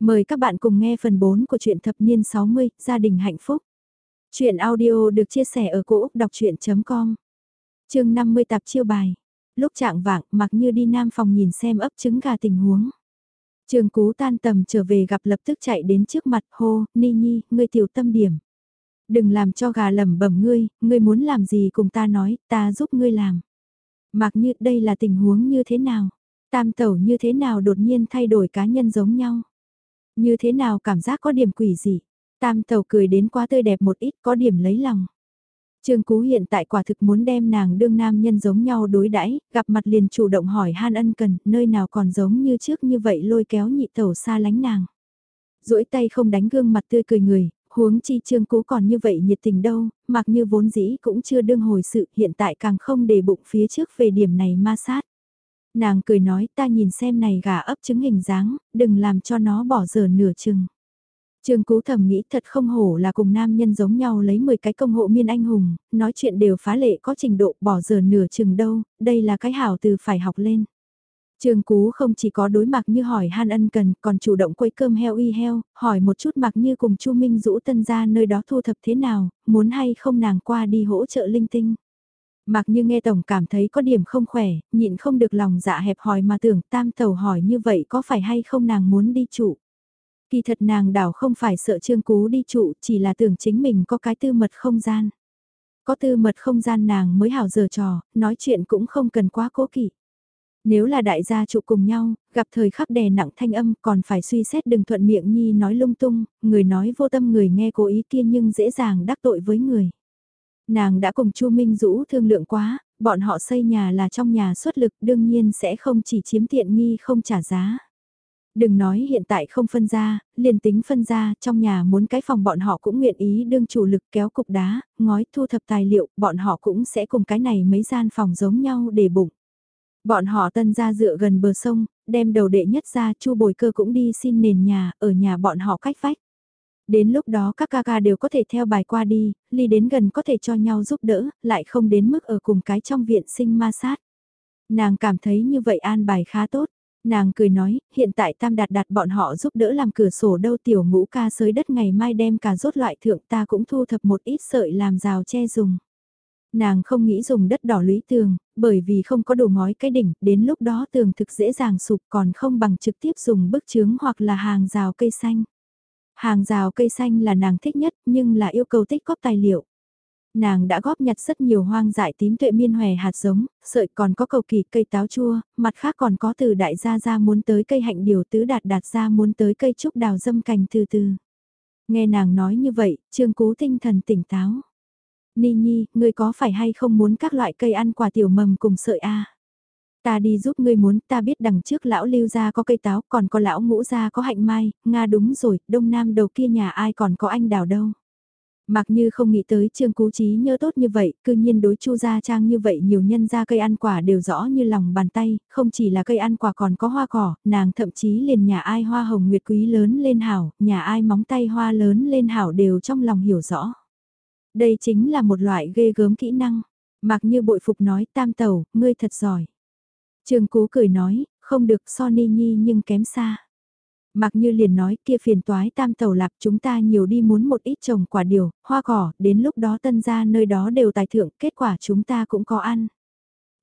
Mời các bạn cùng nghe phần 4 của truyện thập niên 60, gia đình hạnh phúc. Chuyện audio được chia sẻ ở cỗ đọc chuyện.com Trường 50 tạp chiêu bài. Lúc trạng vạng mặc như đi nam phòng nhìn xem ấp trứng gà tình huống. Trường cú tan tầm trở về gặp lập tức chạy đến trước mặt hô, Ni Nhi, ngươi tiểu tâm điểm. Đừng làm cho gà lầm bẩm ngươi, ngươi muốn làm gì cùng ta nói, ta giúp ngươi làm. Mặc như đây là tình huống như thế nào? Tam tẩu như thế nào đột nhiên thay đổi cá nhân giống nhau? Như thế nào cảm giác có điểm quỷ gì? Tam tàu cười đến quá tươi đẹp một ít có điểm lấy lòng. Trương Cú hiện tại quả thực muốn đem nàng đương nam nhân giống nhau đối đãi, gặp mặt liền chủ động hỏi Han Ân Cần, nơi nào còn giống như trước như vậy lôi kéo nhị tẩu xa lánh nàng. duỗi tay không đánh gương mặt tươi cười người, huống chi Trương Cú còn như vậy nhiệt tình đâu, mặc như vốn dĩ cũng chưa đương hồi sự, hiện tại càng không để bụng phía trước về điểm này ma sát. Nàng cười nói ta nhìn xem này gà ấp trứng hình dáng, đừng làm cho nó bỏ giờ nửa chừng. Trương Cú thầm nghĩ thật không hổ là cùng nam nhân giống nhau lấy 10 cái công hộ miên anh hùng, nói chuyện đều phá lệ có trình độ bỏ giờ nửa chừng đâu, đây là cái hảo từ phải học lên. Trương Cú không chỉ có đối mặt như hỏi Han Ân Cần, còn chủ động quấy cơm heo y heo, hỏi một chút mặc như cùng Chu Minh rũ tân ra nơi đó thu thập thế nào, muốn hay không nàng qua đi hỗ trợ linh tinh. Mặc như nghe tổng cảm thấy có điểm không khỏe, nhịn không được lòng dạ hẹp hòi mà tưởng tam tàu hỏi như vậy có phải hay không nàng muốn đi trụ. Kỳ thật nàng đảo không phải sợ trương cú đi trụ, chỉ là tưởng chính mình có cái tư mật không gian. Có tư mật không gian nàng mới hảo giờ trò, nói chuyện cũng không cần quá cố kỵ. Nếu là đại gia trụ cùng nhau, gặp thời khắc đè nặng thanh âm còn phải suy xét đừng thuận miệng nhi nói lung tung, người nói vô tâm người nghe cố ý kia nhưng dễ dàng đắc tội với người. Nàng đã cùng Chu Minh Dũ thương lượng quá, bọn họ xây nhà là trong nhà xuất lực đương nhiên sẽ không chỉ chiếm tiện nghi không trả giá. Đừng nói hiện tại không phân ra, liền tính phân ra, trong nhà muốn cái phòng bọn họ cũng nguyện ý đương chủ lực kéo cục đá, ngói thu thập tài liệu, bọn họ cũng sẽ cùng cái này mấy gian phòng giống nhau để bụng. Bọn họ tân ra dựa gần bờ sông, đem đầu đệ nhất ra chu bồi cơ cũng đi xin nền nhà, ở nhà bọn họ cách vách. Đến lúc đó các ca ca đều có thể theo bài qua đi, ly đến gần có thể cho nhau giúp đỡ, lại không đến mức ở cùng cái trong viện sinh ma sát. Nàng cảm thấy như vậy an bài khá tốt. Nàng cười nói, hiện tại tam đạt đạt bọn họ giúp đỡ làm cửa sổ đâu tiểu ngũ ca sới đất ngày mai đem cả rốt loại thượng ta cũng thu thập một ít sợi làm rào che dùng. Nàng không nghĩ dùng đất đỏ lũy tường, bởi vì không có đồ ngói cái đỉnh, đến lúc đó tường thực dễ dàng sụp còn không bằng trực tiếp dùng bức chướng hoặc là hàng rào cây xanh. Hàng rào cây xanh là nàng thích nhất nhưng là yêu cầu tích góp tài liệu. Nàng đã góp nhặt rất nhiều hoang dại tím tuệ miên hòe hạt giống, sợi còn có cầu kỳ cây táo chua, mặt khác còn có từ đại gia ra muốn tới cây hạnh điều tứ đạt đạt ra muốn tới cây trúc đào dâm cành từ từ. Nghe nàng nói như vậy, trương cú tinh thần tỉnh táo. Ni Nhi, ngươi có phải hay không muốn các loại cây ăn quả tiểu mầm cùng sợi A? Ta đi giúp ngươi muốn, ta biết đằng trước lão lưu gia có cây táo, còn có lão ngũ gia có hạnh mai, Nga đúng rồi, đông nam đầu kia nhà ai còn có anh đào đâu. Mặc như không nghĩ tới trương cú trí nhớ tốt như vậy, cư nhiên đối chu gia trang như vậy nhiều nhân gia cây ăn quả đều rõ như lòng bàn tay, không chỉ là cây ăn quả còn có hoa cỏ, nàng thậm chí liền nhà ai hoa hồng nguyệt quý lớn lên hảo, nhà ai móng tay hoa lớn lên hảo đều trong lòng hiểu rõ. Đây chính là một loại ghê gớm kỹ năng. Mặc như bội phục nói tam tẩu, ngươi thật giỏi. Trương Cú cười nói, không được so ni nhi nhưng kém xa. Mặc như liền nói kia phiền toái tam tàu lạp chúng ta nhiều đi muốn một ít trồng quả điều, hoa cỏ, đến lúc đó tân ra nơi đó đều tài thượng, kết quả chúng ta cũng có ăn.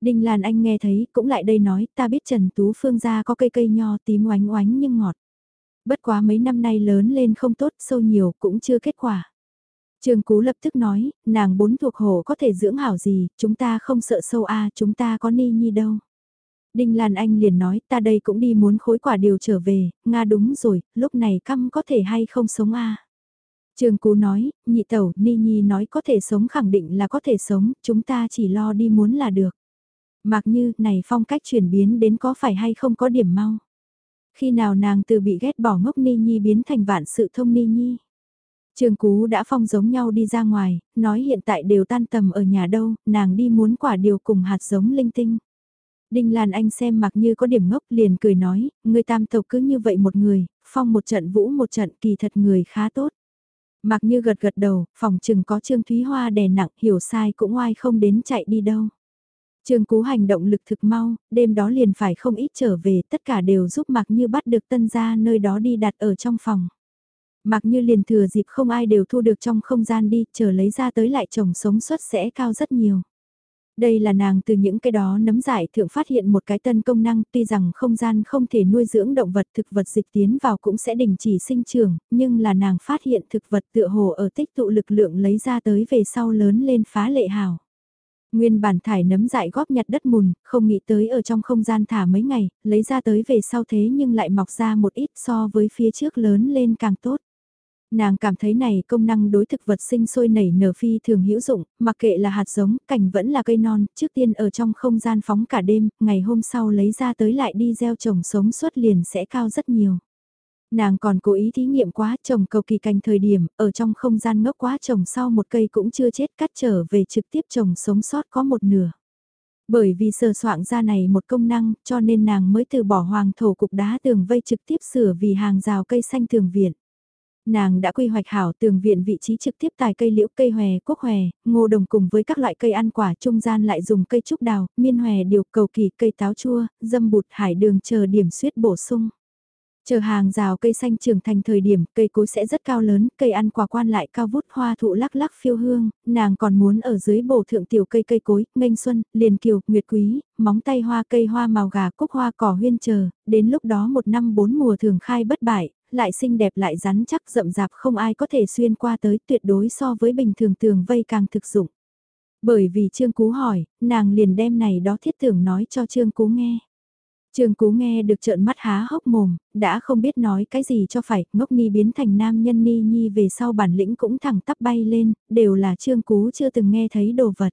Đinh Lan Anh nghe thấy cũng lại đây nói ta biết Trần Tú Phương gia có cây cây nho tím oánh oánh nhưng ngọt. Bất quá mấy năm nay lớn lên không tốt sâu nhiều cũng chưa kết quả. Trường Cú lập tức nói, nàng bốn thuộc hồ có thể dưỡng hảo gì, chúng ta không sợ sâu a chúng ta có ni nhi đâu. Đinh Lan Anh liền nói ta đây cũng đi muốn khối quả điều trở về, Nga đúng rồi, lúc này căm có thể hay không sống a Trường Cú nói, nhị tẩu, Ni Nhi nói có thể sống khẳng định là có thể sống, chúng ta chỉ lo đi muốn là được. Mặc như, này phong cách chuyển biến đến có phải hay không có điểm mau. Khi nào nàng từ bị ghét bỏ ngốc Ni Nhi biến thành vạn sự thông Ni Nhi. Trường Cú đã phong giống nhau đi ra ngoài, nói hiện tại đều tan tầm ở nhà đâu, nàng đi muốn quả điều cùng hạt giống linh tinh. Đinh Lan Anh xem mặc như có điểm ngốc liền cười nói, người tam tộc cứ như vậy một người, phong một trận vũ một trận kỳ thật người khá tốt. Mặc như gật gật đầu, phòng chừng có Trương Thúy Hoa đè nặng hiểu sai cũng oai không đến chạy đi đâu. Trương Cú hành động lực thực mau, đêm đó liền phải không ít trở về, tất cả đều giúp Mạc Như bắt được tân gia nơi đó đi đặt ở trong phòng. Mạc Như liền thừa dịp không ai đều thu được trong không gian đi, chờ lấy ra tới lại chồng sống suất sẽ cao rất nhiều. Đây là nàng từ những cái đó nấm giải thượng phát hiện một cái tân công năng tuy rằng không gian không thể nuôi dưỡng động vật thực vật dịch tiến vào cũng sẽ đình chỉ sinh trưởng, nhưng là nàng phát hiện thực vật tựa hồ ở tích tụ lực lượng lấy ra tới về sau lớn lên phá lệ hào. Nguyên bản thải nấm dại góp nhặt đất mùn, không nghĩ tới ở trong không gian thả mấy ngày, lấy ra tới về sau thế nhưng lại mọc ra một ít so với phía trước lớn lên càng tốt. Nàng cảm thấy này công năng đối thực vật sinh sôi nảy nở phi thường hữu dụng, mặc kệ là hạt giống, cảnh vẫn là cây non, trước tiên ở trong không gian phóng cả đêm, ngày hôm sau lấy ra tới lại đi gieo trồng sống suốt liền sẽ cao rất nhiều. Nàng còn cố ý thí nghiệm quá trồng cầu kỳ cành thời điểm, ở trong không gian ngốc quá trồng sau một cây cũng chưa chết cắt trở về trực tiếp trồng sống sót có một nửa. Bởi vì sờ soạn ra này một công năng cho nên nàng mới từ bỏ hoàng thổ cục đá tường vây trực tiếp sửa vì hàng rào cây xanh thường viện. Nàng đã quy hoạch hảo tường viện vị trí trực tiếp tài cây liễu cây hòe, quốc hòe, ngô đồng cùng với các loại cây ăn quả trung gian lại dùng cây trúc đào, miên hòe điều cầu kỳ, cây táo chua, dâm bụt hải đường chờ điểm suyết bổ sung. Chờ hàng rào cây xanh trưởng thành thời điểm, cây cối sẽ rất cao lớn, cây ăn quả quan lại cao vút hoa thụ lắc lắc phiêu hương, nàng còn muốn ở dưới bổ thượng tiểu cây cây cối, nghênh xuân, liền kiều, nguyệt quý, móng tay hoa cây hoa màu gà cúc hoa cỏ huyên chờ, đến lúc đó một năm bốn mùa thường khai bất bại, lại xinh đẹp lại rắn chắc rậm rạp không ai có thể xuyên qua tới tuyệt đối so với bình thường tường vây càng thực dụng. Bởi vì Trương Cú hỏi, nàng liền đem này đó thiết tưởng nói cho Trương Cú nghe. Trương Cú nghe được trợn mắt há hốc mồm, đã không biết nói cái gì cho phải, ngốc ni biến thành nam nhân ni nhi về sau bản lĩnh cũng thẳng tắp bay lên, đều là Trương Cú chưa từng nghe thấy đồ vật.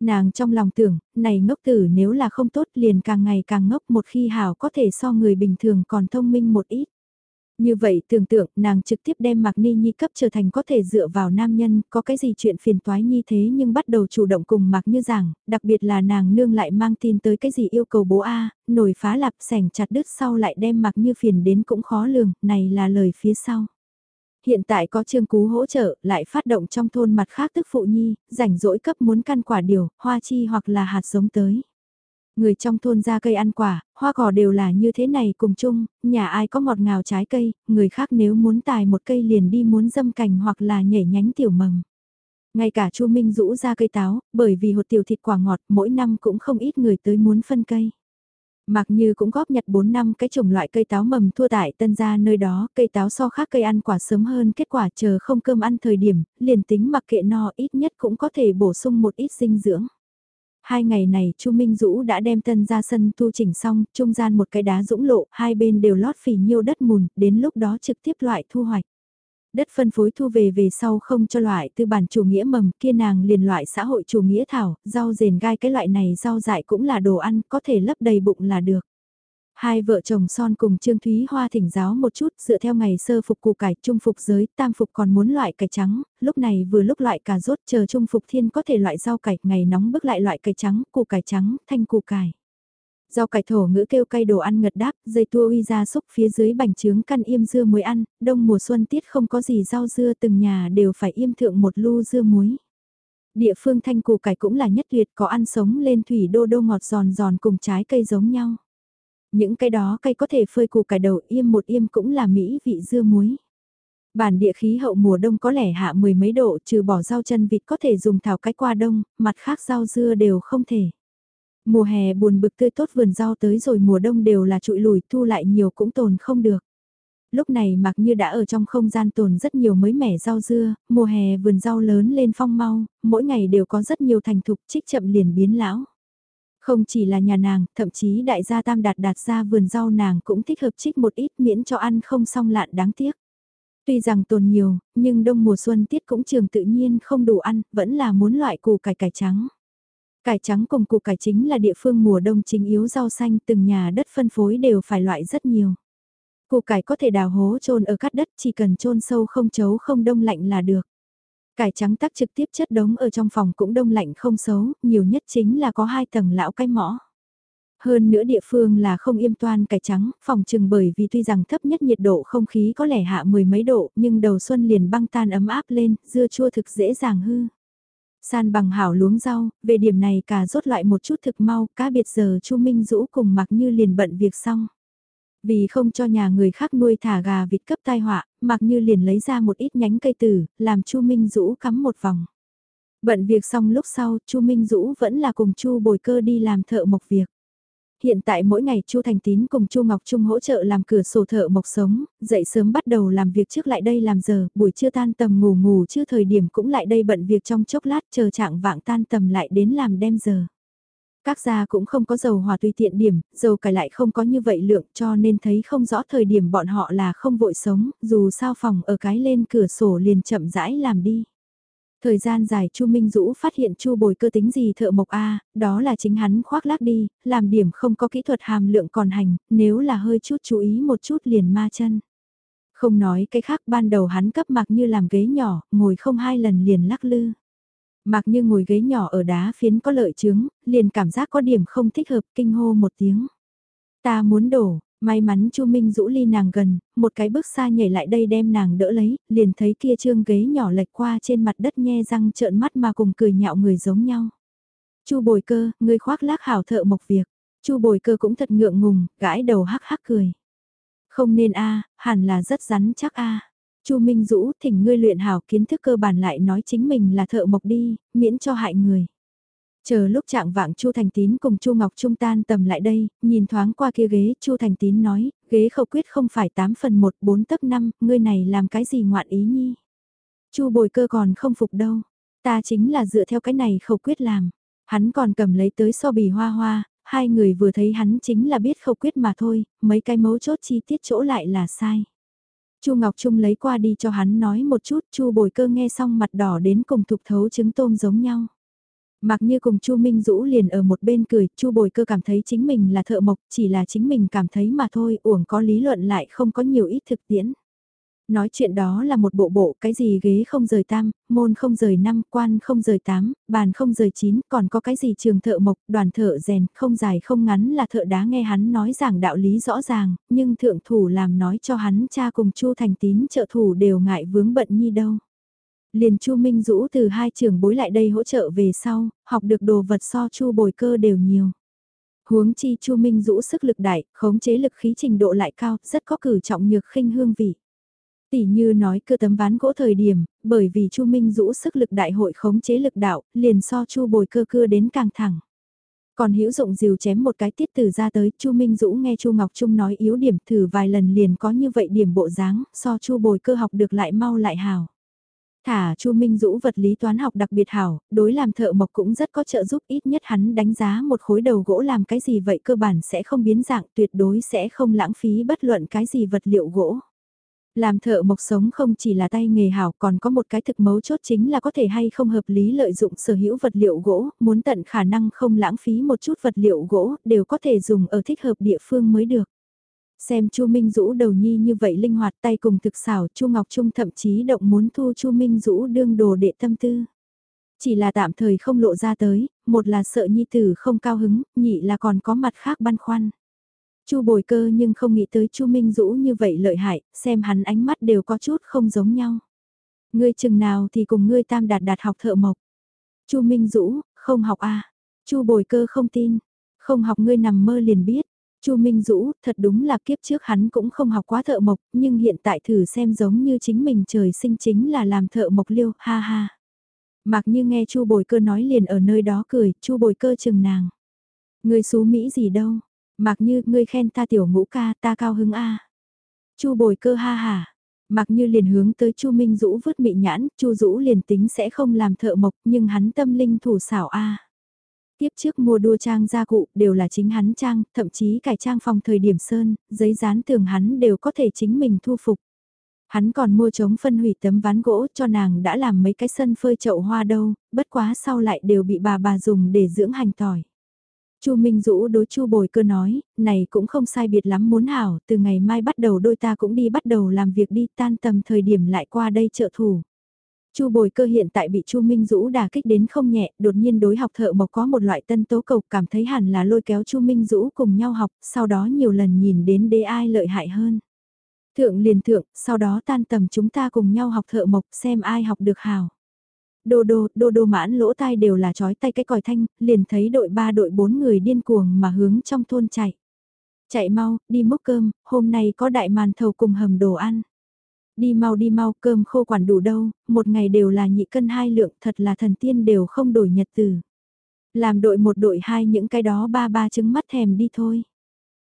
Nàng trong lòng tưởng, này ngốc tử nếu là không tốt liền càng ngày càng ngốc một khi hảo có thể so người bình thường còn thông minh một ít. Như vậy tưởng tượng nàng trực tiếp đem Mạc Ni Nhi cấp trở thành có thể dựa vào nam nhân, có cái gì chuyện phiền toái như thế nhưng bắt đầu chủ động cùng Mạc Như giảng, đặc biệt là nàng nương lại mang tin tới cái gì yêu cầu bố A, nổi phá lạp sảnh chặt đứt sau lại đem Mạc Như phiền đến cũng khó lường, này là lời phía sau. Hiện tại có trương cú hỗ trợ, lại phát động trong thôn mặt khác tức phụ nhi, rảnh rỗi cấp muốn căn quả điều, hoa chi hoặc là hạt giống tới. Người trong thôn ra cây ăn quả, hoa cỏ đều là như thế này cùng chung, nhà ai có ngọt ngào trái cây, người khác nếu muốn tài một cây liền đi muốn dâm cành hoặc là nhảy nhánh tiểu mầm. Ngay cả Chu Minh rũ ra cây táo, bởi vì hột tiểu thịt quả ngọt mỗi năm cũng không ít người tới muốn phân cây. Mặc như cũng góp nhặt 4 năm cái chủng loại cây táo mầm thua tại tân gia nơi đó, cây táo so khác cây ăn quả sớm hơn kết quả chờ không cơm ăn thời điểm, liền tính mặc kệ no ít nhất cũng có thể bổ sung một ít dinh dưỡng. Hai ngày này Chu Minh Dũ đã đem tân ra sân tu chỉnh xong, trung gian một cái đá dũng lộ, hai bên đều lót phì nhiêu đất mùn, đến lúc đó trực tiếp loại thu hoạch. Đất phân phối thu về về sau không cho loại tư bản chủ nghĩa mầm kia nàng liền loại xã hội chủ nghĩa thảo, rau rền gai cái loại này rau dại cũng là đồ ăn, có thể lấp đầy bụng là được. Hai vợ chồng son cùng Trương Thúy Hoa thỉnh giáo một chút dựa theo ngày sơ phục củ cải trung phục giới, tam phục còn muốn loại cải trắng, lúc này vừa lúc loại cà rốt chờ trung phục thiên có thể loại rau cải, ngày nóng bức lại loại cải trắng, củ cải trắng, thanh củ cải. Rau cải thổ ngữ kêu cay đồ ăn ngật đáp, dây tua uy ra xúc phía dưới bành trướng căn im dưa muối ăn, đông mùa xuân tiết không có gì rau dưa từng nhà đều phải im thượng một lu dưa muối. Địa phương thanh củ cải cũng là nhất tuyệt có ăn sống lên thủy đô đô ngọt giòn giòn cùng trái cây giống nhau. Những cái đó cây có thể phơi củ cải đầu im một im cũng là mỹ vị dưa muối. Bản địa khí hậu mùa đông có lẽ hạ mười mấy độ trừ bỏ rau chân vịt có thể dùng thảo cái qua đông, mặt khác rau dưa đều không thể. Mùa hè buồn bực tươi tốt vườn rau tới rồi mùa đông đều là trụi lùi thu lại nhiều cũng tồn không được. Lúc này mặc như đã ở trong không gian tồn rất nhiều mới mẻ rau dưa, mùa hè vườn rau lớn lên phong mau, mỗi ngày đều có rất nhiều thành thục trích chậm liền biến lão. Không chỉ là nhà nàng, thậm chí đại gia tam đạt đạt ra vườn rau nàng cũng thích hợp trích một ít miễn cho ăn không xong lạn đáng tiếc. Tuy rằng tồn nhiều, nhưng đông mùa xuân tiết cũng trường tự nhiên không đủ ăn, vẫn là muốn loại củ cải cải trắng. Cải trắng cùng củ cải chính là địa phương mùa đông chính yếu rau xanh từng nhà đất phân phối đều phải loại rất nhiều. Củ cải có thể đào hố trôn ở cát đất chỉ cần trôn sâu không chấu không đông lạnh là được. Cải trắng tắc trực tiếp chất đống ở trong phòng cũng đông lạnh không xấu, nhiều nhất chính là có hai tầng lão cái mõ. Hơn nữa địa phương là không im toan cải trắng, phòng trừng bởi vì tuy rằng thấp nhất nhiệt độ không khí có lẽ hạ mười mấy độ nhưng đầu xuân liền băng tan ấm áp lên, dưa chua thực dễ dàng hư. San bằng hảo luống rau, về điểm này cả rốt lại một chút thực mau, cá biệt giờ Chu Minh Dũ cùng mặc như liền bận việc xong. Vì không cho nhà người khác nuôi thả gà vịt cấp tai họa, mặc như liền lấy ra một ít nhánh cây tử, làm Chu Minh Dũ cắm một vòng. Bận việc xong lúc sau, Chu Minh Dũ vẫn là cùng Chu Bồi Cơ đi làm thợ mộc việc. Hiện tại mỗi ngày Chu Thành Tín cùng Chu Ngọc Trung hỗ trợ làm cửa sổ thợ mộc sống, dậy sớm bắt đầu làm việc trước lại đây làm giờ, buổi trưa tan tầm ngủ ngủ chưa thời điểm cũng lại đây bận việc trong chốc lát chờ trạng vạng tan tầm lại đến làm đem giờ. Các gia cũng không có dầu hòa tùy tiện điểm, dầu cải lại không có như vậy lượng cho nên thấy không rõ thời điểm bọn họ là không vội sống, dù sao phòng ở cái lên cửa sổ liền chậm rãi làm đi. Thời gian dài Chu Minh Dũ phát hiện Chu Bồi cơ tính gì thợ mộc A, đó là chính hắn khoác lác đi, làm điểm không có kỹ thuật hàm lượng còn hành, nếu là hơi chút chú ý một chút liền ma chân. Không nói cái khác ban đầu hắn cấp mặc như làm ghế nhỏ, ngồi không hai lần liền lắc lư. Mặc như ngồi ghế nhỏ ở đá phiến có lợi chứng, liền cảm giác có điểm không thích hợp kinh hô một tiếng. Ta muốn đổ, May mắn Chu Minh rũ ly nàng gần, một cái bước xa nhảy lại đây đem nàng đỡ lấy, liền thấy kia trương ghế nhỏ lệch qua trên mặt đất nhe răng trợn mắt mà cùng cười nhạo người giống nhau. Chu Bồi Cơ, người khoác lác hảo thợ mộc việc. Chu Bồi Cơ cũng thật ngượng ngùng, gãi đầu hắc hắc cười. Không nên a, hẳn là rất rắn chắc a. Chu Minh Dũ, thỉnh ngươi luyện hảo kiến thức cơ bản lại nói chính mình là thợ mộc đi, miễn cho hại người. Chờ lúc trạng vạng Chu Thành Tín cùng Chu Ngọc Trung tan tầm lại đây, nhìn thoáng qua kia ghế, Chu Thành Tín nói, ghế khẩu quyết không phải 8 phần 1, 4 tấc 5, ngươi này làm cái gì ngoạn ý nhi. Chu Bồi Cơ còn không phục đâu, ta chính là dựa theo cái này khẩu quyết làm. Hắn còn cầm lấy tới so bì hoa hoa, hai người vừa thấy hắn chính là biết khẩu quyết mà thôi, mấy cái mấu chốt chi tiết chỗ lại là sai. Chu Ngọc Trung lấy qua đi cho hắn nói một chút, Chu Bồi Cơ nghe xong mặt đỏ đến cùng thục thấu trứng tôm giống nhau. Mặc như cùng Chu Minh Dũ liền ở một bên cười, Chu Bồi Cơ cảm thấy chính mình là thợ mộc, chỉ là chính mình cảm thấy mà thôi, uổng có lý luận lại không có nhiều ít thực tiễn. Nói chuyện đó là một bộ bộ, cái gì ghế không rời tam, môn không rời năm, quan không rời tám, bàn không rời chín, còn có cái gì trường thợ mộc, đoàn thợ rèn, không dài không ngắn là thợ đá nghe hắn nói giảng đạo lý rõ ràng, nhưng thượng thủ làm nói cho hắn cha cùng Chu Thành Tín trợ thủ đều ngại vướng bận nhi đâu. Liền Chu Minh Dũ từ hai trường bối lại đây hỗ trợ về sau, học được đồ vật so Chu Bồi Cơ đều nhiều. Huống chi Chu Minh Dũ sức lực đại, khống chế lực khí trình độ lại cao, rất có cử trọng nhược khinh hương vị. Tỷ như nói cơ tấm ván gỗ thời điểm, bởi vì Chu Minh Dũ sức lực đại hội khống chế lực đạo, liền so Chu Bồi Cơ cưa đến càng thẳng. Còn hữu dụng dìu chém một cái tiết từ ra tới, Chu Minh Dũ nghe Chu Ngọc Trung nói yếu điểm thử vài lần liền có như vậy điểm bộ dáng, so Chu Bồi Cơ học được lại mau lại hào. Thả Chu Minh Dũ vật lý toán học đặc biệt hảo, đối làm thợ mộc cũng rất có trợ giúp ít nhất hắn đánh giá một khối đầu gỗ làm cái gì vậy cơ bản sẽ không biến dạng tuyệt đối sẽ không lãng phí bất luận cái gì vật liệu gỗ. Làm thợ mộc sống không chỉ là tay nghề hảo còn có một cái thực mấu chốt chính là có thể hay không hợp lý lợi dụng sở hữu vật liệu gỗ, muốn tận khả năng không lãng phí một chút vật liệu gỗ đều có thể dùng ở thích hợp địa phương mới được. Xem Chu Minh Dũ đầu nhi như vậy linh hoạt tay cùng thực xảo, Chu Ngọc Trung thậm chí động muốn thu Chu Minh Dũ đương đồ đệ tâm tư. Chỉ là tạm thời không lộ ra tới, một là sợ nhi tử không cao hứng, nhị là còn có mặt khác băn khoăn. Chu Bồi Cơ nhưng không nghĩ tới Chu Minh Dũ như vậy lợi hại, xem hắn ánh mắt đều có chút không giống nhau. Ngươi chừng nào thì cùng ngươi tam đạt đạt học thợ mộc. Chu Minh Dũ, không học a. À? Chu Bồi Cơ không tin, không học ngươi nằm mơ liền biết. Chu Minh Dũ, thật đúng là kiếp trước hắn cũng không học quá thợ mộc, nhưng hiện tại thử xem giống như chính mình trời sinh chính là làm thợ mộc liêu, ha ha. Mặc như nghe Chu Bồi Cơ nói liền ở nơi đó cười, Chu Bồi Cơ chừng nàng. Ngươi xú Mỹ gì đâu, mặc như ngươi khen ta tiểu ngũ ca, ta cao hứng a. Chu Bồi Cơ ha ha. Mặc như liền hướng tới Chu Minh Dũ vứt mị nhãn, Chu Dũ liền tính sẽ không làm thợ mộc, nhưng hắn tâm linh thủ xảo a. Tiếp trước mua đua trang gia cụ đều là chính hắn trang, thậm chí cải trang phòng thời điểm sơn, giấy dán tường hắn đều có thể chính mình thu phục. Hắn còn mua chống phân hủy tấm ván gỗ cho nàng đã làm mấy cái sân phơi chậu hoa đâu, bất quá sau lại đều bị bà bà dùng để dưỡng hành tỏi. Chu Minh Dũ đối Chu Bồi Cơ nói, này cũng không sai biệt lắm muốn hảo, từ ngày mai bắt đầu đôi ta cũng đi bắt đầu làm việc đi tan tầm thời điểm lại qua đây trợ thủ. Chu Bồi Cơ hiện tại bị Chu Minh Dũ đả kích đến không nhẹ, đột nhiên đối học thợ mộc có một loại tân tố cầu cảm thấy hẳn là lôi kéo Chu Minh Dũ cùng nhau học, sau đó nhiều lần nhìn đến đế ai lợi hại hơn. Thượng liền thượng, sau đó tan tầm chúng ta cùng nhau học thợ mộc xem ai học được hào. Đô đô, đô đô mãn lỗ tai đều là chói tay cái còi thanh, liền thấy đội ba đội bốn người điên cuồng mà hướng trong thôn chạy. Chạy mau, đi múc cơm, hôm nay có đại màn thầu cùng hầm đồ ăn. Đi mau đi mau, cơm khô quản đủ đâu, một ngày đều là nhị cân hai lượng, thật là thần tiên đều không đổi nhật từ. Làm đội một đội hai những cái đó ba ba trứng mắt thèm đi thôi.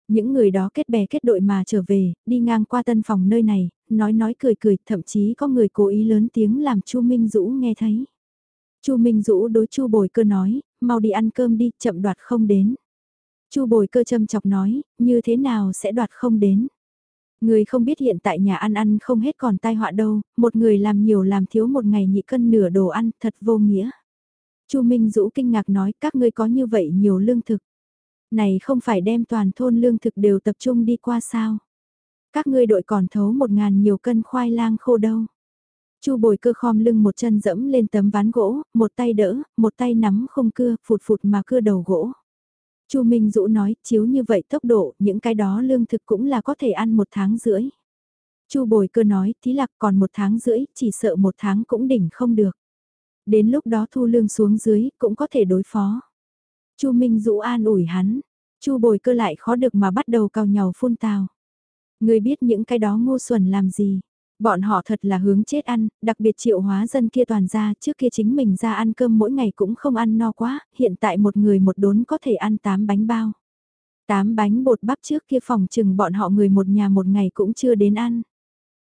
Những người đó kết bè kết đội mà trở về, đi ngang qua tân phòng nơi này, nói nói cười cười, thậm chí có người cố ý lớn tiếng làm Chu Minh Dũ nghe thấy. Chu Minh Dũ đối Chu Bồi Cơ nói, mau đi ăn cơm đi, chậm đoạt không đến. Chu Bồi Cơ châm chọc nói, như thế nào sẽ đoạt không đến. Người không biết hiện tại nhà ăn ăn không hết còn tai họa đâu, một người làm nhiều làm thiếu một ngày nhị cân nửa đồ ăn, thật vô nghĩa. Chu Minh Dũ kinh ngạc nói các ngươi có như vậy nhiều lương thực. Này không phải đem toàn thôn lương thực đều tập trung đi qua sao? Các ngươi đội còn thấu một ngàn nhiều cân khoai lang khô đâu. Chu bồi cơ khom lưng một chân dẫm lên tấm ván gỗ, một tay đỡ, một tay nắm không cưa, phụt phụt mà cưa đầu gỗ. Chu Minh Dũ nói, chiếu như vậy tốc độ, những cái đó lương thực cũng là có thể ăn một tháng rưỡi. Chu bồi cơ nói, thí lạc còn một tháng rưỡi, chỉ sợ một tháng cũng đỉnh không được. Đến lúc đó thu lương xuống dưới, cũng có thể đối phó. Chu Minh Dũ an ủi hắn, Chu bồi cơ lại khó được mà bắt đầu cào nhàu phun tào. Người biết những cái đó ngu xuẩn làm gì. Bọn họ thật là hướng chết ăn, đặc biệt triệu hóa dân kia toàn ra, trước kia chính mình ra ăn cơm mỗi ngày cũng không ăn no quá, hiện tại một người một đốn có thể ăn 8 bánh bao. 8 bánh bột bắp trước kia phòng chừng bọn họ người một nhà một ngày cũng chưa đến ăn.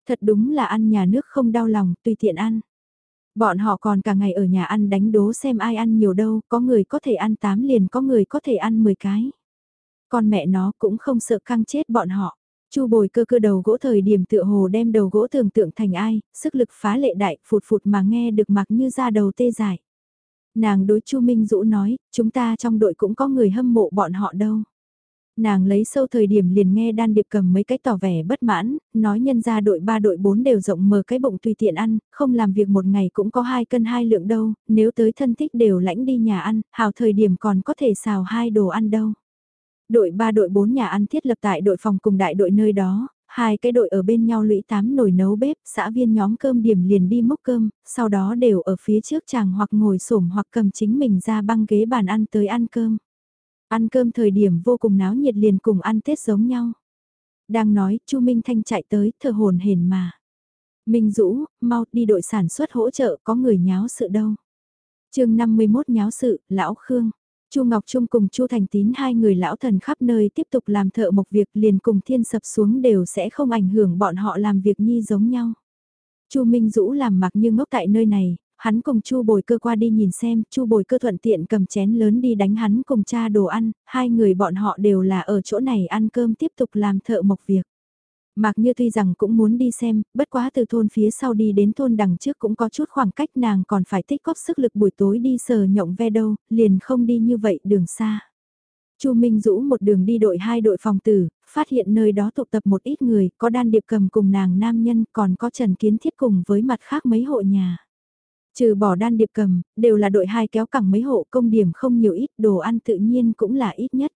Thật đúng là ăn nhà nước không đau lòng, tùy tiện ăn. Bọn họ còn cả ngày ở nhà ăn đánh đố xem ai ăn nhiều đâu, có người có thể ăn 8 liền có người có thể ăn 10 cái. Con mẹ nó cũng không sợ căng chết bọn họ. Chu bồi cơ cơ đầu gỗ thời điểm tựa hồ đem đầu gỗ tưởng tượng thành ai, sức lực phá lệ đại, phụt phụt mà nghe được mặc như ra đầu tê dại. Nàng đối Chu Minh Dũ nói, chúng ta trong đội cũng có người hâm mộ bọn họ đâu. Nàng lấy sâu thời điểm liền nghe đan điệp cầm mấy cái tỏ vẻ bất mãn, nói nhân ra đội ba đội bốn đều rộng mở cái bụng tùy tiện ăn, không làm việc một ngày cũng có hai cân hai lượng đâu, nếu tới thân thích đều lãnh đi nhà ăn, hào thời điểm còn có thể xào hai đồ ăn đâu. Đội 3 đội 4 nhà ăn thiết lập tại đội phòng cùng đại đội nơi đó, hai cái đội ở bên nhau lũy tám nồi nấu bếp, xã viên nhóm cơm điểm liền đi múc cơm, sau đó đều ở phía trước chàng hoặc ngồi xổm hoặc cầm chính mình ra băng ghế bàn ăn tới ăn cơm. Ăn cơm thời điểm vô cùng náo nhiệt liền cùng ăn Tết giống nhau. Đang nói, Chu Minh Thanh chạy tới, thờ hồn hển mà. Minh Dũ, mau đi đội sản xuất hỗ trợ, có người nháo sự đâu. chương 51 nháo sự, Lão Khương. Chu Ngọc Trung cùng Chu Thành Tín hai người lão thần khắp nơi tiếp tục làm thợ mộc việc liền cùng thiên sập xuống đều sẽ không ảnh hưởng bọn họ làm việc nhi giống nhau. Chu Minh Dũ làm mặc như ngốc tại nơi này, hắn cùng Chu Bồi Cơ qua đi nhìn xem, Chu Bồi Cơ thuận tiện cầm chén lớn đi đánh hắn cùng cha đồ ăn, hai người bọn họ đều là ở chỗ này ăn cơm tiếp tục làm thợ mộc việc. Mạc Như tuy rằng cũng muốn đi xem, bất quá từ thôn phía sau đi đến thôn đằng trước cũng có chút khoảng cách nàng còn phải tích góp sức lực buổi tối đi sờ nhộng ve đâu, liền không đi như vậy đường xa. Chu Minh Dũ một đường đi đội hai đội phòng tử, phát hiện nơi đó tụ tập một ít người, có đan điệp cầm cùng nàng nam nhân, còn có Trần Kiến Thiết cùng với mặt khác mấy hộ nhà. Trừ bỏ đan điệp cầm, đều là đội hai kéo cẳng mấy hộ công điểm không nhiều ít, đồ ăn tự nhiên cũng là ít nhất.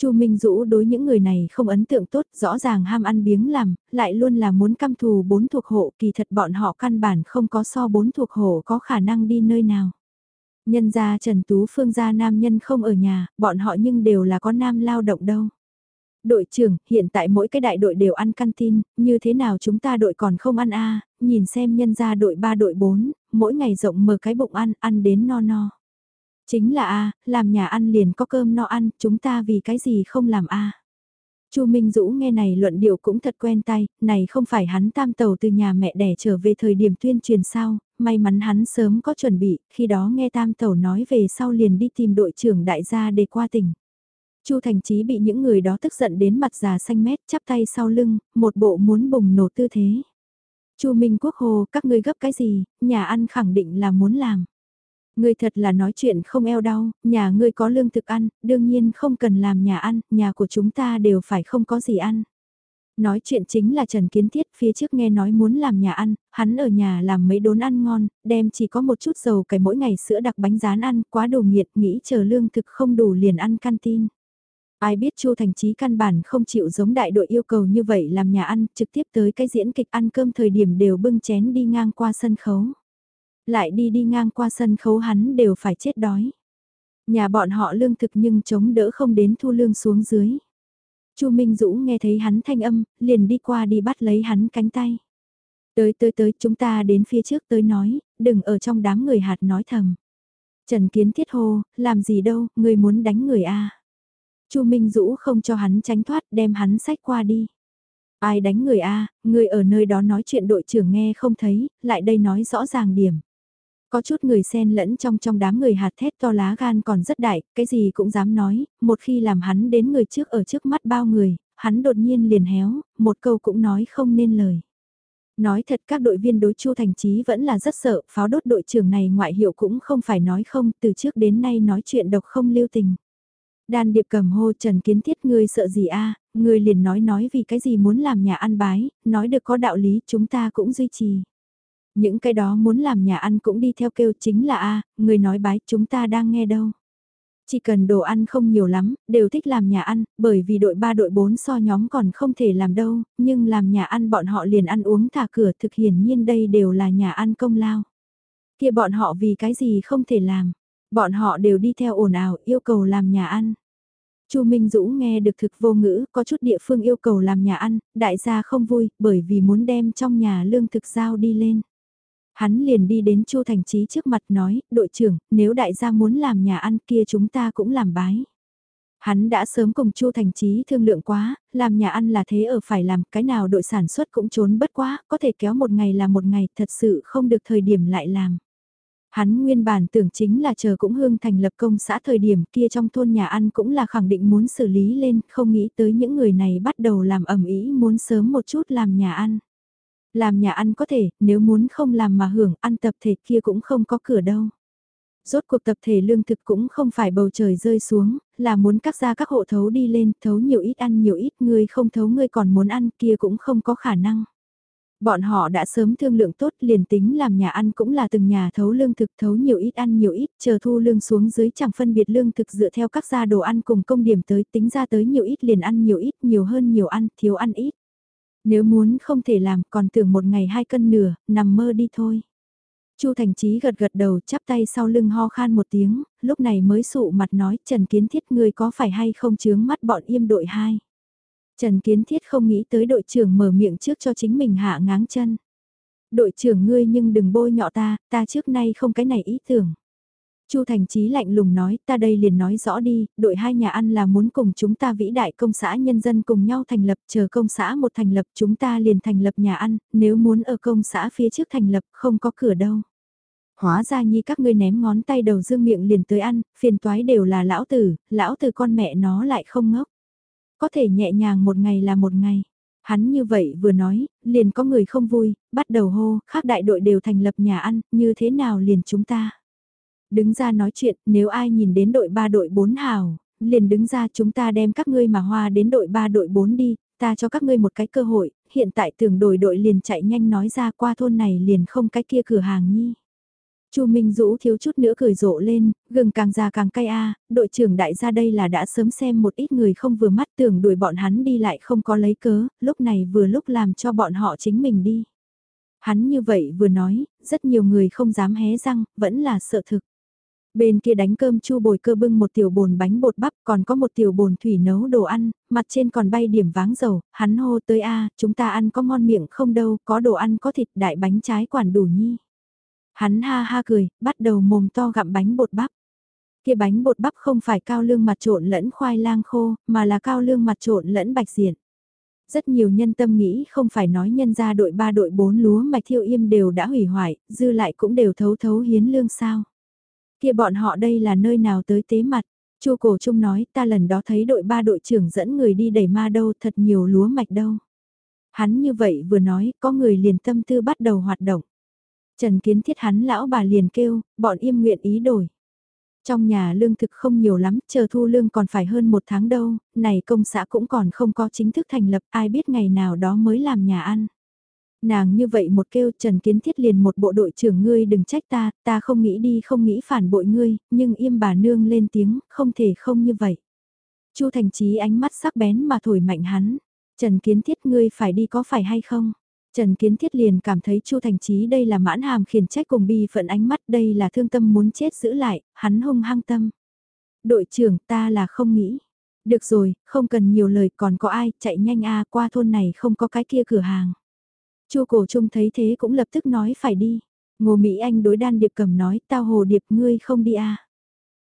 Chu Minh Dũ đối những người này không ấn tượng tốt, rõ ràng ham ăn biếng làm, lại luôn là muốn căm thù bốn thuộc hộ, kỳ thật bọn họ căn bản không có so bốn thuộc hộ có khả năng đi nơi nào. Nhân gia Trần Tú Phương gia nam nhân không ở nhà, bọn họ nhưng đều là có nam lao động đâu. Đội trưởng, hiện tại mỗi cái đại đội đều ăn canteen, như thế nào chúng ta đội còn không ăn a nhìn xem nhân gia đội 3 đội 4, mỗi ngày rộng mở cái bụng ăn, ăn đến no no. Chính là a làm nhà ăn liền có cơm no ăn, chúng ta vì cái gì không làm a Chu Minh Dũ nghe này luận điệu cũng thật quen tay, này không phải hắn tam tàu từ nhà mẹ đẻ trở về thời điểm tuyên truyền sao, may mắn hắn sớm có chuẩn bị, khi đó nghe tam tàu nói về sau liền đi tìm đội trưởng đại gia để qua tỉnh. Chu Thành Chí bị những người đó tức giận đến mặt già xanh mét, chắp tay sau lưng, một bộ muốn bùng nổ tư thế. Chu Minh Quốc Hồ, các ngươi gấp cái gì, nhà ăn khẳng định là muốn làm. Ngươi thật là nói chuyện không eo đau, nhà ngươi có lương thực ăn, đương nhiên không cần làm nhà ăn, nhà của chúng ta đều phải không có gì ăn. Nói chuyện chính là Trần Kiến Thiết phía trước nghe nói muốn làm nhà ăn, hắn ở nhà làm mấy đốn ăn ngon, đem chỉ có một chút dầu cải mỗi ngày sữa đặc bánh rán ăn, quá đồ nghiệt nghĩ chờ lương thực không đủ liền ăn canteen. Ai biết Chu Thành Chí căn bản không chịu giống đại đội yêu cầu như vậy làm nhà ăn, trực tiếp tới cái diễn kịch ăn cơm thời điểm đều bưng chén đi ngang qua sân khấu. Lại đi đi ngang qua sân khấu hắn đều phải chết đói. Nhà bọn họ lương thực nhưng chống đỡ không đến thu lương xuống dưới. Chu Minh Dũ nghe thấy hắn thanh âm, liền đi qua đi bắt lấy hắn cánh tay. Tới tới tới chúng ta đến phía trước tới nói, đừng ở trong đám người hạt nói thầm. Trần Kiến Thiết hô, làm gì đâu, người muốn đánh người a Chu Minh Dũ không cho hắn tránh thoát, đem hắn sách qua đi. Ai đánh người a người ở nơi đó nói chuyện đội trưởng nghe không thấy, lại đây nói rõ ràng điểm. Có chút người xen lẫn trong trong đám người hạt thét to lá gan còn rất đại, cái gì cũng dám nói, một khi làm hắn đến người trước ở trước mắt bao người, hắn đột nhiên liền héo, một câu cũng nói không nên lời. Nói thật các đội viên đối Chu Thành Chí vẫn là rất sợ, pháo đốt đội trưởng này ngoại hiệu cũng không phải nói không, từ trước đến nay nói chuyện độc không lưu tình. Đan điệp cầm hô Trần Kiến Thiết ngươi sợ gì a ngươi liền nói nói vì cái gì muốn làm nhà ăn bái, nói được có đạo lý chúng ta cũng duy trì. Những cái đó muốn làm nhà ăn cũng đi theo kêu chính là a người nói bái chúng ta đang nghe đâu. Chỉ cần đồ ăn không nhiều lắm, đều thích làm nhà ăn, bởi vì đội 3 đội 4 so nhóm còn không thể làm đâu, nhưng làm nhà ăn bọn họ liền ăn uống thả cửa thực hiển nhiên đây đều là nhà ăn công lao. kia bọn họ vì cái gì không thể làm, bọn họ đều đi theo ồn ào yêu cầu làm nhà ăn. Chu Minh Dũ nghe được thực vô ngữ, có chút địa phương yêu cầu làm nhà ăn, đại gia không vui, bởi vì muốn đem trong nhà lương thực giao đi lên. Hắn liền đi đến Chu Thành Chí trước mặt nói, đội trưởng, nếu đại gia muốn làm nhà ăn kia chúng ta cũng làm bái. Hắn đã sớm cùng Chu Thành Chí thương lượng quá, làm nhà ăn là thế ở phải làm, cái nào đội sản xuất cũng trốn bất quá, có thể kéo một ngày là một ngày, thật sự không được thời điểm lại làm. Hắn nguyên bản tưởng chính là chờ cũng hương thành lập công xã thời điểm kia trong thôn nhà ăn cũng là khẳng định muốn xử lý lên, không nghĩ tới những người này bắt đầu làm ẩm ý muốn sớm một chút làm nhà ăn. Làm nhà ăn có thể, nếu muốn không làm mà hưởng ăn tập thể kia cũng không có cửa đâu. Rốt cuộc tập thể lương thực cũng không phải bầu trời rơi xuống, là muốn các gia các hộ thấu đi lên, thấu nhiều ít ăn nhiều ít, người không thấu người còn muốn ăn kia cũng không có khả năng. Bọn họ đã sớm thương lượng tốt liền tính làm nhà ăn cũng là từng nhà thấu lương thực thấu nhiều ít ăn nhiều ít, chờ thu lương xuống dưới chẳng phân biệt lương thực dựa theo các gia đồ ăn cùng công điểm tới tính ra tới nhiều ít liền ăn nhiều ít, nhiều hơn nhiều ăn, thiếu ăn ít. Nếu muốn không thể làm còn tưởng một ngày hai cân nửa, nằm mơ đi thôi. Chu Thành Chí gật gật đầu chắp tay sau lưng ho khan một tiếng, lúc này mới sụ mặt nói Trần Kiến Thiết ngươi có phải hay không chướng mắt bọn im đội hai. Trần Kiến Thiết không nghĩ tới đội trưởng mở miệng trước cho chính mình hạ ngáng chân. Đội trưởng ngươi nhưng đừng bôi nhọ ta, ta trước nay không cái này ý tưởng. Chu Thành Chí lạnh lùng nói, ta đây liền nói rõ đi, đội hai nhà ăn là muốn cùng chúng ta vĩ đại công xã nhân dân cùng nhau thành lập, chờ công xã một thành lập chúng ta liền thành lập nhà ăn, nếu muốn ở công xã phía trước thành lập không có cửa đâu. Hóa ra nhi các ngươi ném ngón tay đầu dương miệng liền tới ăn, phiền toái đều là lão tử, lão tử con mẹ nó lại không ngốc. Có thể nhẹ nhàng một ngày là một ngày. Hắn như vậy vừa nói, liền có người không vui, bắt đầu hô, khác đại đội đều thành lập nhà ăn, như thế nào liền chúng ta. Đứng ra nói chuyện, nếu ai nhìn đến đội 3 đội 4 hào, liền đứng ra chúng ta đem các ngươi mà hoa đến đội 3 đội 4 đi, ta cho các ngươi một cái cơ hội, hiện tại tưởng đổi đội liền chạy nhanh nói ra qua thôn này liền không cái kia cửa hàng nhi. Chu Minh Dũ thiếu chút nữa cười rộ lên, gừng càng già càng cay a, đội trưởng đại gia đây là đã sớm xem một ít người không vừa mắt tưởng đuổi bọn hắn đi lại không có lấy cớ, lúc này vừa lúc làm cho bọn họ chính mình đi. Hắn như vậy vừa nói, rất nhiều người không dám hé răng, vẫn là sợ thực. Bên kia đánh cơm chu bồi cơ bưng một tiểu bồn bánh bột bắp còn có một tiểu bồn thủy nấu đồ ăn, mặt trên còn bay điểm váng dầu, hắn hô tới a chúng ta ăn có ngon miệng không đâu, có đồ ăn có thịt đại bánh trái quản đủ nhi. Hắn ha ha cười, bắt đầu mồm to gặm bánh bột bắp. Kia bánh bột bắp không phải cao lương mặt trộn lẫn khoai lang khô, mà là cao lương mặt trộn lẫn bạch diện. Rất nhiều nhân tâm nghĩ không phải nói nhân ra đội 3 đội 4 lúa mạch thiêu im đều đã hủy hoại, dư lại cũng đều thấu thấu hiến lương sao. Kia bọn họ đây là nơi nào tới tế mặt. Chu Cổ Trung nói ta lần đó thấy đội ba đội trưởng dẫn người đi đẩy ma đâu thật nhiều lúa mạch đâu. Hắn như vậy vừa nói có người liền tâm tư bắt đầu hoạt động. Trần Kiến Thiết hắn lão bà liền kêu, bọn im nguyện ý đổi. Trong nhà lương thực không nhiều lắm, chờ thu lương còn phải hơn một tháng đâu, này công xã cũng còn không có chính thức thành lập, ai biết ngày nào đó mới làm nhà ăn. Nàng như vậy một kêu Trần Kiến Thiết liền một bộ đội trưởng ngươi đừng trách ta, ta không nghĩ đi không nghĩ phản bội ngươi, nhưng im bà nương lên tiếng, không thể không như vậy. Chu Thành Chí ánh mắt sắc bén mà thổi mạnh hắn, Trần Kiến Thiết ngươi phải đi có phải hay không? Trần Kiến Thiết liền cảm thấy Chu Thành Chí đây là mãn hàm khiển trách cùng bi phận ánh mắt đây là thương tâm muốn chết giữ lại, hắn hung hăng tâm. Đội trưởng ta là không nghĩ. Được rồi, không cần nhiều lời còn có ai, chạy nhanh a qua thôn này không có cái kia cửa hàng. Chu cổ trung thấy thế cũng lập tức nói phải đi. Ngô Mỹ Anh đối đan điệp cầm nói tao hồ điệp ngươi không đi à?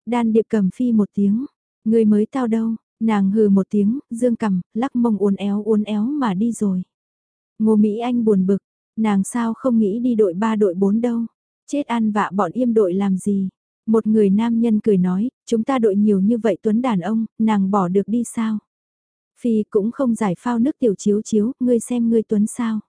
Đan điệp cầm phi một tiếng, ngươi mới tao đâu, nàng hừ một tiếng, dương cầm, lắc mông uốn éo uốn éo mà đi rồi. Ngô Mỹ Anh buồn bực, nàng sao không nghĩ đi đội ba đội bốn đâu, chết ăn vạ bọn im đội làm gì. Một người nam nhân cười nói, chúng ta đội nhiều như vậy tuấn đàn ông, nàng bỏ được đi sao? Phi cũng không giải phao nước tiểu chiếu chiếu, ngươi xem ngươi tuấn sao?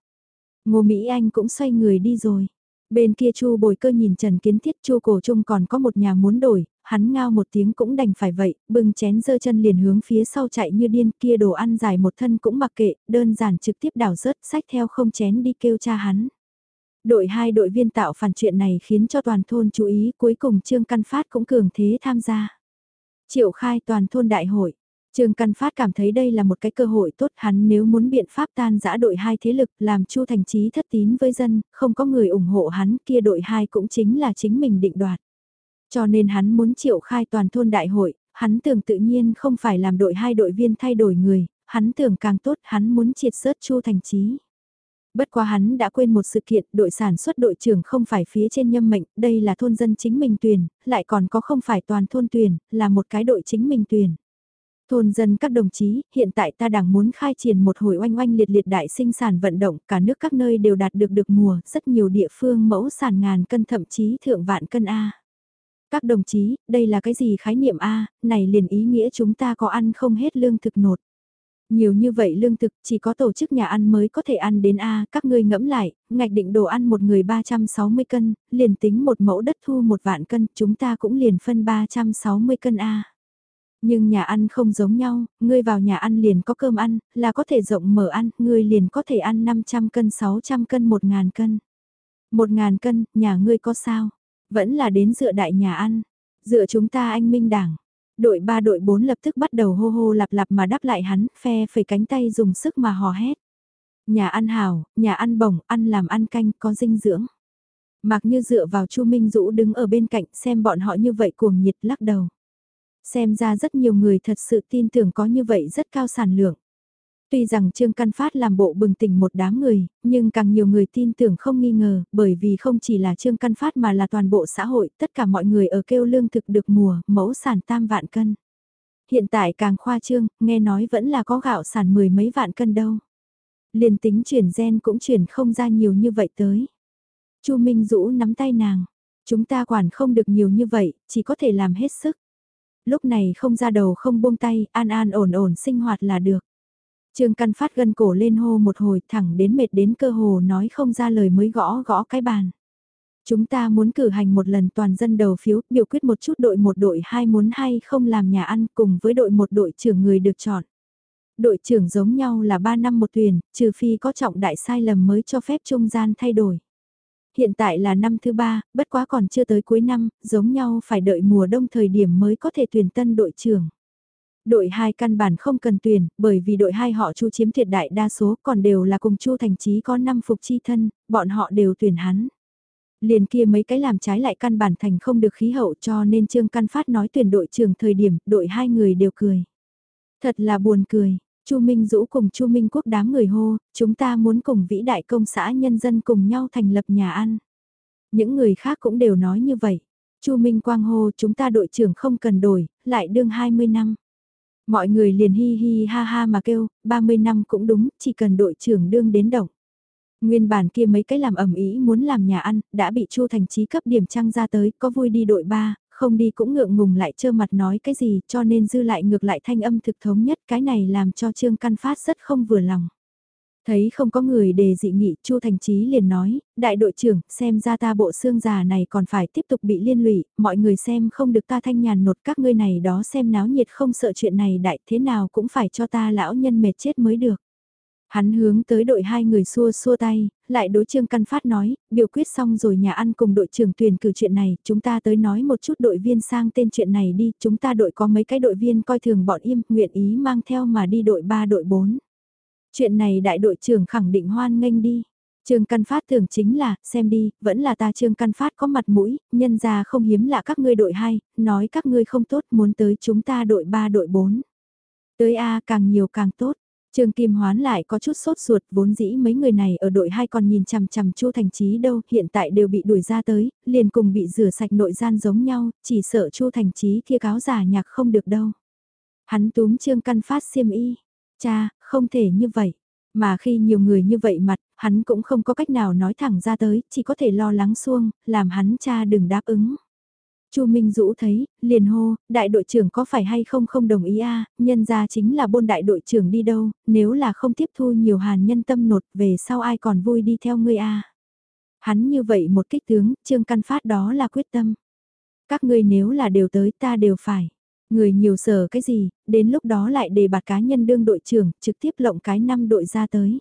Ngô Mỹ Anh cũng xoay người đi rồi. Bên kia Chu Bồi Cơ nhìn Trần Kiến Thiết Chu Cổ Trung còn có một nhà muốn đổi, hắn ngao một tiếng cũng đành phải vậy, bưng chén dơ chân liền hướng phía sau chạy như điên kia đồ ăn dài một thân cũng mặc kệ, đơn giản trực tiếp đảo rớt sách theo không chén đi kêu cha hắn. Đội hai đội viên tạo phản chuyện này khiến cho toàn thôn chú ý cuối cùng Trương Căn Phát cũng cường thế tham gia. Triệu khai toàn thôn đại hội. Trương Căn Phát cảm thấy đây là một cái cơ hội tốt hắn nếu muốn biện pháp tan giã đội hai thế lực làm Chu Thành Chí thất tín với dân, không có người ủng hộ hắn kia đội hai cũng chính là chính mình định đoạt. Cho nên hắn muốn triệu khai toàn thôn đại hội, hắn tưởng tự nhiên không phải làm đội hai đội viên thay đổi người, hắn tưởng càng tốt hắn muốn triệt sớt Chu Thành Chí. Bất quá hắn đã quên một sự kiện, đội sản xuất đội trưởng không phải phía trên nhâm mệnh, đây là thôn dân chính mình tuyển, lại còn có không phải toàn thôn tuyển, là một cái đội chính mình tuyển. Thôn dân các đồng chí, hiện tại ta đang muốn khai triển một hồi oanh oanh liệt liệt đại sinh sản vận động, cả nước các nơi đều đạt được được mùa, rất nhiều địa phương mẫu sản ngàn cân thậm chí thượng vạn cân A. Các đồng chí, đây là cái gì khái niệm A, này liền ý nghĩa chúng ta có ăn không hết lương thực nột. Nhiều như vậy lương thực chỉ có tổ chức nhà ăn mới có thể ăn đến A, các ngươi ngẫm lại, ngạch định đồ ăn một người 360 cân, liền tính một mẫu đất thu một vạn cân, chúng ta cũng liền phân 360 cân A. Nhưng nhà ăn không giống nhau, ngươi vào nhà ăn liền có cơm ăn, là có thể rộng mở ăn, ngươi liền có thể ăn 500 cân 600 cân 1.000 cân. 1.000 cân, nhà ngươi có sao? Vẫn là đến dựa đại nhà ăn. Dựa chúng ta anh minh đảng. Đội 3 đội 4 lập tức bắt đầu hô hô lặp lặp mà đáp lại hắn, phe phẩy cánh tay dùng sức mà hò hét. Nhà ăn hào, nhà ăn bổng, ăn làm ăn canh, có dinh dưỡng. Mặc như dựa vào Chu Minh Dũ đứng ở bên cạnh xem bọn họ như vậy cuồng nhiệt lắc đầu. Xem ra rất nhiều người thật sự tin tưởng có như vậy rất cao sản lượng. Tuy rằng Trương Căn Phát làm bộ bừng tỉnh một đám người, nhưng càng nhiều người tin tưởng không nghi ngờ, bởi vì không chỉ là Trương Căn Phát mà là toàn bộ xã hội, tất cả mọi người ở kêu lương thực được mùa, mẫu sản tam vạn cân. Hiện tại càng khoa trương, nghe nói vẫn là có gạo sản mười mấy vạn cân đâu. Liền tính chuyển gen cũng chuyển không ra nhiều như vậy tới. Chu Minh Dũ nắm tay nàng, chúng ta quản không được nhiều như vậy, chỉ có thể làm hết sức. Lúc này không ra đầu không buông tay, an an ổn ổn sinh hoạt là được. Trương Căn Phát gân cổ lên hô một hồi thẳng đến mệt đến cơ hồ nói không ra lời mới gõ gõ cái bàn. Chúng ta muốn cử hành một lần toàn dân đầu phiếu, biểu quyết một chút đội một đội hai muốn hay không làm nhà ăn cùng với đội một đội trưởng người được chọn. Đội trưởng giống nhau là 3 năm một tuyển, trừ phi có trọng đại sai lầm mới cho phép trung gian thay đổi. Hiện tại là năm thứ ba, bất quá còn chưa tới cuối năm, giống nhau phải đợi mùa đông thời điểm mới có thể tuyển tân đội trưởng. Đội 2 căn bản không cần tuyển, bởi vì đội 2 họ Chu chiếm thiệt đại đa số còn đều là cùng Chu Thành Chí có 5 phục chi thân, bọn họ đều tuyển hắn. Liền kia mấy cái làm trái lại căn bản thành không được khí hậu cho nên Trương Căn Phát nói tuyển đội trưởng thời điểm, đội hai người đều cười. Thật là buồn cười, Chu Minh Dũ cùng Chu Minh Quốc đám người hô, chúng ta muốn cùng vĩ đại công xã nhân dân cùng nhau thành lập nhà ăn. Những người khác cũng đều nói như vậy. Chu Minh Quang hô chúng ta đội trưởng không cần đổi, lại đương 20 năm. Mọi người liền hi hi ha ha mà kêu, 30 năm cũng đúng, chỉ cần đội trưởng đương đến động. Nguyên bản kia mấy cái làm ẩm ý muốn làm nhà ăn, đã bị Chu Thành Chí cấp điểm trăng ra tới, có vui đi đội 3, không đi cũng ngượng ngùng lại trơ mặt nói cái gì, cho nên dư lại ngược lại thanh âm thực thống nhất, cái này làm cho Trương Căn Phát rất không vừa lòng. Thấy không có người đề dị nghị, Chu Thành Chí liền nói, đại đội trưởng, xem ra ta bộ xương già này còn phải tiếp tục bị liên lụy, mọi người xem không được ta thanh nhàn nột các ngươi này đó xem náo nhiệt không sợ chuyện này đại thế nào cũng phải cho ta lão nhân mệt chết mới được. Hắn hướng tới đội hai người xua xua tay, lại đối trương căn phát nói, biểu quyết xong rồi nhà ăn cùng đội trưởng tuyển cử chuyện này, chúng ta tới nói một chút đội viên sang tên chuyện này đi, chúng ta đội có mấy cái đội viên coi thường bọn im, nguyện ý mang theo mà đi đội 3 đội 4. Chuyện này đại đội trưởng khẳng định hoan nghênh đi. Trương Căn Phát tưởng chính là, xem đi, vẫn là ta Trương Căn Phát có mặt mũi, nhân ra không hiếm lạ các ngươi đội 2, nói các ngươi không tốt muốn tới chúng ta đội 3 đội 4. Tới A càng nhiều càng tốt. Trương Kim Hoán lại có chút sốt ruột, vốn dĩ mấy người này ở đội hai còn nhìn chằm chằm Chu Thành Chí đâu, hiện tại đều bị đuổi ra tới, liền cùng bị rửa sạch nội gian giống nhau, chỉ sợ Chu Thành Chí kia cáo giả nhạc không được đâu. Hắn túm Trương Căn Phát xiêm y, cha, không thể như vậy. Mà khi nhiều người như vậy mặt, hắn cũng không có cách nào nói thẳng ra tới, chỉ có thể lo lắng xuông, làm hắn cha đừng đáp ứng. Chu Minh Dũ thấy, liền hô, đại đội trưởng có phải hay không không đồng ý a nhân ra chính là bôn đại đội trưởng đi đâu, nếu là không tiếp thu nhiều hàn nhân tâm nột về sau ai còn vui đi theo ngươi a Hắn như vậy một kích tướng, trương căn phát đó là quyết tâm. Các ngươi nếu là đều tới ta đều phải. Người nhiều sở cái gì, đến lúc đó lại đề bạt cá nhân đương đội trưởng, trực tiếp lộng cái năm đội ra tới.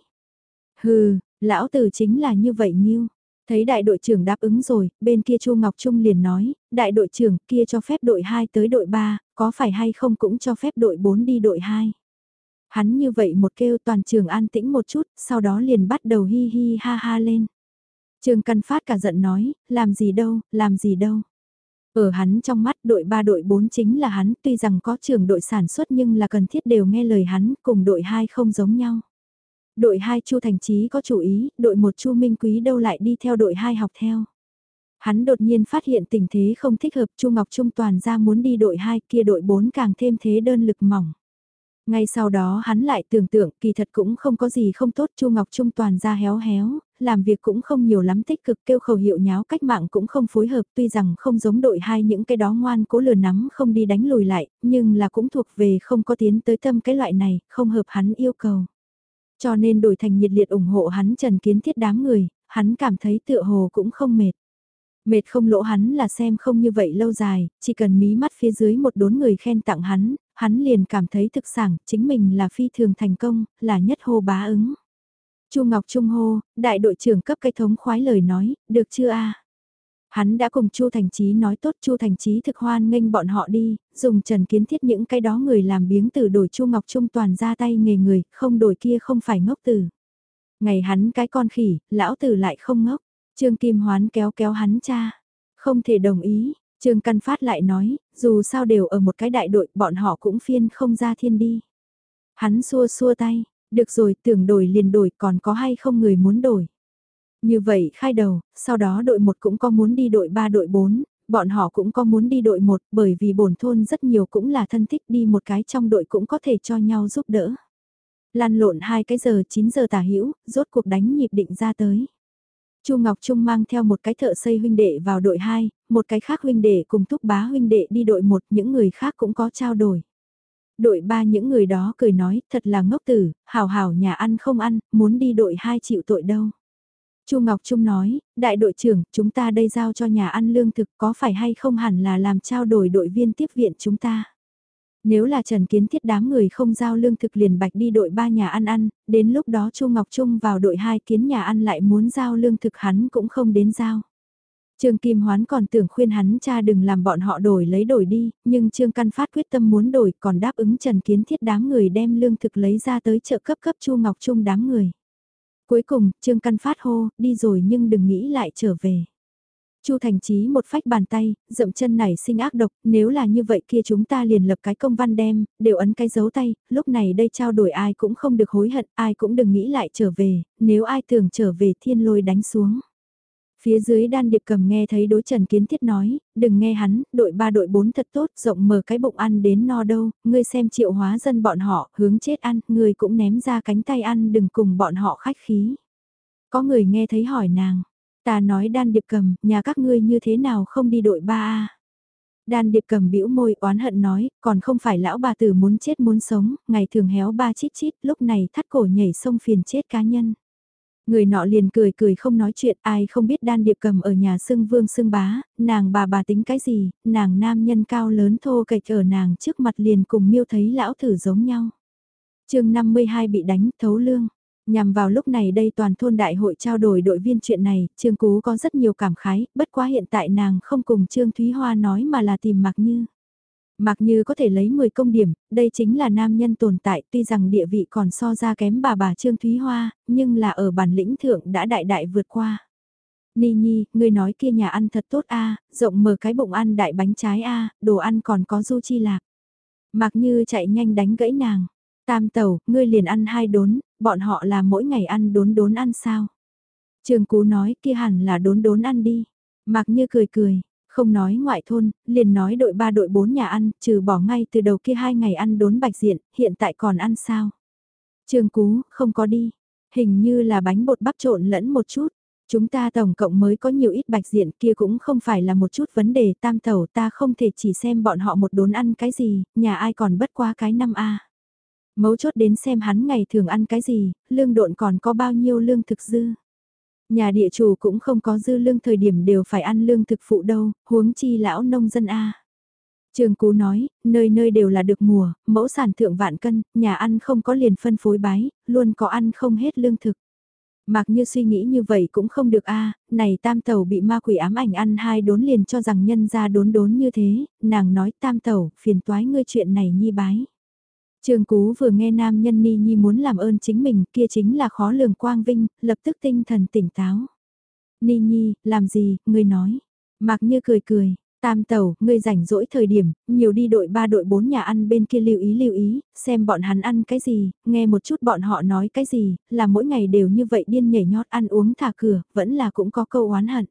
Hừ, lão tử chính là như vậy nhiêu. Thấy đại đội trưởng đáp ứng rồi, bên kia Chu Ngọc Trung liền nói, đại đội trưởng kia cho phép đội 2 tới đội 3, có phải hay không cũng cho phép đội 4 đi đội 2. Hắn như vậy một kêu toàn trường an tĩnh một chút, sau đó liền bắt đầu hi hi ha ha lên. Trương Căn Phát cả giận nói, làm gì đâu, làm gì đâu. Ở hắn trong mắt đội 3 đội 4 chính là hắn, tuy rằng có trường đội sản xuất nhưng là cần thiết đều nghe lời hắn, cùng đội 2 không giống nhau. Đội 2 Chu Thành Chí có chủ ý, đội 1 Chu Minh Quý đâu lại đi theo đội 2 học theo. Hắn đột nhiên phát hiện tình thế không thích hợp Chu Ngọc Trung toàn ra muốn đi đội 2 kia đội 4 càng thêm thế đơn lực mỏng. Ngay sau đó hắn lại tưởng tượng kỳ thật cũng không có gì không tốt Chu Ngọc Trung toàn ra héo héo, làm việc cũng không nhiều lắm tích cực kêu khẩu hiệu nháo cách mạng cũng không phối hợp tuy rằng không giống đội hai những cái đó ngoan cố lừa nắm không đi đánh lùi lại, nhưng là cũng thuộc về không có tiến tới tâm cái loại này, không hợp hắn yêu cầu. Cho nên đổi thành nhiệt liệt ủng hộ hắn Trần Kiến Thiết đám người, hắn cảm thấy tựa hồ cũng không mệt. Mệt không lỗ hắn là xem không như vậy lâu dài, chỉ cần mí mắt phía dưới một đốn người khen tặng hắn, hắn liền cảm thấy thực sảng chính mình là phi thường thành công, là nhất hô bá ứng. Chu Ngọc Trung hô, đại đội trưởng cấp cây thống khoái lời nói, được chưa a? Hắn đã cùng Chu Thành Chí nói tốt Chu Thành Chí thực hoan nghênh bọn họ đi, dùng Trần Kiến Thiết những cái đó người làm biếng từ đổi Chu Ngọc Trung toàn ra tay nghề người, không đổi kia không phải ngốc tử. Ngày hắn cái con khỉ, lão tử lại không ngốc. Trương Kim Hoán kéo kéo hắn cha. Không thể đồng ý, Trương Căn Phát lại nói, dù sao đều ở một cái đại đội, bọn họ cũng phiên không ra thiên đi. Hắn xua xua tay, được rồi tưởng đổi liền đổi còn có hay không người muốn đổi. Như vậy khai đầu, sau đó đội 1 cũng có muốn đi đội 3 đội 4, bọn họ cũng có muốn đi đội 1 bởi vì bổn thôn rất nhiều cũng là thân thích đi một cái trong đội cũng có thể cho nhau giúp đỡ. Lan lộn hai cái giờ 9 giờ tả hữu rốt cuộc đánh nhịp định ra tới. Chu Ngọc Trung mang theo một cái thợ xây huynh đệ vào đội 2, một cái khác huynh đệ cùng thúc bá huynh đệ đi đội 1, những người khác cũng có trao đổi. Đội 3 những người đó cười nói, thật là ngốc tử, hào hào nhà ăn không ăn, muốn đi đội 2 chịu tội đâu. Chu Ngọc Trung nói, đại đội trưởng, chúng ta đây giao cho nhà ăn lương thực có phải hay không hẳn là làm trao đổi đội viên tiếp viện chúng ta. Nếu là Trần Kiến Thiết đám người không giao lương thực liền bạch đi đội 3 nhà ăn ăn, đến lúc đó Chu Ngọc Trung vào đội 2 kiến nhà ăn lại muốn giao lương thực hắn cũng không đến giao. Trương Kim Hoán còn tưởng khuyên hắn cha đừng làm bọn họ đổi lấy đổi đi, nhưng Trương Căn Phát quyết tâm muốn đổi còn đáp ứng Trần Kiến Thiết đám người đem lương thực lấy ra tới chợ cấp cấp Chu Ngọc Trung đám người. Cuối cùng, Trương Căn Phát hô, đi rồi nhưng đừng nghĩ lại trở về. Chu Thành Chí một phách bàn tay, dậm chân này sinh ác độc, nếu là như vậy kia chúng ta liền lập cái công văn đem, đều ấn cái dấu tay, lúc này đây trao đổi ai cũng không được hối hận, ai cũng đừng nghĩ lại trở về, nếu ai tưởng trở về thiên lôi đánh xuống. Phía dưới đan điệp cầm nghe thấy đối Trần Kiến Thiết nói, đừng nghe hắn, đội ba đội bốn thật tốt, rộng mở cái bụng ăn đến no đâu, ngươi xem triệu hóa dân bọn họ, hướng chết ăn, ngươi cũng ném ra cánh tay ăn đừng cùng bọn họ khách khí. Có người nghe thấy hỏi nàng, ta nói đan điệp cầm, nhà các ngươi như thế nào không đi đội ba a Đan điệp cầm bĩu môi oán hận nói, còn không phải lão bà tử muốn chết muốn sống, ngày thường héo ba chít chít, lúc này thắt cổ nhảy sông phiền chết cá nhân. Người nọ liền cười cười không nói chuyện, ai không biết đan điệp cầm ở nhà xưng vương xưng bá, nàng bà bà tính cái gì, nàng nam nhân cao lớn thô kệch ở nàng trước mặt liền cùng miêu thấy lão thử giống nhau. chương 52 bị đánh thấu lương. Nhằm vào lúc này đây toàn thôn đại hội trao đổi đội viên chuyện này, Trương Cú có rất nhiều cảm khái, bất quá hiện tại nàng không cùng Trương Thúy Hoa nói mà là tìm mặc như. Mặc như có thể lấy 10 công điểm, đây chính là nam nhân tồn tại tuy rằng địa vị còn so ra kém bà bà Trương Thúy Hoa, nhưng là ở bản lĩnh thượng đã đại đại vượt qua. Ni Nhi, ngươi nói kia nhà ăn thật tốt a, rộng mở cái bụng ăn đại bánh trái a, đồ ăn còn có du chi lạc. Mặc như chạy nhanh đánh gãy nàng. Tam tàu, ngươi liền ăn hai đốn, bọn họ là mỗi ngày ăn đốn đốn ăn sao? Trường Cú nói kia hẳn là đốn đốn ăn đi. Mặc như cười cười, không nói ngoại thôn, liền nói đội ba đội bốn nhà ăn, trừ bỏ ngay từ đầu kia hai ngày ăn đốn bạch diện, hiện tại còn ăn sao? Trường Cú, không có đi. Hình như là bánh bột bắp trộn lẫn một chút. Chúng ta tổng cộng mới có nhiều ít bạch diện kia cũng không phải là một chút vấn đề tam tẩu ta không thể chỉ xem bọn họ một đốn ăn cái gì, nhà ai còn bất qua cái năm a Mấu chốt đến xem hắn ngày thường ăn cái gì, lương độn còn có bao nhiêu lương thực dư. Nhà địa chủ cũng không có dư lương thời điểm đều phải ăn lương thực phụ đâu, huống chi lão nông dân A. Trường Cú nói, nơi nơi đều là được mùa, mẫu sản thượng vạn cân, nhà ăn không có liền phân phối bái, luôn có ăn không hết lương thực. Mặc như suy nghĩ như vậy cũng không được a này tam tàu bị ma quỷ ám ảnh ăn hai đốn liền cho rằng nhân ra đốn đốn như thế, nàng nói tam tàu, phiền toái ngươi chuyện này nhi bái. Trường Cú vừa nghe nam nhân Ni Nhi muốn làm ơn chính mình kia chính là khó lường quang vinh, lập tức tinh thần tỉnh táo. Ni Nhi, làm gì, ngươi nói. Mạc Như cười cười, tam Tẩu, ngươi rảnh rỗi thời điểm, nhiều đi đội ba đội bốn nhà ăn bên kia lưu ý lưu ý, xem bọn hắn ăn cái gì, nghe một chút bọn họ nói cái gì, là mỗi ngày đều như vậy điên nhảy nhót ăn uống thả cửa, vẫn là cũng có câu oán hận.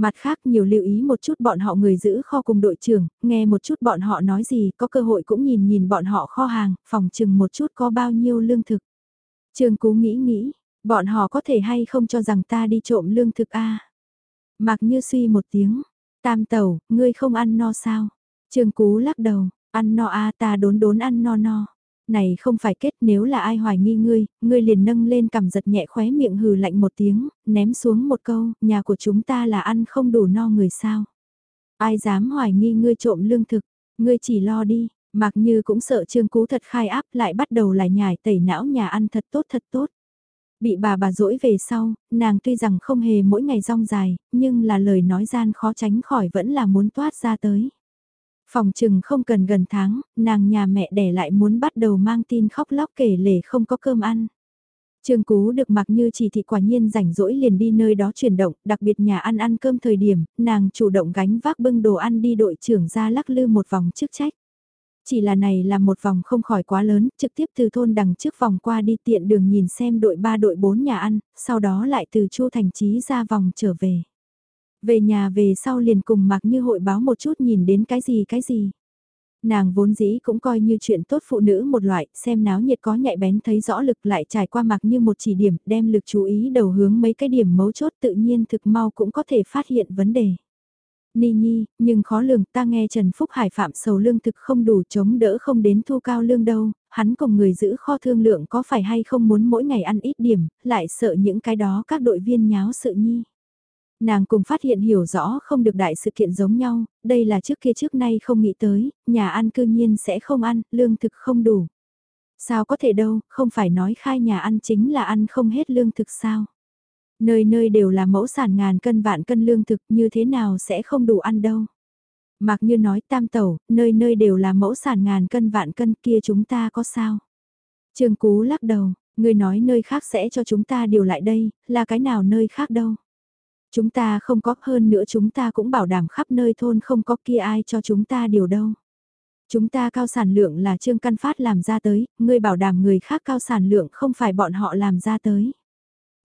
Mặt khác nhiều lưu ý một chút bọn họ người giữ kho cùng đội trưởng, nghe một chút bọn họ nói gì, có cơ hội cũng nhìn nhìn bọn họ kho hàng, phòng chừng một chút có bao nhiêu lương thực. Trường Cú nghĩ nghĩ, bọn họ có thể hay không cho rằng ta đi trộm lương thực a à? Mặc như suy một tiếng, tam tẩu, ngươi không ăn no sao? Trường Cú lắc đầu, ăn no a ta đốn đốn ăn no no này không phải kết nếu là ai hoài nghi ngươi, ngươi liền nâng lên cầm giật nhẹ khóe miệng hừ lạnh một tiếng, ném xuống một câu, nhà của chúng ta là ăn không đủ no người sao. Ai dám hoài nghi ngươi trộm lương thực, ngươi chỉ lo đi, mặc như cũng sợ trương cú thật khai áp lại bắt đầu lại nhải tẩy não nhà ăn thật tốt thật tốt. Bị bà bà dỗi về sau, nàng tuy rằng không hề mỗi ngày rong dài, nhưng là lời nói gian khó tránh khỏi vẫn là muốn toát ra tới. Phòng chừng không cần gần tháng, nàng nhà mẹ đẻ lại muốn bắt đầu mang tin khóc lóc kể lể không có cơm ăn. Trương Cú được mặc như chỉ thị quả nhiên rảnh rỗi liền đi nơi đó chuyển động, đặc biệt nhà ăn ăn cơm thời điểm, nàng chủ động gánh vác bưng đồ ăn đi đội trưởng ra lắc lư một vòng chức trách. Chỉ là này là một vòng không khỏi quá lớn, trực tiếp từ thôn đằng trước vòng qua đi tiện đường nhìn xem đội 3 đội 4 nhà ăn, sau đó lại từ Chu Thành Chí ra vòng trở về. Về nhà về sau liền cùng mặc như hội báo một chút nhìn đến cái gì cái gì. Nàng vốn dĩ cũng coi như chuyện tốt phụ nữ một loại, xem náo nhiệt có nhạy bén thấy rõ lực lại trải qua mặc như một chỉ điểm, đem lực chú ý đầu hướng mấy cái điểm mấu chốt tự nhiên thực mau cũng có thể phát hiện vấn đề. Ni Nhi, nhưng khó lường ta nghe Trần Phúc Hải phạm sầu lương thực không đủ chống đỡ không đến thu cao lương đâu, hắn cùng người giữ kho thương lượng có phải hay không muốn mỗi ngày ăn ít điểm, lại sợ những cái đó các đội viên nháo sự Nhi. Nàng cùng phát hiện hiểu rõ không được đại sự kiện giống nhau, đây là trước kia trước nay không nghĩ tới, nhà ăn cư nhiên sẽ không ăn, lương thực không đủ. Sao có thể đâu, không phải nói khai nhà ăn chính là ăn không hết lương thực sao? Nơi nơi đều là mẫu sản ngàn cân vạn cân lương thực như thế nào sẽ không đủ ăn đâu. Mặc như nói tam tẩu, nơi nơi đều là mẫu sản ngàn cân vạn cân kia chúng ta có sao? Trường Cú lắc đầu, người nói nơi khác sẽ cho chúng ta điều lại đây, là cái nào nơi khác đâu? Chúng ta không có hơn nữa chúng ta cũng bảo đảm khắp nơi thôn không có kia ai cho chúng ta điều đâu. Chúng ta cao sản lượng là Trương Căn Phát làm ra tới, ngươi bảo đảm người khác cao sản lượng không phải bọn họ làm ra tới.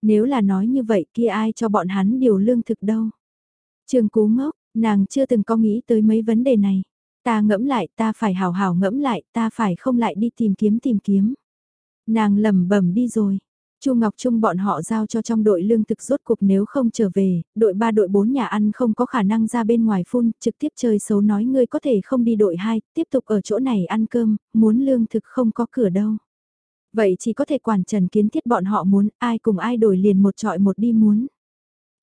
Nếu là nói như vậy kia ai cho bọn hắn điều lương thực đâu. Trương Cú ngốc, nàng chưa từng có nghĩ tới mấy vấn đề này. Ta ngẫm lại, ta phải hào hào ngẫm lại, ta phải không lại đi tìm kiếm tìm kiếm. Nàng lầm bẩm đi rồi, Chu Ngọc Trung bọn họ giao cho trong đội lương thực rốt cuộc nếu không trở về, đội 3 đội 4 nhà ăn không có khả năng ra bên ngoài phun, trực tiếp chơi xấu nói ngươi có thể không đi đội 2, tiếp tục ở chỗ này ăn cơm, muốn lương thực không có cửa đâu. Vậy chỉ có thể quản trần kiến thiết bọn họ muốn, ai cùng ai đổi liền một trọi một đi muốn.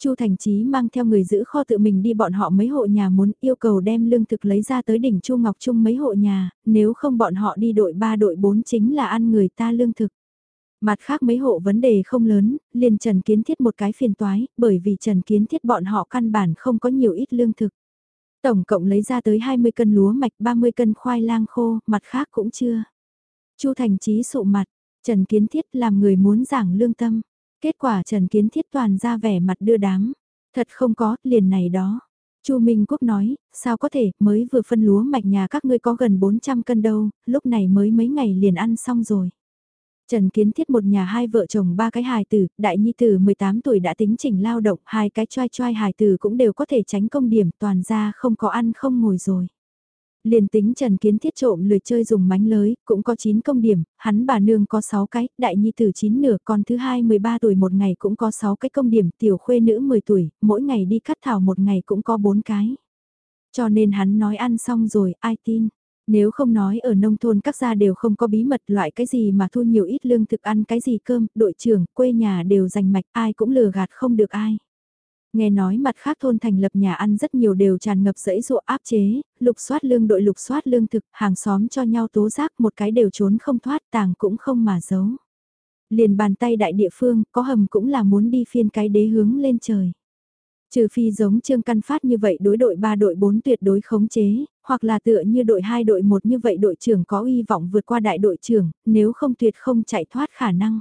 Chu Thành Chí mang theo người giữ kho tự mình đi bọn họ mấy hộ nhà muốn yêu cầu đem lương thực lấy ra tới đỉnh Chu Ngọc Trung mấy hộ nhà, nếu không bọn họ đi đội 3 đội 4 chính là ăn người ta lương thực. Mặt khác mấy hộ vấn đề không lớn, liền Trần Kiến Thiết một cái phiền toái, bởi vì Trần Kiến Thiết bọn họ căn bản không có nhiều ít lương thực. Tổng cộng lấy ra tới 20 cân lúa mạch, 30 cân khoai lang khô, mặt khác cũng chưa. Chu Thành Chí sụ mặt, Trần Kiến Thiết làm người muốn giảng lương tâm. Kết quả Trần Kiến Thiết toàn ra vẻ mặt đưa đám. Thật không có, liền này đó. Chu Minh Quốc nói, sao có thể, mới vừa phân lúa mạch nhà các ngươi có gần 400 cân đâu, lúc này mới mấy ngày liền ăn xong rồi. Trần Kiến Thiết một nhà hai vợ chồng ba cái hài tử, đại nhi tử 18 tuổi đã tính chỉnh lao động, hai cái choai choai hài tử cũng đều có thể tránh công điểm, toàn ra không có ăn không ngồi rồi. Liền tính Trần Kiến Thiết trộm lười chơi dùng mánh lới, cũng có 9 công điểm, hắn bà nương có 6 cái, đại nhi tử 9 nửa, con thứ hai 13 tuổi một ngày cũng có 6 cái công điểm, tiểu khuê nữ 10 tuổi, mỗi ngày đi cắt thảo một ngày cũng có 4 cái. Cho nên hắn nói ăn xong rồi, ai tin. Nếu không nói ở nông thôn các gia đều không có bí mật loại cái gì mà thu nhiều ít lương thực ăn cái gì cơm, đội trưởng, quê nhà đều dành mạch, ai cũng lừa gạt không được ai. Nghe nói mặt khác thôn thành lập nhà ăn rất nhiều đều tràn ngập dẫy ruộng áp chế, lục soát lương đội lục soát lương thực, hàng xóm cho nhau tố giác một cái đều trốn không thoát tàng cũng không mà giấu. Liền bàn tay đại địa phương, có hầm cũng là muốn đi phiên cái đế hướng lên trời. Trừ phi giống Trương Căn Phát như vậy đối đội 3 đội 4 tuyệt đối khống chế, hoặc là tựa như đội 2 đội 1 như vậy đội trưởng có uy vọng vượt qua đại đội trưởng, nếu không tuyệt không chạy thoát khả năng.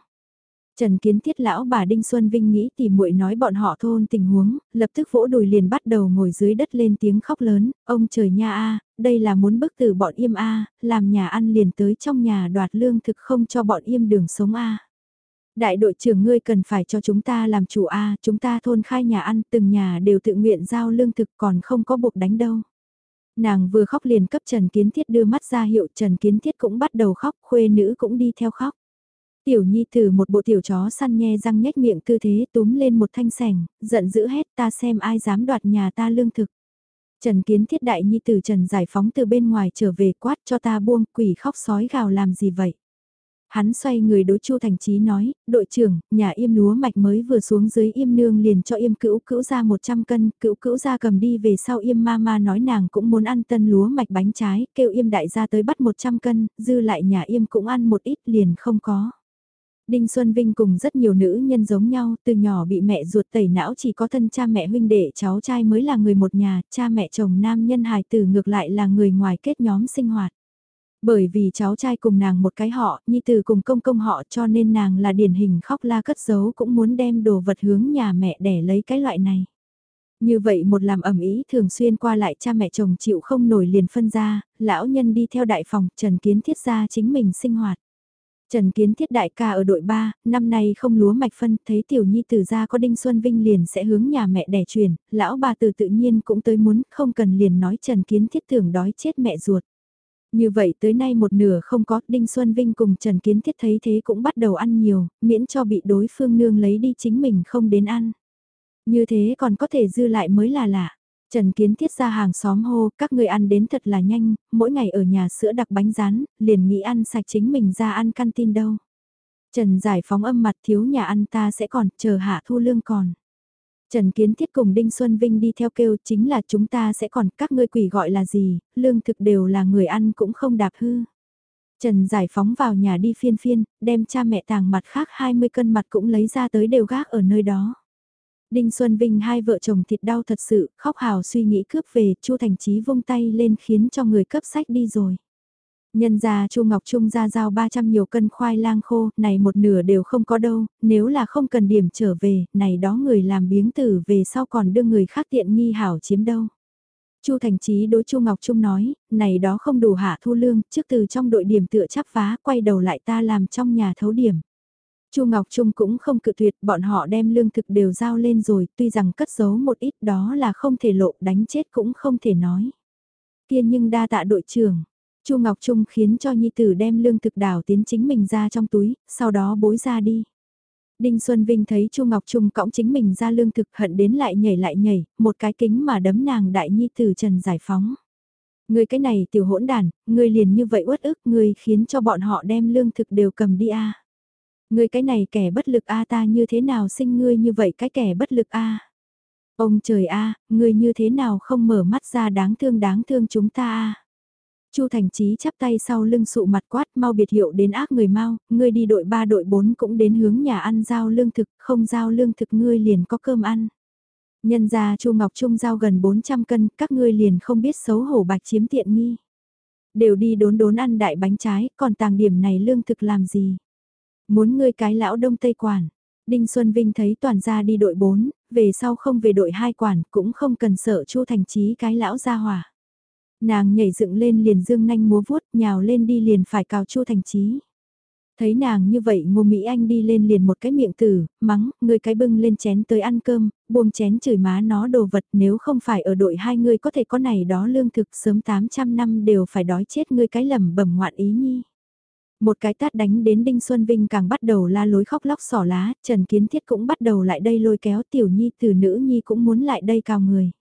Trần Kiến Thiết lão bà Đinh Xuân Vinh nghĩ thì muội nói bọn họ thôn tình huống, lập tức vỗ đùi liền bắt đầu ngồi dưới đất lên tiếng khóc lớn, ông trời nha a, đây là muốn bức tử bọn im a, làm nhà ăn liền tới trong nhà đoạt lương thực không cho bọn im đường sống a. Đại đội trưởng ngươi cần phải cho chúng ta làm chủ a, chúng ta thôn khai nhà ăn, từng nhà đều tự nguyện giao lương thực còn không có buộc đánh đâu. Nàng vừa khóc liền cấp Trần Kiến Thiết đưa mắt ra hiệu Trần Kiến Thiết cũng bắt đầu khóc, khuê nữ cũng đi theo khóc. Tiểu nhi từ một bộ tiểu chó săn nhe răng nhếch miệng tư thế túm lên một thanh sẻng, giận dữ hét ta xem ai dám đoạt nhà ta lương thực. Trần Kiến Thiết đại nhi từ Trần giải phóng từ bên ngoài trở về quát cho ta buông quỷ khóc sói gào làm gì vậy. Hắn xoay người đối Chu Thành Chí nói, đội trưởng, nhà im lúa mạch mới vừa xuống dưới im nương liền cho im cữu cữu ra 100 cân, cữu cữu ra cầm đi về sau im ma ma nói nàng cũng muốn ăn tân lúa mạch bánh trái, kêu im đại gia tới bắt 100 cân, dư lại nhà im cũng ăn một ít liền không có. Đinh Xuân Vinh cùng rất nhiều nữ nhân giống nhau, từ nhỏ bị mẹ ruột tẩy não chỉ có thân cha mẹ huynh đệ cháu trai mới là người một nhà, cha mẹ chồng nam nhân hài tử ngược lại là người ngoài kết nhóm sinh hoạt. Bởi vì cháu trai cùng nàng một cái họ, nhi tử cùng công công họ cho nên nàng là điển hình khóc la cất giấu cũng muốn đem đồ vật hướng nhà mẹ để lấy cái loại này. Như vậy một làm ẩm ý thường xuyên qua lại cha mẹ chồng chịu không nổi liền phân ra, lão nhân đi theo đại phòng, Trần Kiến thiết ra chính mình sinh hoạt. Trần Kiến Thiết đại ca ở đội 3, năm nay không lúa mạch phân, thấy tiểu nhi tử ra có Đinh Xuân Vinh liền sẽ hướng nhà mẹ đẻ truyền, lão bà từ tự nhiên cũng tới muốn, không cần liền nói Trần Kiến Thiết tưởng đói chết mẹ ruột. Như vậy tới nay một nửa không có, Đinh Xuân Vinh cùng Trần Kiến Thiết thấy thế cũng bắt đầu ăn nhiều, miễn cho bị đối phương nương lấy đi chính mình không đến ăn. Như thế còn có thể dư lại mới là lạ. Trần Kiến Thiết ra hàng xóm hô, các người ăn đến thật là nhanh, mỗi ngày ở nhà sữa đặc bánh rán, liền nghĩ ăn sạch chính mình ra ăn canteen đâu. Trần giải phóng âm mặt thiếu nhà ăn ta sẽ còn, chờ hạ thu lương còn. Trần Kiến Thiết cùng Đinh Xuân Vinh đi theo kêu chính là chúng ta sẽ còn các ngươi quỷ gọi là gì, lương thực đều là người ăn cũng không đạp hư. Trần giải phóng vào nhà đi phiên phiên, đem cha mẹ tàng mặt khác 20 cân mặt cũng lấy ra tới đều gác ở nơi đó. Đinh Xuân Vinh hai vợ chồng thịt đau thật sự, khóc hào suy nghĩ cướp về, Chu Thành Chí vung tay lên khiến cho người cấp sách đi rồi. Nhân ra Chu Ngọc Trung ra giao 300 nhiều cân khoai lang khô, này một nửa đều không có đâu, nếu là không cần điểm trở về, này đó người làm biếng tử về sau còn đưa người khác tiện nghi hảo chiếm đâu. Chu Thành Chí đối Chu Ngọc Trung nói, này đó không đủ hạ thu lương, trước từ trong đội điểm tựa chắp phá, quay đầu lại ta làm trong nhà thấu điểm. Chu Ngọc Trung cũng không cự tuyệt, bọn họ đem lương thực đều giao lên rồi, tuy rằng cất giấu một ít đó là không thể lộ, đánh chết cũng không thể nói. Kia nhưng đa tạ đội trưởng, Chu Ngọc Trung khiến cho nhi tử đem lương thực đảo tiến chính mình ra trong túi, sau đó bối ra đi. Đinh Xuân Vinh thấy Chu Ngọc Trung cõng chính mình ra lương thực hận đến lại nhảy lại nhảy, một cái kính mà đấm nàng đại nhi tử Trần giải phóng. Người cái này tiểu hỗn đàn, người liền như vậy uất ức, người khiến cho bọn họ đem lương thực đều cầm đi a. Ngươi cái này kẻ bất lực a ta như thế nào sinh ngươi như vậy cái kẻ bất lực a. Ông trời a, ngươi như thế nào không mở mắt ra đáng thương đáng thương chúng ta a. Chu Thành Chí chắp tay sau lưng sụ mặt quát mau biệt hiệu đến ác người mau, ngươi đi đội 3 đội 4 cũng đến hướng nhà ăn giao lương thực, không giao lương thực ngươi liền có cơm ăn. Nhân ra Chu Ngọc Trung giao gần 400 cân, các ngươi liền không biết xấu hổ bạch chiếm tiện nghi. Đều đi đốn đốn ăn đại bánh trái, còn tàng điểm này lương thực làm gì? Muốn ngươi cái lão đông tây quản. Đinh Xuân Vinh thấy toàn gia đi đội 4, về sau không về đội 2 quản, cũng không cần sợ Chu Thành Chí cái lão gia hỏa. Nàng nhảy dựng lên liền dương nanh múa vuốt, nhào lên đi liền phải cào Chu Thành trí Thấy nàng như vậy ngô Mỹ Anh đi lên liền một cái miệng tử, mắng, người cái bưng lên chén tới ăn cơm, buông chén chửi má nó đồ vật nếu không phải ở đội hai người có thể có này đó lương thực sớm 800 năm đều phải đói chết người cái lầm bẩm ngoạn ý nhi. Một cái tát đánh đến Đinh Xuân Vinh càng bắt đầu la lối khóc lóc sỏ lá, Trần Kiến Thiết cũng bắt đầu lại đây lôi kéo tiểu nhi từ nữ nhi cũng muốn lại đây cào người.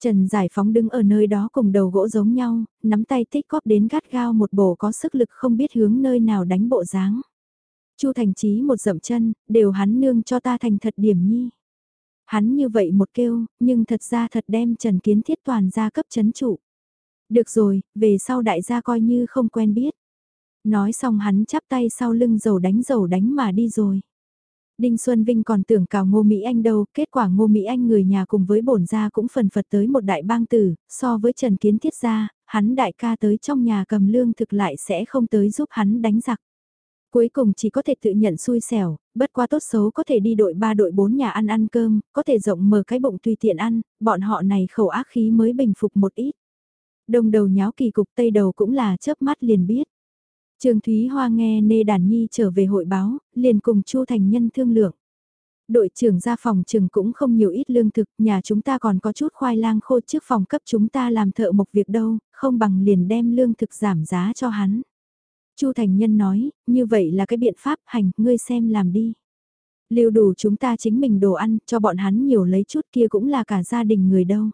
Trần Giải Phóng đứng ở nơi đó cùng đầu gỗ giống nhau, nắm tay tích cóp đến gắt gao một bổ có sức lực không biết hướng nơi nào đánh bộ dáng. Chu Thành Chí một dậm chân, đều hắn nương cho ta thành thật điểm nhi. Hắn như vậy một kêu, nhưng thật ra thật đem Trần Kiến Thiết toàn ra cấp chấn trụ. Được rồi, về sau đại gia coi như không quen biết. Nói xong hắn chắp tay sau lưng dầu đánh dầu đánh mà đi rồi. Đinh Xuân Vinh còn tưởng cào Ngô Mỹ Anh đâu, kết quả Ngô Mỹ Anh người nhà cùng với bổn gia cũng phần phật tới một đại bang tử, so với Trần Kiến Thiết gia, hắn đại ca tới trong nhà cầm lương thực lại sẽ không tới giúp hắn đánh giặc. Cuối cùng chỉ có thể tự nhận xui xẻo, bất qua tốt xấu có thể đi đội 3 đội 4 nhà ăn ăn cơm, có thể rộng mở cái bụng tùy tiện ăn, bọn họ này khẩu ác khí mới bình phục một ít. Đông đầu nháo kỳ cục tây đầu cũng là chớp mắt liền biết. Trương Thúy Hoa nghe Nê Đàn Nhi trở về hội báo, liền cùng Chu Thành Nhân thương lượng. Đội trưởng ra phòng trường cũng không nhiều ít lương thực, nhà chúng ta còn có chút khoai lang khô trước phòng cấp chúng ta làm thợ mộc việc đâu, không bằng liền đem lương thực giảm giá cho hắn. Chu Thành Nhân nói, như vậy là cái biện pháp hành, ngươi xem làm đi. Lưu đủ chúng ta chính mình đồ ăn, cho bọn hắn nhiều lấy chút kia cũng là cả gia đình người đâu.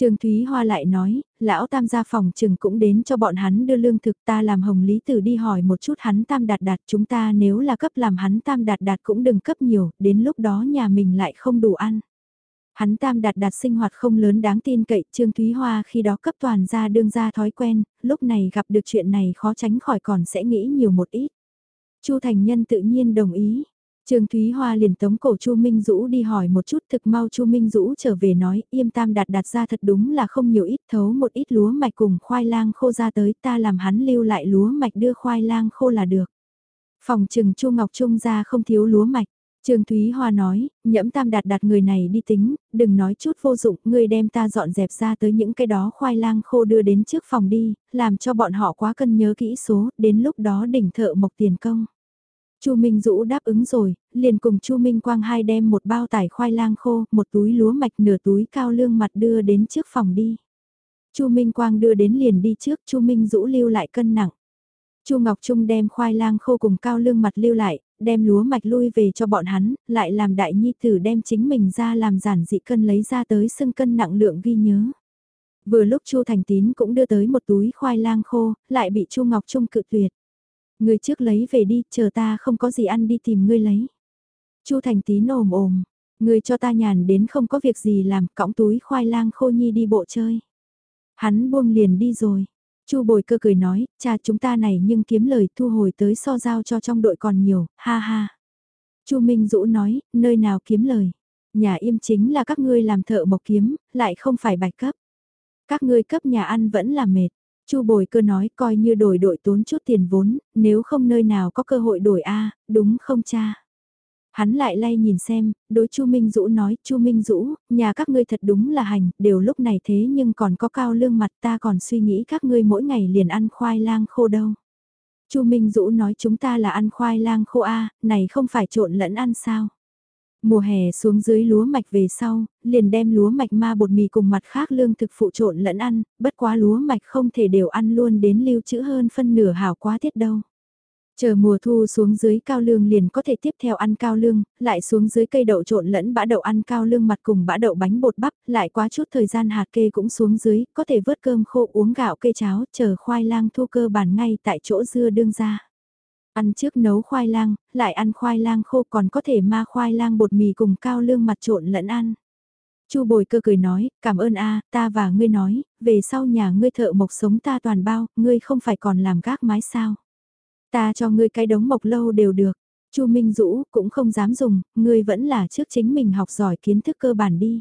Trương Thúy Hoa lại nói, lão tam gia phòng trừng cũng đến cho bọn hắn đưa lương thực ta làm hồng lý tử đi hỏi một chút hắn tam đạt đạt chúng ta nếu là cấp làm hắn tam đạt đạt cũng đừng cấp nhiều, đến lúc đó nhà mình lại không đủ ăn. Hắn tam đạt đạt sinh hoạt không lớn đáng tin cậy, Trương Thúy Hoa khi đó cấp toàn ra đương ra thói quen, lúc này gặp được chuyện này khó tránh khỏi còn sẽ nghĩ nhiều một ít. Chu Thành Nhân tự nhiên đồng ý, Trương Thúy Hoa liền tống cổ Chu Minh Dũ đi hỏi một chút thực mau Chu Minh Dũ trở về nói yêm tam đạt đạt ra thật đúng là không nhiều ít thấu một ít lúa mạch cùng khoai lang khô ra tới ta làm hắn lưu lại lúa mạch đưa khoai lang khô là được. Phòng trừng Chu Ngọc Trung ra không thiếu lúa mạch. Trương Thúy Hoa nói, nhẫm tam đạt đạt người này đi tính, đừng nói chút vô dụng, người đem ta dọn dẹp ra tới những cái đó khoai lang khô đưa đến trước phòng đi, làm cho bọn họ quá cân nhớ kỹ số, đến lúc đó đỉnh thợ mộc tiền công. Chu Minh Dũ đáp ứng rồi, liền cùng Chu Minh Quang hai đem một bao tải khoai lang khô, một túi lúa mạch nửa túi cao lương mặt đưa đến trước phòng đi. Chu Minh Quang đưa đến liền đi trước, Chu Minh Dũ lưu lại cân nặng. Chu Ngọc Trung đem khoai lang khô cùng cao lương mặt lưu lại, đem lúa mạch lui về cho bọn hắn, lại làm đại nhi tử đem chính mình ra làm giản dị cân lấy ra tới xưng cân nặng lượng ghi nhớ. Vừa lúc Chu Thành Tín cũng đưa tới một túi khoai lang khô, lại bị Chu Ngọc Trung cự tuyệt. Ngươi trước lấy về đi, chờ ta không có gì ăn đi tìm ngươi lấy. Chu Thành Tín ồm ồm, ngươi cho ta nhàn đến không có việc gì làm, cõng túi khoai lang khô nhi đi bộ chơi. Hắn buông liền đi rồi. Chu Bồi Cơ cười nói, cha chúng ta này nhưng kiếm lời thu hồi tới so giao cho trong đội còn nhiều, ha ha. Chu Minh Dũ nói, nơi nào kiếm lời? Nhà im chính là các ngươi làm thợ mộc kiếm, lại không phải bạch cấp. Các ngươi cấp nhà ăn vẫn là mệt. Chu bồi cơ nói coi như đổi đội tốn chút tiền vốn, nếu không nơi nào có cơ hội đổi A, đúng không cha? Hắn lại lay nhìn xem, đối Chu Minh Dũ nói, Chu Minh Dũ, nhà các ngươi thật đúng là hành, đều lúc này thế nhưng còn có cao lương mặt ta còn suy nghĩ các ngươi mỗi ngày liền ăn khoai lang khô đâu. Chu Minh Dũ nói chúng ta là ăn khoai lang khô A, này không phải trộn lẫn ăn sao. Mùa hè xuống dưới lúa mạch về sau, liền đem lúa mạch ma bột mì cùng mặt khác lương thực phụ trộn lẫn ăn, bất quá lúa mạch không thể đều ăn luôn đến lưu trữ hơn phân nửa hảo quá tiết đâu. Chờ mùa thu xuống dưới cao lương liền có thể tiếp theo ăn cao lương, lại xuống dưới cây đậu trộn lẫn bã đậu ăn cao lương mặt cùng bã đậu bánh bột bắp, lại quá chút thời gian hạt kê cũng xuống dưới, có thể vớt cơm khô uống gạo cây cháo, chờ khoai lang thu cơ bản ngay tại chỗ dưa đương ra. Ăn trước nấu khoai lang, lại ăn khoai lang khô còn có thể ma khoai lang bột mì cùng cao lương mặt trộn lẫn ăn. Chu bồi cơ cười nói, cảm ơn a ta và ngươi nói, về sau nhà ngươi thợ mộc sống ta toàn bao, ngươi không phải còn làm gác mái sao. Ta cho ngươi cái đống mộc lâu đều được. Chu Minh Dũ cũng không dám dùng, ngươi vẫn là trước chính mình học giỏi kiến thức cơ bản đi.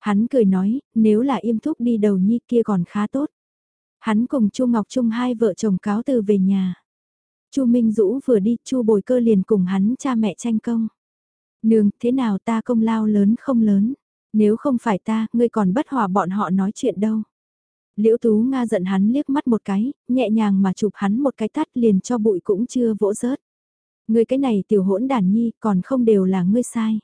Hắn cười nói, nếu là im thúc đi đầu nhi kia còn khá tốt. Hắn cùng Chu Ngọc Trung hai vợ chồng cáo từ về nhà. Chu Minh Dũ vừa đi, Chu Bồi Cơ liền cùng hắn cha mẹ tranh công. Nương, thế nào ta công lao lớn không lớn? Nếu không phải ta, ngươi còn bất hòa bọn họ nói chuyện đâu. Liễu Tú Nga giận hắn liếc mắt một cái, nhẹ nhàng mà chụp hắn một cái tát, liền cho bụi cũng chưa vỗ rớt. Ngươi cái này tiểu hỗn đàn nhi còn không đều là ngươi sai.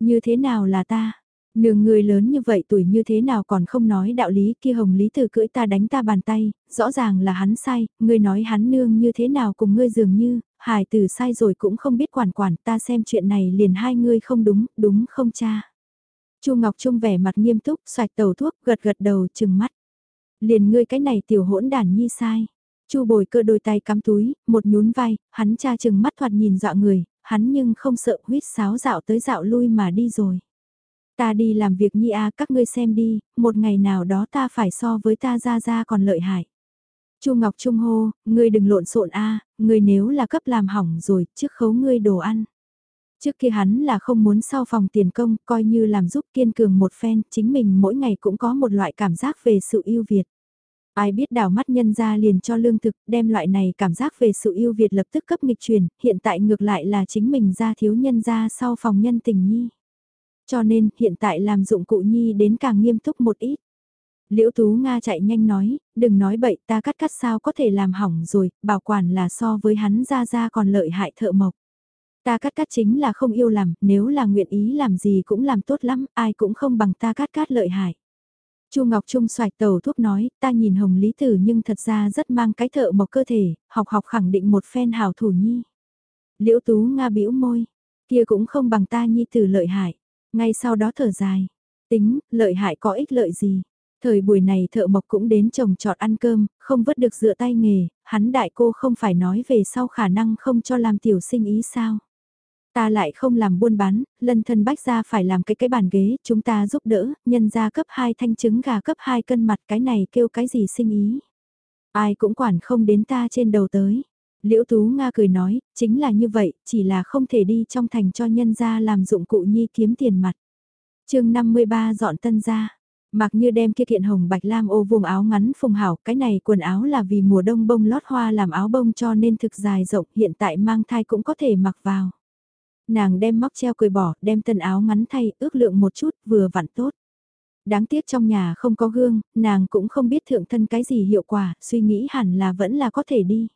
Như thế nào là ta? Nương người lớn như vậy tuổi như thế nào còn không nói đạo lý kia hồng lý từ cưỡi ta đánh ta bàn tay, rõ ràng là hắn sai, ngươi nói hắn nương như thế nào cùng ngươi dường như, hài tử sai rồi cũng không biết quản quản ta xem chuyện này liền hai ngươi không đúng, đúng không cha. Chu Ngọc Trung vẻ mặt nghiêm túc, xoạch tàu thuốc, gật gật đầu, chừng mắt. Liền ngươi cái này tiểu hỗn đàn nhi sai. Chu bồi cơ đôi tay cắm túi, một nhún vai, hắn cha chừng mắt thoạt nhìn dọa người, hắn nhưng không sợ huyết sáo dạo tới dạo lui mà đi rồi. Ta đi làm việc nhi a các ngươi xem đi, một ngày nào đó ta phải so với ta ra ra còn lợi hại. Chu Ngọc Trung hô, ngươi đừng lộn xộn a, ngươi nếu là cấp làm hỏng rồi, trước khấu ngươi đồ ăn. Trước kia hắn là không muốn sau phòng tiền công, coi như làm giúp kiên cường một phen, chính mình mỗi ngày cũng có một loại cảm giác về sự yêu Việt. Ai biết đảo mắt nhân ra liền cho lương thực, đem loại này cảm giác về sự yêu Việt lập tức cấp nghịch truyền, hiện tại ngược lại là chính mình ra thiếu nhân ra sau phòng nhân tình nhi. Cho nên, hiện tại làm dụng cụ nhi đến càng nghiêm túc một ít. Liễu Tú Nga chạy nhanh nói, đừng nói bậy ta cắt cắt sao có thể làm hỏng rồi, bảo quản là so với hắn ra ra còn lợi hại thợ mộc. Ta cắt cắt chính là không yêu làm, nếu là nguyện ý làm gì cũng làm tốt lắm, ai cũng không bằng ta cắt cắt lợi hại. Chu Ngọc Trung xoạch tàu thuốc nói, ta nhìn Hồng Lý Tử nhưng thật ra rất mang cái thợ mộc cơ thể, học học khẳng định một phen hào thủ nhi. Liễu Tú Nga bĩu môi, kia cũng không bằng ta nhi tử lợi hại. Ngay sau đó thở dài, tính, lợi hại có ích lợi gì. Thời buổi này thợ mộc cũng đến trồng trọt ăn cơm, không vứt được dựa tay nghề, hắn đại cô không phải nói về sau khả năng không cho làm tiểu sinh ý sao. Ta lại không làm buôn bán, lân thân bách ra phải làm cái cái bàn ghế, chúng ta giúp đỡ, nhân ra cấp 2 thanh trứng gà cấp 2 cân mặt cái này kêu cái gì sinh ý. Ai cũng quản không đến ta trên đầu tới. Liễu Tú Nga cười nói, chính là như vậy, chỉ là không thể đi trong thành cho nhân gia làm dụng cụ nhi kiếm tiền mặt. chương 53 dọn tân gia. Mặc như đem kia kiện hồng bạch lam ô vùng áo ngắn phùng hảo, cái này quần áo là vì mùa đông bông lót hoa làm áo bông cho nên thực dài rộng, hiện tại mang thai cũng có thể mặc vào. Nàng đem móc treo cười bỏ, đem tân áo ngắn thay, ước lượng một chút, vừa vặn tốt. Đáng tiếc trong nhà không có gương, nàng cũng không biết thượng thân cái gì hiệu quả, suy nghĩ hẳn là vẫn là có thể đi.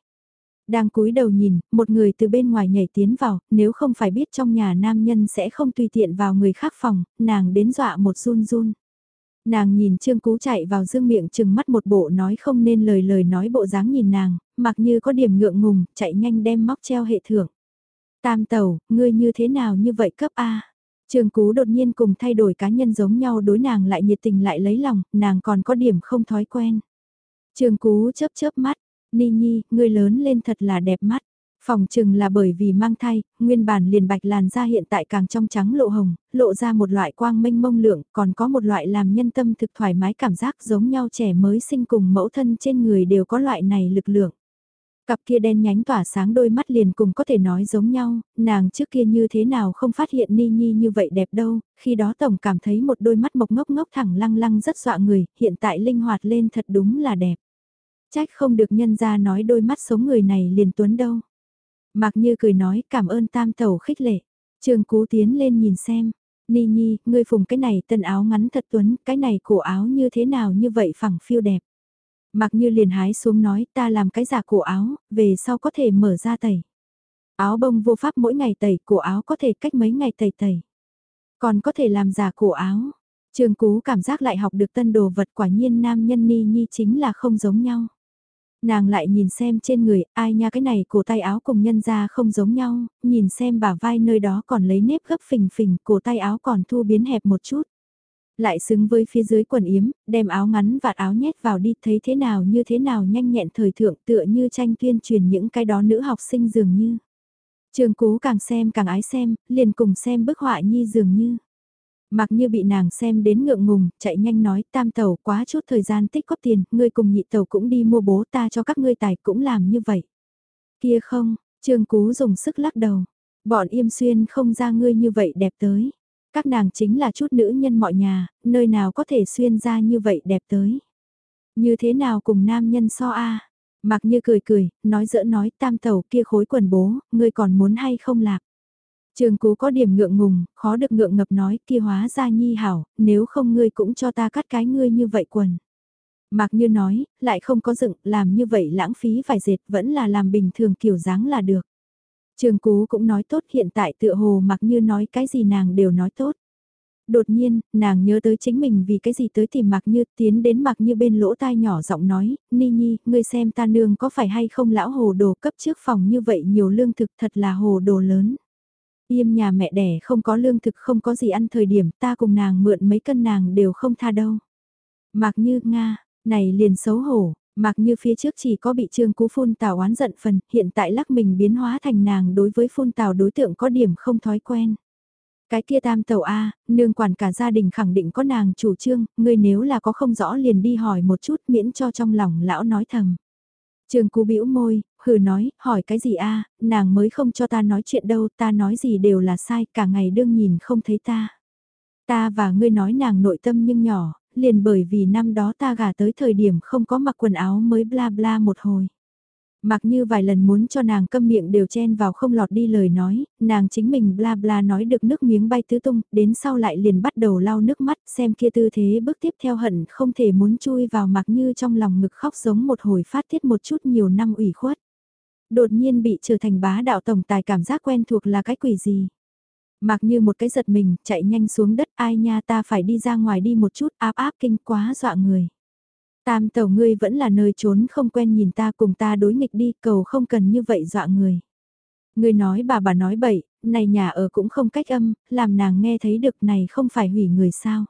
Đang cúi đầu nhìn, một người từ bên ngoài nhảy tiến vào, nếu không phải biết trong nhà nam nhân sẽ không tùy tiện vào người khác phòng, nàng đến dọa một run run. Nàng nhìn Trương Cú chạy vào dương miệng chừng mắt một bộ nói không nên lời lời nói bộ dáng nhìn nàng, mặc như có điểm ngượng ngùng, chạy nhanh đem móc treo hệ thưởng. Tam tàu, ngươi như thế nào như vậy cấp A? Trương Cú đột nhiên cùng thay đổi cá nhân giống nhau đối nàng lại nhiệt tình lại lấy lòng, nàng còn có điểm không thói quen. Trương Cú chớp chớp mắt, Ni Nhi, ngươi lớn lên thật là đẹp mắt. Phòng chừng là bởi vì mang thai, nguyên bản liền bạch làn da hiện tại càng trong trắng lộ hồng, lộ ra một loại quang minh mông lượng, còn có một loại làm nhân tâm thực thoải mái cảm giác giống nhau trẻ mới sinh cùng mẫu thân trên người đều có loại này lực lượng. Cặp kia đen nhánh tỏa sáng đôi mắt liền cùng có thể nói giống nhau, nàng trước kia như thế nào không phát hiện Ni Nhi như vậy đẹp đâu, khi đó tổng cảm thấy một đôi mắt mộc ngốc ngốc thẳng lăng lăng rất dọa người, hiện tại linh hoạt lên thật đúng là đẹp. Trách không được nhân ra nói đôi mắt sống người này liền tuấn đâu. Mạc Như cười nói cảm ơn tam tẩu khích lệ. Trường Cú tiến lên nhìn xem. Ni Nhi, ngươi phùng cái này tân áo ngắn thật tuấn, cái này cổ áo như thế nào như vậy phẳng phiêu đẹp. Mạc Như liền hái xuống nói ta làm cái giả cổ áo, về sau có thể mở ra tẩy. Áo bông vô pháp mỗi ngày tẩy, cổ áo có thể cách mấy ngày tẩy tẩy. Còn có thể làm giả cổ áo. Trường Cú cảm giác lại học được tân đồ vật quả nhiên nam nhân Ni Nhi chính là không giống nhau. Nàng lại nhìn xem trên người, ai nha cái này cổ tay áo cùng nhân ra không giống nhau, nhìn xem bả vai nơi đó còn lấy nếp gấp phình phình, cổ tay áo còn thu biến hẹp một chút. Lại xứng với phía dưới quần yếm, đem áo ngắn vạt áo nhét vào đi thấy thế nào như thế nào nhanh nhẹn thời thượng tựa như tranh tuyên truyền những cái đó nữ học sinh dường như. Trường cú càng xem càng ái xem, liền cùng xem bức họa nhi dường như. Mặc như bị nàng xem đến ngượng ngùng, chạy nhanh nói tam tàu quá chút thời gian tích góp tiền, ngươi cùng nhị tàu cũng đi mua bố ta cho các ngươi tài cũng làm như vậy. Kia không, trương cú dùng sức lắc đầu, bọn im xuyên không ra ngươi như vậy đẹp tới. Các nàng chính là chút nữ nhân mọi nhà, nơi nào có thể xuyên ra như vậy đẹp tới. Như thế nào cùng nam nhân so a Mặc như cười cười, nói dỡ nói tam tàu kia khối quần bố, ngươi còn muốn hay không lạc. Trường cú có điểm ngượng ngùng, khó được ngượng ngập nói kia hóa ra nhi hảo, nếu không ngươi cũng cho ta cắt cái ngươi như vậy quần. Mạc như nói, lại không có dựng, làm như vậy lãng phí vài dệt vẫn là làm bình thường kiểu dáng là được. Trường cú cũng nói tốt hiện tại tựa hồ mặc như nói cái gì nàng đều nói tốt. Đột nhiên, nàng nhớ tới chính mình vì cái gì tới tìm Mạc Như, tiến đến Mạc Như bên lỗ tai nhỏ giọng nói, Ni Nhi, ngươi xem ta nương có phải hay không lão hồ đồ cấp trước phòng như vậy nhiều lương thực thật là hồ đồ lớn. Yêm nhà mẹ đẻ không có lương thực không có gì ăn thời điểm ta cùng nàng mượn mấy cân nàng đều không tha đâu. Mạc Như, Nga, này liền xấu hổ, Mạc Như phía trước chỉ có bị trương cú phun tào oán giận phần, hiện tại lắc mình biến hóa thành nàng đối với phun tào đối tượng có điểm không thói quen. Cái kia tam tàu A, nương quản cả gia đình khẳng định có nàng chủ trương, ngươi nếu là có không rõ liền đi hỏi một chút miễn cho trong lòng lão nói thầm. Trường cú bĩu môi, hừ nói, hỏi cái gì a nàng mới không cho ta nói chuyện đâu, ta nói gì đều là sai, cả ngày đương nhìn không thấy ta. Ta và ngươi nói nàng nội tâm nhưng nhỏ, liền bởi vì năm đó ta gả tới thời điểm không có mặc quần áo mới bla bla một hồi. Mặc như vài lần muốn cho nàng câm miệng đều chen vào không lọt đi lời nói, nàng chính mình bla bla nói được nước miếng bay tứ tung, đến sau lại liền bắt đầu lau nước mắt xem kia tư thế bước tiếp theo hận không thể muốn chui vào mặc như trong lòng ngực khóc giống một hồi phát tiết một chút nhiều năm ủy khuất. Đột nhiên bị trở thành bá đạo tổng tài cảm giác quen thuộc là cái quỷ gì. Mặc như một cái giật mình, chạy nhanh xuống đất ai nha ta phải đi ra ngoài đi một chút áp áp kinh quá dọa người. Tam tàu ngươi vẫn là nơi trốn không quen nhìn ta cùng ta đối nghịch đi, cầu không cần như vậy dọa người. Ngươi nói bà bà nói bậy, này nhà ở cũng không cách âm, làm nàng nghe thấy được này không phải hủy người sao.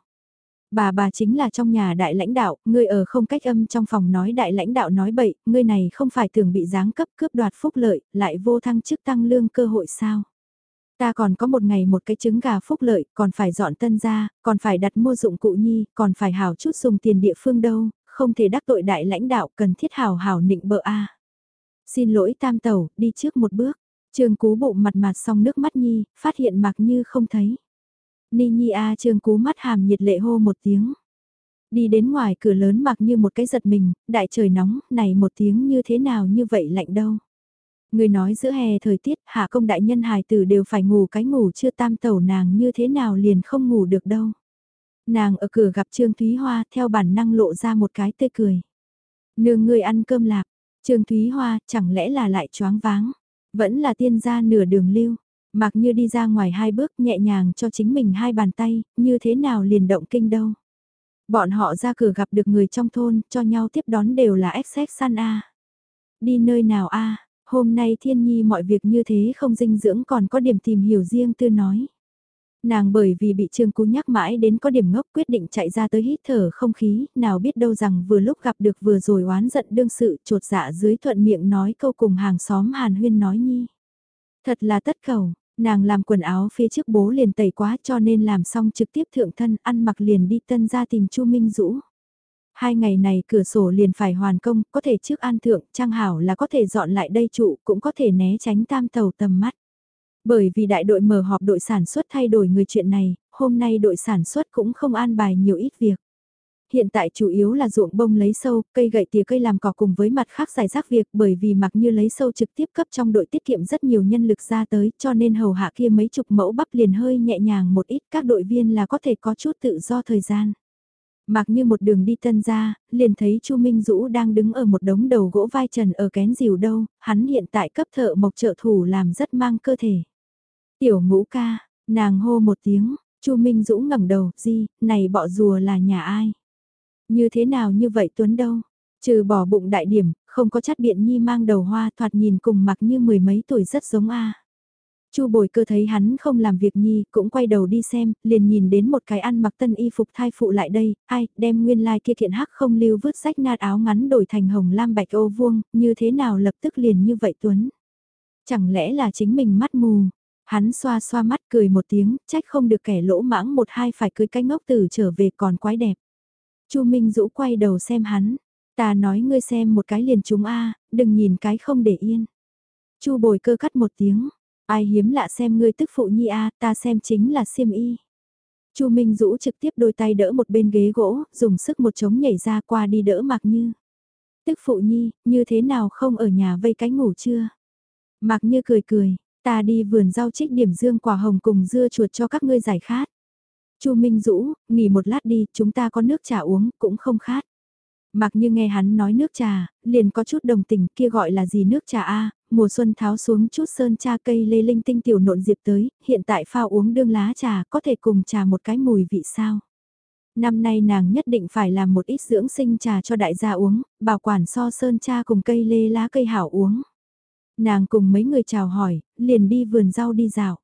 Bà bà chính là trong nhà đại lãnh đạo, ngươi ở không cách âm trong phòng nói đại lãnh đạo nói bậy, ngươi này không phải tưởng bị giáng cấp cướp đoạt phúc lợi, lại vô thăng chức tăng lương cơ hội sao. Ta còn có một ngày một cái trứng gà phúc lợi, còn phải dọn tân ra, còn phải đặt mua dụng cụ nhi, còn phải hào chút dùng tiền địa phương đâu, không thể đắc tội đại lãnh đạo cần thiết hào hào nịnh bợ a. Xin lỗi tam tẩu, đi trước một bước. Trường cú bộ mặt mặt xong nước mắt nhi, phát hiện mặc như không thấy. Ni nhi a trương cú mắt hàm nhiệt lệ hô một tiếng. Đi đến ngoài cửa lớn mặc như một cái giật mình, đại trời nóng, này một tiếng như thế nào như vậy lạnh đâu. Người nói giữa hè thời tiết hạ công đại nhân hài tử đều phải ngủ cái ngủ chưa tam tẩu nàng như thế nào liền không ngủ được đâu. Nàng ở cửa gặp Trương Thúy Hoa theo bản năng lộ ra một cái tươi cười. Nương người ăn cơm lạc, Trương Thúy Hoa chẳng lẽ là lại choáng váng. Vẫn là tiên gia nửa đường lưu, mặc như đi ra ngoài hai bước nhẹ nhàng cho chính mình hai bàn tay, như thế nào liền động kinh đâu. Bọn họ ra cửa gặp được người trong thôn, cho nhau tiếp đón đều là XX san A. Đi nơi nào A, hôm nay thiên nhi mọi việc như thế không dinh dưỡng còn có điểm tìm hiểu riêng tư nói. Nàng bởi vì bị Trương Cú nhắc mãi đến có điểm ngốc quyết định chạy ra tới hít thở không khí, nào biết đâu rằng vừa lúc gặp được vừa rồi oán giận đương sự trột dạ dưới thuận miệng nói câu cùng hàng xóm Hàn Huyên nói nhi. Thật là tất cầu, nàng làm quần áo phía trước bố liền tẩy quá cho nên làm xong trực tiếp thượng thân ăn mặc liền đi tân ra tìm Chu Minh Dũ. Hai ngày này cửa sổ liền phải hoàn công, có thể trước an thượng, trang hảo là có thể dọn lại đây trụ, cũng có thể né tránh tam tàu tầm mắt. Bởi vì đại đội mở họp đội sản xuất thay đổi người chuyện này, hôm nay đội sản xuất cũng không an bài nhiều ít việc. Hiện tại chủ yếu là ruộng bông lấy sâu, cây gậy tỉa cây làm cỏ cùng với mặt khác giải rác việc bởi vì mặc như lấy sâu trực tiếp cấp trong đội tiết kiệm rất nhiều nhân lực ra tới cho nên hầu hạ kia mấy chục mẫu bắp liền hơi nhẹ nhàng một ít các đội viên là có thể có chút tự do thời gian. Mặc như một đường đi tân ra, liền thấy Chu Minh Dũ đang đứng ở một đống đầu gỗ vai trần ở kén dìu đâu, hắn hiện tại cấp thợ mộc trợ thủ làm rất mang cơ thể. Tiểu ngũ ca, nàng hô một tiếng, Chu Minh Dũ ngẩng đầu, gì, này bọ rùa là nhà ai? Như thế nào như vậy Tuấn đâu? Trừ bỏ bụng đại điểm, không có chắt biện nhi mang đầu hoa thoạt nhìn cùng mặc như mười mấy tuổi rất giống a. Chu bồi cơ thấy hắn không làm việc nhi, cũng quay đầu đi xem, liền nhìn đến một cái ăn mặc tân y phục thai phụ lại đây, ai, đem nguyên lai like kia kiện hắc không lưu vứt rách nát áo ngắn đổi thành hồng lam bạch ô vuông, như thế nào lập tức liền như vậy Tuấn. Chẳng lẽ là chính mình mắt mù, Hắn xoa xoa mắt cười một tiếng, trách không được kẻ lỗ mãng một hai phải cưới cái ngốc tử trở về còn quái đẹp. Chu Minh Dũ quay đầu xem hắn, ta nói ngươi xem một cái liền chúng a, đừng nhìn cái không để yên. Chu Bồi Cơ cắt một tiếng, ai hiếm lạ xem ngươi tức phụ nhi a, ta xem chính là xiêm y. Chu Minh Dũ trực tiếp đôi tay đỡ một bên ghế gỗ, dùng sức một chống nhảy ra qua đi đỡ Mạc Như. Tức phụ nhi, như thế nào không ở nhà vây cánh ngủ chưa? Mạc Như cười cười, ta đi vườn rau trích điểm dương quả hồng cùng dưa chuột cho các ngươi giải khát. Chu Minh Dũ, nghỉ một lát đi, chúng ta có nước trà uống, cũng không khát. Mặc như nghe hắn nói nước trà, liền có chút đồng tình kia gọi là gì nước trà a mùa xuân tháo xuống chút sơn cha cây lê linh tinh tiểu nộn diệp tới, hiện tại phao uống đương lá trà có thể cùng trà một cái mùi vị sao. Năm nay nàng nhất định phải làm một ít dưỡng sinh trà cho đại gia uống, bảo quản so sơn cha cùng cây lê lá cây hảo uống. Nàng cùng mấy người chào hỏi, liền đi vườn rau đi dạo.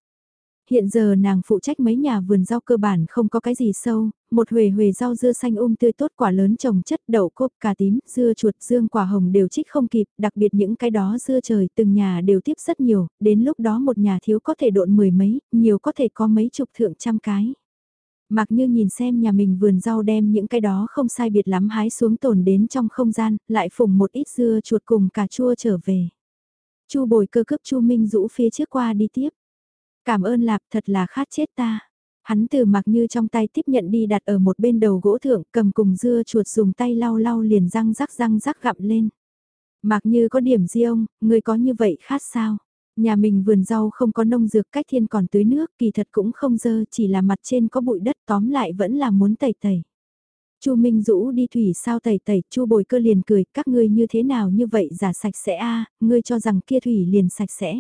Hiện giờ nàng phụ trách mấy nhà vườn rau cơ bản không có cái gì sâu, một huề huề rau dưa xanh um tươi tốt quả lớn trồng chất đậu cốp cà tím, dưa chuột dương quả hồng đều trích không kịp, đặc biệt những cái đó dưa trời từng nhà đều tiếp rất nhiều, đến lúc đó một nhà thiếu có thể độn mười mấy, nhiều có thể có mấy chục thượng trăm cái. Mặc như nhìn xem nhà mình vườn rau đem những cái đó không sai biệt lắm hái xuống tồn đến trong không gian, lại phùng một ít dưa chuột cùng cà chua trở về. Chu bồi cơ cấp Chu Minh rũ phía trước qua đi tiếp. Cảm ơn lạp thật là khát chết ta. Hắn từ mặc như trong tay tiếp nhận đi đặt ở một bên đầu gỗ thượng cầm cùng dưa chuột dùng tay lau lau liền răng rắc răng rắc gặm lên. Mặc như có điểm gì ông, người có như vậy khát sao? Nhà mình vườn rau không có nông dược cách thiên còn tưới nước kỳ thật cũng không dơ chỉ là mặt trên có bụi đất tóm lại vẫn là muốn tẩy tẩy. Chu Minh Dũ đi thủy sao tẩy tẩy, Chu Bồi Cơ liền cười, các ngươi như thế nào như vậy giả sạch sẽ a, ngươi cho rằng kia thủy liền sạch sẽ.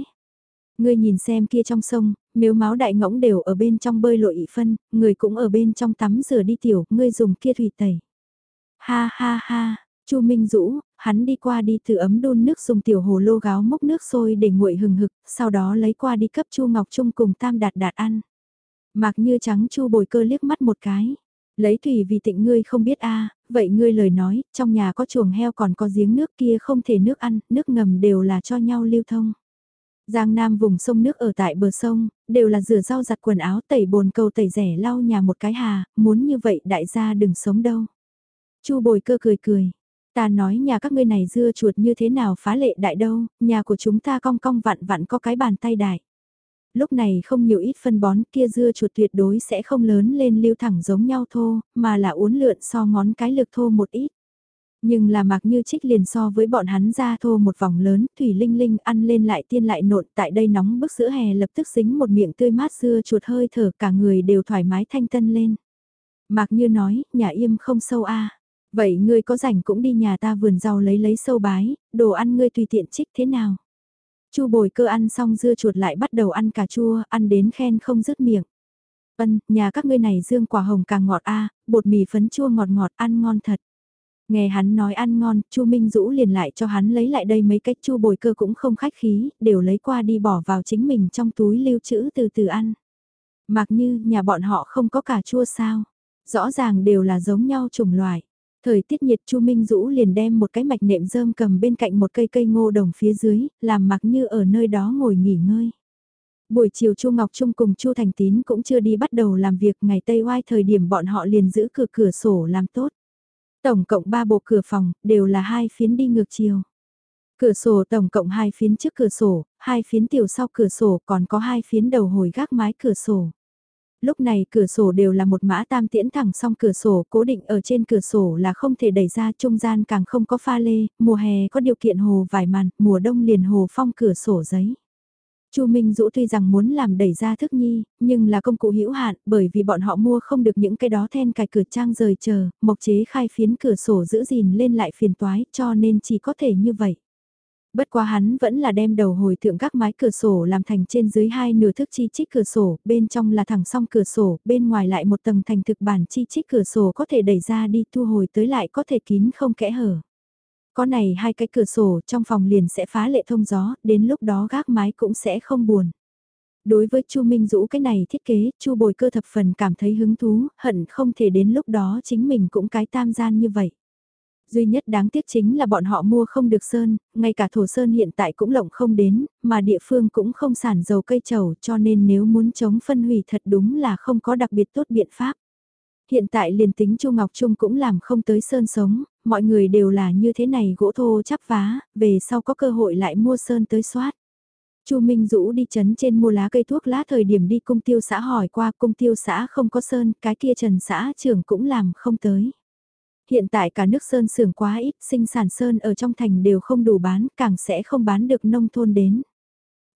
Ngươi nhìn xem kia trong sông, miếu máu đại ngỗng đều ở bên trong bơi lội phân, người cũng ở bên trong tắm rửa đi tiểu, ngươi dùng kia thủy tẩy. Ha ha ha, Chu Minh Dũ, hắn đi qua đi từ ấm đun nước dùng tiểu hồ lô gáo mốc nước sôi để nguội hừng hực, sau đó lấy qua đi cấp Chu Ngọc Trung cùng Tam Đạt Đạt ăn. mạc như trắng Chu bồi cơ liếc mắt một cái. Lấy thủy vì tịnh ngươi không biết a vậy ngươi lời nói, trong nhà có chuồng heo còn có giếng nước kia không thể nước ăn, nước ngầm đều là cho nhau lưu thông. Giang Nam vùng sông nước ở tại bờ sông, đều là rửa rau giặt quần áo tẩy bồn cầu tẩy rẻ lau nhà một cái hà, muốn như vậy đại gia đừng sống đâu. Chu bồi cơ cười cười, ta nói nhà các ngươi này dưa chuột như thế nào phá lệ đại đâu, nhà của chúng ta cong cong vặn vặn có cái bàn tay đại. Lúc này không nhiều ít phân bón kia dưa chuột tuyệt đối sẽ không lớn lên lưu thẳng giống nhau thô, mà là uốn lượn so ngón cái lực thô một ít. Nhưng là mặc như trích liền so với bọn hắn ra thô một vòng lớn, Thủy Linh Linh ăn lên lại tiên lại nộn tại đây nóng bức giữa hè lập tức dính một miệng tươi mát dưa chuột hơi thở cả người đều thoải mái thanh tân lên. Mạc như nói, nhà im không sâu a Vậy ngươi có rảnh cũng đi nhà ta vườn rau lấy lấy sâu bái, đồ ăn ngươi tùy tiện trích thế nào. Chu bồi cơ ăn xong dưa chuột lại bắt đầu ăn cà chua, ăn đến khen không dứt miệng. Ân, nhà các ngươi này dương quả hồng càng ngọt a bột mì phấn chua ngọt ngọt ăn ngon thật. Nghe hắn nói ăn ngon, Chu Minh Dũ liền lại cho hắn lấy lại đây mấy cách chu bồi cơ cũng không khách khí, đều lấy qua đi bỏ vào chính mình trong túi lưu trữ từ từ ăn. Mặc như nhà bọn họ không có cà chua sao, rõ ràng đều là giống nhau chủng loại. Thời tiết nhiệt Chu Minh Dũ liền đem một cái mạch nệm rơm cầm bên cạnh một cây cây ngô đồng phía dưới, làm mặc như ở nơi đó ngồi nghỉ ngơi. Buổi chiều Chu Ngọc Trung cùng Chu Thành Tín cũng chưa đi bắt đầu làm việc ngày Tây Oai thời điểm bọn họ liền giữ cửa cửa sổ làm tốt. Tổng cộng 3 bộ cửa phòng, đều là hai phiến đi ngược chiều. Cửa sổ tổng cộng hai phiến trước cửa sổ, hai phiến tiểu sau cửa sổ còn có hai phiến đầu hồi gác mái cửa sổ. Lúc này cửa sổ đều là một mã tam tiễn thẳng song cửa sổ cố định ở trên cửa sổ là không thể đẩy ra trung gian càng không có pha lê, mùa hè có điều kiện hồ vải màn, mùa đông liền hồ phong cửa sổ giấy. Chu Minh Dũ tuy rằng muốn làm đẩy ra thức nhi, nhưng là công cụ hữu hạn bởi vì bọn họ mua không được những cái đó then cài cửa trang rời chờ, mộc chế khai phiến cửa sổ giữ gìn lên lại phiền toái cho nên chỉ có thể như vậy. Bất quá hắn vẫn là đem đầu hồi thượng các mái cửa sổ làm thành trên dưới hai nửa thức chi chích cửa sổ, bên trong là thẳng song cửa sổ, bên ngoài lại một tầng thành thực bản chi chích cửa sổ có thể đẩy ra đi thu hồi tới lại có thể kín không kẽ hở. Có này hai cái cửa sổ trong phòng liền sẽ phá lệ thông gió, đến lúc đó gác mái cũng sẽ không buồn. Đối với Chu Minh Dũ cái này thiết kế, Chu Bồi Cơ thập phần cảm thấy hứng thú, hận không thể đến lúc đó chính mình cũng cái tam gian như vậy. Duy nhất đáng tiếc chính là bọn họ mua không được sơn, ngay cả thổ sơn hiện tại cũng lộng không đến, mà địa phương cũng không sản dầu cây trầu cho nên nếu muốn chống phân hủy thật đúng là không có đặc biệt tốt biện pháp. Hiện tại liền tính Chu Ngọc Trung cũng làm không tới sơn sống, mọi người đều là như thế này gỗ thô chắp vá, về sau có cơ hội lại mua sơn tới soát. Chu Minh Dũ đi chấn trên mua lá cây thuốc lá thời điểm đi cung tiêu xã hỏi qua cung tiêu xã không có sơn, cái kia trần xã trưởng cũng làm không tới. Hiện tại cả nước sơn sưởng quá ít, sinh sản sơn ở trong thành đều không đủ bán, càng sẽ không bán được nông thôn đến.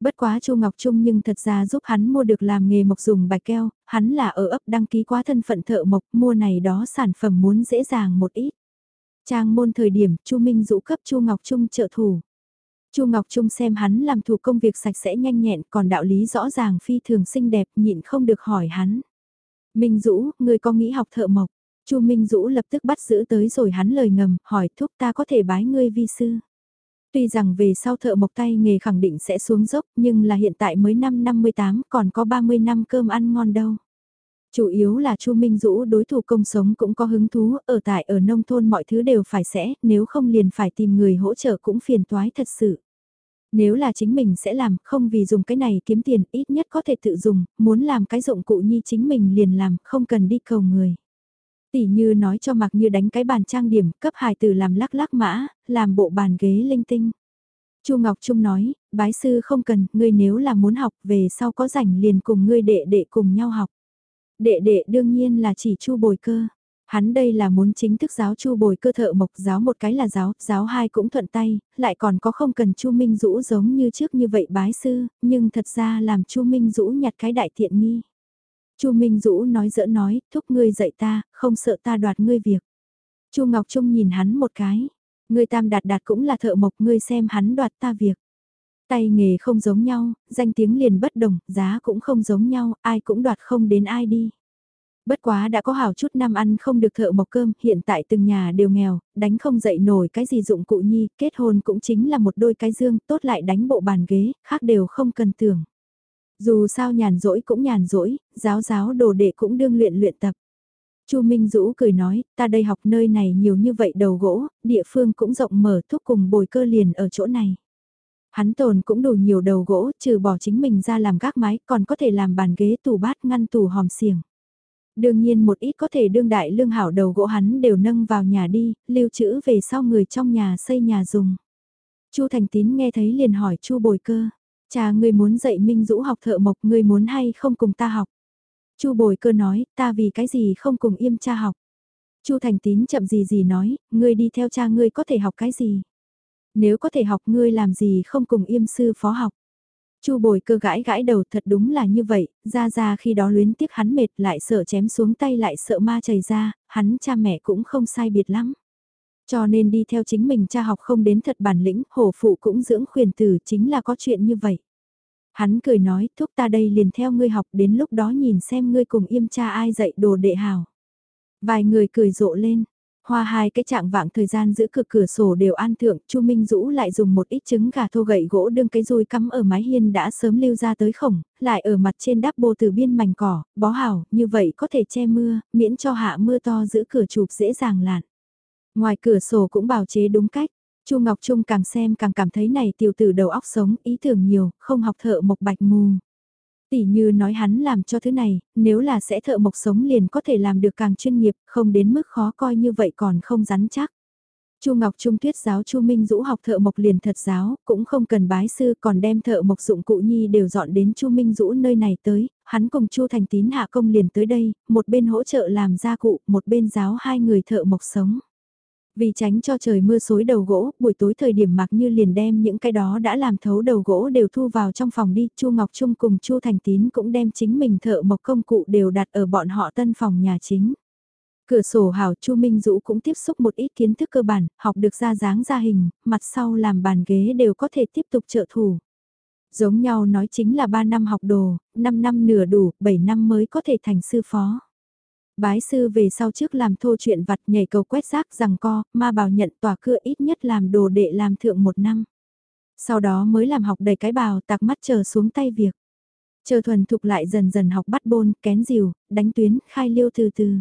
Bất quá Chu Ngọc Trung nhưng thật ra giúp hắn mua được làm nghề mộc dùng bạch keo, hắn là ở ấp đăng ký quá thân phận thợ mộc, mua này đó sản phẩm muốn dễ dàng một ít. Trang môn thời điểm, Chu Minh dụ cấp Chu Ngọc Trung trợ thủ. Chu Ngọc Trung xem hắn làm thủ công việc sạch sẽ nhanh nhẹn, còn đạo lý rõ ràng phi thường xinh đẹp, nhịn không được hỏi hắn. Minh Dũ, người có nghĩ học thợ mộc? Chu Minh Dũ lập tức bắt giữ tới rồi hắn lời ngầm, hỏi thúc ta có thể bái ngươi vi sư. Tuy rằng về sau thợ mộc tay nghề khẳng định sẽ xuống dốc, nhưng là hiện tại mới năm 58, còn có 30 năm cơm ăn ngon đâu. Chủ yếu là Chu Minh Dũ đối thủ công sống cũng có hứng thú, ở tại ở nông thôn mọi thứ đều phải sẽ, nếu không liền phải tìm người hỗ trợ cũng phiền toái thật sự. Nếu là chính mình sẽ làm, không vì dùng cái này kiếm tiền, ít nhất có thể tự dùng, muốn làm cái dụng cụ nhi chính mình liền làm, không cần đi cầu người. Tỷ như nói cho mặc như đánh cái bàn trang điểm, cấp hài tử làm lắc lắc mã, làm bộ bàn ghế linh tinh. Chu Ngọc Trung nói, bái sư không cần, ngươi nếu là muốn học về sau có rảnh liền cùng ngươi đệ đệ cùng nhau học. Đệ đệ đương nhiên là chỉ Chu Bồi Cơ. Hắn đây là muốn chính thức giáo Chu Bồi Cơ thợ mộc giáo một cái là giáo, giáo hai cũng thuận tay, lại còn có không cần Chu Minh Dũ giống như trước như vậy bái sư, nhưng thật ra làm Chu Minh Dũ nhặt cái đại thiện nghi. Chu Minh Dũ nói dỡ nói, thúc ngươi dạy ta, không sợ ta đoạt ngươi việc. Chu Ngọc Trung nhìn hắn một cái, ngươi tam đạt đạt cũng là thợ mộc ngươi xem hắn đoạt ta việc. Tay nghề không giống nhau, danh tiếng liền bất đồng, giá cũng không giống nhau, ai cũng đoạt không đến ai đi. Bất quá đã có hảo chút năm ăn không được thợ mộc cơm, hiện tại từng nhà đều nghèo, đánh không dậy nổi cái gì dụng cụ nhi, kết hôn cũng chính là một đôi cái dương, tốt lại đánh bộ bàn ghế, khác đều không cần tưởng. Dù sao nhàn rỗi cũng nhàn rỗi, giáo giáo đồ đệ cũng đương luyện luyện tập. Chu Minh Dũ cười nói, ta đây học nơi này nhiều như vậy đầu gỗ, địa phương cũng rộng mở thúc cùng bồi cơ liền ở chỗ này. Hắn tồn cũng đủ nhiều đầu gỗ, trừ bỏ chính mình ra làm gác mái, còn có thể làm bàn ghế tủ bát ngăn tủ hòm xiềng. Đương nhiên một ít có thể đương đại lương hảo đầu gỗ hắn đều nâng vào nhà đi, lưu trữ về sau người trong nhà xây nhà dùng. Chu Thành Tín nghe thấy liền hỏi Chu Bồi Cơ, cha ngươi muốn dạy Minh Dũ học thợ mộc, ngươi muốn hay không cùng ta học? Chu Bồi Cơ nói, ta vì cái gì không cùng Yêm cha học? Chu Thành Tín chậm gì gì nói, ngươi đi theo cha ngươi có thể học cái gì? Nếu có thể học ngươi làm gì không cùng Yêm sư phó học? Chu bồi cơ gãi gãi đầu thật đúng là như vậy, ra ra khi đó luyến tiếc hắn mệt lại sợ chém xuống tay lại sợ ma chảy ra, hắn cha mẹ cũng không sai biệt lắm. Cho nên đi theo chính mình cha học không đến thật bản lĩnh, hổ phụ cũng dưỡng khuyển tử chính là có chuyện như vậy. Hắn cười nói, thúc ta đây liền theo ngươi học đến lúc đó nhìn xem ngươi cùng im cha ai dạy đồ đệ hào. Vài người cười rộ lên, Hoa hai cái trạng vạng thời gian giữ cửa cửa sổ đều an thượng, Chu Minh Dũ lại dùng một ít trứng gà thô gậy gỗ đương cái rùi cắm ở mái hiên đã sớm lưu ra tới khổng, lại ở mặt trên đắp bô từ biên mảnh cỏ, bó hảo, như vậy có thể che mưa, miễn cho hạ mưa to giữ cửa chụp dễ dàng lạn. Ngoài cửa sổ cũng bảo chế đúng cách, Chu Ngọc Trung càng xem càng cảm thấy này tiểu tử đầu óc sống, ý tưởng nhiều, không học thợ mộc bạch mù. Tỷ như nói hắn làm cho thứ này, nếu là sẽ thợ mộc sống liền có thể làm được càng chuyên nghiệp, không đến mức khó coi như vậy còn không rắn chắc. Chu Ngọc Trung Tuyết giáo Chu Minh Dũ học thợ mộc liền thật giáo, cũng không cần bái sư, còn đem thợ mộc dụng cụ nhi đều dọn đến Chu Minh Dũ nơi này tới, hắn cùng Chu Thành Tín hạ công liền tới đây, một bên hỗ trợ làm gia cụ, một bên giáo hai người thợ mộc sống. Vì tránh cho trời mưa xối đầu gỗ, buổi tối thời điểm mạc như liền đem những cái đó đã làm thấu đầu gỗ đều thu vào trong phòng đi, Chu Ngọc Trung cùng Chu Thành Tín cũng đem chính mình thợ mộc công cụ đều đặt ở bọn họ tân phòng nhà chính. Cửa sổ hào Chu Minh Dũ cũng tiếp xúc một ít kiến thức cơ bản, học được ra dáng ra hình, mặt sau làm bàn ghế đều có thể tiếp tục trợ thủ. Giống nhau nói chính là 3 năm học đồ, 5 năm nửa đủ, 7 năm mới có thể thành sư phó. Bái sư về sau trước làm thô chuyện vặt nhảy cầu quét rác rằng co, ma bảo nhận tòa cưa ít nhất làm đồ đệ làm thượng một năm. Sau đó mới làm học đầy cái bào tạc mắt chờ xuống tay việc. Chờ thuần thục lại dần dần học bắt bôn, kén rìu, đánh tuyến, khai liêu từ từ.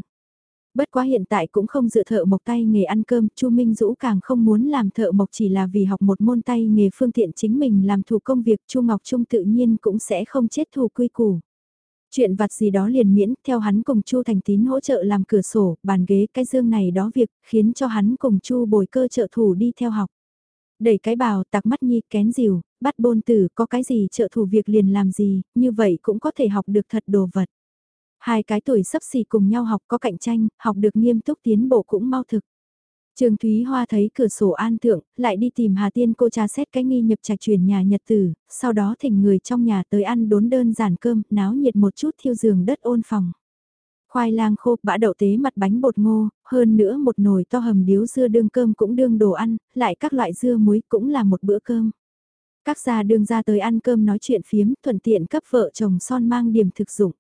Bất quá hiện tại cũng không dựa thợ mộc tay nghề ăn cơm, Chu Minh Dũ càng không muốn làm thợ mộc chỉ là vì học một môn tay nghề phương tiện chính mình làm thủ công việc, Chu Ngọc Trung tự nhiên cũng sẽ không chết thù quy củ. Chuyện vặt gì đó liền miễn, theo hắn cùng Chu Thành Tín hỗ trợ làm cửa sổ, bàn ghế cái dương này đó việc, khiến cho hắn cùng Chu bồi cơ trợ thủ đi theo học. Đẩy cái bào, tạc mắt nhi, kén rìu, bắt bôn tử có cái gì trợ thủ việc liền làm gì, như vậy cũng có thể học được thật đồ vật. Hai cái tuổi sắp xỉ cùng nhau học có cạnh tranh, học được nghiêm túc tiến bộ cũng mau thực. Trương Thúy Hoa thấy cửa sổ an thượng, lại đi tìm Hà Tiên cô cha xét cái nghi nhập trạch chuyển nhà nhật tử, sau đó thỉnh người trong nhà tới ăn đốn đơn giản cơm, náo nhiệt một chút thiêu giường đất ôn phòng. Khoai lang khô, bã đậu tế mặt bánh bột ngô, hơn nữa một nồi to hầm điếu dưa đương cơm cũng đương đồ ăn, lại các loại dưa muối cũng là một bữa cơm. Các gia đương ra tới ăn cơm nói chuyện phiếm, thuận tiện cấp vợ chồng son mang điểm thực dụng.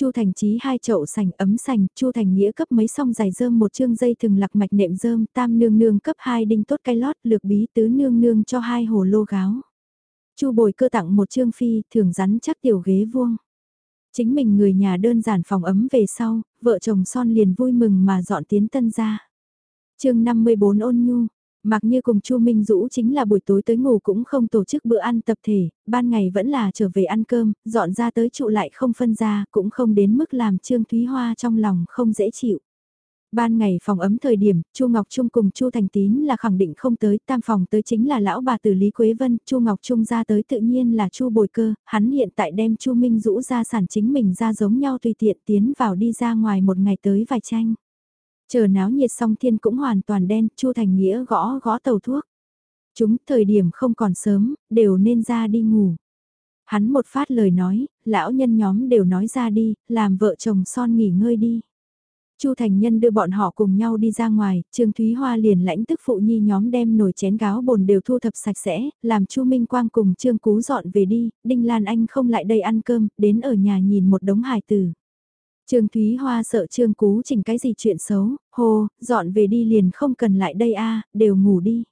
Chu Thành Chí hai chậu sành ấm sành, Chu Thành Nghĩa cấp mấy song dài dơm một chương dây thừng lạc mạch nệm dơm, tam nương nương cấp hai đinh tốt cây lót, lược bí tứ nương nương cho hai hồ lô gáo. Chu Bồi cơ tặng một chương phi, thường rắn chắc tiểu ghế vuông. Chính mình người nhà đơn giản phòng ấm về sau, vợ chồng son liền vui mừng mà dọn tiến tân ra. chương 54 ôn nhu, Mặc như cùng Chu Minh Dũ chính là buổi tối tới ngủ cũng không tổ chức bữa ăn tập thể, ban ngày vẫn là trở về ăn cơm, dọn ra tới trụ lại không phân ra, cũng không đến mức làm Trương Thúy Hoa trong lòng không dễ chịu. Ban ngày phòng ấm thời điểm, Chu Ngọc Trung cùng Chu Thành Tín là khẳng định không tới, tam phòng tới chính là lão bà tử Lý Quế Vân, Chu Ngọc Trung ra tới tự nhiên là Chu Bồi Cơ, hắn hiện tại đem Chu Minh Dũ ra sản chính mình ra giống nhau tùy tiện tiến vào đi ra ngoài một ngày tới vài tranh. Chờ náo nhiệt xong thiên cũng hoàn toàn đen, Chu Thành Nghĩa gõ gõ tàu thuốc. Chúng thời điểm không còn sớm, đều nên ra đi ngủ. Hắn một phát lời nói, lão nhân nhóm đều nói ra đi, làm vợ chồng son nghỉ ngơi đi. Chu Thành Nhân đưa bọn họ cùng nhau đi ra ngoài, Trương Thúy Hoa liền lãnh tức phụ nhi nhóm đem nồi chén gáo bồn đều thu thập sạch sẽ, làm Chu Minh Quang cùng Trương Cú dọn về đi, Đinh Lan Anh không lại đây ăn cơm, đến ở nhà nhìn một đống hài tử. Trương Thúy Hoa sợ Trương Cú chỉnh cái gì chuyện xấu, hô, dọn về đi liền không cần lại đây a, đều ngủ đi.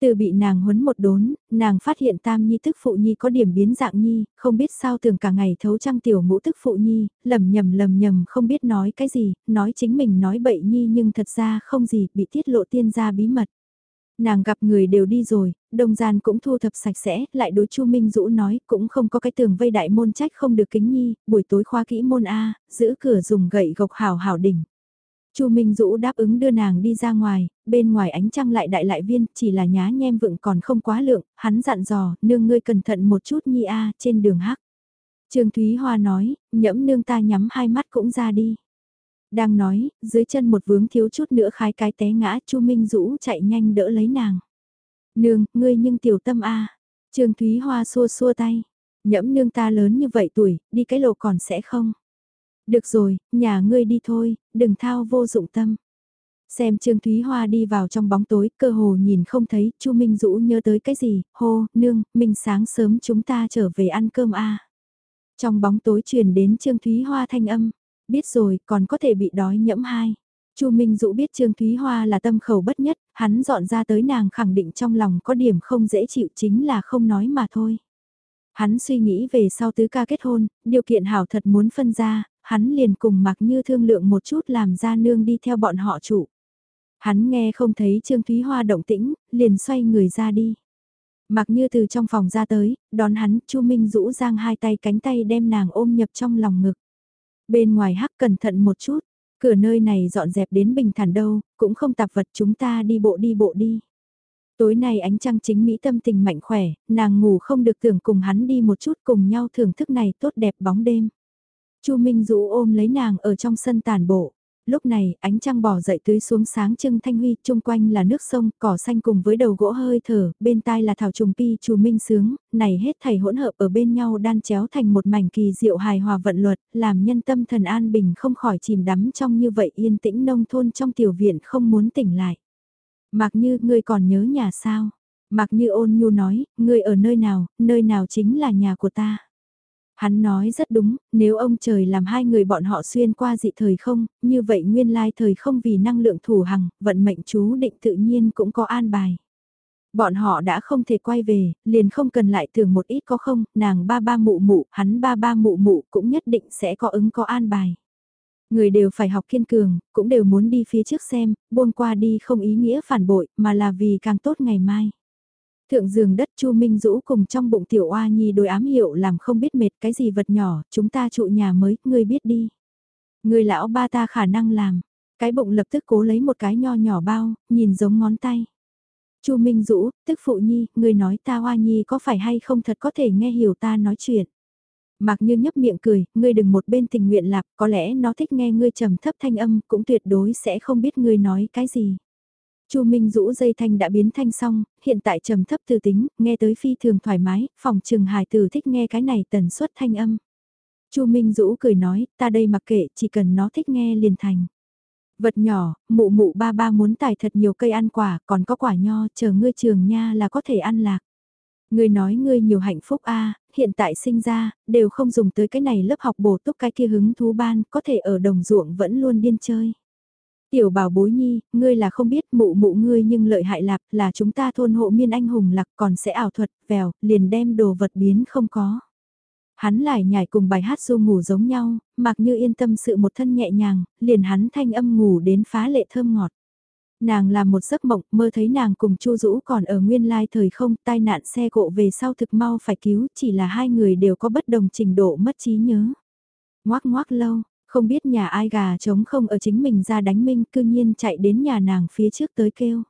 Từ bị nàng huấn một đốn, nàng phát hiện tam nhi tức phụ nhi có điểm biến dạng nhi, không biết sao tưởng cả ngày thấu trăng tiểu ngũ tức phụ nhi, lầm nhầm lầm nhầm không biết nói cái gì, nói chính mình nói bậy nhi nhưng thật ra không gì, bị tiết lộ tiên gia bí mật. Nàng gặp người đều đi rồi, đồng gian cũng thu thập sạch sẽ, lại đối Chu Minh Dũ nói, cũng không có cái tường vây đại môn trách không được kính nhi, buổi tối khoa kỹ môn A, giữ cửa dùng gậy gộc hảo hảo đỉnh. Chu Minh Dũ đáp ứng đưa nàng đi ra ngoài, bên ngoài ánh trăng lại đại lại viên, chỉ là nhá nhem vựng còn không quá lượng, hắn dặn dò, nương ngươi cẩn thận một chút nhi a, trên đường hắc. Trương Thúy Hoa nói, nhẫm nương ta nhắm hai mắt cũng ra đi. Đang nói, dưới chân một vướng thiếu chút nữa khái cái té ngã, Chu Minh Dũ chạy nhanh đỡ lấy nàng. Nương, ngươi nhưng tiểu tâm a. Trương Thúy Hoa xua xua tay. Nhẫm nương ta lớn như vậy tuổi, đi cái lộ còn sẽ không. Được rồi, nhà ngươi đi thôi, đừng thao vô dụng tâm. Xem Trương Thúy Hoa đi vào trong bóng tối, cơ hồ nhìn không thấy, Chu Minh Dũ nhớ tới cái gì, hô, nương, mình sáng sớm chúng ta trở về ăn cơm a. Trong bóng tối truyền đến Trương Thúy Hoa thanh âm, biết rồi, còn có thể bị đói nhẫm hai. Chu Minh Dũ biết Trương Thúy Hoa là tâm khẩu bất nhất, hắn dọn ra tới nàng khẳng định trong lòng có điểm không dễ chịu chính là không nói mà thôi. Hắn suy nghĩ về sau tứ ca kết hôn, điều kiện hảo thật muốn phân ra, hắn liền cùng mặc như thương lượng một chút làm ra nương đi theo bọn họ chủ. Hắn nghe không thấy Trương Thúy Hoa động tĩnh, liền xoay người ra đi. Mặc như từ trong phòng ra tới, đón hắn, Chu Minh rũ giang hai tay cánh tay đem nàng ôm nhập trong lòng ngực. Bên ngoài hắc cẩn thận một chút, cửa nơi này dọn dẹp đến bình thản đâu, cũng không tạp vật chúng ta đi bộ đi bộ đi. Tối nay ánh trăng chính Mỹ tâm tình mạnh khỏe, nàng ngủ không được tưởng cùng hắn đi một chút cùng nhau thưởng thức này tốt đẹp bóng đêm. Chu Minh Dũ ôm lấy nàng ở trong sân tàn bộ. Lúc này, ánh trăng bỏ dậy tưới xuống sáng trưng thanh huy, chung quanh là nước sông, cỏ xanh cùng với đầu gỗ hơi thở, bên tai là thảo trùng pi chu minh sướng, này hết thảy hỗn hợp ở bên nhau đan chéo thành một mảnh kỳ diệu hài hòa vận luật, làm nhân tâm thần an bình không khỏi chìm đắm trong như vậy yên tĩnh nông thôn trong tiểu viện không muốn tỉnh lại. Mặc như, ngươi còn nhớ nhà sao? Mặc như ôn nhu nói, ngươi ở nơi nào, nơi nào chính là nhà của ta. Hắn nói rất đúng, nếu ông trời làm hai người bọn họ xuyên qua dị thời không, như vậy nguyên lai thời không vì năng lượng thủ hằng, vận mệnh chú định tự nhiên cũng có an bài. Bọn họ đã không thể quay về, liền không cần lại tưởng một ít có không, nàng ba ba mụ mụ, hắn ba ba mụ mụ cũng nhất định sẽ có ứng có an bài. Người đều phải học kiên cường, cũng đều muốn đi phía trước xem, buông qua đi không ý nghĩa phản bội, mà là vì càng tốt ngày mai. Thượng giường đất Chu Minh Dũ cùng trong bụng tiểu oa nhi đôi ám hiệu làm không biết mệt cái gì vật nhỏ, chúng ta trụ nhà mới, ngươi biết đi. Người lão ba ta khả năng làm, cái bụng lập tức cố lấy một cái nho nhỏ bao, nhìn giống ngón tay. Chu Minh Dũ, tức phụ nhi, người nói ta hoa nhi có phải hay không thật có thể nghe hiểu ta nói chuyện. Mạc Như nhấp miệng cười, ngươi đừng một bên tình nguyện lạc, có lẽ nó thích nghe ngươi trầm thấp thanh âm, cũng tuyệt đối sẽ không biết ngươi nói cái gì. Chu Minh Dũ dây thanh đã biến thanh xong, hiện tại trầm thấp từ tính, nghe tới phi thường thoải mái, phòng trường hài tử thích nghe cái này tần suất thanh âm. Chu Minh Dũ cười nói, ta đây mặc kệ, chỉ cần nó thích nghe liền thành. Vật nhỏ, mụ mụ ba ba muốn tải thật nhiều cây ăn quả, còn có quả nho, chờ ngươi trường nha là có thể ăn lạc. Ngươi nói ngươi nhiều hạnh phúc a hiện tại sinh ra, đều không dùng tới cái này lớp học bổ túc cái kia hứng thú ban, có thể ở đồng ruộng vẫn luôn điên chơi. Tiểu bảo bối nhi, ngươi là không biết mụ mụ ngươi nhưng lợi hại lạc là chúng ta thôn hộ miên anh hùng lạc còn sẽ ảo thuật, vèo, liền đem đồ vật biến không có. Hắn lại nhảy cùng bài hát du ngủ giống nhau, mặc như yên tâm sự một thân nhẹ nhàng, liền hắn thanh âm ngủ đến phá lệ thơm ngọt. Nàng làm một giấc mộng, mơ thấy nàng cùng Chu Dũ còn ở nguyên lai thời không, tai nạn xe cộ về sau thực mau phải cứu, chỉ là hai người đều có bất đồng trình độ mất trí nhớ. Ngoác ngoác lâu, không biết nhà ai gà trống không ở chính mình ra đánh minh, cư nhiên chạy đến nhà nàng phía trước tới kêu.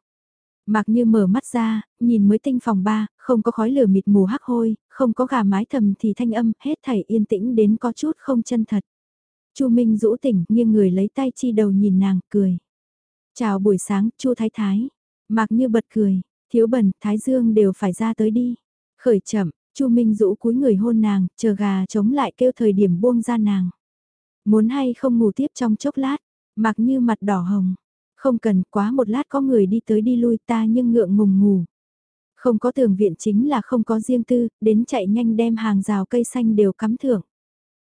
Mặc như mở mắt ra, nhìn mới tinh phòng ba, không có khói lửa mịt mù hắc hôi, không có gà mái thầm thì thanh âm, hết thảy yên tĩnh đến có chút không chân thật. Chu Minh rũ tỉnh, nghiêng người lấy tay chi đầu nhìn nàng, cười. Chào buổi sáng, Chu Thái Thái. Mặc như bật cười, thiếu bẩn, Thái Dương đều phải ra tới đi. Khởi chậm, Chu Minh rũ cúi người hôn nàng, chờ gà chống lại kêu thời điểm buông ra nàng. Muốn hay không ngủ tiếp trong chốc lát, mặc như mặt đỏ hồng. Không cần quá một lát có người đi tới đi lui ta nhưng ngượng ngùng ngủ. Không có tường viện chính là không có riêng tư, đến chạy nhanh đem hàng rào cây xanh đều cắm thưởng.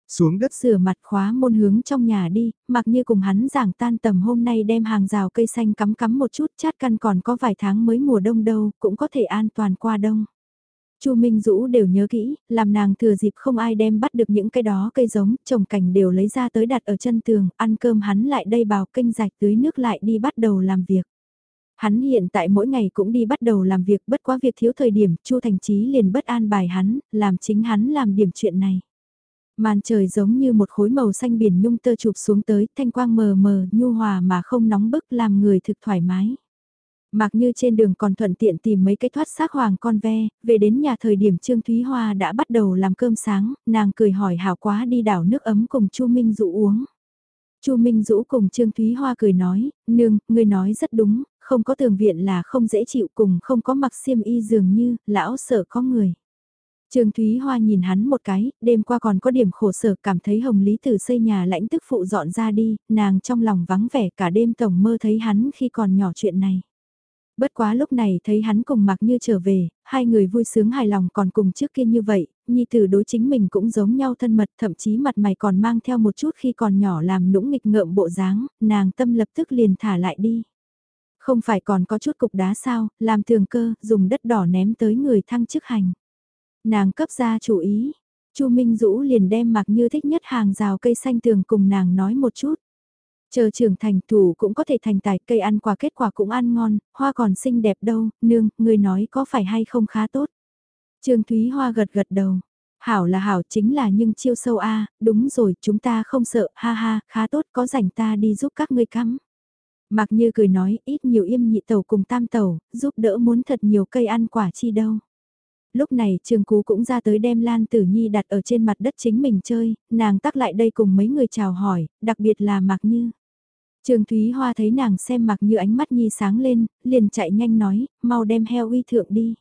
Xuống đất sửa mặt khóa môn hướng trong nhà đi, mặc như cùng hắn giảng tan tầm hôm nay đem hàng rào cây xanh cắm cắm một chút chát căn còn có vài tháng mới mùa đông đâu, cũng có thể an toàn qua đông. Chu Minh Dũ đều nhớ kỹ, làm nàng thừa dịp không ai đem bắt được những cái đó cây giống, trồng cảnh đều lấy ra tới đặt ở chân tường, ăn cơm hắn lại đây bào kênh rạch tưới nước lại đi bắt đầu làm việc. Hắn hiện tại mỗi ngày cũng đi bắt đầu làm việc bất quá việc thiếu thời điểm, Chu Thành Chí liền bất an bài hắn, làm chính hắn làm điểm chuyện này. Màn trời giống như một khối màu xanh biển nhung tơ chụp xuống tới, thanh quang mờ mờ, nhu hòa mà không nóng bức làm người thực thoải mái. Mặc như trên đường còn thuận tiện tìm mấy cái thoát xác hoàng con ve, về đến nhà thời điểm Trương Thúy Hoa đã bắt đầu làm cơm sáng, nàng cười hỏi hảo quá đi đảo nước ấm cùng Chu Minh Dũ uống. Chu Minh Dũ cùng Trương Thúy Hoa cười nói, nương, ngươi nói rất đúng, không có tường viện là không dễ chịu cùng không có mặc xiêm y dường như, lão sợ có người. Trương Thúy Hoa nhìn hắn một cái, đêm qua còn có điểm khổ sở cảm thấy Hồng Lý Tử xây nhà lãnh tức phụ dọn ra đi, nàng trong lòng vắng vẻ cả đêm tổng mơ thấy hắn khi còn nhỏ chuyện này. Bất quá lúc này thấy hắn cùng mặc như trở về, hai người vui sướng hài lòng còn cùng trước kia như vậy, nhi tử đối chính mình cũng giống nhau thân mật thậm chí mặt mày còn mang theo một chút khi còn nhỏ làm nũng nghịch ngợm bộ dáng, nàng tâm lập tức liền thả lại đi. Không phải còn có chút cục đá sao, làm thường cơ, dùng đất đỏ ném tới người thăng chức hành. Nàng cấp ra chủ ý, Chu Minh Dũ liền đem mặc như thích nhất hàng rào cây xanh tường cùng nàng nói một chút. Chờ trưởng thành thủ cũng có thể thành tài cây ăn quả kết quả cũng ăn ngon, hoa còn xinh đẹp đâu, nương, người nói có phải hay không khá tốt. Trương Thúy Hoa gật gật đầu. Hảo là hảo chính là nhưng chiêu sâu a đúng rồi chúng ta không sợ, ha ha, khá tốt có rảnh ta đi giúp các ngươi cắm. Mặc như cười nói, ít nhiều im nhị tàu cùng tam tàu, giúp đỡ muốn thật nhiều cây ăn quả chi đâu. Lúc này Trương Cú cũng ra tới đem Lan Tử Nhi đặt ở trên mặt đất chính mình chơi, nàng tắc lại đây cùng mấy người chào hỏi, đặc biệt là Mạc Như. Trương Thúy Hoa thấy nàng xem Mặc Như ánh mắt Nhi sáng lên, liền chạy nhanh nói, mau đem heo uy thượng đi.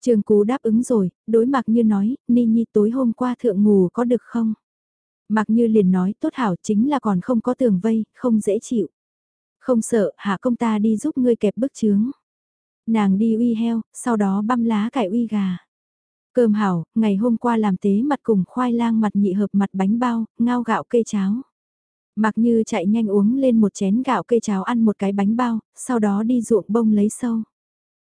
Trương Cú đáp ứng rồi, đối Mặc Như nói, Ni Nhi tối hôm qua thượng ngủ có được không? Mặc Như liền nói tốt hảo chính là còn không có tường vây, không dễ chịu. Không sợ, hạ công ta đi giúp ngươi kẹp bức chướng. Nàng đi uy heo, sau đó băm lá cải uy gà. Cơm hảo, ngày hôm qua làm tế mặt cùng khoai lang mặt nhị hợp mặt bánh bao, ngao gạo cây cháo. Mặc như chạy nhanh uống lên một chén gạo cây cháo ăn một cái bánh bao, sau đó đi ruộng bông lấy sâu.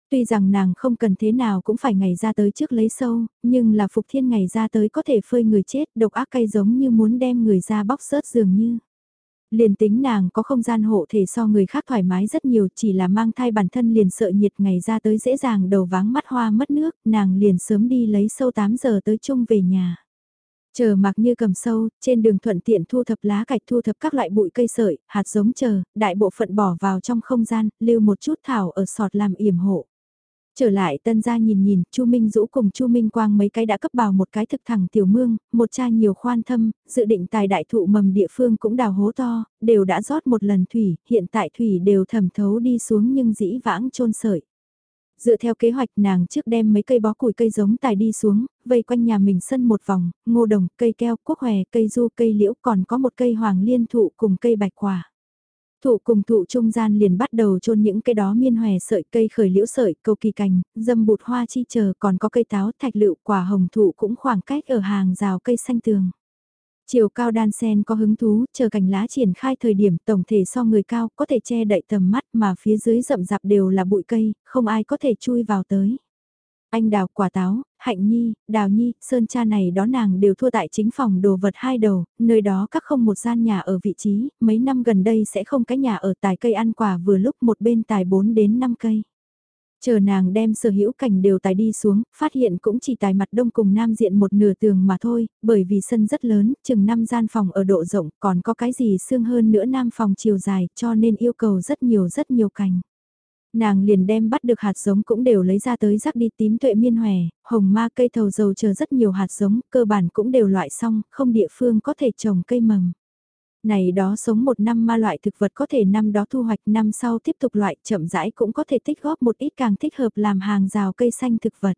Tuy rằng nàng không cần thế nào cũng phải ngày ra tới trước lấy sâu, nhưng là Phục Thiên ngày ra tới có thể phơi người chết độc ác cay giống như muốn đem người ra bóc rớt dường như. Liền tính nàng có không gian hộ thể so người khác thoải mái rất nhiều chỉ là mang thai bản thân liền sợ nhiệt ngày ra tới dễ dàng đầu váng mắt hoa mất nước, nàng liền sớm đi lấy sâu 8 giờ tới chung về nhà. Chờ mặc như cầm sâu, trên đường thuận tiện thu thập lá cạch thu thập các loại bụi cây sợi, hạt giống chờ, đại bộ phận bỏ vào trong không gian, lưu một chút thảo ở sọt làm yểm hộ. Trở lại tân gia nhìn nhìn, Chu Minh Dũ cùng Chu Minh Quang mấy cái đã cấp bào một cái thực thẳng tiểu mương, một cha nhiều khoan thâm, dự định tài đại thụ mầm địa phương cũng đào hố to, đều đã rót một lần thủy, hiện tại thủy đều thẩm thấu đi xuống nhưng dĩ vãng trôn sợi. Dựa theo kế hoạch nàng trước đem mấy cây bó củi cây giống tài đi xuống, vây quanh nhà mình sân một vòng, ngô đồng, cây keo, quốc hòe, cây du, cây liễu còn có một cây hoàng liên thụ cùng cây bạch quả. Thụ cùng thụ trung gian liền bắt đầu trôn những cây đó miên hòe sợi cây khởi liễu sợi, cầu kỳ cành, dâm bụt hoa chi chờ còn có cây táo, thạch lựu, quả hồng thụ cũng khoảng cách ở hàng rào cây xanh tường. Chiều cao đan sen có hứng thú, chờ cành lá triển khai thời điểm tổng thể so người cao có thể che đậy tầm mắt mà phía dưới rậm rạp đều là bụi cây, không ai có thể chui vào tới. Anh đào quả táo, hạnh nhi, đào nhi, sơn cha này đó nàng đều thua tại chính phòng đồ vật hai đầu, nơi đó các không một gian nhà ở vị trí, mấy năm gần đây sẽ không cái nhà ở tài cây ăn quả vừa lúc một bên tài 4 đến 5 cây. Chờ nàng đem sở hữu cảnh đều tài đi xuống, phát hiện cũng chỉ tài mặt đông cùng nam diện một nửa tường mà thôi, bởi vì sân rất lớn, chừng 5 gian phòng ở độ rộng, còn có cái gì xương hơn nữa nam phòng chiều dài, cho nên yêu cầu rất nhiều rất nhiều cảnh. Nàng liền đem bắt được hạt giống cũng đều lấy ra tới rắc đi tím tuệ miên hòe, hồng ma cây thầu dầu chờ rất nhiều hạt giống, cơ bản cũng đều loại xong, không địa phương có thể trồng cây mầm. Này đó sống một năm ma loại thực vật có thể năm đó thu hoạch năm sau tiếp tục loại chậm rãi cũng có thể tích góp một ít càng thích hợp làm hàng rào cây xanh thực vật.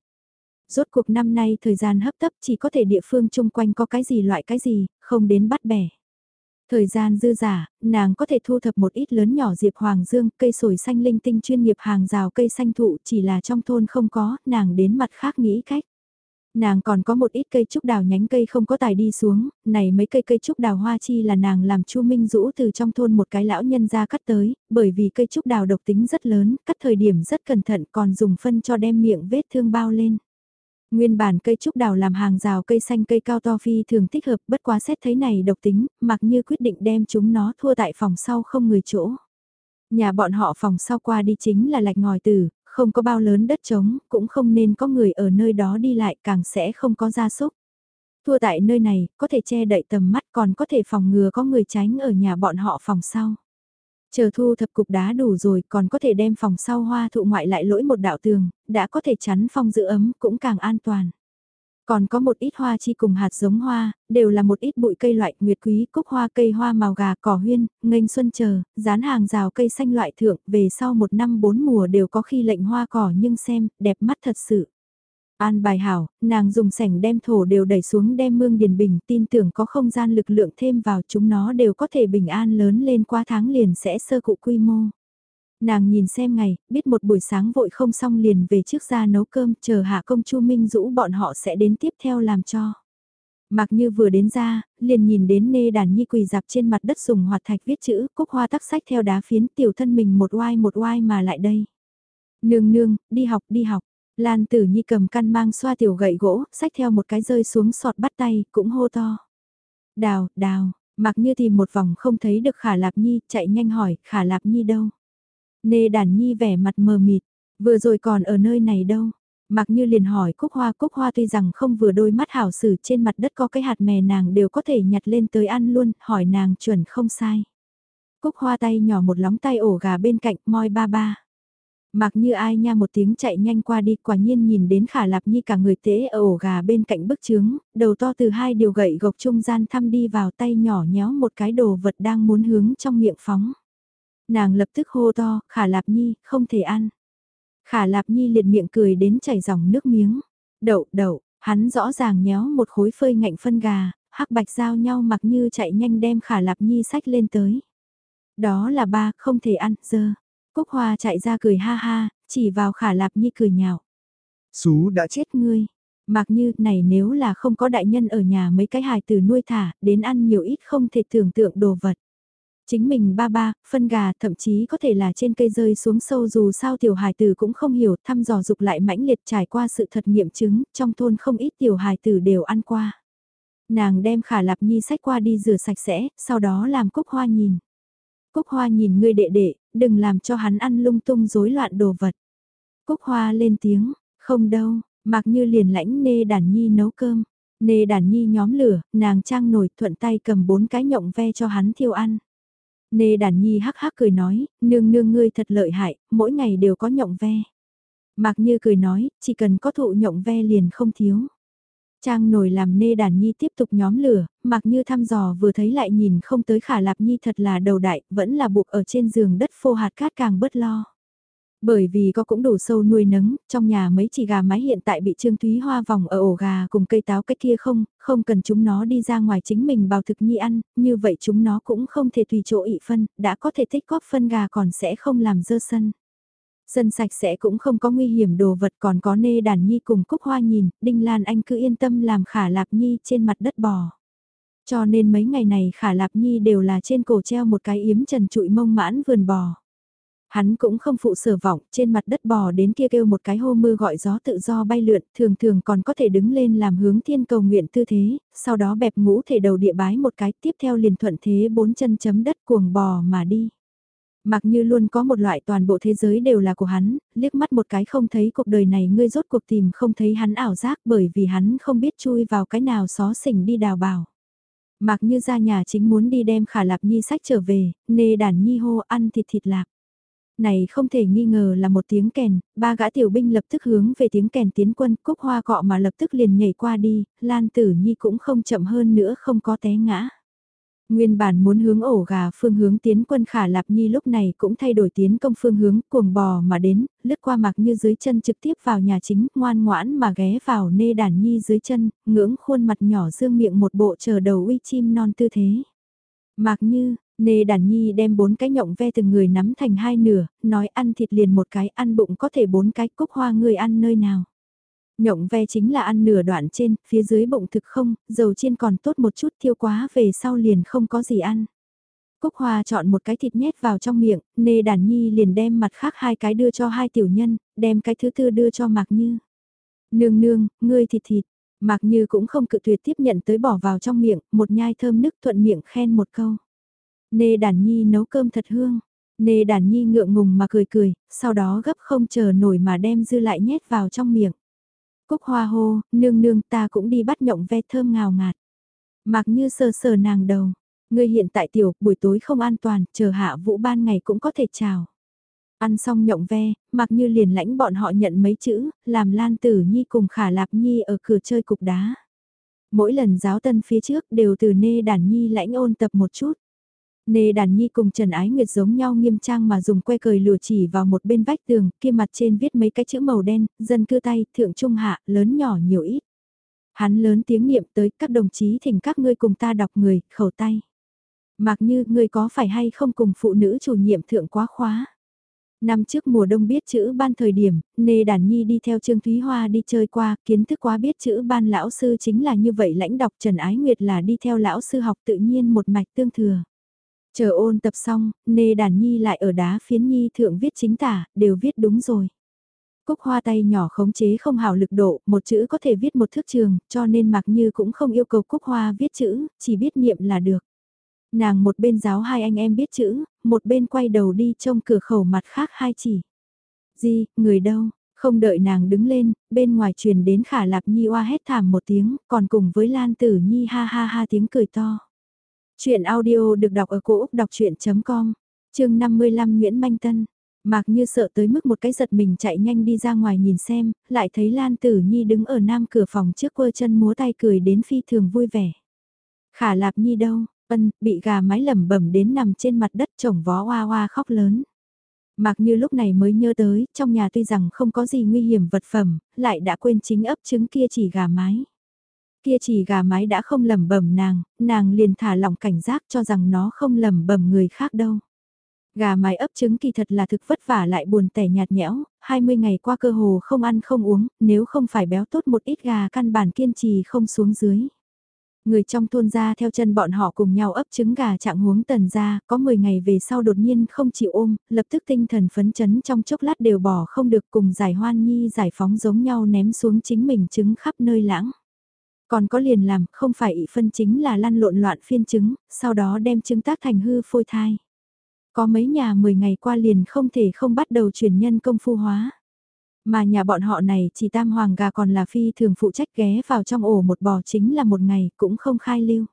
Rốt cuộc năm nay thời gian hấp tấp chỉ có thể địa phương chung quanh có cái gì loại cái gì, không đến bắt bẻ. Thời gian dư giả, nàng có thể thu thập một ít lớn nhỏ diệp hoàng dương, cây sồi xanh linh tinh chuyên nghiệp hàng rào cây xanh thụ chỉ là trong thôn không có, nàng đến mặt khác nghĩ cách. Nàng còn có một ít cây trúc đào nhánh cây không có tài đi xuống, này mấy cây cây trúc đào hoa chi là nàng làm chu Minh rũ từ trong thôn một cái lão nhân ra cắt tới, bởi vì cây trúc đào độc tính rất lớn, cắt thời điểm rất cẩn thận còn dùng phân cho đem miệng vết thương bao lên. Nguyên bản cây trúc đào làm hàng rào cây xanh cây cao to phi thường thích hợp bất quá xét thấy này độc tính, mặc như quyết định đem chúng nó thua tại phòng sau không người chỗ. Nhà bọn họ phòng sau qua đi chính là lạch ngòi tử, không có bao lớn đất trống, cũng không nên có người ở nơi đó đi lại càng sẽ không có gia súc. Thua tại nơi này, có thể che đậy tầm mắt còn có thể phòng ngừa có người tránh ở nhà bọn họ phòng sau. Chờ thu thập cục đá đủ rồi còn có thể đem phòng sau hoa thụ ngoại lại lỗi một đạo tường, đã có thể chắn phong giữ ấm cũng càng an toàn. Còn có một ít hoa chi cùng hạt giống hoa, đều là một ít bụi cây loại nguyệt quý, cúc hoa cây hoa màu gà, cỏ huyên, nghênh xuân chờ, dán hàng rào cây xanh loại thượng, về sau một năm bốn mùa đều có khi lệnh hoa cỏ nhưng xem, đẹp mắt thật sự. An bài hảo, nàng dùng sảnh đem thổ đều đẩy xuống đem mương điền bình tin tưởng có không gian lực lượng thêm vào chúng nó đều có thể bình an lớn lên qua tháng liền sẽ sơ cụ quy mô. Nàng nhìn xem ngày, biết một buổi sáng vội không xong liền về trước ra nấu cơm chờ hạ công chu Minh rũ bọn họ sẽ đến tiếp theo làm cho. Mặc như vừa đến ra, liền nhìn đến nê đàn nhi quỳ dạp trên mặt đất dùng hoạt thạch viết chữ, cúc hoa tắc sách theo đá phiến tiểu thân mình một oai một oai mà lại đây. Nương nương, đi học đi học, Lan tử nhi cầm căn mang xoa tiểu gậy gỗ, sách theo một cái rơi xuống sọt bắt tay, cũng hô to. Đào, đào, mặc như tìm một vòng không thấy được khả lạp nhi, chạy nhanh hỏi, khả lạp nhi đâu? Nê đàn nhi vẻ mặt mờ mịt, vừa rồi còn ở nơi này đâu? Mặc như liền hỏi cúc hoa cúc hoa tuy rằng không vừa đôi mắt hảo sử trên mặt đất có cái hạt mè nàng đều có thể nhặt lên tới ăn luôn, hỏi nàng chuẩn không sai. Cúc hoa tay nhỏ một lóng tay ổ gà bên cạnh moi ba ba. Mặc như ai nha một tiếng chạy nhanh qua đi quả nhiên nhìn đến khả lạp nhi cả người tế ở ổ gà bên cạnh bức trướng, đầu to từ hai điều gậy gộc trung gian thăm đi vào tay nhỏ nhéo một cái đồ vật đang muốn hướng trong miệng phóng. Nàng lập tức hô to, khả lạp nhi, không thể ăn. Khả lạp nhi liệt miệng cười đến chảy dòng nước miếng. Đậu, đậu, hắn rõ ràng nhéo một khối phơi ngạnh phân gà, hắc bạch giao nhau mặc như chạy nhanh đem khả lạp nhi sách lên tới. Đó là ba, không thể ăn, dơ. Cúc Hoa chạy ra cười ha ha, chỉ vào khả lạp nhi cười nhạo. Xú đã chết ngươi. Mặc như, này nếu là không có đại nhân ở nhà mấy cái hài tử nuôi thả, đến ăn nhiều ít không thể tưởng tượng đồ vật. Chính mình ba ba, phân gà, thậm chí có thể là trên cây rơi xuống sâu dù sao tiểu hài tử cũng không hiểu, thăm dò dục lại mãnh liệt trải qua sự thật nghiệm chứng, trong thôn không ít tiểu hài tử đều ăn qua. Nàng đem khả lạp nhi sách qua đi rửa sạch sẽ, sau đó làm cúc hoa nhìn. Cúc hoa nhìn ngươi đệ đệ, đừng làm cho hắn ăn lung tung rối loạn đồ vật. Cúc hoa lên tiếng, không đâu, mặc như liền lãnh nê đàn nhi nấu cơm. Nê đàn nhi nhóm lửa, nàng trang nổi thuận tay cầm bốn cái nhộng ve cho hắn thiêu ăn. Nê đàn nhi hắc hắc cười nói, nương nương ngươi thật lợi hại, mỗi ngày đều có nhộng ve. Mạc Như cười nói, chỉ cần có thụ nhộng ve liền không thiếu. Trang nồi làm nê đàn nhi tiếp tục nhóm lửa, Mạc Như thăm dò vừa thấy lại nhìn không tới khả lạp nhi thật là đầu đại, vẫn là buộc ở trên giường đất phô hạt cát càng bớt lo. Bởi vì có cũng đủ sâu nuôi nấng, trong nhà mấy chỉ gà mái hiện tại bị Trương Thúy Hoa vòng ở ổ gà cùng cây táo cách kia không, không cần chúng nó đi ra ngoài chính mình bào thực nhi ăn, như vậy chúng nó cũng không thể tùy chỗ ị phân, đã có thể tích góp phân gà còn sẽ không làm dơ sân. Sân sạch sẽ cũng không có nguy hiểm đồ vật còn có nê đàn nhi cùng cúc hoa nhìn, Đinh Lan Anh cứ yên tâm làm khả lạp nhi trên mặt đất bò. Cho nên mấy ngày này khả lạp nhi đều là trên cổ treo một cái yếm trần trụi mông mãn vườn bò. Hắn cũng không phụ sở vọng, trên mặt đất bò đến kia kêu một cái hô mưa gọi gió tự do bay lượn, thường thường còn có thể đứng lên làm hướng thiên cầu nguyện tư thế, sau đó bẹp ngũ thể đầu địa bái một cái, tiếp theo liền thuận thế bốn chân chấm đất cuồng bò mà đi. Mặc như luôn có một loại toàn bộ thế giới đều là của hắn, liếc mắt một cái không thấy cuộc đời này ngươi rốt cuộc tìm không thấy hắn ảo giác bởi vì hắn không biết chui vào cái nào xó xỉnh đi đào bảo. Mặc như ra nhà chính muốn đi đem khả lạp nhi sách trở về, nê đàn nhi hô ăn thịt thịt lạc. Này không thể nghi ngờ là một tiếng kèn, ba gã tiểu binh lập tức hướng về tiếng kèn tiến quân cúc hoa cọ mà lập tức liền nhảy qua đi, Lan Tử Nhi cũng không chậm hơn nữa không có té ngã. Nguyên bản muốn hướng ổ gà phương hướng tiến quân khả lạp nhi lúc này cũng thay đổi tiến công phương hướng cuồng bò mà đến, lướt qua mặc như dưới chân trực tiếp vào nhà chính, ngoan ngoãn mà ghé vào nê đàn nhi dưới chân, ngưỡng khuôn mặt nhỏ dương miệng một bộ chờ đầu uy chim non tư thế. Mạc như, nê đàn nhi đem bốn cái nhộng ve từng người nắm thành hai nửa, nói ăn thịt liền một cái, ăn bụng có thể bốn cái cúc hoa người ăn nơi nào. Nhộng ve chính là ăn nửa đoạn trên, phía dưới bụng thực không, dầu chiên còn tốt một chút thiêu quá về sau liền không có gì ăn. Cúc Hoa chọn một cái thịt nhét vào trong miệng, nê đàn nhi liền đem mặt khác hai cái đưa cho hai tiểu nhân, đem cái thứ tư đưa cho Mạc Như. Nương nương, ngươi thịt thịt, Mạc Như cũng không cự tuyệt tiếp nhận tới bỏ vào trong miệng, một nhai thơm nức thuận miệng khen một câu. Nê đàn nhi nấu cơm thật hương. Nê đàn nhi ngượng ngùng mà cười cười, sau đó gấp không chờ nổi mà đem dư lại nhét vào trong miệng. Cúc hoa hô, nương nương ta cũng đi bắt nhộng ve thơm ngào ngạt. Mặc như sờ sờ nàng đầu. Ngươi hiện tại tiểu, buổi tối không an toàn, chờ hạ vũ ban ngày cũng có thể chào. Ăn xong nhộng ve, mặc như liền lãnh bọn họ nhận mấy chữ, làm Lan Tử Nhi cùng Khả Lạp Nhi ở cửa chơi cục đá. Mỗi lần giáo tân phía trước đều từ nê đàn Nhi lãnh ôn tập một chút. Nê Đàn Nhi cùng Trần Ái Nguyệt giống nhau nghiêm trang mà dùng que cười lùa chỉ vào một bên vách tường, kia mặt trên viết mấy cái chữ màu đen, dân cư tay, thượng trung hạ, lớn nhỏ nhiều ít. Hắn lớn tiếng niệm tới các đồng chí thỉnh các ngươi cùng ta đọc người, khẩu tay. Mặc như ngươi có phải hay không cùng phụ nữ chủ nhiệm thượng quá khóa. Năm trước mùa đông biết chữ ban thời điểm, Nê Đàn Nhi đi theo Trương Thúy Hoa đi chơi qua, kiến thức quá biết chữ ban lão sư chính là như vậy lãnh đọc Trần Ái Nguyệt là đi theo lão sư học tự nhiên một mạch tương thừa. Chờ ôn tập xong, nê đàn nhi lại ở đá phiến nhi thượng viết chính tả, đều viết đúng rồi. Cúc hoa tay nhỏ khống chế không hào lực độ, một chữ có thể viết một thước trường, cho nên mặc như cũng không yêu cầu cúc hoa viết chữ, chỉ biết niệm là được. Nàng một bên giáo hai anh em biết chữ, một bên quay đầu đi trông cửa khẩu mặt khác hai chỉ. Di, người đâu? Không đợi nàng đứng lên, bên ngoài truyền đến khả lạp nhi oa hét thảm một tiếng, còn cùng với Lan Tử Nhi ha ha ha tiếng cười to. Chuyện audio được đọc ở cổ Úc đọc chuyện.com, chương 55 Nguyễn Manh Tân. Mạc như sợ tới mức một cái giật mình chạy nhanh đi ra ngoài nhìn xem, lại thấy Lan Tử Nhi đứng ở nam cửa phòng trước quơ chân múa tay cười đến phi thường vui vẻ. Khả Lạp Nhi đâu, ân, bị gà mái lẩm bẩm đến nằm trên mặt đất chồng vó hoa hoa khóc lớn. Mạc như lúc này mới nhớ tới, trong nhà tuy rằng không có gì nguy hiểm vật phẩm, lại đã quên chính ấp trứng kia chỉ gà mái. Kia chỉ gà mái đã không lầm bẩm nàng, nàng liền thả lỏng cảnh giác cho rằng nó không lầm bẩm người khác đâu. Gà mái ấp trứng kỳ thật là thực vất vả lại buồn tẻ nhạt nhẽo, 20 ngày qua cơ hồ không ăn không uống, nếu không phải béo tốt một ít gà căn bản kiên trì không xuống dưới. Người trong thôn ra theo chân bọn họ cùng nhau ấp trứng gà trạng huống tần ra, có 10 ngày về sau đột nhiên không chịu ôm, lập tức tinh thần phấn chấn trong chốc lát đều bỏ không được cùng giải hoan nhi giải phóng giống nhau ném xuống chính mình trứng khắp nơi lãng. Còn có liền làm, không phải ị phân chính là lăn lộn loạn phiên trứng, sau đó đem trứng tác thành hư phôi thai. Có mấy nhà 10 ngày qua liền không thể không bắt đầu chuyển nhân công phu hóa. Mà nhà bọn họ này chỉ tam hoàng gà còn là phi thường phụ trách ghé vào trong ổ một bò chính là một ngày cũng không khai lưu.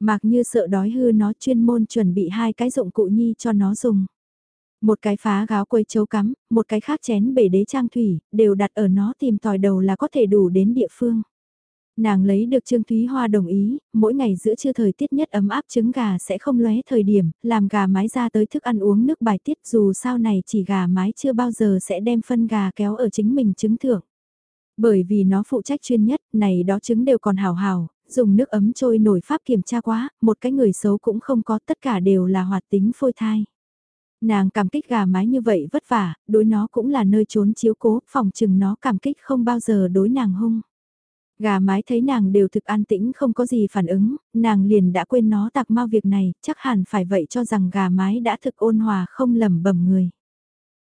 Mạc như sợ đói hư nó chuyên môn chuẩn bị hai cái dụng cụ nhi cho nó dùng. Một cái phá gáo quấy chấu cắm, một cái khác chén bể đế trang thủy, đều đặt ở nó tìm tòi đầu là có thể đủ đến địa phương. Nàng lấy được Trương Thúy Hoa đồng ý, mỗi ngày giữa trưa thời tiết nhất ấm áp trứng gà sẽ không lóe thời điểm, làm gà mái ra tới thức ăn uống nước bài tiết dù sao này chỉ gà mái chưa bao giờ sẽ đem phân gà kéo ở chính mình trứng thưởng. Bởi vì nó phụ trách chuyên nhất, này đó trứng đều còn hào hào, dùng nước ấm trôi nổi pháp kiểm tra quá, một cái người xấu cũng không có, tất cả đều là hoạt tính phôi thai. Nàng cảm kích gà mái như vậy vất vả, đối nó cũng là nơi trốn chiếu cố, phòng chừng nó cảm kích không bao giờ đối nàng hung. Gà mái thấy nàng đều thực an tĩnh không có gì phản ứng, nàng liền đã quên nó tạc mau việc này, chắc hẳn phải vậy cho rằng gà mái đã thực ôn hòa không lầm bẩm người.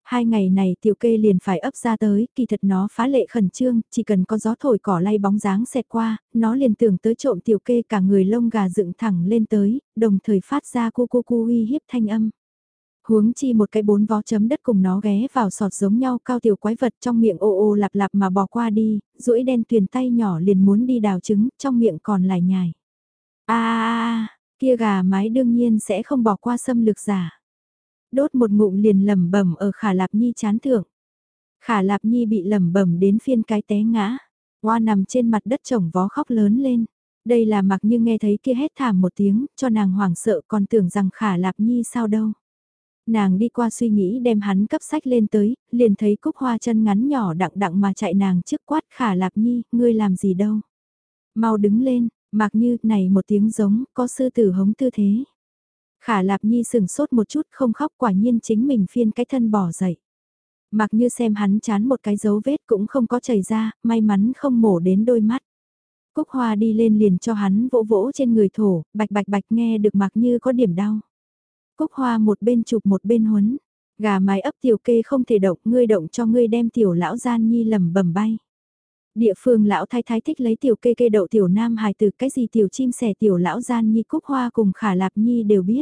Hai ngày này tiểu kê liền phải ấp ra tới, kỳ thật nó phá lệ khẩn trương, chỉ cần có gió thổi cỏ lay bóng dáng xẹt qua, nó liền tưởng tới trộm tiểu kê cả người lông gà dựng thẳng lên tới, đồng thời phát ra cu cu cu uy hiếp thanh âm. Huống chi một cái bốn vó chấm đất cùng nó ghé vào sọt giống nhau cao tiểu quái vật trong miệng ô ô lạp lạp mà bỏ qua đi, duỗi đen tuyền tay nhỏ liền muốn đi đào trứng, trong miệng còn lại nhài. a kia gà mái đương nhiên sẽ không bỏ qua xâm lược giả. Đốt một ngụm liền lẩm bẩm ở khả lạp nhi chán thượng. Khả lạp nhi bị lẩm bẩm đến phiên cái té ngã. Hoa nằm trên mặt đất trồng vó khóc lớn lên. Đây là mặc như nghe thấy kia hét thảm một tiếng, cho nàng hoảng sợ còn tưởng rằng khả lạp nhi sao đâu. Nàng đi qua suy nghĩ đem hắn cấp sách lên tới, liền thấy cúc hoa chân ngắn nhỏ đặng đặng mà chạy nàng trước quát khả lạp nhi, ngươi làm gì đâu. Mau đứng lên, mặc như, này một tiếng giống, có sư tử hống tư thế. Khả lạp nhi sừng sốt một chút không khóc quả nhiên chính mình phiên cái thân bỏ dậy. Mặc như xem hắn chán một cái dấu vết cũng không có chảy ra, may mắn không mổ đến đôi mắt. Cúc hoa đi lên liền cho hắn vỗ vỗ trên người thổ, bạch bạch bạch nghe được mặc như có điểm đau. Cúc hoa một bên chụp một bên huấn. Gà mái ấp tiểu kê không thể động, ngươi động cho ngươi đem tiểu lão gian nhi lầm bầm bay. Địa phương lão thái thái thích lấy tiểu kê kê đậu tiểu nam hài từ cái gì tiểu chim sẻ tiểu lão gian nhi cúc hoa cùng khả lạp nhi đều biết.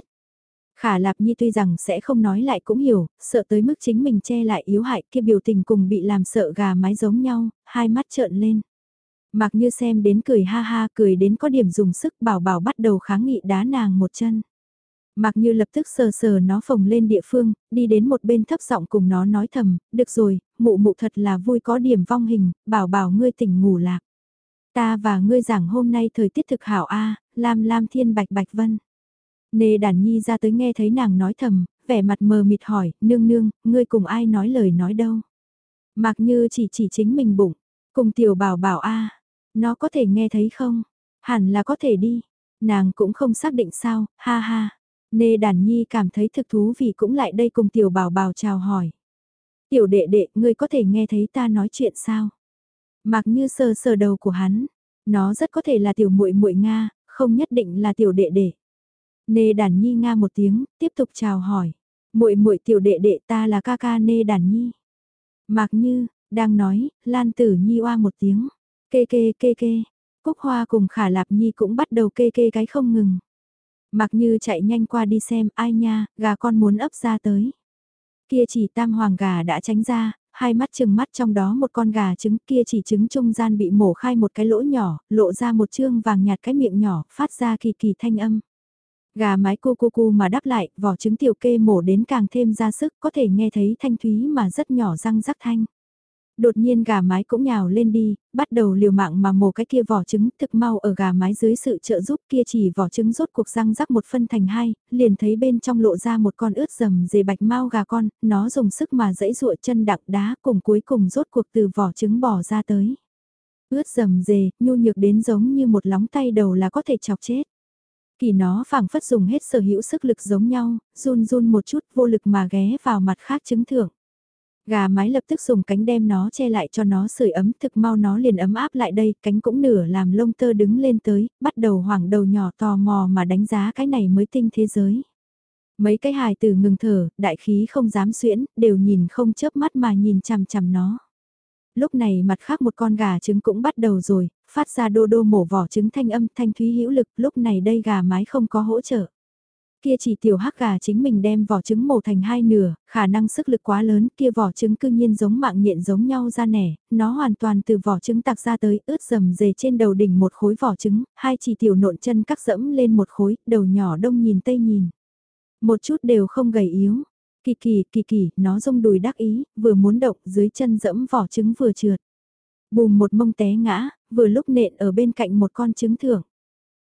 Khả Lạp Nhi tuy rằng sẽ không nói lại cũng hiểu, sợ tới mức chính mình che lại yếu hại kia biểu tình cùng bị làm sợ gà mái giống nhau, hai mắt trợn lên. Mặc như xem đến cười ha ha cười đến có điểm dùng sức bảo bảo bắt đầu kháng nghị đá nàng một chân. Mặc như lập tức sờ sờ nó phồng lên địa phương, đi đến một bên thấp giọng cùng nó nói thầm, được rồi, mụ mụ thật là vui có điểm vong hình, bảo bảo ngươi tỉnh ngủ lạc. Ta và ngươi giảng hôm nay thời tiết thực hảo a lam lam thiên bạch bạch vân. Nê đàn nhi ra tới nghe thấy nàng nói thầm, vẻ mặt mờ mịt hỏi, nương nương, ngươi cùng ai nói lời nói đâu. Mặc như chỉ chỉ chính mình bụng, cùng tiểu bảo bảo a nó có thể nghe thấy không? Hẳn là có thể đi. Nàng cũng không xác định sao, ha ha. Nê đàn nhi cảm thấy thực thú vì cũng lại đây cùng tiểu bảo bảo chào hỏi. Tiểu đệ đệ, ngươi có thể nghe thấy ta nói chuyện sao? Mặc như sờ sờ đầu của hắn, nó rất có thể là tiểu muội muội Nga, không nhất định là tiểu đệ đệ. Nê đàn nhi nga một tiếng, tiếp tục chào hỏi. muội muội tiểu đệ đệ ta là ca ca nê đàn nhi. mặc như, đang nói, lan tử nhi oa một tiếng. Kê kê kê kê. Cúc hoa cùng khả lạp nhi cũng bắt đầu kê kê cái không ngừng mặc như chạy nhanh qua đi xem ai nha, gà con muốn ấp ra tới. Kia chỉ tam hoàng gà đã tránh ra, hai mắt chừng mắt trong đó một con gà trứng kia chỉ trứng trung gian bị mổ khai một cái lỗ nhỏ, lộ ra một chương vàng nhạt cái miệng nhỏ, phát ra kỳ kỳ thanh âm. Gà mái cu cu cu mà đáp lại, vỏ trứng tiểu kê mổ đến càng thêm ra sức, có thể nghe thấy thanh thúy mà rất nhỏ răng rắc thanh. Đột nhiên gà mái cũng nhào lên đi, bắt đầu liều mạng mà mổ cái kia vỏ trứng thực mau ở gà mái dưới sự trợ giúp kia chỉ vỏ trứng rốt cuộc răng rắc một phân thành hai, liền thấy bên trong lộ ra một con ướt rầm dề bạch mau gà con, nó dùng sức mà dẫy ruộ chân đặng đá cùng cuối cùng rốt cuộc từ vỏ trứng bỏ ra tới. Ướt rầm dề, nhu nhược đến giống như một lóng tay đầu là có thể chọc chết. Kỳ nó phảng phất dùng hết sở hữu sức lực giống nhau, run run một chút vô lực mà ghé vào mặt khác chứng thưởng. Gà mái lập tức dùng cánh đem nó che lại cho nó sưởi ấm thực mau nó liền ấm áp lại đây, cánh cũng nửa làm lông tơ đứng lên tới, bắt đầu hoảng đầu nhỏ tò mò mà đánh giá cái này mới tinh thế giới. Mấy cái hài từ ngừng thở, đại khí không dám xuyễn, đều nhìn không chớp mắt mà nhìn chằm chằm nó. Lúc này mặt khác một con gà trứng cũng bắt đầu rồi, phát ra đô đô mổ vỏ trứng thanh âm thanh thúy hữu lực, lúc này đây gà mái không có hỗ trợ. Kia chỉ tiểu hắc gà chính mình đem vỏ trứng mổ thành hai nửa, khả năng sức lực quá lớn, kia vỏ trứng cư nhiên giống mạng nhện giống nhau ra nẻ, nó hoàn toàn từ vỏ trứng tạc ra tới, ướt dầm dề trên đầu đỉnh một khối vỏ trứng, hai chỉ tiểu nộn chân cắt dẫm lên một khối, đầu nhỏ đông nhìn tây nhìn. Một chút đều không gầy yếu, Kỳ kỳ, kỳ kỳ, nó rung đùi đắc ý, vừa muốn động dưới chân dẫm vỏ trứng vừa trượt. Bùm một mông té ngã, vừa lúc nện ở bên cạnh một con trứng thưởng.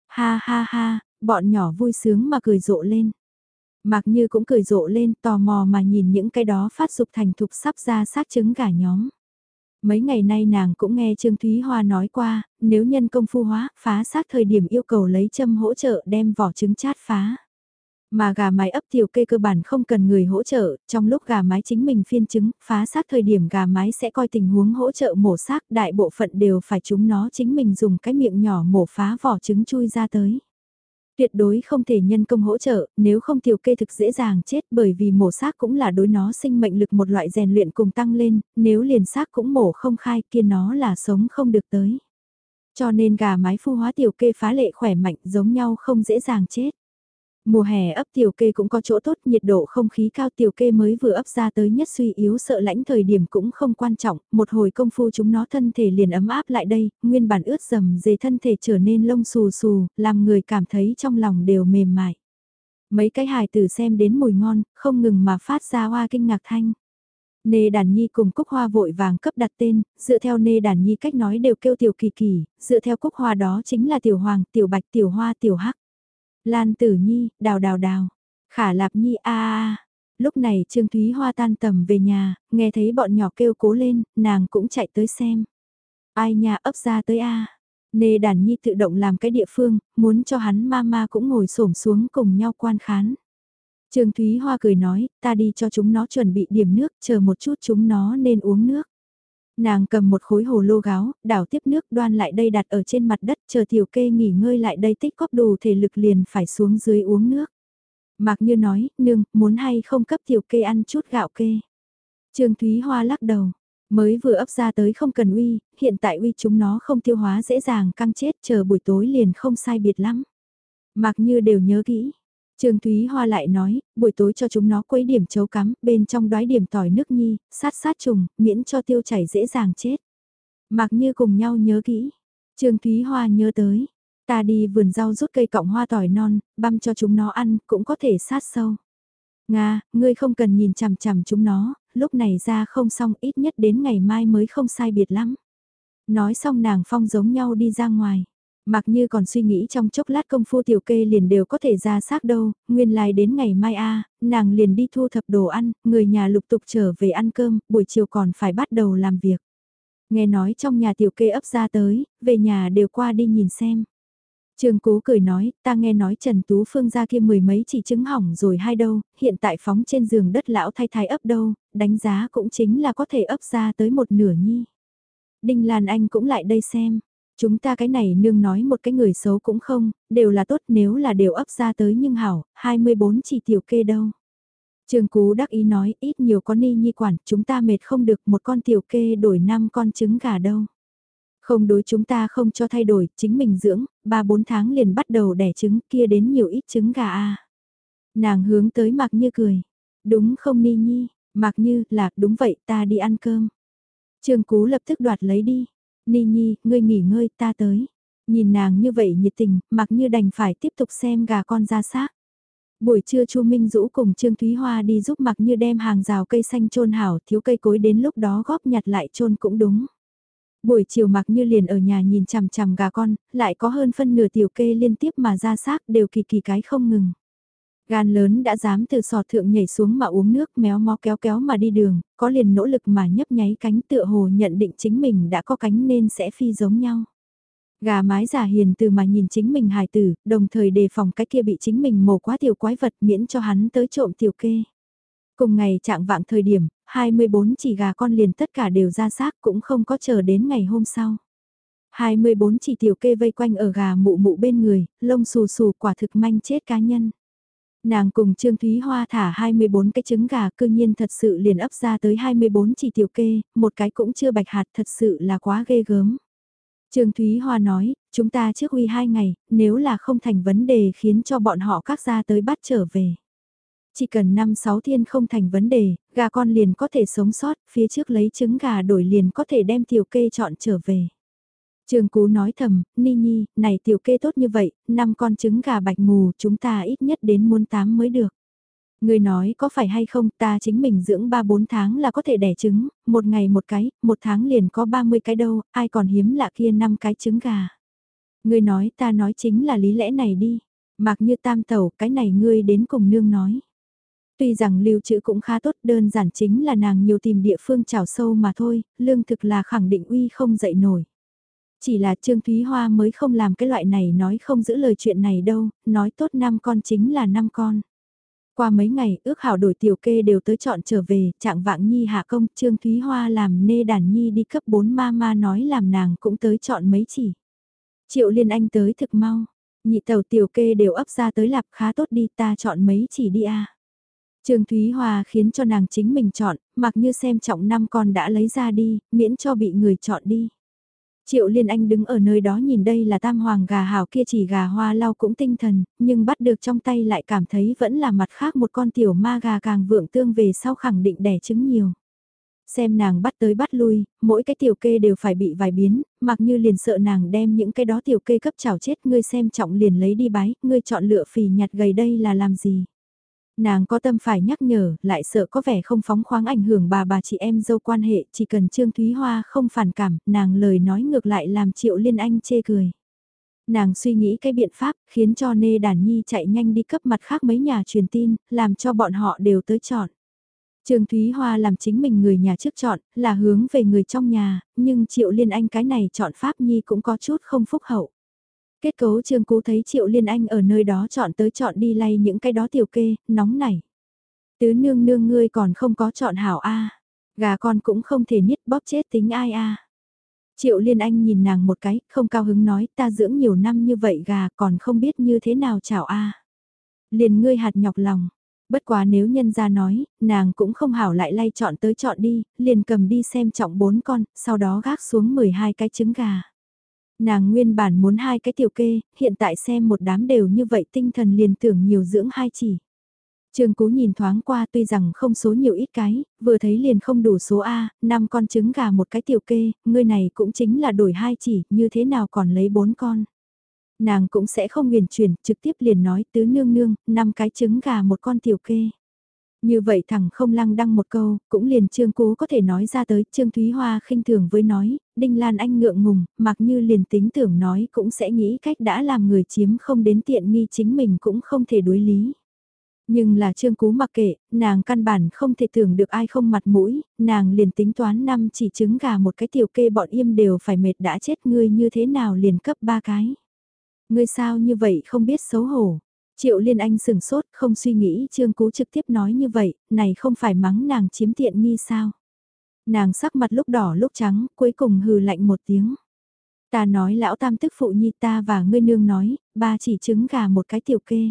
Ha ha ha, bọn nhỏ vui sướng mà cười rộ lên. Mạc Như cũng cười rộ lên tò mò mà nhìn những cái đó phát dục thành thục sắp ra sát trứng gà nhóm. Mấy ngày nay nàng cũng nghe Trương Thúy Hoa nói qua, nếu nhân công phu hóa, phá xác thời điểm yêu cầu lấy châm hỗ trợ đem vỏ trứng chát phá. Mà gà mái ấp tiểu cây cơ bản không cần người hỗ trợ, trong lúc gà mái chính mình phiên trứng, phá xác thời điểm gà mái sẽ coi tình huống hỗ trợ mổ xác, đại bộ phận đều phải chúng nó chính mình dùng cái miệng nhỏ mổ phá vỏ trứng chui ra tới. Tuyệt đối không thể nhân công hỗ trợ, nếu không tiểu kê thực dễ dàng chết bởi vì mổ xác cũng là đối nó sinh mệnh lực một loại rèn luyện cùng tăng lên, nếu liền xác cũng mổ không khai kia nó là sống không được tới. Cho nên gà mái phu hóa tiểu kê phá lệ khỏe mạnh giống nhau không dễ dàng chết. Mùa hè ấp tiểu kê cũng có chỗ tốt, nhiệt độ không khí cao tiểu kê mới vừa ấp ra tới nhất suy yếu sợ lãnh thời điểm cũng không quan trọng, một hồi công phu chúng nó thân thể liền ấm áp lại đây, nguyên bản ướt dầm dề thân thể trở nên lông xù xù, làm người cảm thấy trong lòng đều mềm mại. Mấy cái hài tử xem đến mùi ngon, không ngừng mà phát ra hoa kinh ngạc thanh. Nê Đàn Nhi cùng Cúc Hoa vội vàng cấp đặt tên, dựa theo Nê Đàn Nhi cách nói đều kêu Tiểu Kỳ Kỳ, dựa theo Cúc Hoa đó chính là Tiểu Hoàng, Tiểu Bạch, Tiểu Hoa, Tiểu Hắc. Lan Tử Nhi, đào đào đào, khả lạp nhi a a. Lúc này Trương Thúy Hoa tan tầm về nhà, nghe thấy bọn nhỏ kêu cố lên, nàng cũng chạy tới xem. Ai nhà ấp ra tới a. Nê đàn nhi tự động làm cái địa phương, muốn cho hắn mama cũng ngồi xổm xuống cùng nhau quan khán. Trương Thúy Hoa cười nói, ta đi cho chúng nó chuẩn bị điểm nước, chờ một chút chúng nó nên uống nước. Nàng cầm một khối hồ lô gáo, đảo tiếp nước đoan lại đây đặt ở trên mặt đất chờ tiểu kê nghỉ ngơi lại đây tích góp đủ thể lực liền phải xuống dưới uống nước. Mạc như nói, nương, muốn hay không cấp tiểu kê ăn chút gạo kê. Trương Thúy Hoa lắc đầu, mới vừa ấp ra tới không cần uy, hiện tại uy chúng nó không tiêu hóa dễ dàng căng chết chờ buổi tối liền không sai biệt lắm. Mạc như đều nhớ kỹ, Trương Thúy Hoa lại nói, buổi tối cho chúng nó quấy điểm chấu cắm, bên trong đói điểm tỏi nước nhi, sát sát trùng, miễn cho tiêu chảy dễ dàng chết. Mặc như cùng nhau nhớ kỹ. Trương Thúy Hoa nhớ tới, ta đi vườn rau rút cây cọng hoa tỏi non, băm cho chúng nó ăn, cũng có thể sát sâu. Nga, ngươi không cần nhìn chằm chằm chúng nó, lúc này ra không xong ít nhất đến ngày mai mới không sai biệt lắm. Nói xong nàng phong giống nhau đi ra ngoài. Mặc như còn suy nghĩ trong chốc lát công phu tiểu kê liền đều có thể ra xác đâu, nguyên lai đến ngày mai a nàng liền đi thu thập đồ ăn, người nhà lục tục trở về ăn cơm, buổi chiều còn phải bắt đầu làm việc. Nghe nói trong nhà tiểu kê ấp ra tới, về nhà đều qua đi nhìn xem. Trương Cố cười nói, ta nghe nói Trần Tú Phương ra kia mười mấy chỉ trứng hỏng rồi hai đâu, hiện tại phóng trên giường đất lão thay thái ấp đâu, đánh giá cũng chính là có thể ấp ra tới một nửa nhi. Đinh Lan Anh cũng lại đây xem, Chúng ta cái này nương nói một cái người xấu cũng không, đều là tốt nếu là đều ấp ra tới nhưng hảo, 24 chỉ tiểu kê đâu. Trường Cú đắc ý nói ít nhiều có ni nhi quản, chúng ta mệt không được một con tiểu kê đổi 5 con trứng gà đâu. Không đối chúng ta không cho thay đổi, chính mình dưỡng, 3-4 tháng liền bắt đầu đẻ trứng kia đến nhiều ít trứng gà a Nàng hướng tới Mạc Như cười. Đúng không Ni Nhi, Mạc Như là đúng vậy ta đi ăn cơm. Trương Cú lập tức đoạt lấy đi. Ni Nhi, ngươi nghỉ ngơi ta tới. Nhìn nàng như vậy nhiệt tình, mặc như đành phải tiếp tục xem gà con ra xác. Buổi trưa Chu Minh Dũ cùng Trương Thúy Hoa đi giúp mặc như đem hàng rào cây xanh trôn hảo thiếu cây cối đến lúc đó góp nhặt lại trôn cũng đúng. Buổi chiều mặc như liền ở nhà nhìn chằm chằm gà con, lại có hơn phân nửa tiểu kê liên tiếp mà ra xác đều kỳ kỳ cái không ngừng. Gan lớn đã dám từ sọt thượng nhảy xuống mà uống nước méo mó kéo kéo mà đi đường, có liền nỗ lực mà nhấp nháy cánh tựa hồ nhận định chính mình đã có cánh nên sẽ phi giống nhau. Gà mái giả hiền từ mà nhìn chính mình hài tử, đồng thời đề phòng cái kia bị chính mình mổ quá tiểu quái vật miễn cho hắn tới trộm tiểu kê. Cùng ngày trạng vạng thời điểm, 24 chỉ gà con liền tất cả đều ra xác cũng không có chờ đến ngày hôm sau. 24 chỉ tiểu kê vây quanh ở gà mụ mụ bên người, lông xù xù quả thực manh chết cá nhân. Nàng cùng Trương Thúy Hoa thả 24 cái trứng gà cư nhiên thật sự liền ấp ra tới 24 chỉ tiểu kê, một cái cũng chưa bạch hạt thật sự là quá ghê gớm. Trương Thúy Hoa nói, chúng ta trước huy hai ngày, nếu là không thành vấn đề khiến cho bọn họ các ra tới bắt trở về. Chỉ cần 5-6 thiên không thành vấn đề, gà con liền có thể sống sót, phía trước lấy trứng gà đổi liền có thể đem tiểu kê chọn trở về. Trường Cú nói thầm, Ni Nhi, này tiểu kê tốt như vậy, năm con trứng gà bạch mù, chúng ta ít nhất đến muốn tám mới được. Người nói có phải hay không ta chính mình dưỡng 3-4 tháng là có thể đẻ trứng, một ngày một cái, một tháng liền có 30 cái đâu, ai còn hiếm lạ kia 5 cái trứng gà. Người nói ta nói chính là lý lẽ này đi, mặc như tam tẩu cái này ngươi đến cùng nương nói. Tuy rằng lưu trữ cũng khá tốt đơn giản chính là nàng nhiều tìm địa phương trào sâu mà thôi, lương thực là khẳng định uy không dậy nổi. Chỉ là Trương Thúy Hoa mới không làm cái loại này nói không giữ lời chuyện này đâu, nói tốt năm con chính là năm con. Qua mấy ngày, ước hảo đổi tiểu kê đều tới chọn trở về, trạng vạng nhi hạ công, Trương Thúy Hoa làm nê đàn nhi đi cấp 4 ma ma nói làm nàng cũng tới chọn mấy chỉ. Triệu Liên Anh tới thực mau, nhị tàu tiểu kê đều ấp ra tới lạp khá tốt đi ta chọn mấy chỉ đi a Trương Thúy Hoa khiến cho nàng chính mình chọn, mặc như xem trọng năm con đã lấy ra đi, miễn cho bị người chọn đi. Triệu Liên Anh đứng ở nơi đó nhìn đây là tam hoàng gà hảo kia chỉ gà hoa lau cũng tinh thần, nhưng bắt được trong tay lại cảm thấy vẫn là mặt khác một con tiểu ma gà càng vượng tương về sau khẳng định đẻ trứng nhiều. Xem nàng bắt tới bắt lui, mỗi cái tiểu kê đều phải bị vài biến, mặc như liền sợ nàng đem những cái đó tiểu kê cấp chảo chết ngươi xem trọng liền lấy đi bái, ngươi chọn lựa phì nhặt gầy đây là làm gì. Nàng có tâm phải nhắc nhở, lại sợ có vẻ không phóng khoáng ảnh hưởng bà bà chị em dâu quan hệ, chỉ cần Trương Thúy Hoa không phản cảm, nàng lời nói ngược lại làm Triệu Liên Anh chê cười. Nàng suy nghĩ cái biện pháp, khiến cho Nê Đàn Nhi chạy nhanh đi cấp mặt khác mấy nhà truyền tin, làm cho bọn họ đều tới chọn. Trương Thúy Hoa làm chính mình người nhà trước chọn, là hướng về người trong nhà, nhưng Triệu Liên Anh cái này chọn Pháp Nhi cũng có chút không phúc hậu. Kết cấu trương cú thấy Triệu Liên Anh ở nơi đó chọn tới chọn đi lay những cái đó tiểu kê, nóng nảy. Tứ nương nương ngươi còn không có chọn hảo A. Gà con cũng không thể niết bóp chết tính ai A. Triệu Liên Anh nhìn nàng một cái, không cao hứng nói ta dưỡng nhiều năm như vậy gà còn không biết như thế nào chảo A. Liền ngươi hạt nhọc lòng. Bất quá nếu nhân ra nói, nàng cũng không hảo lại lay chọn tới chọn đi, liền cầm đi xem trọng bốn con, sau đó gác xuống 12 cái trứng gà. Nàng nguyên bản muốn hai cái tiểu kê, hiện tại xem một đám đều như vậy tinh thần liền tưởng nhiều dưỡng hai chỉ. trường Cú nhìn thoáng qua tuy rằng không số nhiều ít cái, vừa thấy liền không đủ số A, năm con trứng gà một cái tiểu kê, ngươi này cũng chính là đổi hai chỉ, như thế nào còn lấy bốn con. Nàng cũng sẽ không huyền chuyển, trực tiếp liền nói tứ nương nương, năm cái trứng gà một con tiểu kê. Như vậy thẳng không lăng đăng một câu, cũng liền Trương Cú có thể nói ra tới, Trương Thúy Hoa khinh thường với nói, Đinh Lan Anh ngượng ngùng, mặc như liền tính tưởng nói cũng sẽ nghĩ cách đã làm người chiếm không đến tiện nghi chính mình cũng không thể đối lý. Nhưng là Trương Cú mặc kệ, nàng căn bản không thể tưởng được ai không mặt mũi, nàng liền tính toán năm chỉ trứng gà một cái tiểu kê bọn im đều phải mệt đã chết ngươi như thế nào liền cấp ba cái. Ngươi sao như vậy không biết xấu hổ, Triệu Liên Anh sừng sốt, không suy nghĩ Trương Cú trực tiếp nói như vậy, này không phải mắng nàng chiếm tiện nghi sao. Nàng sắc mặt lúc đỏ lúc trắng, cuối cùng hừ lạnh một tiếng. Ta nói lão tam tức phụ nhi ta và ngươi nương nói, ba chỉ trứng gà một cái tiểu kê.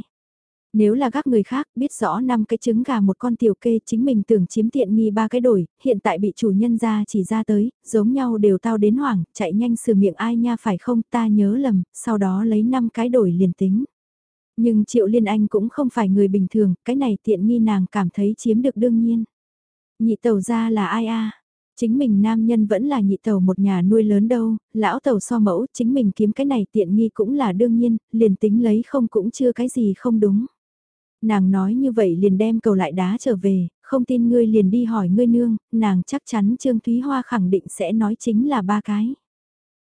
Nếu là các người khác biết rõ năm cái trứng gà một con tiểu kê chính mình tưởng chiếm tiện nghi ba cái đổi, hiện tại bị chủ nhân ra chỉ ra tới, giống nhau đều tao đến hoảng, chạy nhanh sửa miệng ai nha phải không ta nhớ lầm, sau đó lấy năm cái đổi liền tính. Nhưng Triệu Liên Anh cũng không phải người bình thường, cái này tiện nghi nàng cảm thấy chiếm được đương nhiên. Nhị tàu ra là ai a? Chính mình nam nhân vẫn là nhị tàu một nhà nuôi lớn đâu, lão tàu so mẫu, chính mình kiếm cái này tiện nghi cũng là đương nhiên, liền tính lấy không cũng chưa cái gì không đúng. Nàng nói như vậy liền đem cầu lại đá trở về, không tin ngươi liền đi hỏi ngươi nương, nàng chắc chắn Trương Thúy Hoa khẳng định sẽ nói chính là ba cái.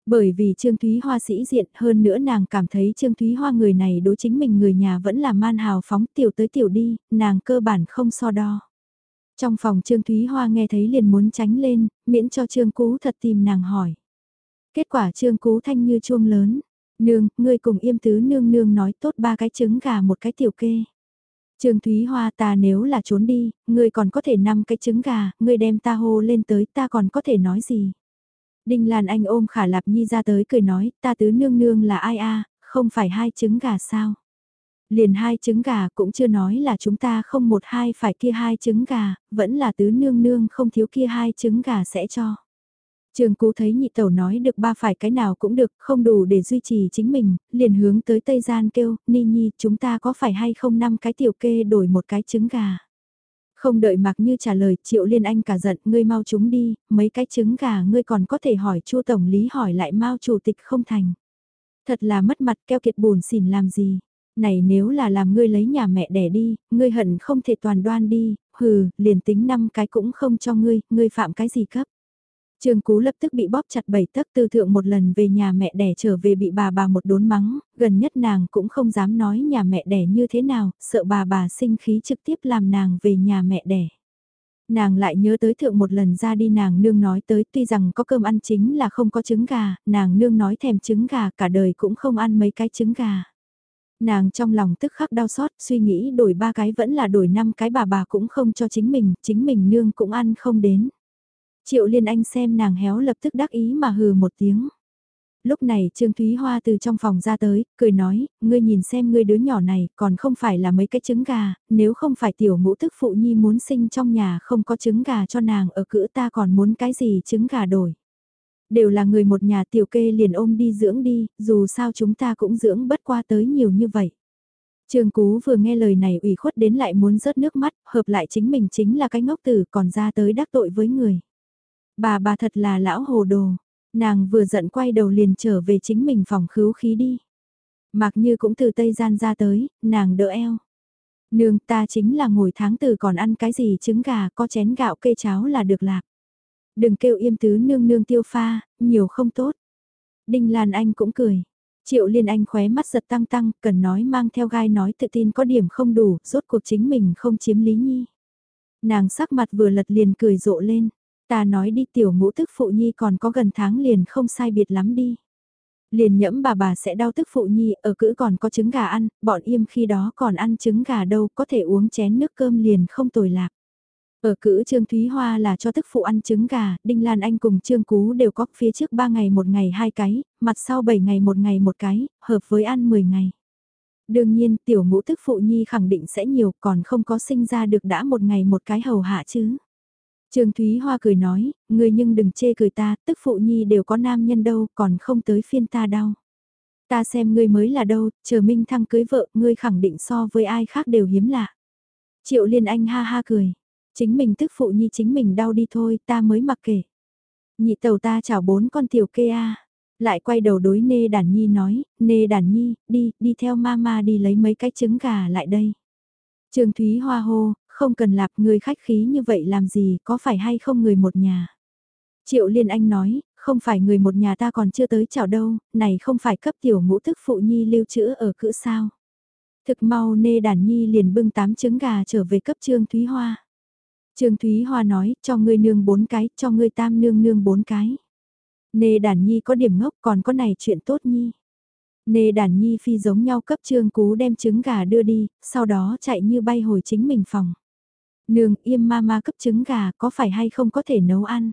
Bởi vì Trương Thúy Hoa sĩ diện hơn nữa nàng cảm thấy Trương Thúy Hoa người này đối chính mình người nhà vẫn là man hào phóng tiểu tới tiểu đi, nàng cơ bản không so đo. Trong phòng Trương Thúy Hoa nghe thấy liền muốn tránh lên, miễn cho Trương Cú thật tìm nàng hỏi. Kết quả Trương Cú thanh như chuông lớn. Nương, ngươi cùng yêm tứ nương nương nói tốt ba cái trứng gà một cái tiểu kê. Trương Thúy Hoa ta nếu là trốn đi, ngươi còn có thể năm cái trứng gà, ngươi đem ta hô lên tới ta còn có thể nói gì. Đinh Lan Anh ôm Khả Lạp Nhi ra tới cười nói, ta tứ nương nương là ai a không phải hai trứng gà sao? Liền hai trứng gà cũng chưa nói là chúng ta không một hai phải kia hai trứng gà, vẫn là tứ nương nương không thiếu kia hai trứng gà sẽ cho. Trường cú thấy nhị tẩu nói được ba phải cái nào cũng được, không đủ để duy trì chính mình, liền hướng tới Tây Gian kêu, Ni Nhi chúng ta có phải hay không năm cái tiểu kê đổi một cái trứng gà. Không đợi mặc như trả lời, Triệu Liên Anh cả giận, ngươi mau chúng đi, mấy cái trứng gà ngươi còn có thể hỏi Chu Tổng Lý hỏi lại mau Chủ tịch không thành. Thật là mất mặt keo kiệt buồn xỉn làm gì. Này nếu là làm ngươi lấy nhà mẹ đẻ đi, ngươi hận không thể toàn đoan đi, hừ, liền tính năm cái cũng không cho ngươi, ngươi phạm cái gì cấp. Trương Cú lập tức bị bóp chặt bảy tấc tư thượng một lần về nhà mẹ đẻ trở về bị bà bà một đốn mắng, gần nhất nàng cũng không dám nói nhà mẹ đẻ như thế nào, sợ bà bà sinh khí trực tiếp làm nàng về nhà mẹ đẻ. Nàng lại nhớ tới thượng một lần ra đi nàng nương nói tới tuy rằng có cơm ăn chính là không có trứng gà, nàng nương nói thèm trứng gà cả đời cũng không ăn mấy cái trứng gà. Nàng trong lòng tức khắc đau xót, suy nghĩ đổi ba cái vẫn là đổi năm cái bà bà cũng không cho chính mình, chính mình nương cũng ăn không đến. Triệu Liên Anh xem nàng héo lập tức đắc ý mà hừ một tiếng. Lúc này Trương Thúy Hoa từ trong phòng ra tới, cười nói, ngươi nhìn xem ngươi đứa nhỏ này còn không phải là mấy cái trứng gà, nếu không phải tiểu ngũ tức phụ nhi muốn sinh trong nhà không có trứng gà cho nàng ở cữ ta còn muốn cái gì trứng gà đổi. Đều là người một nhà tiểu kê liền ôm đi dưỡng đi, dù sao chúng ta cũng dưỡng bất qua tới nhiều như vậy. Trương Cú vừa nghe lời này ủy khuất đến lại muốn rớt nước mắt, hợp lại chính mình chính là cái ngốc tử còn ra tới đắc tội với người. Bà bà thật là lão hồ đồ, nàng vừa giận quay đầu liền trở về chính mình phòng khứu khí đi. Mặc như cũng từ Tây Gian ra tới, nàng đỡ eo. Nương ta chính là ngồi tháng từ còn ăn cái gì trứng gà có chén gạo kê cháo là được lạc. Đừng kêu im tứ nương nương tiêu pha, nhiều không tốt. Đinh Lan Anh cũng cười. Triệu Liên Anh khóe mắt giật tăng tăng, cần nói mang theo gai nói tự tin có điểm không đủ, rốt cuộc chính mình không chiếm lý nhi. Nàng sắc mặt vừa lật liền cười rộ lên, ta nói đi tiểu ngũ tức phụ nhi còn có gần tháng liền không sai biệt lắm đi. Liền nhẫm bà bà sẽ đau tức phụ nhi, ở cữ còn có trứng gà ăn, bọn im khi đó còn ăn trứng gà đâu, có thể uống chén nước cơm liền không tồi lạc. Ở cữ Trương Thúy Hoa là cho tức phụ ăn trứng gà, Đinh Lan Anh cùng Trương Cú đều có phía trước 3 ngày một ngày hai cái, mặt sau 7 ngày một ngày một cái, hợp với ăn 10 ngày. Đương nhiên tiểu ngũ tức phụ nhi khẳng định sẽ nhiều còn không có sinh ra được đã một ngày một cái hầu hạ chứ. Trương Thúy Hoa cười nói, Ngươi nhưng đừng chê cười ta, tức phụ nhi đều có nam nhân đâu, còn không tới phiên ta đau. Ta xem ngươi mới là đâu, chờ Minh Thăng cưới vợ, ngươi khẳng định so với ai khác đều hiếm lạ. Triệu Liên Anh ha ha cười, Chính mình tức phụ nhi chính mình đau đi thôi, ta mới mặc kể. Nhị tàu ta chào bốn con tiểu kê a. Lại quay đầu đối nê Đản nhi nói, nê Đản nhi, đi, đi theo mama đi lấy mấy cái trứng gà lại đây. Trương Thúy Hoa hô, không cần lạp người khách khí như vậy làm gì, có phải hay không người một nhà. Triệu Liên Anh nói, không phải người một nhà ta còn chưa tới chào đâu, này không phải cấp tiểu ngũ thức phụ nhi lưu trữ ở cữ sao. Thực mau nê đàn nhi liền bưng tám trứng gà trở về cấp Trương Thúy Hoa. Trương Thúy Hoa nói, cho ngươi nương bốn cái, cho ngươi tam nương nương bốn cái. Nê đàn nhi có điểm ngốc còn có này chuyện tốt nhi. Nê đàn nhi phi giống nhau cấp trương cú đem trứng gà đưa đi, sau đó chạy như bay hồi chính mình phòng. Nương yêm ma ma cấp trứng gà có phải hay không có thể nấu ăn.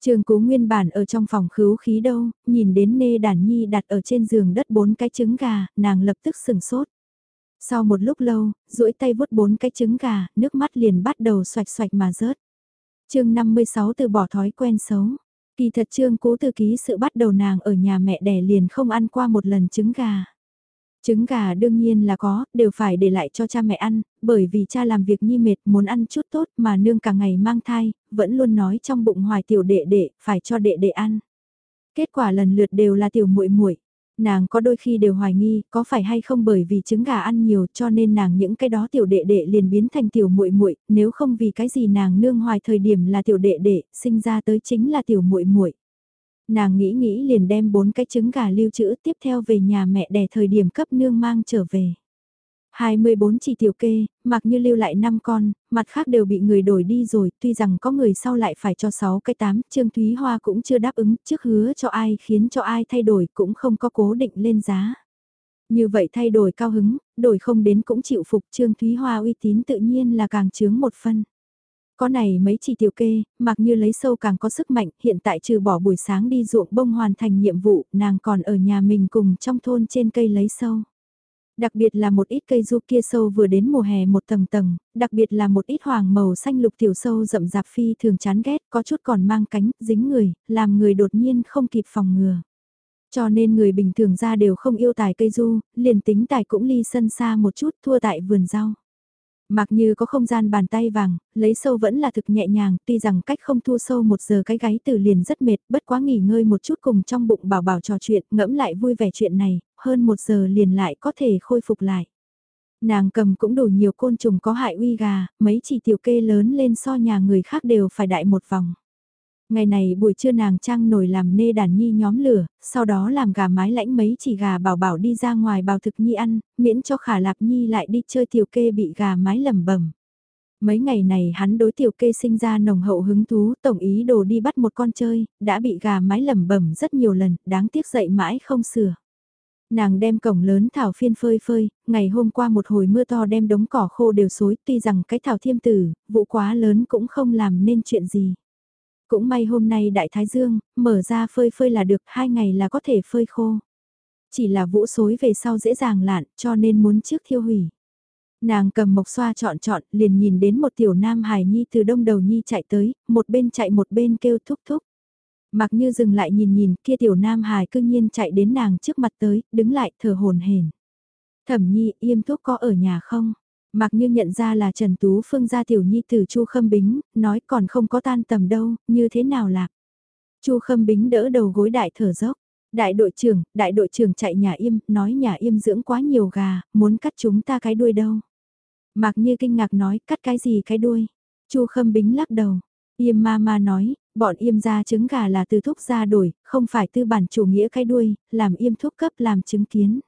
trường cú nguyên bản ở trong phòng khứu khí đâu, nhìn đến nê đàn nhi đặt ở trên giường đất bốn cái trứng gà, nàng lập tức sừng sốt. Sau một lúc lâu, duỗi tay vuốt bốn cái trứng gà, nước mắt liền bắt đầu xoạch xoạch mà rớt. chương 56 từ bỏ thói quen xấu. Kỳ thật trương cố từ ký sự bắt đầu nàng ở nhà mẹ đẻ liền không ăn qua một lần trứng gà. Trứng gà đương nhiên là có, đều phải để lại cho cha mẹ ăn, bởi vì cha làm việc nhi mệt muốn ăn chút tốt mà nương cả ngày mang thai, vẫn luôn nói trong bụng hoài tiểu đệ đệ, phải cho đệ đệ ăn. Kết quả lần lượt đều là tiểu muội muội Nàng có đôi khi đều hoài nghi, có phải hay không bởi vì trứng gà ăn nhiều cho nên nàng những cái đó tiểu đệ đệ liền biến thành tiểu muội muội, nếu không vì cái gì nàng nương hoài thời điểm là tiểu đệ đệ, sinh ra tới chính là tiểu muội muội. Nàng nghĩ nghĩ liền đem bốn cái trứng gà lưu trữ tiếp theo về nhà mẹ đẻ thời điểm cấp nương mang trở về. 24 chỉ tiểu kê, mặc như lưu lại 5 con, mặt khác đều bị người đổi đi rồi, tuy rằng có người sau lại phải cho 6 cái 8, Trương Thúy Hoa cũng chưa đáp ứng, trước hứa cho ai khiến cho ai thay đổi cũng không có cố định lên giá. Như vậy thay đổi cao hứng, đổi không đến cũng chịu phục Trương Thúy Hoa uy tín tự nhiên là càng chướng một phân. Có này mấy chỉ tiểu kê, mặc như lấy sâu càng có sức mạnh, hiện tại trừ bỏ buổi sáng đi ruộng bông hoàn thành nhiệm vụ, nàng còn ở nhà mình cùng trong thôn trên cây lấy sâu. Đặc biệt là một ít cây du kia sâu vừa đến mùa hè một tầng tầng, đặc biệt là một ít hoàng màu xanh lục tiểu sâu rậm rạp phi thường chán ghét, có chút còn mang cánh, dính người, làm người đột nhiên không kịp phòng ngừa. Cho nên người bình thường ra đều không yêu tài cây du, liền tính tài cũng ly sân xa một chút thua tại vườn rau. Mặc như có không gian bàn tay vàng, lấy sâu vẫn là thực nhẹ nhàng, tuy rằng cách không thua sâu một giờ cái gáy từ liền rất mệt, bất quá nghỉ ngơi một chút cùng trong bụng bảo bảo trò chuyện, ngẫm lại vui vẻ chuyện này, hơn một giờ liền lại có thể khôi phục lại. Nàng cầm cũng đủ nhiều côn trùng có hại uy gà, mấy chỉ tiểu kê lớn lên so nhà người khác đều phải đại một vòng. Ngày này buổi trưa nàng trang nổi làm nê đàn nhi nhóm lửa, sau đó làm gà mái lãnh mấy chỉ gà bảo bảo đi ra ngoài bào thực nhi ăn, miễn cho khả lạp nhi lại đi chơi tiểu kê bị gà mái lầm bẩm Mấy ngày này hắn đối tiểu kê sinh ra nồng hậu hứng thú, tổng ý đồ đi bắt một con chơi, đã bị gà mái lầm bẩm rất nhiều lần, đáng tiếc dậy mãi không sửa. Nàng đem cổng lớn thảo phiên phơi phơi, ngày hôm qua một hồi mưa to đem đống cỏ khô đều xối, tuy rằng cái thảo thiêm tử, vụ quá lớn cũng không làm nên chuyện gì. Cũng may hôm nay đại thái dương, mở ra phơi phơi là được, hai ngày là có thể phơi khô. Chỉ là vũ xối về sau dễ dàng lạn, cho nên muốn trước thiêu hủy. Nàng cầm mộc xoa chọn chọn, liền nhìn đến một tiểu nam hài nhi từ đông đầu nhi chạy tới, một bên chạy một bên kêu thúc thúc. Mặc như dừng lại nhìn nhìn, kia tiểu nam hài cư nhiên chạy đến nàng trước mặt tới, đứng lại thở hồn hển. Thẩm nhi, yêm thuốc có ở nhà không? Mặc như nhận ra là Trần Tú Phương gia tiểu nhi từ Chu Khâm Bính, nói còn không có tan tầm đâu, như thế nào lạc. Chu Khâm Bính đỡ đầu gối đại thở dốc. Đại đội trưởng, đại đội trưởng chạy nhà im, nói nhà im dưỡng quá nhiều gà, muốn cắt chúng ta cái đuôi đâu. Mạc Như kinh ngạc nói, cắt cái gì cái đuôi? Chu Khâm Bính lắc đầu. im ma ma nói, bọn im ra trứng gà là từ thúc ra đổi, không phải tư bản chủ nghĩa cái đuôi, làm im thúc cấp làm chứng kiến.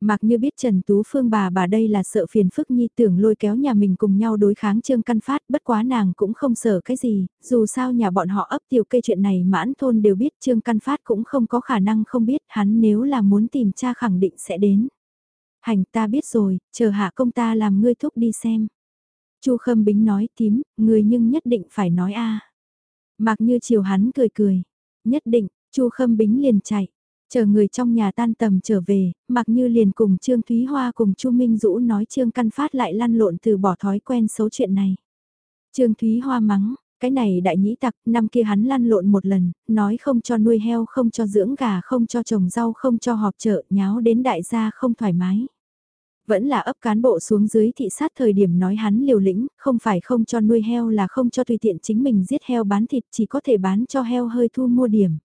Mặc như biết Trần Tú Phương bà bà đây là sợ phiền phức nhi tưởng lôi kéo nhà mình cùng nhau đối kháng Trương Căn Phát bất quá nàng cũng không sợ cái gì, dù sao nhà bọn họ ấp tiểu cây chuyện này mãn thôn đều biết Trương Căn Phát cũng không có khả năng không biết hắn nếu là muốn tìm cha khẳng định sẽ đến. Hành ta biết rồi, chờ hạ công ta làm ngươi thúc đi xem. Chu Khâm Bính nói tím, người nhưng nhất định phải nói a. Mặc như chiều hắn cười cười, nhất định, Chu Khâm Bính liền chạy. Chờ người trong nhà tan tầm trở về, mặc như liền cùng Trương Thúy Hoa cùng Chu Minh Dũ nói Trương Căn Phát lại lăn lộn từ bỏ thói quen xấu chuyện này. Trương Thúy Hoa mắng, cái này đại nhĩ tặc, năm kia hắn lăn lộn một lần, nói không cho nuôi heo, không cho dưỡng gà, không cho trồng rau, không cho họp chợ, nháo đến đại gia không thoải mái. Vẫn là ấp cán bộ xuống dưới thị sát thời điểm nói hắn liều lĩnh, không phải không cho nuôi heo là không cho tùy tiện chính mình giết heo bán thịt chỉ có thể bán cho heo hơi thu mua điểm.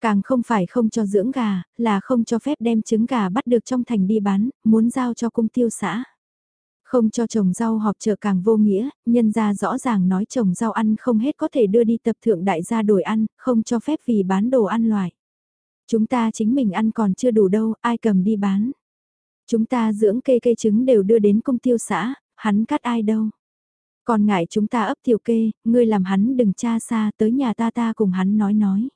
Càng không phải không cho dưỡng gà, là không cho phép đem trứng gà bắt được trong thành đi bán, muốn giao cho cung tiêu xã. Không cho trồng rau họp chợ càng vô nghĩa, nhân ra rõ ràng nói trồng rau ăn không hết có thể đưa đi tập thượng đại gia đổi ăn, không cho phép vì bán đồ ăn loại. Chúng ta chính mình ăn còn chưa đủ đâu, ai cầm đi bán. Chúng ta dưỡng kê kê trứng đều đưa đến công tiêu xã, hắn cắt ai đâu. Còn ngại chúng ta ấp tiểu kê, ngươi làm hắn đừng cha xa tới nhà ta ta cùng hắn nói nói.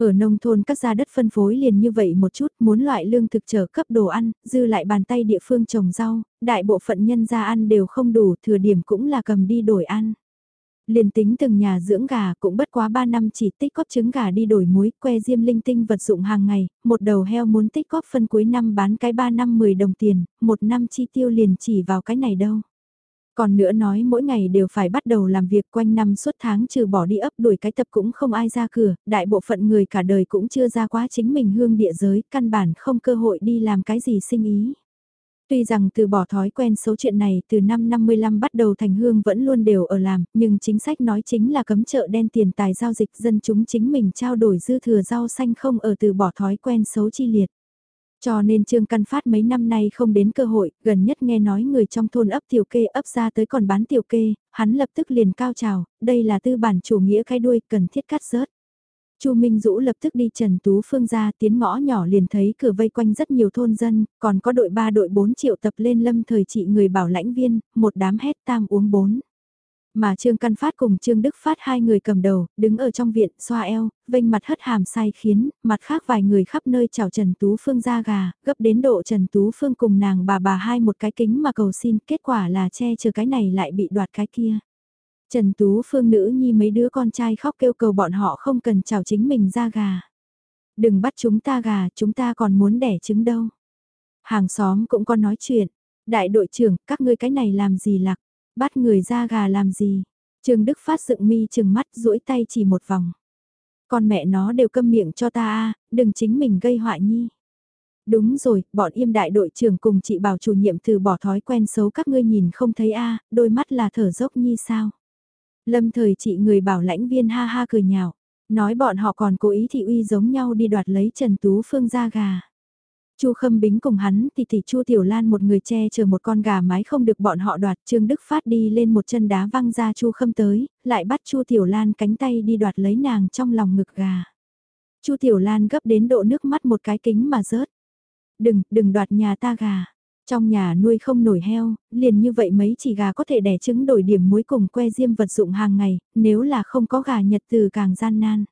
Ở nông thôn các gia đất phân phối liền như vậy một chút, muốn loại lương thực trở cấp đồ ăn, dư lại bàn tay địa phương trồng rau, đại bộ phận nhân gia ăn đều không đủ, thừa điểm cũng là cầm đi đổi ăn. Liền tính từng nhà dưỡng gà cũng bất quá 3 năm chỉ tích góp trứng gà đi đổi muối, que diêm linh tinh vật dụng hàng ngày, một đầu heo muốn tích góp phân cuối năm bán cái 3 năm 10 đồng tiền, một năm chi tiêu liền chỉ vào cái này đâu. Còn nữa nói mỗi ngày đều phải bắt đầu làm việc quanh năm suốt tháng trừ bỏ đi ấp đuổi cái tập cũng không ai ra cửa, đại bộ phận người cả đời cũng chưa ra quá chính mình hương địa giới, căn bản không cơ hội đi làm cái gì sinh ý. Tuy rằng từ bỏ thói quen xấu chuyện này từ năm 55 bắt đầu thành hương vẫn luôn đều ở làm, nhưng chính sách nói chính là cấm chợ đen tiền tài giao dịch dân chúng chính mình trao đổi dư thừa rau xanh không ở từ bỏ thói quen xấu chi liệt. Cho nên Trương Căn Phát mấy năm nay không đến cơ hội, gần nhất nghe nói người trong thôn ấp tiểu kê ấp ra tới còn bán tiểu kê, hắn lập tức liền cao trào, đây là tư bản chủ nghĩa cái đuôi cần thiết cắt rớt. Chu Minh Dũ lập tức đi Trần Tú Phương ra tiến ngõ nhỏ liền thấy cửa vây quanh rất nhiều thôn dân, còn có đội 3 đội 4 triệu tập lên lâm thời trị người bảo lãnh viên, một đám hét tam uống bốn. Mà Trương Căn Phát cùng Trương Đức Phát hai người cầm đầu, đứng ở trong viện, xoa eo, vênh mặt hất hàm sai khiến, mặt khác vài người khắp nơi chào Trần Tú Phương ra gà, gấp đến độ Trần Tú Phương cùng nàng bà bà hai một cái kính mà cầu xin, kết quả là che chở cái này lại bị đoạt cái kia. Trần Tú Phương nữ nhi mấy đứa con trai khóc kêu cầu bọn họ không cần chào chính mình ra gà. Đừng bắt chúng ta gà, chúng ta còn muốn đẻ trứng đâu. Hàng xóm cũng có nói chuyện. Đại đội trưởng, các ngươi cái này làm gì lạc? Bắt người ra gà làm gì? Trương Đức Phát dựng mi chừng mắt duỗi tay chỉ một vòng. Con mẹ nó đều câm miệng cho ta a đừng chính mình gây họa nhi. Đúng rồi, bọn im đại đội trưởng cùng chị bảo chủ nhiệm từ bỏ thói quen xấu các ngươi nhìn không thấy a đôi mắt là thở dốc nhi sao. Lâm thời chị người bảo lãnh viên ha ha cười nhạo, nói bọn họ còn cố ý thị uy giống nhau đi đoạt lấy Trần Tú Phương ra gà. Chu Khâm Bính cùng hắn thì tỷ Chu Tiểu Lan một người che chờ một con gà mái không được bọn họ đoạt, Trương Đức Phát đi lên một chân đá văng ra Chu Khâm tới, lại bắt Chu Tiểu Lan cánh tay đi đoạt lấy nàng trong lòng ngực gà. Chu Tiểu Lan gấp đến độ nước mắt một cái kính mà rớt. Đừng, đừng đoạt nhà ta gà. Trong nhà nuôi không nổi heo, liền như vậy mấy chỉ gà có thể đẻ trứng đổi điểm muối cùng que diêm vật dụng hàng ngày, nếu là không có gà nhật từ càng gian nan.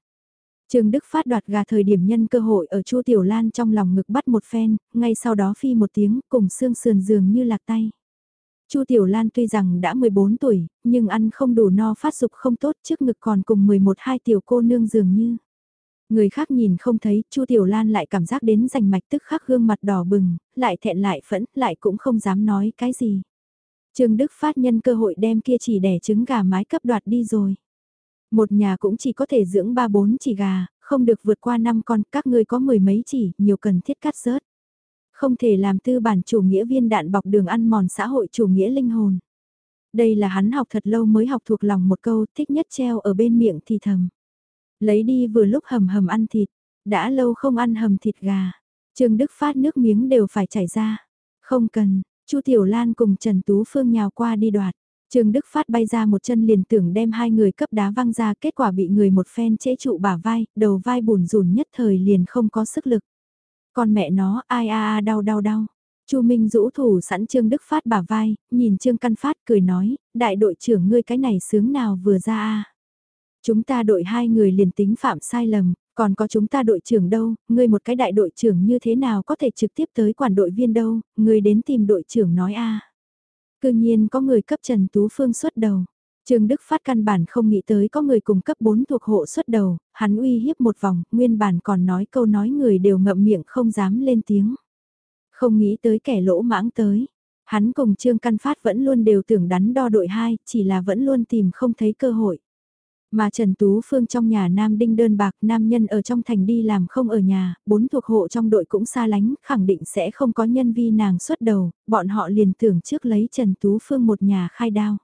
Trương Đức Phát đoạt gà thời điểm nhân cơ hội ở Chu Tiểu Lan trong lòng ngực bắt một phen, ngay sau đó phi một tiếng cùng xương sườn dường như lạc tay. Chu Tiểu Lan tuy rằng đã 14 tuổi, nhưng ăn không đủ no phát dục không tốt trước ngực còn cùng 11-2 tiểu cô nương dường như. Người khác nhìn không thấy, Chu Tiểu Lan lại cảm giác đến rành mạch tức khắc gương mặt đỏ bừng, lại thẹn lại phẫn, lại cũng không dám nói cái gì. Trương Đức phát nhân cơ hội đem kia chỉ đẻ trứng gà mái cấp đoạt đi rồi. Một nhà cũng chỉ có thể dưỡng ba bốn chỉ gà, không được vượt qua năm con, các ngươi có mười mấy chỉ, nhiều cần thiết cắt rớt. Không thể làm tư bản chủ nghĩa viên đạn bọc đường ăn mòn xã hội chủ nghĩa linh hồn. Đây là hắn học thật lâu mới học thuộc lòng một câu thích nhất treo ở bên miệng thì thầm. Lấy đi vừa lúc hầm hầm ăn thịt, đã lâu không ăn hầm thịt gà. Trương Đức Phát nước miếng đều phải chảy ra. Không cần, Chu Tiểu Lan cùng Trần Tú Phương nhào qua đi đoạt. Trương Đức Phát bay ra một chân liền tưởng đem hai người cấp đá văng ra kết quả bị người một phen chế trụ bả vai, đầu vai bùn rùn nhất thời liền không có sức lực. Con mẹ nó ai a a đau đau đau. Chu Minh rũ thủ sẵn Trương Đức Phát bả vai, nhìn Trương Căn Phát cười nói, đại đội trưởng ngươi cái này sướng nào vừa ra a Chúng ta đội hai người liền tính phạm sai lầm, còn có chúng ta đội trưởng đâu, ngươi một cái đại đội trưởng như thế nào có thể trực tiếp tới quản đội viên đâu, ngươi đến tìm đội trưởng nói a. Cư nhiên có người cấp Trần Tú Phương xuất đầu. Trương Đức Phát căn bản không nghĩ tới có người cùng cấp 4 thuộc hộ xuất đầu, hắn uy hiếp một vòng, nguyên bản còn nói câu nói người đều ngậm miệng không dám lên tiếng. Không nghĩ tới kẻ lỗ mãng tới. Hắn cùng Trương Căn Phát vẫn luôn đều tưởng đắn đo đội 2, chỉ là vẫn luôn tìm không thấy cơ hội. Mà Trần Tú Phương trong nhà nam đinh đơn bạc nam nhân ở trong thành đi làm không ở nhà, bốn thuộc hộ trong đội cũng xa lánh, khẳng định sẽ không có nhân vi nàng xuất đầu, bọn họ liền tưởng trước lấy Trần Tú Phương một nhà khai đao.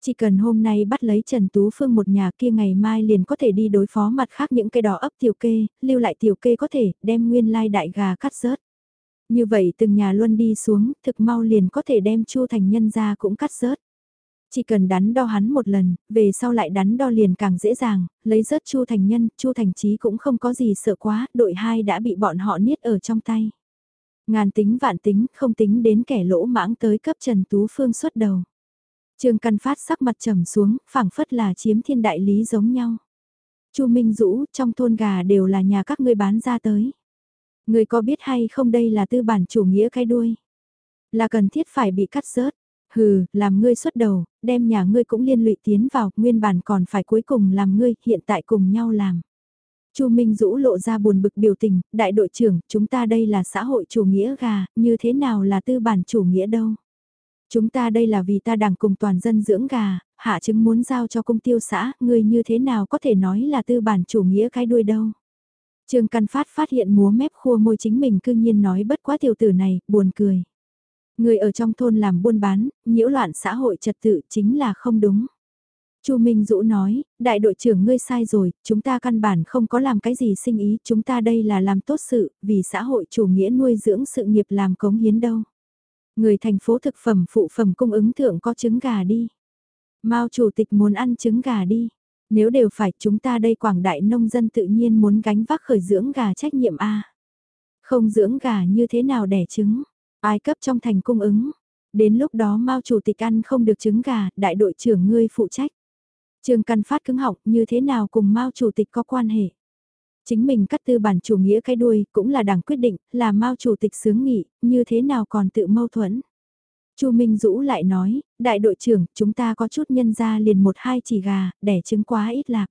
Chỉ cần hôm nay bắt lấy Trần Tú Phương một nhà kia ngày mai liền có thể đi đối phó mặt khác những cái đó ấp tiểu kê, lưu lại tiểu kê có thể đem nguyên lai đại gà cắt rớt. Như vậy từng nhà luôn đi xuống, thực mau liền có thể đem chu thành nhân ra cũng cắt rớt. Chỉ cần đắn đo hắn một lần, về sau lại đắn đo liền càng dễ dàng, lấy rớt Chu Thành Nhân, Chu Thành Chí cũng không có gì sợ quá, đội 2 đã bị bọn họ niết ở trong tay. Ngàn tính vạn tính, không tính đến kẻ lỗ mãng tới cấp Trần Tú Phương xuất đầu. Trương Căn Phát sắc mặt trầm xuống, phảng phất là chiếm thiên đại lý giống nhau. Chu Minh Dũ, trong thôn gà đều là nhà các ngươi bán ra tới. Người có biết hay không đây là tư bản chủ nghĩa cái đuôi? Là cần thiết phải bị cắt rớt. Hừ, làm ngươi xuất đầu, đem nhà ngươi cũng liên lụy tiến vào, nguyên bản còn phải cuối cùng làm ngươi, hiện tại cùng nhau làm. Chu Minh Dũ lộ ra buồn bực biểu tình, đại đội trưởng, chúng ta đây là xã hội chủ nghĩa gà, như thế nào là tư bản chủ nghĩa đâu. Chúng ta đây là vì ta đảng cùng toàn dân dưỡng gà, hạ chứng muốn giao cho công tiêu xã, ngươi như thế nào có thể nói là tư bản chủ nghĩa cái đuôi đâu. Trương Căn Phát phát hiện múa mép khua môi chính mình cương nhiên nói bất quá tiểu tử này, buồn cười. Người ở trong thôn làm buôn bán, nhiễu loạn xã hội trật tự chính là không đúng. Chu Minh Dũ nói, đại đội trưởng ngươi sai rồi, chúng ta căn bản không có làm cái gì sinh ý, chúng ta đây là làm tốt sự, vì xã hội chủ nghĩa nuôi dưỡng sự nghiệp làm cống hiến đâu. Người thành phố thực phẩm phụ phẩm cung ứng thượng có trứng gà đi. Mao chủ tịch muốn ăn trứng gà đi. Nếu đều phải chúng ta đây quảng đại nông dân tự nhiên muốn gánh vác khởi dưỡng gà trách nhiệm A. Không dưỡng gà như thế nào đẻ trứng. Ai cấp trong thành cung ứng. Đến lúc đó Mao chủ tịch ăn không được trứng gà, đại đội trưởng ngươi phụ trách. Trương Căn Phát cứng họng như thế nào cùng Mao chủ tịch có quan hệ. Chính mình cắt tư bản chủ nghĩa cái đuôi cũng là đảng quyết định, là Mao chủ tịch sướng nghị, như thế nào còn tự mâu thuẫn. Chu Minh Dũ lại nói, đại đội trưởng, chúng ta có chút nhân ra liền một hai chỉ gà, đẻ trứng quá ít lạc.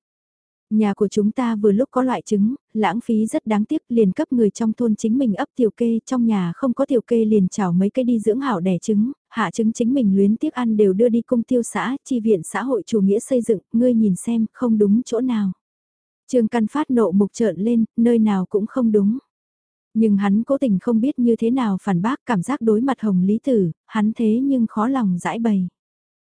Nhà của chúng ta vừa lúc có loại trứng, lãng phí rất đáng tiếc liền cấp người trong thôn chính mình ấp tiểu kê, trong nhà không có tiểu kê liền chảo mấy cây đi dưỡng hảo đẻ trứng, hạ trứng chính mình luyến tiếc ăn đều đưa đi công tiêu xã, chi viện xã hội chủ nghĩa xây dựng, ngươi nhìn xem, không đúng chỗ nào. Trương Căn phát nộ mục trợn lên, nơi nào cũng không đúng. Nhưng hắn cố tình không biết như thế nào phản bác cảm giác đối mặt hồng lý tử, hắn thế nhưng khó lòng giải bày.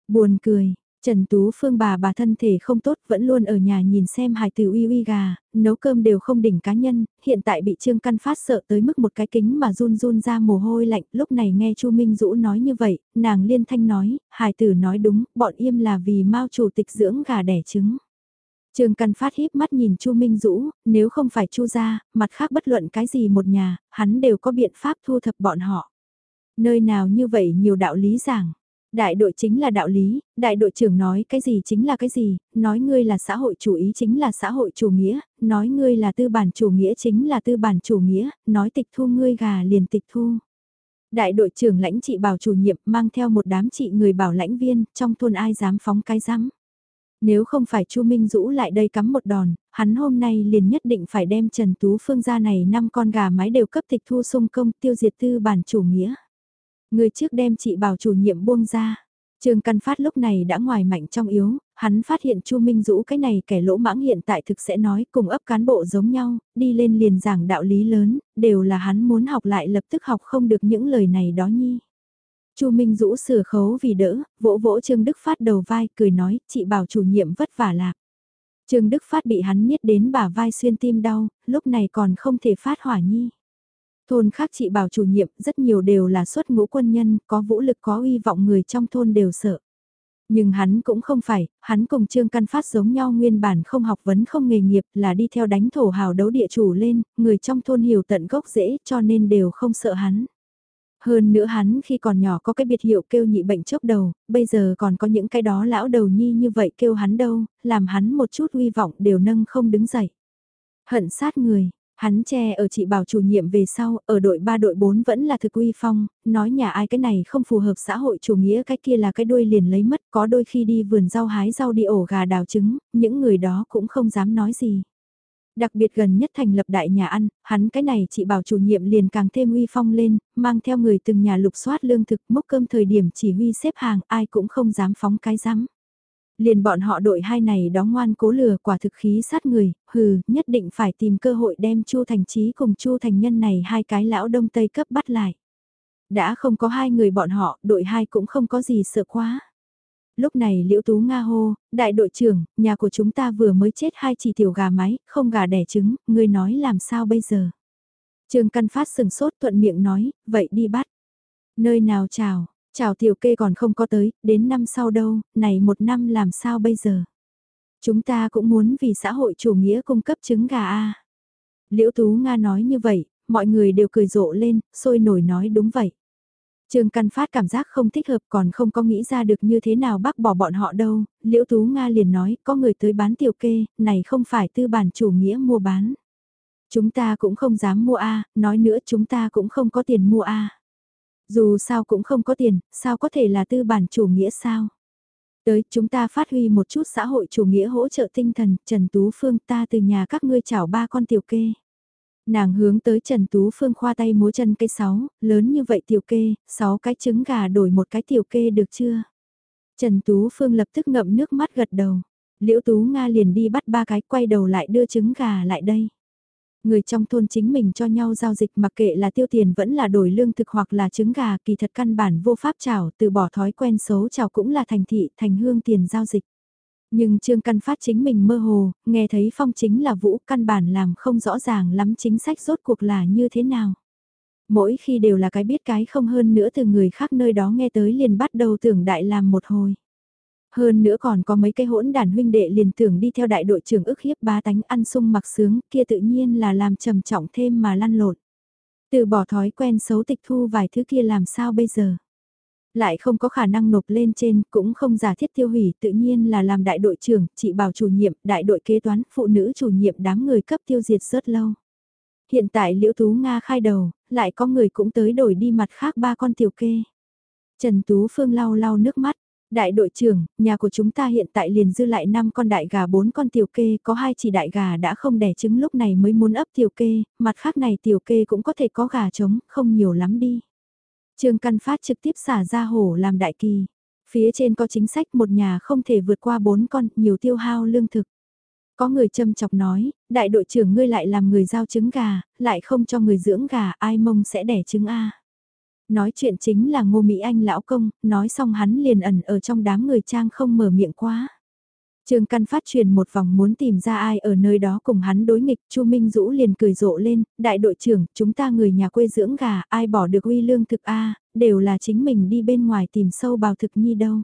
Buồn cười, Trần Tú Phương bà bà thân thể không tốt vẫn luôn ở nhà nhìn xem hài tử uy uy gà, nấu cơm đều không đỉnh cá nhân, hiện tại bị Trương Căn Phát sợ tới mức một cái kính mà run run ra mồ hôi lạnh, lúc này nghe Chu Minh Dũ nói như vậy, nàng liên thanh nói, hài tử nói đúng, bọn im là vì mau chủ tịch dưỡng gà đẻ trứng. Trương Căn Phát híp mắt nhìn Chu Minh Dũ, nếu không phải Chu gia, mặt khác bất luận cái gì một nhà, hắn đều có biện pháp thu thập bọn họ. Nơi nào như vậy nhiều đạo lý giảng. Đại đội chính là đạo lý, đại đội trưởng nói cái gì chính là cái gì, nói ngươi là xã hội chủ ý chính là xã hội chủ nghĩa, nói ngươi là tư bản chủ nghĩa chính là tư bản chủ nghĩa, nói tịch thu ngươi gà liền tịch thu. Đại đội trưởng lãnh trị bảo chủ nhiệm mang theo một đám trị người bảo lãnh viên, trong thôn ai dám phóng cái rắm. Nếu không phải Chu Minh Dũ lại đây cắm một đòn, hắn hôm nay liền nhất định phải đem Trần Tú Phương ra này năm con gà mái đều cấp tịch thu sung công tiêu diệt tư bản chủ nghĩa. Người trước đem chị bảo chủ nhiệm buông ra. Trương Căn Phát lúc này đã ngoài mạnh trong yếu, hắn phát hiện Chu Minh Dũ cái này kẻ lỗ mãng hiện tại thực sẽ nói cùng ấp cán bộ giống nhau, đi lên liền giảng đạo lý lớn, đều là hắn muốn học lại lập tức học không được những lời này đó nhi. Chu Minh Dũ sửa khấu vì đỡ, vỗ vỗ Trương Đức Phát đầu vai, cười nói, chị bảo chủ nhiệm vất vả lạc. Trương Đức Phát bị hắn nhiết đến bả vai xuyên tim đau, lúc này còn không thể phát hỏa nhi. Thôn khác chị bảo chủ nhiệm rất nhiều đều là xuất ngũ quân nhân, có vũ lực có uy vọng người trong thôn đều sợ. Nhưng hắn cũng không phải, hắn cùng Trương Căn Phát giống nhau nguyên bản không học vấn không nghề nghiệp là đi theo đánh thổ hào đấu địa chủ lên, người trong thôn hiểu tận gốc dễ cho nên đều không sợ hắn. Hơn nữa hắn khi còn nhỏ có cái biệt hiệu kêu nhị bệnh chốc đầu, bây giờ còn có những cái đó lão đầu nhi như vậy kêu hắn đâu, làm hắn một chút uy vọng đều nâng không đứng dậy. Hận sát người, Hắn che ở chị bảo chủ nhiệm về sau, ở đội 3 đội 4 vẫn là thực uy phong, nói nhà ai cái này không phù hợp xã hội chủ nghĩa cái kia là cái đuôi liền lấy mất, có đôi khi đi vườn rau hái rau đi ổ gà đào trứng, những người đó cũng không dám nói gì. Đặc biệt gần nhất thành lập đại nhà ăn, hắn cái này chị bảo chủ nhiệm liền càng thêm uy phong lên, mang theo người từng nhà lục soát lương thực mốc cơm thời điểm chỉ huy xếp hàng ai cũng không dám phóng cái rắm. Liền bọn họ đội hai này đó ngoan cố lừa quả thực khí sát người, hừ, nhất định phải tìm cơ hội đem Chu Thành Chí cùng Chu Thành Nhân này hai cái lão đông tây cấp bắt lại. Đã không có hai người bọn họ, đội hai cũng không có gì sợ quá. Lúc này Liễu Tú Nga hô, đại đội trưởng, nhà của chúng ta vừa mới chết hai chỉ tiểu gà mái, không gà đẻ trứng, người nói làm sao bây giờ? Trương Căn Phát sừng sốt thuận miệng nói, vậy đi bắt. Nơi nào chào, Chào tiểu kê còn không có tới, đến năm sau đâu, này một năm làm sao bây giờ? Chúng ta cũng muốn vì xã hội chủ nghĩa cung cấp trứng gà a. Liễu Tú Nga nói như vậy, mọi người đều cười rộ lên, sôi nổi nói đúng vậy. Trương Căn Phát cảm giác không thích hợp còn không có nghĩ ra được như thế nào bác bỏ bọn họ đâu, Liễu Tú Nga liền nói có người tới bán tiểu kê, này không phải tư bản chủ nghĩa mua bán. Chúng ta cũng không dám mua A, nói nữa chúng ta cũng không có tiền mua A. Dù sao cũng không có tiền, sao có thể là tư bản chủ nghĩa sao? Tới, chúng ta phát huy một chút xã hội chủ nghĩa hỗ trợ tinh thần, Trần Tú Phương ta từ nhà các ngươi chảo ba con tiểu kê. Nàng hướng tới Trần Tú Phương khoa tay múa chân cây sáu, lớn như vậy tiểu kê, sáu cái trứng gà đổi một cái tiểu kê được chưa? Trần Tú Phương lập tức ngậm nước mắt gật đầu. Liễu Tú Nga liền đi bắt ba cái quay đầu lại đưa trứng gà lại đây. Người trong thôn chính mình cho nhau giao dịch mặc kệ là tiêu tiền vẫn là đổi lương thực hoặc là trứng gà kỳ thật căn bản vô pháp chào từ bỏ thói quen xấu chào cũng là thành thị thành hương tiền giao dịch. Nhưng Trương Căn Phát chính mình mơ hồ, nghe thấy phong chính là vũ căn bản làm không rõ ràng lắm chính sách rốt cuộc là như thế nào. Mỗi khi đều là cái biết cái không hơn nữa từ người khác nơi đó nghe tới liền bắt đầu tưởng đại làm một hồi. Hơn nữa còn có mấy cái hỗn đàn huynh đệ liền tưởng đi theo đại đội trưởng ức hiếp ba tánh ăn sung mặc sướng kia tự nhiên là làm trầm trọng thêm mà lăn lộn. Từ bỏ thói quen xấu tịch thu vài thứ kia làm sao bây giờ. Lại không có khả năng nộp lên trên, cũng không giả thiết tiêu hủy, tự nhiên là làm đại đội trưởng, chị bảo chủ nhiệm, đại đội kế toán, phụ nữ chủ nhiệm đám người cấp tiêu diệt rất lâu. Hiện tại Liễu Tú Nga khai đầu, lại có người cũng tới đổi đi mặt khác ba con tiểu kê. Trần Tú Phương lau lau nước mắt, Đại đội trưởng, nhà của chúng ta hiện tại liền dư lại 5 con đại gà 4 con tiểu kê, có hai chỉ đại gà đã không đẻ trứng lúc này mới muốn ấp tiểu kê, mặt khác này tiểu kê cũng có thể có gà trống, không nhiều lắm đi. Trương Căn Phát trực tiếp xả ra hổ làm đại kỳ. Phía trên có chính sách một nhà không thể vượt qua 4 con, nhiều tiêu hao lương thực. Có người châm chọc nói, đại đội trưởng ngươi lại làm người giao trứng gà, lại không cho người dưỡng gà, ai mông sẽ đẻ trứng A. Nói chuyện chính là Ngô Mỹ Anh lão công, nói xong hắn liền ẩn ở trong đám người trang không mở miệng quá. Trương Căn phát truyền một vòng muốn tìm ra ai ở nơi đó cùng hắn đối nghịch, Chu Minh Dũ liền cười rộ lên, đại đội trưởng, chúng ta người nhà quê dưỡng gà, ai bỏ được uy lương thực a, đều là chính mình đi bên ngoài tìm sâu bào thực nhi đâu.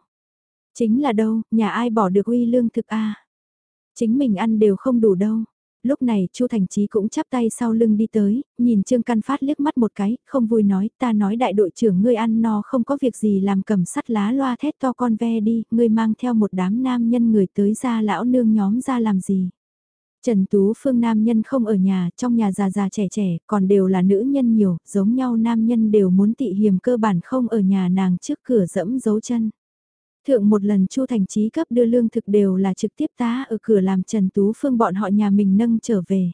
Chính là đâu, nhà ai bỏ được uy lương thực a. Chính mình ăn đều không đủ đâu lúc này Chu Thành Chí cũng chắp tay sau lưng đi tới, nhìn Trương Căn Phát liếc mắt một cái, không vui nói, ta nói đại đội trưởng ngươi ăn no không có việc gì làm cầm sắt lá loa thét to con ve đi, ngươi mang theo một đám nam nhân người tới ra lão nương nhóm ra làm gì. Trần Tú Phương nam nhân không ở nhà, trong nhà già già trẻ trẻ, còn đều là nữ nhân nhiều, giống nhau nam nhân đều muốn tị hiềm cơ bản không ở nhà nàng trước cửa dẫm dấu chân. Thượng một lần Chu Thành trí cấp đưa lương thực đều là trực tiếp tá ở cửa làm Trần Tú Phương bọn họ nhà mình nâng trở về.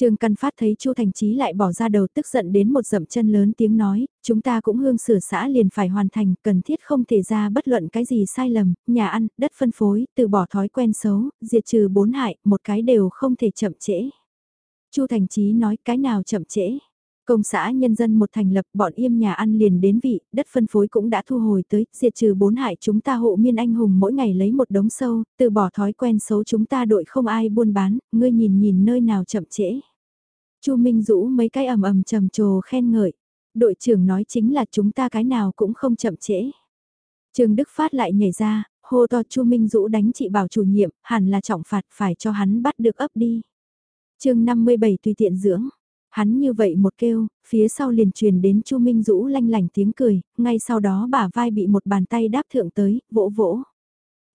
Trương Căn Phát thấy Chu Thành Chí lại bỏ ra đầu tức giận đến một dậm chân lớn tiếng nói, chúng ta cũng hương sửa xã liền phải hoàn thành, cần thiết không thể ra bất luận cái gì sai lầm, nhà ăn, đất phân phối, từ bỏ thói quen xấu, diệt trừ bốn hại, một cái đều không thể chậm trễ. Chu Thành Chí nói cái nào chậm trễ. Công xã nhân dân một thành lập bọn im nhà ăn liền đến vị, đất phân phối cũng đã thu hồi tới, diệt trừ bốn hại chúng ta hộ miên anh hùng mỗi ngày lấy một đống sâu, từ bỏ thói quen xấu chúng ta đội không ai buôn bán, ngươi nhìn nhìn nơi nào chậm trễ. Chu Minh Dũ mấy cái ầm ầm trầm trồ khen ngợi, đội trưởng nói chính là chúng ta cái nào cũng không chậm trễ. Trương Đức Phát lại nhảy ra, hô to Chu Minh Dũ đánh chị bảo chủ nhiệm, hẳn là trọng phạt phải cho hắn bắt được ấp đi. chương 57 tùy tiện dưỡng. Hắn như vậy một kêu, phía sau liền truyền đến Chu Minh Dũ lanh lành tiếng cười, ngay sau đó bả vai bị một bàn tay đáp thượng tới, vỗ vỗ.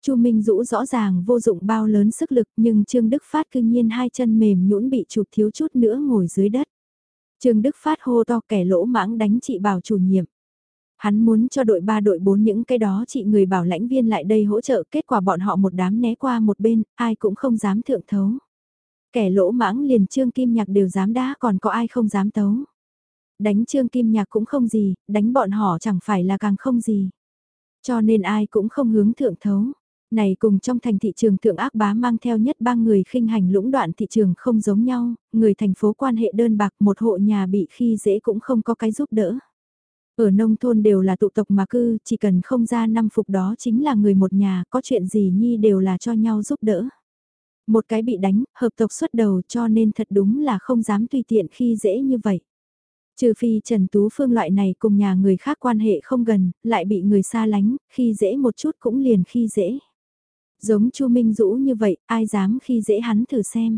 Chu Minh Dũ rõ ràng vô dụng bao lớn sức lực nhưng Trương Đức Phát cư nhiên hai chân mềm nhũn bị chụp thiếu chút nữa ngồi dưới đất. Trương Đức Phát hô to kẻ lỗ mãng đánh chị bảo chủ nhiệm. Hắn muốn cho đội 3 đội 4 những cái đó chị người bảo lãnh viên lại đây hỗ trợ kết quả bọn họ một đám né qua một bên, ai cũng không dám thượng thấu. Kẻ lỗ mãng liền Trương Kim Nhạc đều dám đá còn có ai không dám tấu. Đánh Trương Kim Nhạc cũng không gì, đánh bọn họ chẳng phải là càng không gì. Cho nên ai cũng không hướng thượng thấu. Này cùng trong thành thị trường thượng ác bá mang theo nhất ba người khinh hành lũng đoạn thị trường không giống nhau, người thành phố quan hệ đơn bạc một hộ nhà bị khi dễ cũng không có cái giúp đỡ. Ở nông thôn đều là tụ tộc mà cư, chỉ cần không ra năm phục đó chính là người một nhà, có chuyện gì nhi đều là cho nhau giúp đỡ. Một cái bị đánh, hợp tộc xuất đầu cho nên thật đúng là không dám tùy tiện khi dễ như vậy. Trừ phi Trần Tú Phương loại này cùng nhà người khác quan hệ không gần, lại bị người xa lánh, khi dễ một chút cũng liền khi dễ. Giống Chu Minh Dũ như vậy, ai dám khi dễ hắn thử xem.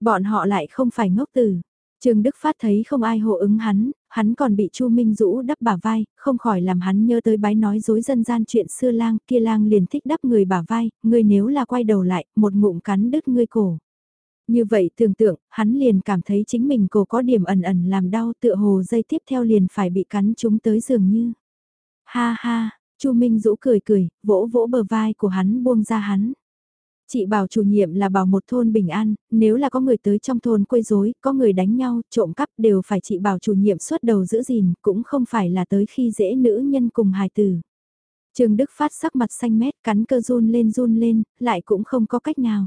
Bọn họ lại không phải ngốc tử. Trương Đức Phát thấy không ai hộ ứng hắn, hắn còn bị Chu Minh Dũ đắp bả vai, không khỏi làm hắn nhớ tới bái nói dối dân gian chuyện xưa lang, kia lang liền thích đắp người bả vai, người nếu là quay đầu lại, một ngụm cắn đứt ngươi cổ. Như vậy tưởng tượng, hắn liền cảm thấy chính mình cổ có điểm ẩn ẩn làm đau tựa hồ dây tiếp theo liền phải bị cắn chúng tới dường như. Ha ha, Chu Minh Dũ cười cười, vỗ vỗ bờ vai của hắn buông ra hắn. Chị bảo chủ nhiệm là bảo một thôn bình an, nếu là có người tới trong thôn quấy rối, có người đánh nhau, trộm cắp đều phải chị bảo chủ nhiệm suốt đầu giữ gìn, cũng không phải là tới khi dễ nữ nhân cùng hài tử. Trương Đức Phát sắc mặt xanh mét, cắn cơ run lên run lên, lại cũng không có cách nào.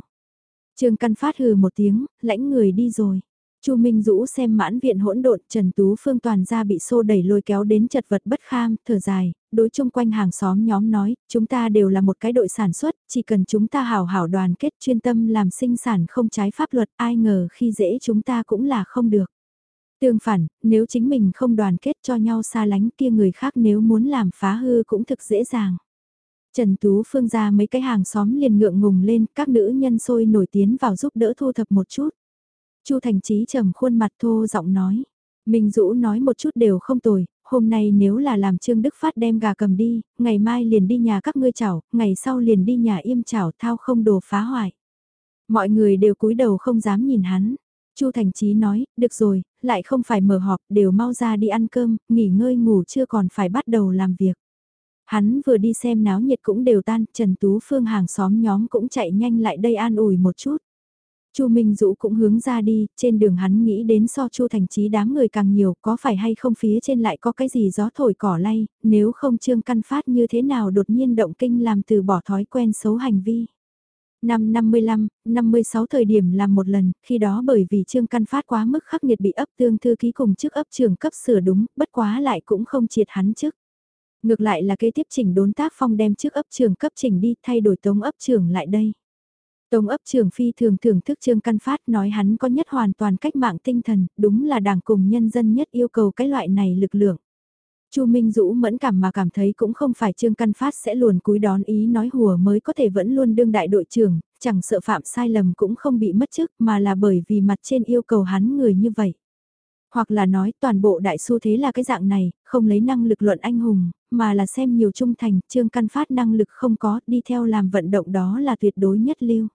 Trương Căn Phát hừ một tiếng, lãnh người đi rồi. Chu Minh Dũ xem mãn viện hỗn độn, Trần Tú Phương toàn ra bị xô đẩy lôi kéo đến chật vật bất kham, thở dài, đối chung quanh hàng xóm nhóm nói, chúng ta đều là một cái đội sản xuất, chỉ cần chúng ta hảo hảo đoàn kết chuyên tâm làm sinh sản không trái pháp luật, ai ngờ khi dễ chúng ta cũng là không được. Tương phản, nếu chính mình không đoàn kết cho nhau xa lánh kia người khác nếu muốn làm phá hư cũng thực dễ dàng. Trần Tú Phương ra mấy cái hàng xóm liền ngượng ngùng lên, các nữ nhân sôi nổi tiến vào giúp đỡ thu thập một chút. Chu Thành Chí trầm khuôn mặt thô giọng nói. Minh Dũ nói một chút đều không tồi, hôm nay nếu là làm Trương Đức Phát đem gà cầm đi, ngày mai liền đi nhà các ngươi chảo, ngày sau liền đi nhà im chảo thao không đồ phá hoại. Mọi người đều cúi đầu không dám nhìn hắn. Chu Thành Chí nói, được rồi, lại không phải mở họp, đều mau ra đi ăn cơm, nghỉ ngơi ngủ chưa còn phải bắt đầu làm việc. Hắn vừa đi xem náo nhiệt cũng đều tan, Trần Tú Phương hàng xóm nhóm cũng chạy nhanh lại đây an ủi một chút. Chu Minh Dũ cũng hướng ra đi, trên đường hắn nghĩ đến so Chu Thành Chí đám người càng nhiều, có phải hay không phía trên lại có cái gì gió thổi cỏ lay, nếu không Trương Căn Phát như thế nào đột nhiên động kinh làm từ bỏ thói quen xấu hành vi. Năm 55, 56 thời điểm làm một lần, khi đó bởi vì Trương Căn Phát quá mức khắc nghiệt bị ấp tương thư ký cùng chức ấp trường cấp sửa đúng, bất quá lại cũng không triệt hắn chức. Ngược lại là kế tiếp chỉnh đốn tác phong đem trước ấp trường cấp chỉnh đi thay đổi tống ấp trường lại đây. Tống ấp trưởng phi thường thưởng thức Trương Căn Phát nói hắn có nhất hoàn toàn cách mạng tinh thần, đúng là đảng cùng nhân dân nhất yêu cầu cái loại này lực lượng. Chu Minh Dũ mẫn cảm mà cảm thấy cũng không phải Trương Căn Phát sẽ luồn cúi đón ý nói hùa mới có thể vẫn luôn đương đại đội trưởng, chẳng sợ phạm sai lầm cũng không bị mất chức mà là bởi vì mặt trên yêu cầu hắn người như vậy. Hoặc là nói toàn bộ đại xu thế là cái dạng này, không lấy năng lực luận anh hùng, mà là xem nhiều trung thành, Trương Căn Phát năng lực không có, đi theo làm vận động đó là tuyệt đối nhất lưu.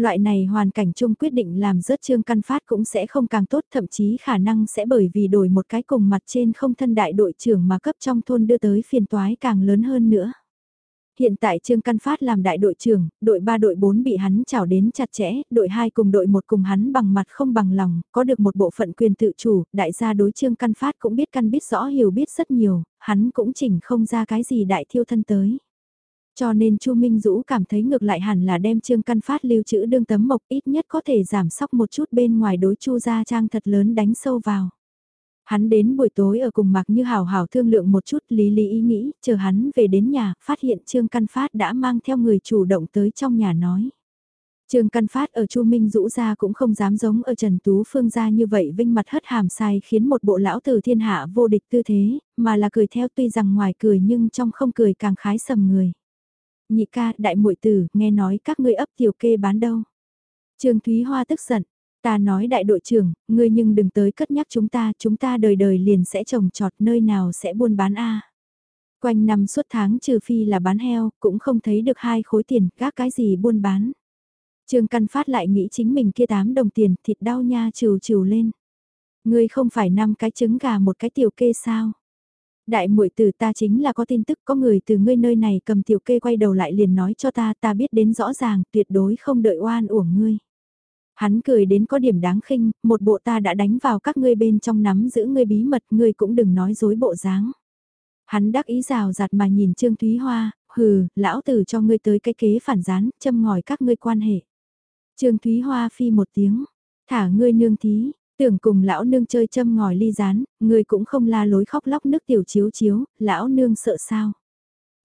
Loại này hoàn cảnh chung quyết định làm rớt trương căn phát cũng sẽ không càng tốt thậm chí khả năng sẽ bởi vì đổi một cái cùng mặt trên không thân đại đội trưởng mà cấp trong thôn đưa tới phiền toái càng lớn hơn nữa. Hiện tại Trương Căn Phát làm đại đội trưởng, đội 3 đội 4 bị hắn chảo đến chặt chẽ, đội 2 cùng đội 1 cùng hắn bằng mặt không bằng lòng, có được một bộ phận quyền tự chủ, đại gia đối Trương Căn Phát cũng biết căn biết rõ hiểu biết rất nhiều, hắn cũng chỉnh không ra cái gì đại thiêu thân tới. Cho nên Chu Minh Dũ cảm thấy ngược lại hẳn là đem Trương Căn Phát lưu trữ đương tấm mộc ít nhất có thể giảm sóc một chút bên ngoài đối Chu gia trang thật lớn đánh sâu vào. Hắn đến buổi tối ở cùng mặc như hào hào thương lượng một chút lý lý ý nghĩ, chờ hắn về đến nhà, phát hiện Trương Căn Phát đã mang theo người chủ động tới trong nhà nói. Trương Căn Phát ở Chu Minh Dũ ra cũng không dám giống ở Trần Tú Phương gia như vậy vinh mặt hất hàm sai khiến một bộ lão tử thiên hạ vô địch tư thế, mà là cười theo tuy rằng ngoài cười nhưng trong không cười càng khái sầm người nhị ca, đại muội tử, nghe nói các ngươi ấp tiểu kê bán đâu. Trương Thúy Hoa tức giận, ta nói đại đội trưởng, ngươi nhưng đừng tới cất nhắc chúng ta, chúng ta đời đời liền sẽ trồng trọt nơi nào sẽ buôn bán a. Quanh năm suốt tháng trừ phi là bán heo, cũng không thấy được hai khối tiền, các cái gì buôn bán. Trương Căn Phát lại nghĩ chính mình kia tám đồng tiền, thịt đau nha trừ trừ lên. Ngươi không phải năm cái trứng gà một cái tiểu kê sao? Đại muội từ ta chính là có tin tức có người từ ngươi nơi này cầm tiểu kê quay đầu lại liền nói cho ta ta biết đến rõ ràng tuyệt đối không đợi oan uổng ngươi. Hắn cười đến có điểm đáng khinh, một bộ ta đã đánh vào các ngươi bên trong nắm giữ ngươi bí mật ngươi cũng đừng nói dối bộ dáng. Hắn đắc ý rào rạt mà nhìn Trương Thúy Hoa, hừ, lão tử cho ngươi tới cái kế phản gián, châm ngòi các ngươi quan hệ. Trương Thúy Hoa phi một tiếng, thả ngươi nương thí, Tưởng cùng lão nương chơi châm ngòi ly rán, ngươi cũng không la lối khóc lóc nước tiểu chiếu chiếu, lão nương sợ sao.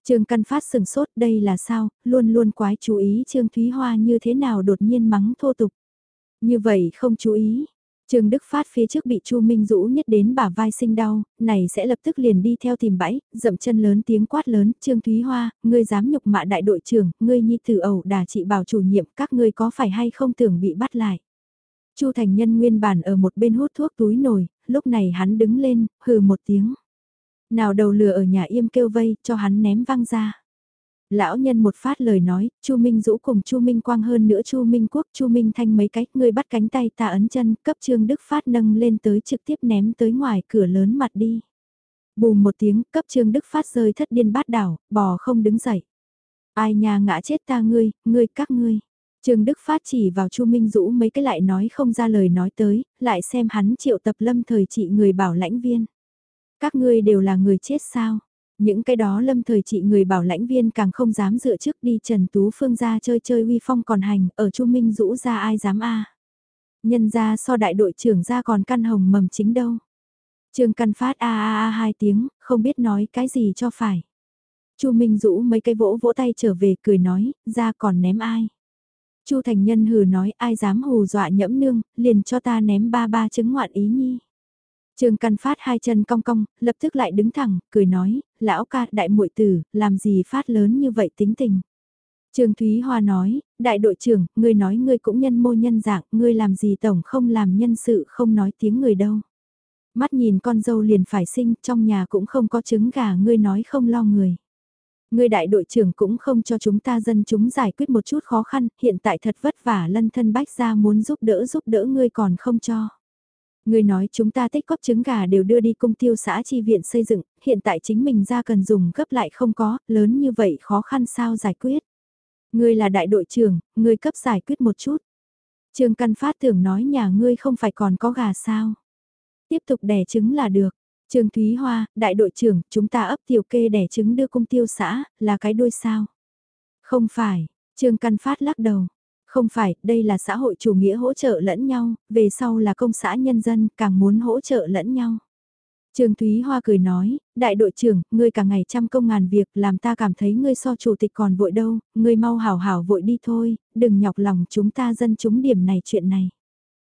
Trương Căn Phát sừng sốt đây là sao, luôn luôn quái chú ý Trương Thúy Hoa như thế nào đột nhiên mắng thô tục. Như vậy không chú ý. Trương Đức Phát phía trước bị Chu Minh Dũ nhất đến bả vai sinh đau, này sẽ lập tức liền đi theo tìm bẫy, dậm chân lớn tiếng quát lớn, Trương Thúy Hoa, ngươi dám nhục mạ đại đội trưởng, ngươi nhi tử ẩu đà trị bảo chủ nhiệm, các ngươi có phải hay không tưởng bị bắt lại. Chu Thành Nhân nguyên bản ở một bên hút thuốc túi nồi, lúc này hắn đứng lên, hừ một tiếng. Nào đầu lừa ở nhà im kêu vây, cho hắn ném văng ra. Lão nhân một phát lời nói, Chu Minh Dũ cùng Chu Minh Quang hơn nữa Chu Minh Quốc, Chu Minh Thanh mấy cách, người bắt cánh tay ta ấn chân, cấp Trương Đức Phát nâng lên tới trực tiếp ném tới ngoài cửa lớn mặt đi. Bùm một tiếng, cấp Trương Đức Phát rơi thất điên bát đảo, bò không đứng dậy. Ai nhà ngã chết ta ngươi, ngươi các ngươi. Trương Đức Phát chỉ vào Chu Minh Dũ mấy cái lại nói không ra lời nói tới, lại xem hắn triệu tập lâm thời trị người bảo lãnh viên. Các ngươi đều là người chết sao? Những cái đó lâm thời trị người bảo lãnh viên càng không dám dựa trước đi Trần Tú Phương ra chơi chơi uy phong còn hành, ở Chu Minh Dũ ra ai dám a Nhân ra so đại đội trưởng ra còn căn hồng mầm chính đâu. Trương Căn Phát a a a hai tiếng, không biết nói cái gì cho phải. Chu Minh Dũ mấy cái vỗ vỗ tay trở về cười nói, ra còn ném ai. Chu Thành Nhân hừ nói ai dám hù dọa nhẫm nương, liền cho ta ném ba ba chứng ngoạn ý nhi. Trương Căn Phát hai chân cong cong, lập tức lại đứng thẳng, cười nói, lão ca đại muội tử, làm gì phát lớn như vậy tính tình. Trương Thúy Hoa nói, đại đội trưởng, ngươi nói ngươi cũng nhân mô nhân dạng, ngươi làm gì tổng không làm nhân sự không nói tiếng người đâu. Mắt nhìn con dâu liền phải sinh, trong nhà cũng không có trứng gà ngươi nói không lo người. Ngươi đại đội trưởng cũng không cho chúng ta dân chúng giải quyết một chút khó khăn, hiện tại thật vất vả lân thân bách ra muốn giúp đỡ giúp đỡ ngươi còn không cho. Người nói chúng ta tích cóp trứng gà đều đưa đi công tiêu xã chi viện xây dựng, hiện tại chính mình ra cần dùng gấp lại không có, lớn như vậy khó khăn sao giải quyết. Ngươi là đại đội trưởng, ngươi cấp giải quyết một chút. Trương Căn Phát tưởng nói nhà ngươi không phải còn có gà sao. Tiếp tục đẻ trứng là được. Trương Thúy Hoa, đại đội trưởng, chúng ta ấp tiểu kê đẻ trứng đưa cung tiêu xã, là cái đuôi sao? Không phải, Trương Căn Phát lắc đầu. Không phải, đây là xã hội chủ nghĩa hỗ trợ lẫn nhau, về sau là công xã nhân dân, càng muốn hỗ trợ lẫn nhau. Trương Thúy Hoa cười nói, đại đội trưởng, ngươi cả ngày trăm công ngàn việc làm ta cảm thấy ngươi so chủ tịch còn vội đâu, ngươi mau hảo hảo vội đi thôi, đừng nhọc lòng chúng ta dân chúng điểm này chuyện này.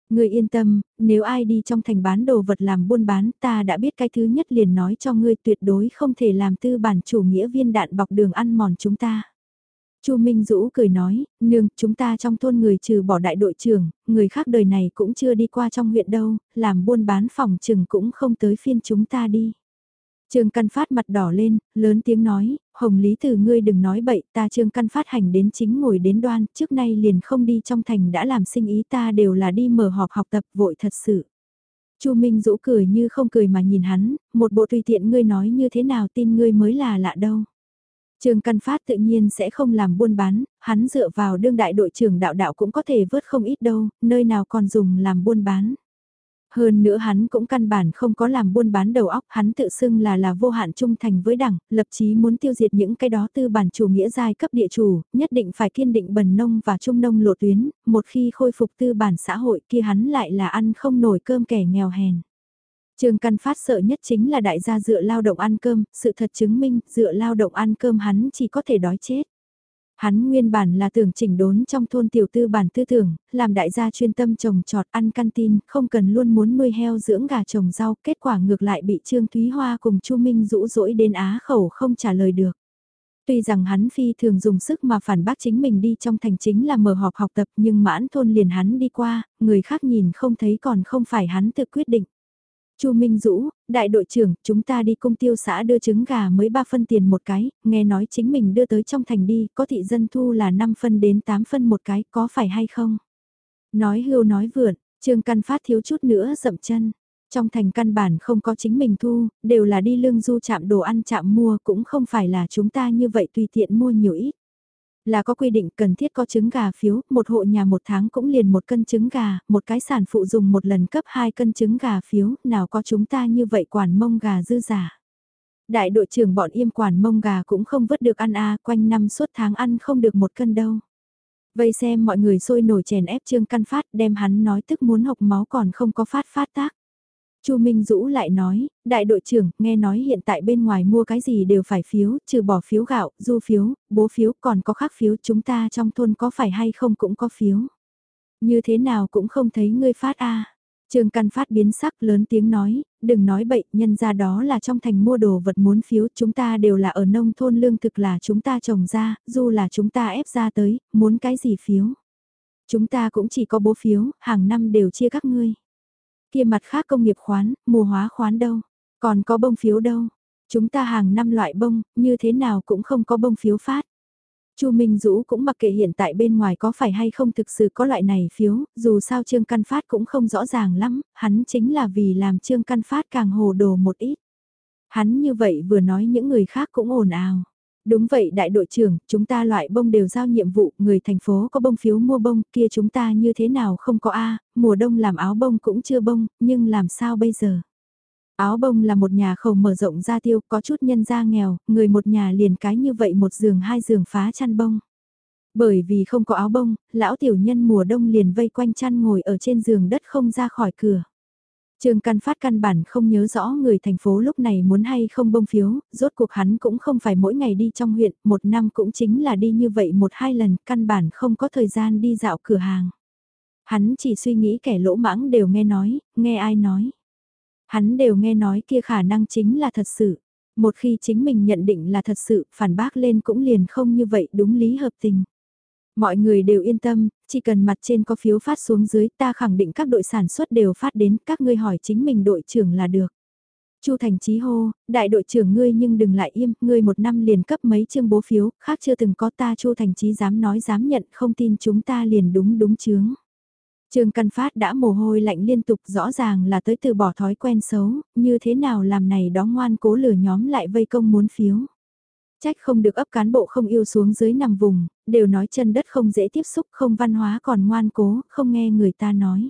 Ngươi yên tâm, nếu ai đi trong thành bán đồ vật làm buôn bán ta đã biết cái thứ nhất liền nói cho ngươi tuyệt đối không thể làm tư bản chủ nghĩa viên đạn bọc đường ăn mòn chúng ta. Chu Minh Dũ cười nói, nương, chúng ta trong thôn người trừ bỏ đại đội trưởng, người khác đời này cũng chưa đi qua trong huyện đâu, làm buôn bán phòng trừng cũng không tới phiên chúng ta đi. Trương Căn Phát mặt đỏ lên, lớn tiếng nói, Hồng Lý Từ ngươi đừng nói bậy, ta Trương Căn Phát hành đến chính ngồi đến đoan, trước nay liền không đi trong thành đã làm sinh ý ta đều là đi mở họp học tập vội thật sự. Chu Minh Dũ cười như không cười mà nhìn hắn, một bộ tùy tiện ngươi nói như thế nào tin ngươi mới là lạ đâu. Trương Căn Phát tự nhiên sẽ không làm buôn bán, hắn dựa vào đương đại đội trưởng đạo đạo cũng có thể vớt không ít đâu, nơi nào còn dùng làm buôn bán. Hơn nữa hắn cũng căn bản không có làm buôn bán đầu óc, hắn tự xưng là là vô hạn trung thành với đảng, lập chí muốn tiêu diệt những cái đó tư bản chủ nghĩa giai cấp địa chủ, nhất định phải kiên định bần nông và trung nông lộ tuyến, một khi khôi phục tư bản xã hội kia hắn lại là ăn không nổi cơm kẻ nghèo hèn. Trương Căn Phát sợ nhất chính là đại gia dựa lao động ăn cơm, sự thật chứng minh dựa lao động ăn cơm hắn chỉ có thể đói chết. Hắn nguyên bản là tưởng chỉnh đốn trong thôn tiểu tư bản tư tưởng, làm đại gia chuyên tâm trồng trọt ăn căn tin, không cần luôn muốn nuôi heo dưỡng gà trồng rau, kết quả ngược lại bị Trương Thúy Hoa cùng Chu Minh rũ rỗi đến á khẩu không trả lời được. Tuy rằng hắn phi thường dùng sức mà phản bác chính mình đi trong thành chính là mở họp học tập nhưng mãn thôn liền hắn đi qua, người khác nhìn không thấy còn không phải hắn tự quyết định. Chu Minh Dũ, đại đội trưởng, chúng ta đi công tiêu xã đưa trứng gà mới 3 phân tiền một cái, nghe nói chính mình đưa tới trong thành đi, có thị dân thu là 5 phân đến 8 phân một cái, có phải hay không? Nói hưu nói vượn, Trương Căn Phát thiếu chút nữa dậm chân. Trong thành căn bản không có chính mình thu, đều là đi lương du chạm đồ ăn chạm mua cũng không phải là chúng ta như vậy tùy tiện mua nhiều ít. Là có quy định cần thiết có trứng gà phiếu, một hộ nhà một tháng cũng liền một cân trứng gà, một cái sản phụ dùng một lần cấp hai cân trứng gà phiếu, nào có chúng ta như vậy quản mông gà dư giả. Đại đội trưởng bọn im quản mông gà cũng không vứt được ăn a quanh năm suốt tháng ăn không được một cân đâu. Vây xem mọi người sôi nổi chèn ép trương căn phát đem hắn nói tức muốn học máu còn không có phát phát tác. Chu Minh Dũ lại nói, đại đội trưởng, nghe nói hiện tại bên ngoài mua cái gì đều phải phiếu, trừ bỏ phiếu gạo, du phiếu, bố phiếu, còn có khác phiếu, chúng ta trong thôn có phải hay không cũng có phiếu. Như thế nào cũng không thấy ngươi phát a. À. Trương Căn phát biến sắc lớn tiếng nói, đừng nói bậy, nhân ra đó là trong thành mua đồ vật muốn phiếu, chúng ta đều là ở nông thôn lương thực là chúng ta trồng ra, dù là chúng ta ép ra tới, muốn cái gì phiếu. Chúng ta cũng chỉ có bố phiếu, hàng năm đều chia các ngươi. Kia mặt khác công nghiệp khoán, mùa hóa khoán đâu, còn có bông phiếu đâu. Chúng ta hàng năm loại bông, như thế nào cũng không có bông phiếu phát. Chu Minh Dũ cũng mặc kệ hiện tại bên ngoài có phải hay không thực sự có loại này phiếu, dù sao Trương Căn Phát cũng không rõ ràng lắm, hắn chính là vì làm Trương Căn Phát càng hồ đồ một ít. Hắn như vậy vừa nói những người khác cũng ồn ào. Đúng vậy đại đội trưởng, chúng ta loại bông đều giao nhiệm vụ, người thành phố có bông phiếu mua bông, kia chúng ta như thế nào không có A, mùa đông làm áo bông cũng chưa bông, nhưng làm sao bây giờ? Áo bông là một nhà khẩu mở rộng ra tiêu, có chút nhân gia nghèo, người một nhà liền cái như vậy một giường hai giường phá chăn bông. Bởi vì không có áo bông, lão tiểu nhân mùa đông liền vây quanh chăn ngồi ở trên giường đất không ra khỏi cửa. Trương Căn Phát căn bản không nhớ rõ người thành phố lúc này muốn hay không bông phiếu, rốt cuộc hắn cũng không phải mỗi ngày đi trong huyện, một năm cũng chính là đi như vậy một hai lần, căn bản không có thời gian đi dạo cửa hàng. Hắn chỉ suy nghĩ kẻ lỗ mãng đều nghe nói, nghe ai nói. Hắn đều nghe nói kia khả năng chính là thật sự. Một khi chính mình nhận định là thật sự, phản bác lên cũng liền không như vậy đúng lý hợp tình. Mọi người đều yên tâm, chỉ cần mặt trên có phiếu phát xuống dưới ta khẳng định các đội sản xuất đều phát đến các ngươi hỏi chính mình đội trưởng là được. Chu Thành Chí hô, đại đội trưởng ngươi nhưng đừng lại im, ngươi một năm liền cấp mấy chương bố phiếu, khác chưa từng có ta Chu Thành Chí dám nói dám nhận, không tin chúng ta liền đúng đúng chướng. Trương Căn Phát đã mồ hôi lạnh liên tục rõ ràng là tới từ bỏ thói quen xấu, như thế nào làm này đó ngoan cố lửa nhóm lại vây công muốn phiếu. Trách không được ấp cán bộ không yêu xuống dưới nằm vùng, đều nói chân đất không dễ tiếp xúc không văn hóa còn ngoan cố, không nghe người ta nói.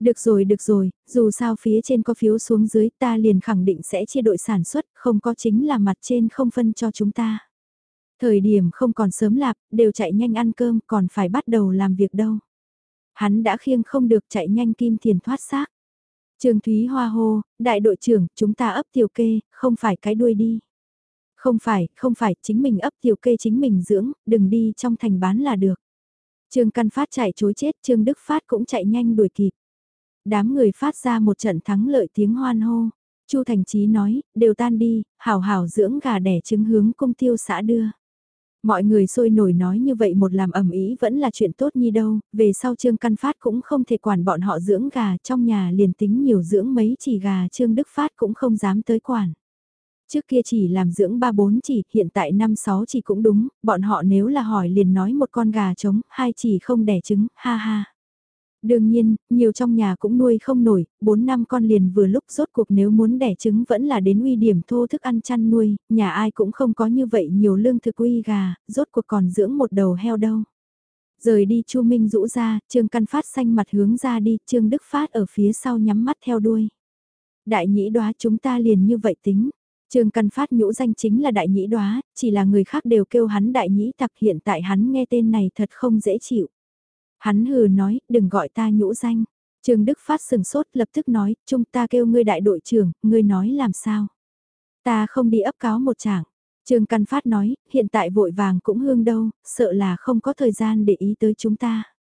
Được rồi được rồi, dù sao phía trên có phiếu xuống dưới ta liền khẳng định sẽ chia đội sản xuất, không có chính là mặt trên không phân cho chúng ta. Thời điểm không còn sớm lạp, đều chạy nhanh ăn cơm còn phải bắt đầu làm việc đâu. Hắn đã khiêng không được chạy nhanh kim tiền thoát xác. Trương Thúy Hoa hô, đại đội trưởng, chúng ta ấp tiểu kê, không phải cái đuôi đi. Không phải, không phải, chính mình ấp tiểu kê chính mình dưỡng, đừng đi trong thành bán là được. Trương Căn Phát chạy chối chết, Trương Đức Phát cũng chạy nhanh đuổi kịp. Đám người phát ra một trận thắng lợi tiếng hoan hô. Chu Thành Chí nói, đều tan đi, hảo hảo dưỡng gà đẻ trứng hướng công tiêu xã đưa. Mọi người sôi nổi nói như vậy một làm ẩm ý vẫn là chuyện tốt như đâu, về sau Trương Căn Phát cũng không thể quản bọn họ dưỡng gà trong nhà liền tính nhiều dưỡng mấy chỉ gà Trương Đức Phát cũng không dám tới quản. Trước kia chỉ làm dưỡng 3-4 chỉ, hiện tại 5-6 chỉ cũng đúng, bọn họ nếu là hỏi liền nói một con gà trống, hai chỉ không đẻ trứng, ha ha. Đương nhiên, nhiều trong nhà cũng nuôi không nổi, 4 năm con liền vừa lúc rốt cuộc nếu muốn đẻ trứng vẫn là đến uy điểm thô thức ăn chăn nuôi, nhà ai cũng không có như vậy nhiều lương thực uy gà, rốt cuộc còn dưỡng một đầu heo đâu. Rời đi Chu Minh rũ ra, Trương Căn Phát xanh mặt hướng ra đi, Trương Đức Phát ở phía sau nhắm mắt theo đuôi. Đại nhĩ đoá chúng ta liền như vậy tính. Trương Căn Phát nhũ danh chính là đại nhĩ đoá, chỉ là người khác đều kêu hắn đại nhĩ tặc hiện tại hắn nghe tên này thật không dễ chịu. Hắn hừ nói, đừng gọi ta nhũ danh. Trương Đức Phát sừng sốt lập tức nói, chúng ta kêu ngươi đại đội trưởng, ngươi nói làm sao? Ta không đi ấp cáo một chảng. Trương Căn Phát nói, hiện tại vội vàng cũng hương đâu, sợ là không có thời gian để ý tới chúng ta.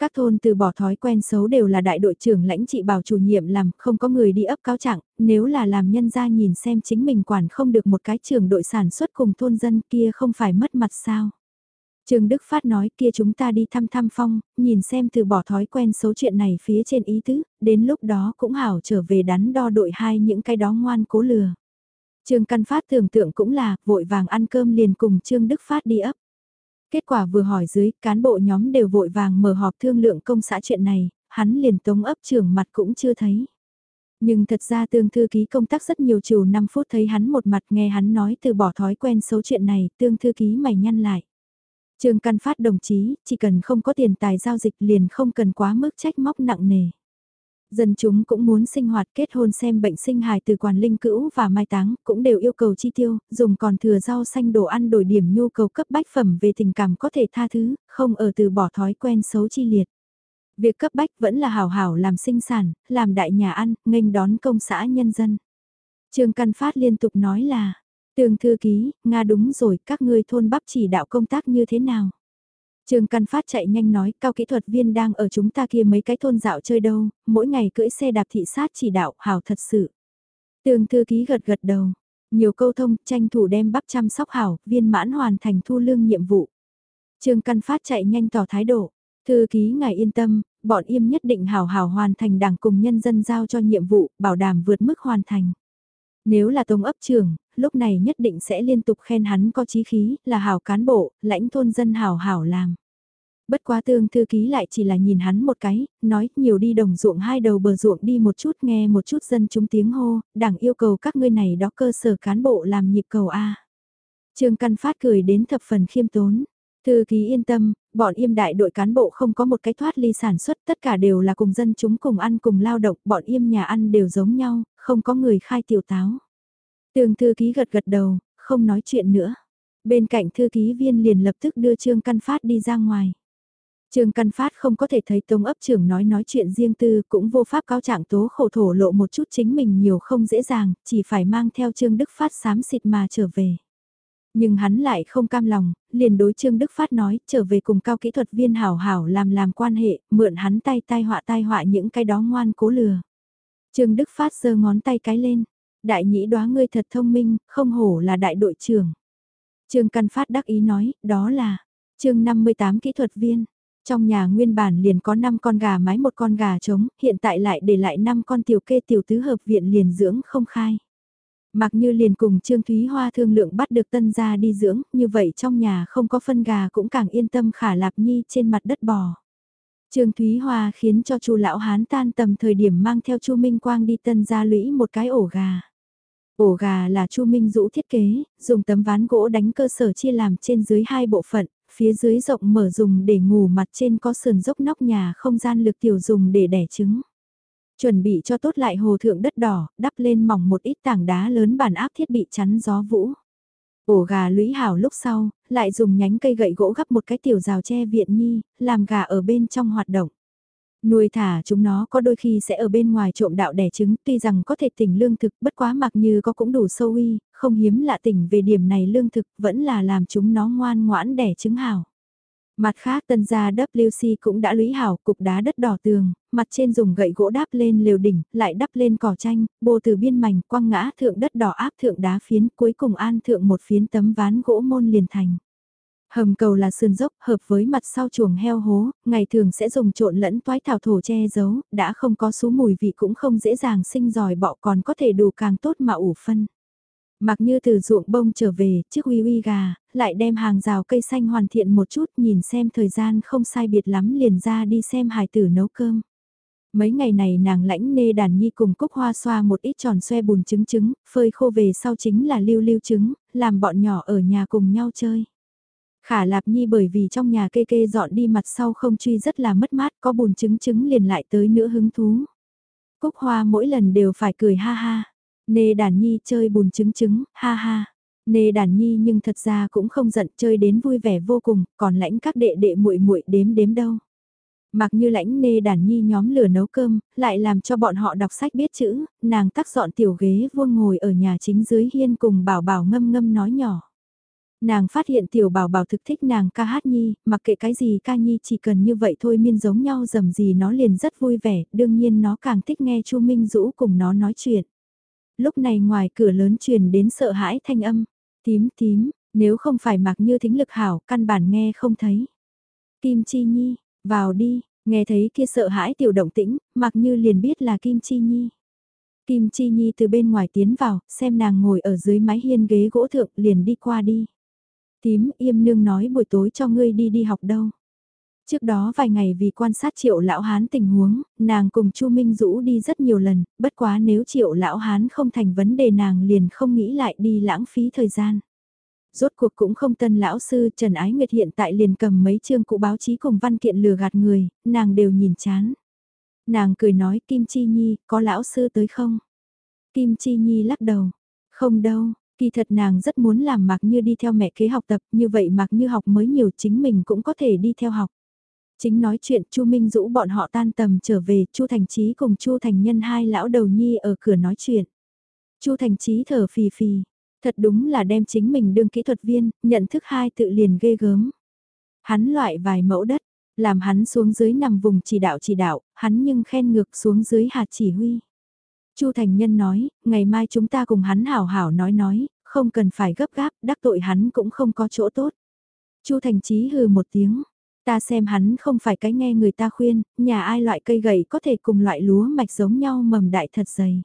Các thôn từ bỏ thói quen xấu đều là đại đội trưởng lãnh trị bảo chủ nhiệm làm, không có người đi ấp cáo trạng, nếu là làm nhân ra nhìn xem chính mình quản không được một cái trưởng đội sản xuất cùng thôn dân kia không phải mất mặt sao. Trương Đức Phát nói kia chúng ta đi thăm thăm phong, nhìn xem từ bỏ thói quen xấu chuyện này phía trên ý tứ, đến lúc đó cũng hảo trở về đắn đo đội hai những cái đó ngoan cố lừa. Trương Căn Phát tưởng tượng cũng là, vội vàng ăn cơm liền cùng Trương Đức Phát đi ấp. Kết quả vừa hỏi dưới, cán bộ nhóm đều vội vàng mở họp thương lượng công xã chuyện này, hắn liền tống ấp trưởng mặt cũng chưa thấy. Nhưng thật ra tương thư ký công tác rất nhiều chiều 5 phút thấy hắn một mặt nghe hắn nói từ bỏ thói quen xấu chuyện này, tương thư ký mày nhăn lại. Trương Căn Phát đồng chí, chỉ cần không có tiền tài giao dịch liền không cần quá mức trách móc nặng nề. Dân chúng cũng muốn sinh hoạt kết hôn xem bệnh sinh hài từ quản linh cữu và mai táng, cũng đều yêu cầu chi tiêu, dùng còn thừa rau xanh đồ ăn đổi điểm nhu cầu cấp bách phẩm về tình cảm có thể tha thứ, không ở từ bỏ thói quen xấu chi liệt. Việc cấp bách vẫn là hảo hảo làm sinh sản, làm đại nhà ăn, nghênh đón công xã nhân dân. Trương Căn Phát liên tục nói là, tường thư ký, Nga đúng rồi, các ngươi thôn bắp chỉ đạo công tác như thế nào? Trương Căn Phát chạy nhanh nói, cao kỹ thuật viên đang ở chúng ta kia mấy cái thôn dạo chơi đâu, mỗi ngày cưỡi xe đạp thị sát chỉ đạo, hảo thật sự. Tường thư ký gật gật đầu, nhiều câu thông, tranh thủ đem bắp chăm sóc hảo, viên mãn hoàn thành thu lương nhiệm vụ. Trương Căn Phát chạy nhanh tỏ thái độ, thư ký ngài yên tâm, bọn im nhất định hảo hảo hoàn thành đảng cùng nhân dân giao cho nhiệm vụ, bảo đảm vượt mức hoàn thành. Nếu là tông ấp trưởng, lúc này nhất định sẽ liên tục khen hắn có chí khí, là hảo cán bộ, lãnh thôn dân hảo hảo làm. Bất quá tương thư ký lại chỉ là nhìn hắn một cái, nói nhiều đi đồng ruộng hai đầu bờ ruộng đi một chút nghe một chút dân chúng tiếng hô, đảng yêu cầu các ngươi này đó cơ sở cán bộ làm nhịp cầu A. Trương Căn Phát cười đến thập phần khiêm tốn. Thư ký yên tâm, bọn im đại đội cán bộ không có một cái thoát ly sản xuất, tất cả đều là cùng dân chúng cùng ăn cùng lao động, bọn im nhà ăn đều giống nhau, không có người khai tiểu táo. Tường thư ký gật gật đầu, không nói chuyện nữa. Bên cạnh thư ký viên liền lập tức đưa Trương Căn Phát đi ra ngoài. Trương Căn Phát không có thể thấy Tống ấp trưởng nói nói chuyện riêng tư cũng vô pháp cáo trạng tố khổ thổ lộ một chút chính mình nhiều không dễ dàng, chỉ phải mang theo Trương Đức Phát xám xịt mà trở về. Nhưng hắn lại không cam lòng, liền đối Trương Đức Phát nói trở về cùng cao kỹ thuật viên hảo hảo làm làm quan hệ, mượn hắn tay tai họa tai họa những cái đó ngoan cố lừa. Trương Đức Phát giơ ngón tay cái lên, đại nhĩ đoá ngươi thật thông minh, không hổ là đại đội trưởng. Trương Căn Phát đắc ý nói, đó là, chương 58 kỹ thuật viên. Trong nhà nguyên bản liền có 5 con gà mái một con gà trống, hiện tại lại để lại 5 con tiểu kê tiểu tứ hợp viện liền dưỡng không khai. Mặc như liền cùng Trương Thúy Hoa thương lượng bắt được tân gia đi dưỡng, như vậy trong nhà không có phân gà cũng càng yên tâm khả lạp nhi trên mặt đất bò. Trương Thúy Hoa khiến cho chu lão hán tan tầm thời điểm mang theo chu Minh Quang đi tân gia lũy một cái ổ gà. Ổ gà là chu Minh Dũ thiết kế, dùng tấm ván gỗ đánh cơ sở chia làm trên dưới hai bộ phận, phía dưới rộng mở dùng để ngủ mặt trên có sườn dốc nóc nhà không gian lực tiểu dùng để đẻ trứng. Chuẩn bị cho tốt lại hồ thượng đất đỏ, đắp lên mỏng một ít tảng đá lớn bản áp thiết bị chắn gió vũ. Ổ gà lũy hảo lúc sau, lại dùng nhánh cây gậy gỗ gấp một cái tiểu rào che viện nhi, làm gà ở bên trong hoạt động. Nuôi thả chúng nó có đôi khi sẽ ở bên ngoài trộm đạo đẻ trứng, tuy rằng có thể tỉnh lương thực, bất quá mặc như có cũng đủ sâu uy, không hiếm lạ tỉnh về điểm này lương thực, vẫn là làm chúng nó ngoan ngoãn đẻ trứng hảo. Mặt khác tân gia WC cũng đã lũy hảo cục đá đất đỏ tường, mặt trên dùng gậy gỗ đáp lên liều đỉnh, lại đắp lên cỏ tranh, bô từ biên mảnh quăng ngã thượng đất đỏ áp thượng đá phiến, cuối cùng an thượng một phiến tấm ván gỗ môn liền thành. Hầm cầu là sườn dốc hợp với mặt sau chuồng heo hố, ngày thường sẽ dùng trộn lẫn toái thảo thổ che giấu, đã không có số mùi vị cũng không dễ dàng sinh giỏi bọ còn có thể đủ càng tốt mà ủ phân. Mặc như từ ruộng bông trở về, trước uy uy gà, lại đem hàng rào cây xanh hoàn thiện một chút nhìn xem thời gian không sai biệt lắm liền ra đi xem hài tử nấu cơm. Mấy ngày này nàng lãnh nê đàn nhi cùng cúc hoa xoa một ít tròn xoe bùn trứng trứng, phơi khô về sau chính là lưu lưu trứng, làm bọn nhỏ ở nhà cùng nhau chơi. Khả Lạp Nhi bởi vì trong nhà kê kê dọn đi mặt sau không truy rất là mất mát có bùn trứng trứng liền lại tới nữa hứng thú. Cúc Hoa mỗi lần đều phải cười ha ha. Nê đàn nhi chơi bùn trứng trứng, ha ha. Nê đàn nhi nhưng thật ra cũng không giận chơi đến vui vẻ vô cùng, còn lãnh các đệ đệ muội muội đếm đếm đâu. Mặc như lãnh nê đàn nhi nhóm lửa nấu cơm, lại làm cho bọn họ đọc sách biết chữ, nàng tắc dọn tiểu ghế vuông ngồi ở nhà chính dưới hiên cùng bảo bảo ngâm ngâm nói nhỏ. Nàng phát hiện tiểu bảo bảo thực thích nàng ca hát nhi, mặc kệ cái gì ca nhi chỉ cần như vậy thôi miên giống nhau dầm gì nó liền rất vui vẻ, đương nhiên nó càng thích nghe Chu Minh Dũ cùng nó nói chuyện. Lúc này ngoài cửa lớn truyền đến sợ hãi thanh âm, tím tím, nếu không phải mặc như thính lực hảo, căn bản nghe không thấy. Kim Chi Nhi, vào đi, nghe thấy kia sợ hãi tiểu động tĩnh, mặc như liền biết là Kim Chi Nhi. Kim Chi Nhi từ bên ngoài tiến vào, xem nàng ngồi ở dưới mái hiên ghế gỗ thượng liền đi qua đi. Tím im nương nói buổi tối cho ngươi đi đi học đâu. Trước đó vài ngày vì quan sát triệu lão hán tình huống, nàng cùng Chu Minh Dũ đi rất nhiều lần, bất quá nếu triệu lão hán không thành vấn đề nàng liền không nghĩ lại đi lãng phí thời gian. Rốt cuộc cũng không tân lão sư Trần Ái Nguyệt hiện tại liền cầm mấy chương cụ báo chí cùng văn kiện lừa gạt người, nàng đều nhìn chán. Nàng cười nói Kim Chi Nhi, có lão sư tới không? Kim Chi Nhi lắc đầu, không đâu, Kỳ thật nàng rất muốn làm Mạc Như đi theo mẹ kế học tập, như vậy Mạc Như học mới nhiều chính mình cũng có thể đi theo học. Chính nói chuyện Chu Minh Dũ bọn họ tan tầm trở về, Chu Thành Chí cùng Chu Thành Nhân hai lão đầu nhi ở cửa nói chuyện. Chu Thành Chí thở phì phì, thật đúng là đem chính mình đương kỹ thuật viên, nhận thức hai tự liền ghê gớm. Hắn loại vài mẫu đất, làm hắn xuống dưới nằm vùng chỉ đạo chỉ đạo, hắn nhưng khen ngược xuống dưới hạt chỉ huy. Chu Thành Nhân nói, ngày mai chúng ta cùng hắn hảo hảo nói nói, không cần phải gấp gáp, đắc tội hắn cũng không có chỗ tốt. Chu Thành Chí hừ một tiếng, ta xem hắn không phải cái nghe người ta khuyên, nhà ai loại cây gậy có thể cùng loại lúa mạch giống nhau mầm đại thật dày.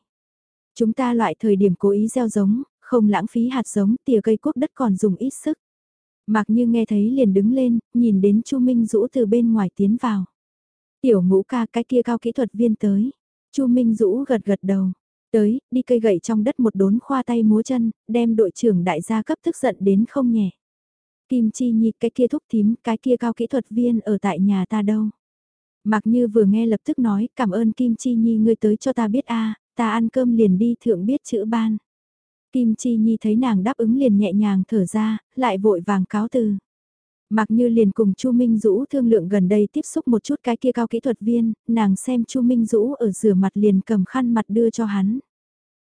Chúng ta loại thời điểm cố ý gieo giống, không lãng phí hạt giống, tỉa cây quốc đất còn dùng ít sức. Mặc như nghe thấy liền đứng lên, nhìn đến Chu Minh Dũ từ bên ngoài tiến vào. Tiểu ngũ ca cái kia cao kỹ thuật viên tới. Chu Minh Dũ gật gật đầu. Tới, đi cây gậy trong đất một đốn khoa tay múa chân, đem đội trưởng đại gia cấp tức giận đến không nhẹ. Kim Chi Nhi cái kia thúc thím, cái kia cao kỹ thuật viên ở tại nhà ta đâu. Mặc như vừa nghe lập tức nói, cảm ơn Kim Chi Nhi ngươi tới cho ta biết a ta ăn cơm liền đi thượng biết chữ ban. Kim Chi Nhi thấy nàng đáp ứng liền nhẹ nhàng thở ra, lại vội vàng cáo từ. Mặc như liền cùng Chu Minh Dũ thương lượng gần đây tiếp xúc một chút cái kia cao kỹ thuật viên, nàng xem Chu Minh Dũ ở rửa mặt liền cầm khăn mặt đưa cho hắn.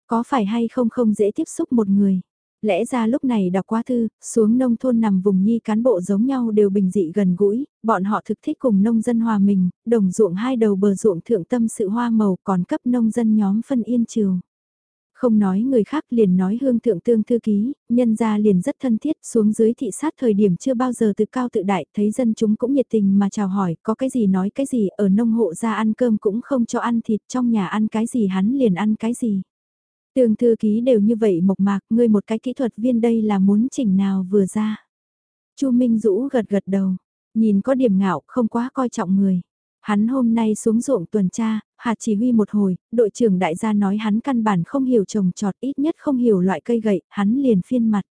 Có phải hay không không dễ tiếp xúc một người. Lẽ ra lúc này đọc qua thư, xuống nông thôn nằm vùng nhi cán bộ giống nhau đều bình dị gần gũi, bọn họ thực thích cùng nông dân hòa mình, đồng ruộng hai đầu bờ ruộng thượng tâm sự hoa màu còn cấp nông dân nhóm phân yên trường. Không nói người khác liền nói hương thượng tương thư ký, nhân gia liền rất thân thiết xuống dưới thị sát thời điểm chưa bao giờ từ cao tự đại thấy dân chúng cũng nhiệt tình mà chào hỏi có cái gì nói cái gì ở nông hộ ra ăn cơm cũng không cho ăn thịt trong nhà ăn cái gì hắn liền ăn cái gì. Tương thư ký đều như vậy mộc mạc ngươi một cái kỹ thuật viên đây là muốn chỉnh nào vừa ra. chu Minh Dũ gật gật đầu, nhìn có điểm ngạo không quá coi trọng người. Hắn hôm nay xuống ruộng tuần tra, hạt chỉ huy một hồi, đội trưởng đại gia nói hắn căn bản không hiểu trồng trọt ít nhất không hiểu loại cây gậy, hắn liền phiên mặt.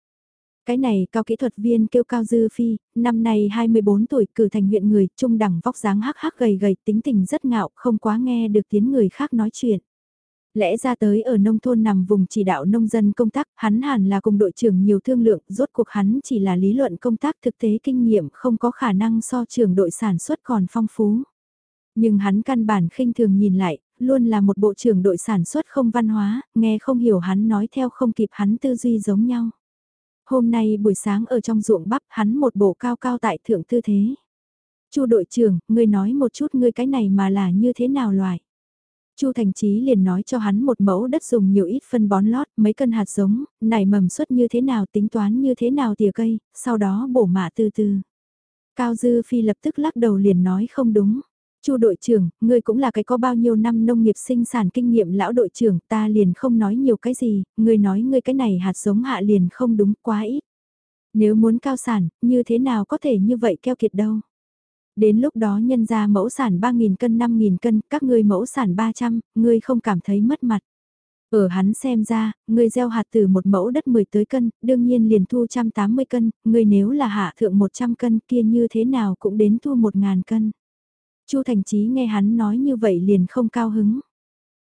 Cái này cao kỹ thuật viên kêu cao dư phi, năm nay 24 tuổi cử thành huyện người, trung đẳng vóc dáng hắc hắc gầy gầy tính tình rất ngạo, không quá nghe được tiếng người khác nói chuyện. Lẽ ra tới ở nông thôn nằm vùng chỉ đạo nông dân công tác, hắn hẳn là cùng đội trưởng nhiều thương lượng, rốt cuộc hắn chỉ là lý luận công tác thực tế kinh nghiệm không có khả năng so trưởng đội sản xuất còn phong phú. Nhưng hắn căn bản khinh thường nhìn lại, luôn là một bộ trưởng đội sản xuất không văn hóa, nghe không hiểu hắn nói theo không kịp hắn tư duy giống nhau. Hôm nay buổi sáng ở trong ruộng bắp hắn một bộ cao cao tại thượng tư thế. Chu đội trưởng, ngươi nói một chút ngươi cái này mà là như thế nào loại? Chu Thành Chí liền nói cho hắn một mẫu đất dùng nhiều ít phân bón lót, mấy cân hạt giống, nảy mầm suất như thế nào tính toán như thế nào tỉa cây, sau đó bổ mạ từ từ. Cao Dư Phi lập tức lắc đầu liền nói không đúng. Chu đội trưởng, ngươi cũng là cái có bao nhiêu năm nông nghiệp sinh sản kinh nghiệm lão đội trưởng, ta liền không nói nhiều cái gì, ngươi nói ngươi cái này hạt giống hạ liền không đúng quá ít. Nếu muốn cao sản, như thế nào có thể như vậy keo kiệt đâu. Đến lúc đó nhân ra mẫu sản 3.000 cân 5.000 cân, các ngươi mẫu sản 300, ngươi không cảm thấy mất mặt. Ở hắn xem ra, ngươi gieo hạt từ một mẫu đất 10 tới cân, đương nhiên liền thu 180 cân, ngươi nếu là hạ thượng 100 cân kia như thế nào cũng đến thu 1.000 cân. Chu Thành Chí nghe hắn nói như vậy liền không cao hứng.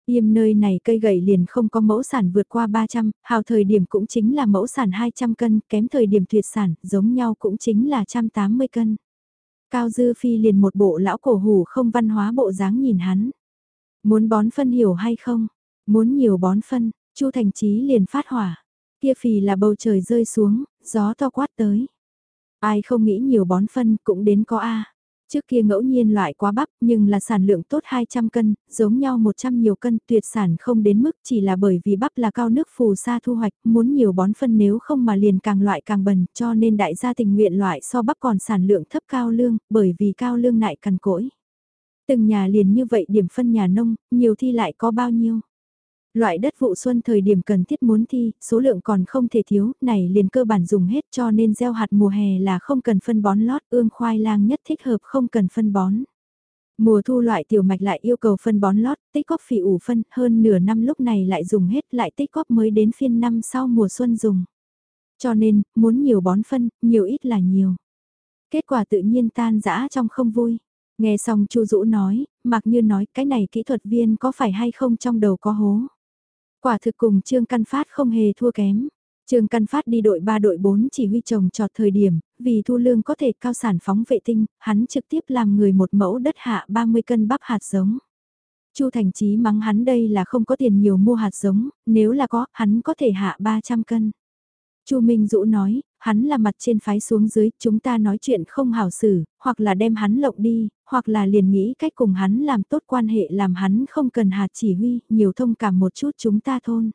Yêm nơi này cây gậy liền không có mẫu sản vượt qua 300, hào thời điểm cũng chính là mẫu sản 200 cân, kém thời điểm tuyệt sản, giống nhau cũng chính là 180 cân. Cao Dư Phi liền một bộ lão cổ hủ không văn hóa bộ dáng nhìn hắn. Muốn bón phân hiểu hay không? Muốn nhiều bón phân, Chu Thành Chí liền phát hỏa. Kia phì là bầu trời rơi xuống, gió to quát tới. Ai không nghĩ nhiều bón phân cũng đến có A. Trước kia ngẫu nhiên loại quá bắp nhưng là sản lượng tốt 200 cân, giống nhau 100 nhiều cân tuyệt sản không đến mức chỉ là bởi vì bắp là cao nước phù sa thu hoạch, muốn nhiều bón phân nếu không mà liền càng loại càng bần cho nên đại gia tình nguyện loại so bắp còn sản lượng thấp cao lương, bởi vì cao lương lại cằn cỗi. Từng nhà liền như vậy điểm phân nhà nông, nhiều thi lại có bao nhiêu. Loại đất vụ xuân thời điểm cần thiết muốn thi, số lượng còn không thể thiếu, này liền cơ bản dùng hết cho nên gieo hạt mùa hè là không cần phân bón lót, ương khoai lang nhất thích hợp không cần phân bón. Mùa thu loại tiểu mạch lại yêu cầu phân bón lót, tích góp phỉ ủ phân, hơn nửa năm lúc này lại dùng hết lại tích góp mới đến phiên năm sau mùa xuân dùng. Cho nên, muốn nhiều bón phân, nhiều ít là nhiều. Kết quả tự nhiên tan dã trong không vui. Nghe xong Chu Dũ nói, mặc như nói cái này kỹ thuật viên có phải hay không trong đầu có hố. Quả thực cùng Trương Căn Phát không hề thua kém. Trương Căn Phát đi đội 3 đội 4 chỉ huy trồng trọt thời điểm, vì thu lương có thể cao sản phóng vệ tinh, hắn trực tiếp làm người một mẫu đất hạ 30 cân bắp hạt giống. Chu Thành Chí mắng hắn đây là không có tiền nhiều mua hạt giống, nếu là có, hắn có thể hạ 300 cân. Chu Minh Dũ nói, hắn là mặt trên phái xuống dưới, chúng ta nói chuyện không hảo xử, hoặc là đem hắn lộng đi, hoặc là liền nghĩ cách cùng hắn làm tốt quan hệ làm hắn không cần hạt chỉ huy, nhiều thông cảm một chút chúng ta thôn.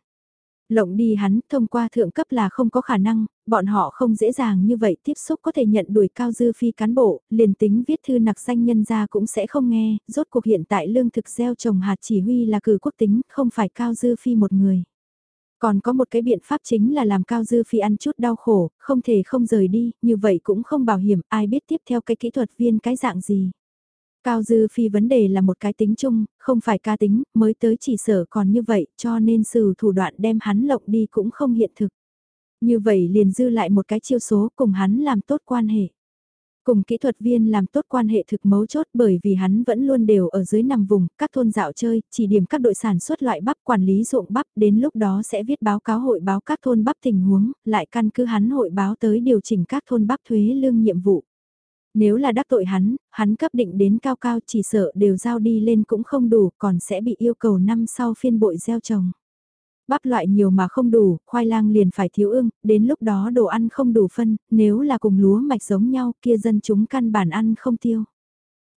Lộng đi hắn thông qua thượng cấp là không có khả năng, bọn họ không dễ dàng như vậy tiếp xúc có thể nhận đuổi cao dư phi cán bộ, liền tính viết thư nặc danh nhân ra cũng sẽ không nghe, rốt cuộc hiện tại lương thực gieo trồng hạt chỉ huy là cử quốc tính, không phải cao dư phi một người. Còn có một cái biện pháp chính là làm Cao Dư Phi ăn chút đau khổ, không thể không rời đi, như vậy cũng không bảo hiểm, ai biết tiếp theo cái kỹ thuật viên cái dạng gì. Cao Dư Phi vấn đề là một cái tính chung, không phải ca tính, mới tới chỉ sở còn như vậy, cho nên sử thủ đoạn đem hắn lộng đi cũng không hiện thực. Như vậy liền dư lại một cái chiêu số cùng hắn làm tốt quan hệ. Cùng kỹ thuật viên làm tốt quan hệ thực mấu chốt bởi vì hắn vẫn luôn đều ở dưới nằm vùng, các thôn dạo chơi, chỉ điểm các đội sản xuất loại bắp quản lý ruộng bắp, đến lúc đó sẽ viết báo cáo hội báo các thôn bắp tình huống, lại căn cứ hắn hội báo tới điều chỉnh các thôn bắp thuế lương nhiệm vụ. Nếu là đắc tội hắn, hắn cấp định đến cao cao chỉ sợ đều giao đi lên cũng không đủ, còn sẽ bị yêu cầu năm sau phiên bội gieo trồng bắp loại nhiều mà không đủ, khoai lang liền phải thiếu ương, đến lúc đó đồ ăn không đủ phân, nếu là cùng lúa mạch giống nhau kia dân chúng căn bản ăn không tiêu.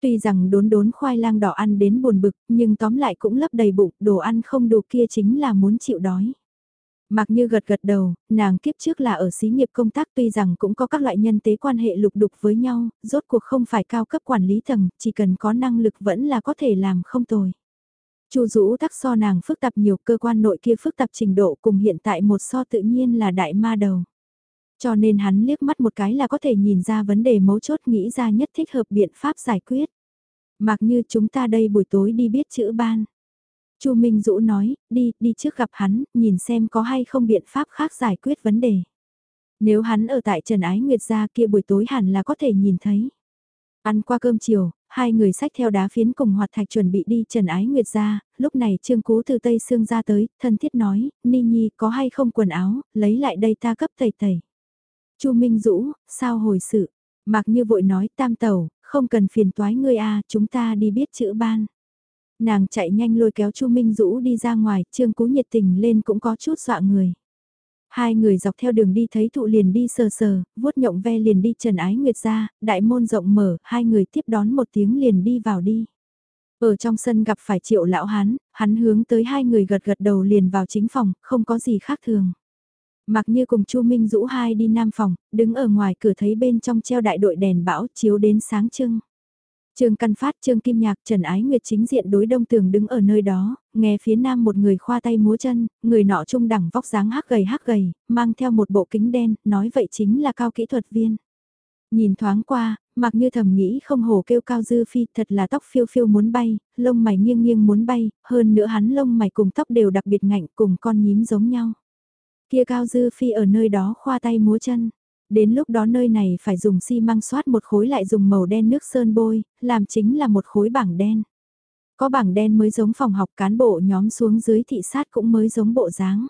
Tuy rằng đốn đốn khoai lang đỏ ăn đến buồn bực, nhưng tóm lại cũng lấp đầy bụng, đồ ăn không đủ kia chính là muốn chịu đói. Mặc như gật gật đầu, nàng kiếp trước là ở xí nghiệp công tác tuy rằng cũng có các loại nhân tế quan hệ lục đục với nhau, rốt cuộc không phải cao cấp quản lý tầng, chỉ cần có năng lực vẫn là có thể làm không tồi. Chu Dũ tắc so nàng phức tạp nhiều cơ quan nội kia phức tạp trình độ cùng hiện tại một so tự nhiên là đại ma đầu. Cho nên hắn liếc mắt một cái là có thể nhìn ra vấn đề mấu chốt nghĩ ra nhất thích hợp biện pháp giải quyết. Mặc như chúng ta đây buổi tối đi biết chữ ban. Chu Minh Dũ nói, đi, đi trước gặp hắn, nhìn xem có hay không biện pháp khác giải quyết vấn đề. Nếu hắn ở tại Trần Ái Nguyệt gia kia buổi tối hẳn là có thể nhìn thấy. Ăn qua cơm chiều, hai người sách theo đá phiến cùng hoạt thạch chuẩn bị đi Trần Ái Nguyệt ra, lúc này Trương Cú từ Tây Sương ra tới, thân thiết nói, Ni Nhi có hay không quần áo, lấy lại đây ta cấp tẩy tẩy. Chu Minh Dũ, sao hồi sự? Mặc như vội nói tam tẩu, không cần phiền toái ngươi a, chúng ta đi biết chữ ban. Nàng chạy nhanh lôi kéo Chu Minh Dũ đi ra ngoài, Trương Cú nhiệt tình lên cũng có chút dọa người. Hai người dọc theo đường đi thấy thụ liền đi sờ sờ, vuốt nhộng ve liền đi Trần Ái Nguyệt ra, đại môn rộng mở, hai người tiếp đón một tiếng liền đi vào đi. Ở trong sân gặp phải triệu lão hán, hắn hướng tới hai người gật gật đầu liền vào chính phòng, không có gì khác thường. Mặc như cùng Chu Minh Dũ hai đi nam phòng, đứng ở ngoài cửa thấy bên trong treo đại đội đèn bão chiếu đến sáng trưng. Trương Căn Phát, Trương Kim Nhạc, Trần Ái Nguyệt chính diện đối đông tường đứng ở nơi đó, nghe phía nam một người khoa tay múa chân, người nọ trung đẳng vóc dáng hắc gầy hắc gầy, mang theo một bộ kính đen, nói vậy chính là cao kỹ thuật viên. Nhìn thoáng qua, mặc như thầm nghĩ không hổ kêu cao dư phi thật là tóc phiêu phiêu muốn bay, lông mày nghiêng nghiêng muốn bay, hơn nữa hắn lông mày cùng tóc đều đặc biệt ngạnh cùng con nhím giống nhau. Kia cao dư phi ở nơi đó khoa tay múa chân. Đến lúc đó nơi này phải dùng xi măng xoát một khối lại dùng màu đen nước sơn bôi, làm chính là một khối bảng đen. Có bảng đen mới giống phòng học cán bộ nhóm xuống dưới thị sát cũng mới giống bộ dáng.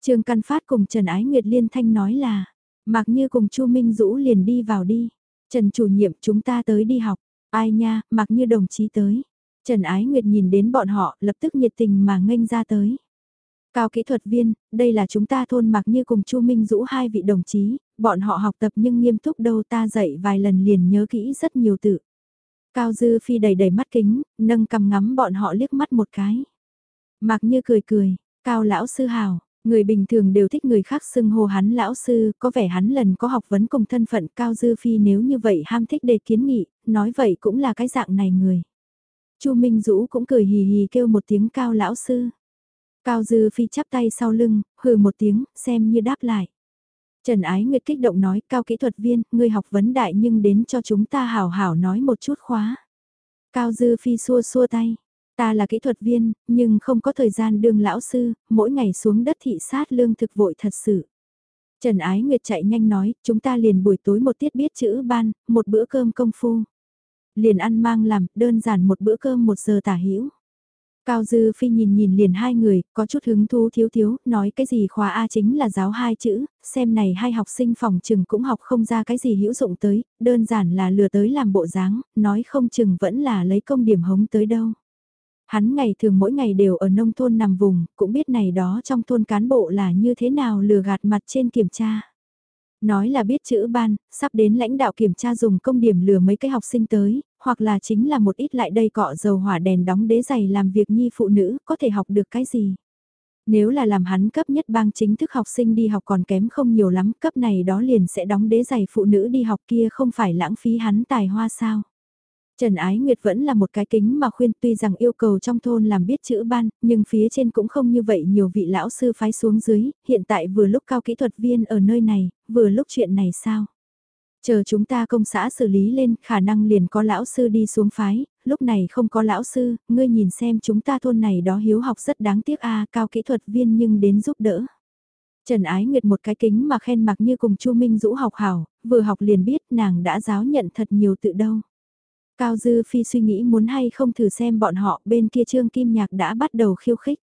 Trương Căn Phát cùng Trần Ái Nguyệt liên thanh nói là, mặc như cùng Chu Minh Dũ liền đi vào đi. Trần chủ nhiệm chúng ta tới đi học, ai nha, mặc như đồng chí tới. Trần Ái Nguyệt nhìn đến bọn họ lập tức nhiệt tình mà nghênh ra tới. Cao kỹ thuật viên, đây là chúng ta thôn mặc như cùng Chu Minh Dũ hai vị đồng chí, bọn họ học tập nhưng nghiêm túc đâu ta dạy vài lần liền nhớ kỹ rất nhiều tự. Cao Dư Phi đầy đầy mắt kính, nâng cầm ngắm bọn họ liếc mắt một cái. Mặc như cười cười, Cao lão sư hào, người bình thường đều thích người khác xưng hô hắn lão sư, có vẻ hắn lần có học vấn cùng thân phận Cao Dư Phi nếu như vậy ham thích đề kiến nghị, nói vậy cũng là cái dạng này người. Chu Minh Dũ cũng cười hì hì kêu một tiếng Cao lão sư. Cao Dư Phi chắp tay sau lưng, hừ một tiếng, xem như đáp lại. Trần Ái Nguyệt kích động nói, cao kỹ thuật viên, ngươi học vấn đại nhưng đến cho chúng ta hảo hảo nói một chút khóa. Cao Dư Phi xua xua tay, ta là kỹ thuật viên, nhưng không có thời gian đương lão sư, mỗi ngày xuống đất thị sát lương thực vội thật sự. Trần Ái Nguyệt chạy nhanh nói, chúng ta liền buổi tối một tiết biết chữ ban, một bữa cơm công phu. Liền ăn mang làm, đơn giản một bữa cơm một giờ tả hữu Cao Dư Phi nhìn nhìn liền hai người, có chút hứng thú thiếu thiếu, nói cái gì khóa A chính là giáo hai chữ, xem này hai học sinh phòng chừng cũng học không ra cái gì hữu dụng tới, đơn giản là lừa tới làm bộ dáng, nói không chừng vẫn là lấy công điểm hống tới đâu. Hắn ngày thường mỗi ngày đều ở nông thôn nằm vùng, cũng biết này đó trong thôn cán bộ là như thế nào lừa gạt mặt trên kiểm tra. Nói là biết chữ ban, sắp đến lãnh đạo kiểm tra dùng công điểm lừa mấy cái học sinh tới, hoặc là chính là một ít lại đây cọ dầu hỏa đèn đóng đế giày làm việc nhi phụ nữ, có thể học được cái gì. Nếu là làm hắn cấp nhất bang chính thức học sinh đi học còn kém không nhiều lắm, cấp này đó liền sẽ đóng đế giày phụ nữ đi học kia không phải lãng phí hắn tài hoa sao. Trần Ái Nguyệt vẫn là một cái kính mà khuyên tuy rằng yêu cầu trong thôn làm biết chữ ban, nhưng phía trên cũng không như vậy nhiều vị lão sư phái xuống dưới, hiện tại vừa lúc cao kỹ thuật viên ở nơi này, vừa lúc chuyện này sao. Chờ chúng ta công xã xử lý lên, khả năng liền có lão sư đi xuống phái, lúc này không có lão sư, ngươi nhìn xem chúng ta thôn này đó hiếu học rất đáng tiếc a cao kỹ thuật viên nhưng đến giúp đỡ. Trần Ái Nguyệt một cái kính mà khen mặc như cùng Chu Minh Dũ học hảo, vừa học liền biết nàng đã giáo nhận thật nhiều tự đâu. Cao Dư Phi suy nghĩ muốn hay không thử xem bọn họ bên kia Trương Kim Nhạc đã bắt đầu khiêu khích.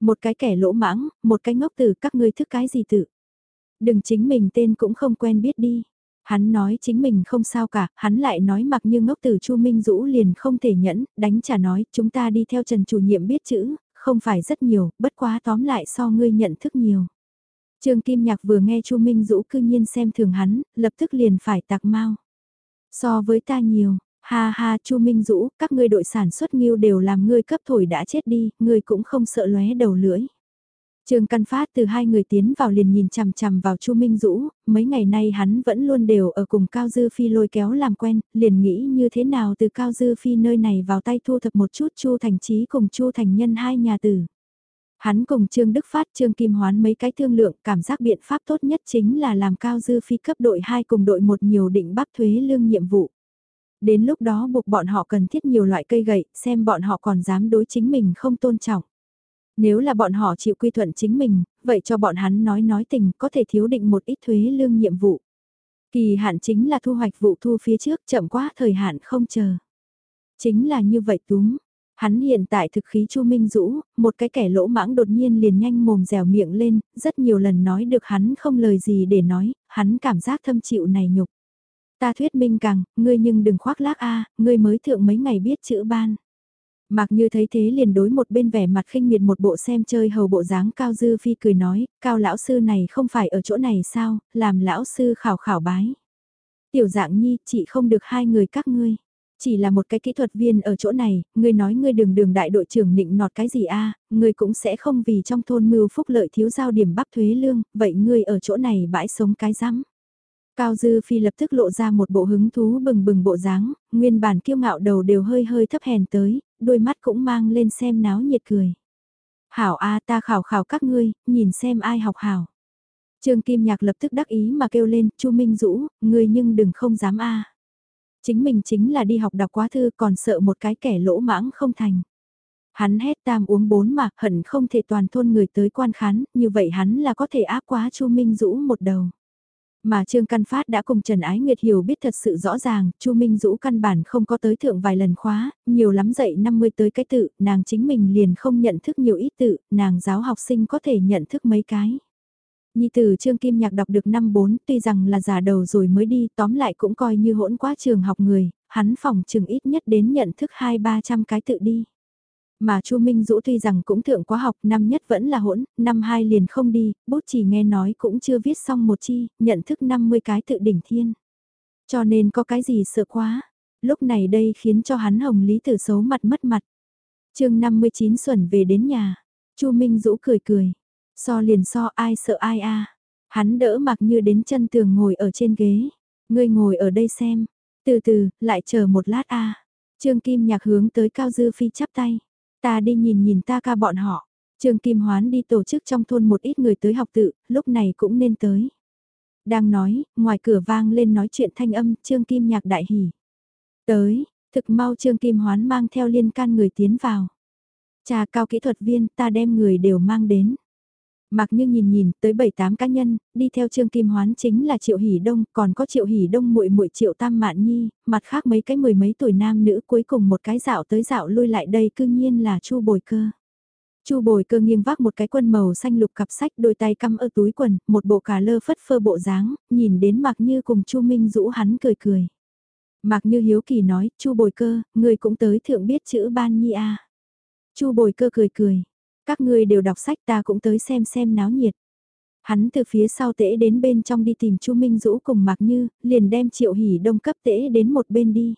Một cái kẻ lỗ mãng, một cái ngốc tử các ngươi thức cái gì tự. Đừng chính mình tên cũng không quen biết đi. Hắn nói chính mình không sao cả, hắn lại nói mặc như ngốc tử Chu Minh Dũ liền không thể nhẫn, đánh trả nói chúng ta đi theo Trần chủ nhiệm biết chữ, không phải rất nhiều, bất quá tóm lại so ngươi nhận thức nhiều. Trương Kim Nhạc vừa nghe Chu Minh Dũ cư nhiên xem thường hắn, lập tức liền phải tạc mau. So với ta nhiều, ha ha Chu Minh Dũ, các ngươi đội sản xuất nghiêu đều làm ngươi cấp thổi đã chết đi, ngươi cũng không sợ lóe đầu lưỡi. Trương Căn Phát từ hai người tiến vào liền nhìn chằm chằm vào Chu Minh Dũ, mấy ngày nay hắn vẫn luôn đều ở cùng Cao Dư Phi lôi kéo làm quen, liền nghĩ như thế nào từ Cao Dư Phi nơi này vào tay thu thập một chút Chu Thành Chí cùng Chu Thành Nhân hai nhà tử. Hắn cùng Trương Đức Phát Trương Kim Hoán mấy cái thương lượng cảm giác biện pháp tốt nhất chính là làm Cao Dư Phi cấp đội 2 cùng đội một nhiều định bắc thuế lương nhiệm vụ. Đến lúc đó buộc bọn họ cần thiết nhiều loại cây gậy, xem bọn họ còn dám đối chính mình không tôn trọng. Nếu là bọn họ chịu quy thuận chính mình, vậy cho bọn hắn nói nói tình có thể thiếu định một ít thuế lương nhiệm vụ. Kỳ hạn chính là thu hoạch vụ thu phía trước chậm quá thời hạn không chờ. Chính là như vậy túm. Hắn hiện tại thực khí Chu Minh Dũ, một cái kẻ lỗ mãng đột nhiên liền nhanh mồm dẻo miệng lên, rất nhiều lần nói được hắn không lời gì để nói, hắn cảm giác thâm chịu này nhục. Ta thuyết minh càng, ngươi nhưng đừng khoác lác a, ngươi mới thượng mấy ngày biết chữ ban. mạc như thấy thế liền đối một bên vẻ mặt khinh miệt một bộ xem chơi hầu bộ dáng cao dư phi cười nói, cao lão sư này không phải ở chỗ này sao, làm lão sư khảo khảo bái. Tiểu dạng nhi, chị không được hai người các ngươi. Chỉ là một cái kỹ thuật viên ở chỗ này, ngươi nói ngươi đường đường đại đội trưởng nịnh nọt cái gì a ngươi cũng sẽ không vì trong thôn mưu phúc lợi thiếu giao điểm bắp thuế lương, vậy ngươi ở chỗ này bãi sống cái rắm Cao Dư Phi lập tức lộ ra một bộ hứng thú bừng bừng bộ dáng, nguyên bản kiêu ngạo đầu đều hơi hơi thấp hèn tới, đôi mắt cũng mang lên xem náo nhiệt cười. Hảo a ta khảo khảo các ngươi, nhìn xem ai học hảo. Trương Kim Nhạc lập tức đắc ý mà kêu lên, Chu Minh Dũ, ngươi nhưng đừng không dám a. Chính mình chính là đi học đọc quá thư còn sợ một cái kẻ lỗ mãng không thành. Hắn hét tam uống bốn mà hận không thể toàn thôn người tới quan khán, như vậy hắn là có thể áp quá Chu Minh Dũ một đầu. Mà Trương Căn Phát đã cùng Trần Ái Nguyệt hiểu biết thật sự rõ ràng, Chu Minh Dũ căn bản không có tới thượng vài lần khóa, nhiều lắm dạy 50 tới cái tự, nàng chính mình liền không nhận thức nhiều ít tự, nàng giáo học sinh có thể nhận thức mấy cái. Nhi tử Trương Kim Nhạc đọc được năm 4 tuy rằng là già đầu rồi mới đi tóm lại cũng coi như hỗn quá trường học người, hắn phòng trường ít nhất đến nhận thức 2-300 cái tự đi. Mà Chu Minh Dũ tuy rằng cũng thượng quá học năm nhất vẫn là hỗn, năm hai liền không đi, bút chỉ nghe nói cũng chưa viết xong một chi, nhận thức 50 cái tự đỉnh thiên. Cho nên có cái gì sợ quá, lúc này đây khiến cho hắn hồng lý tử xấu mặt mất mặt. chương 59 xuẩn về đến nhà, Chu Minh Dũ cười cười, so liền so ai sợ ai a? Hắn đỡ mặc như đến chân tường ngồi ở trên ghế, ngươi ngồi ở đây xem, từ từ, lại chờ một lát a. Trương Kim Nhạc hướng tới Cao Dư Phi chắp tay. Ta đi nhìn nhìn ta ca bọn họ. Trương Kim Hoán đi tổ chức trong thôn một ít người tới học tự, lúc này cũng nên tới. Đang nói, ngoài cửa vang lên nói chuyện thanh âm, Trương Kim nhạc đại hỉ. Tới, thực mau Trương Kim Hoán mang theo liên can người tiến vào. trà cao kỹ thuật viên ta đem người đều mang đến. Mặc như nhìn nhìn tới 7-8 cá nhân, đi theo Trương Kim Hoán chính là Triệu Hỷ Đông, còn có Triệu Hỷ Đông muội muội Triệu Tam Mạn Nhi, mặt khác mấy cái mười mấy tuổi nam nữ cuối cùng một cái dạo tới dạo lui lại đây cư nhiên là Chu Bồi Cơ. Chu Bồi Cơ nghiêng vác một cái quân màu xanh lục cặp sách, đôi tay cắm ở túi quần, một bộ cà lơ phất phơ bộ dáng, nhìn đến mặc Như cùng Chu Minh Dũ hắn cười cười. mặc Như hiếu kỳ nói, Chu Bồi Cơ, người cũng tới thượng biết chữ ban nhi a. Chu Bồi Cơ cười cười, các ngươi đều đọc sách ta cũng tới xem xem náo nhiệt. Hắn từ phía sau tễ đến bên trong đi tìm Chu Minh Dũ cùng Mạc Như, liền đem Triệu Hỷ Đông cấp tễ đến một bên đi.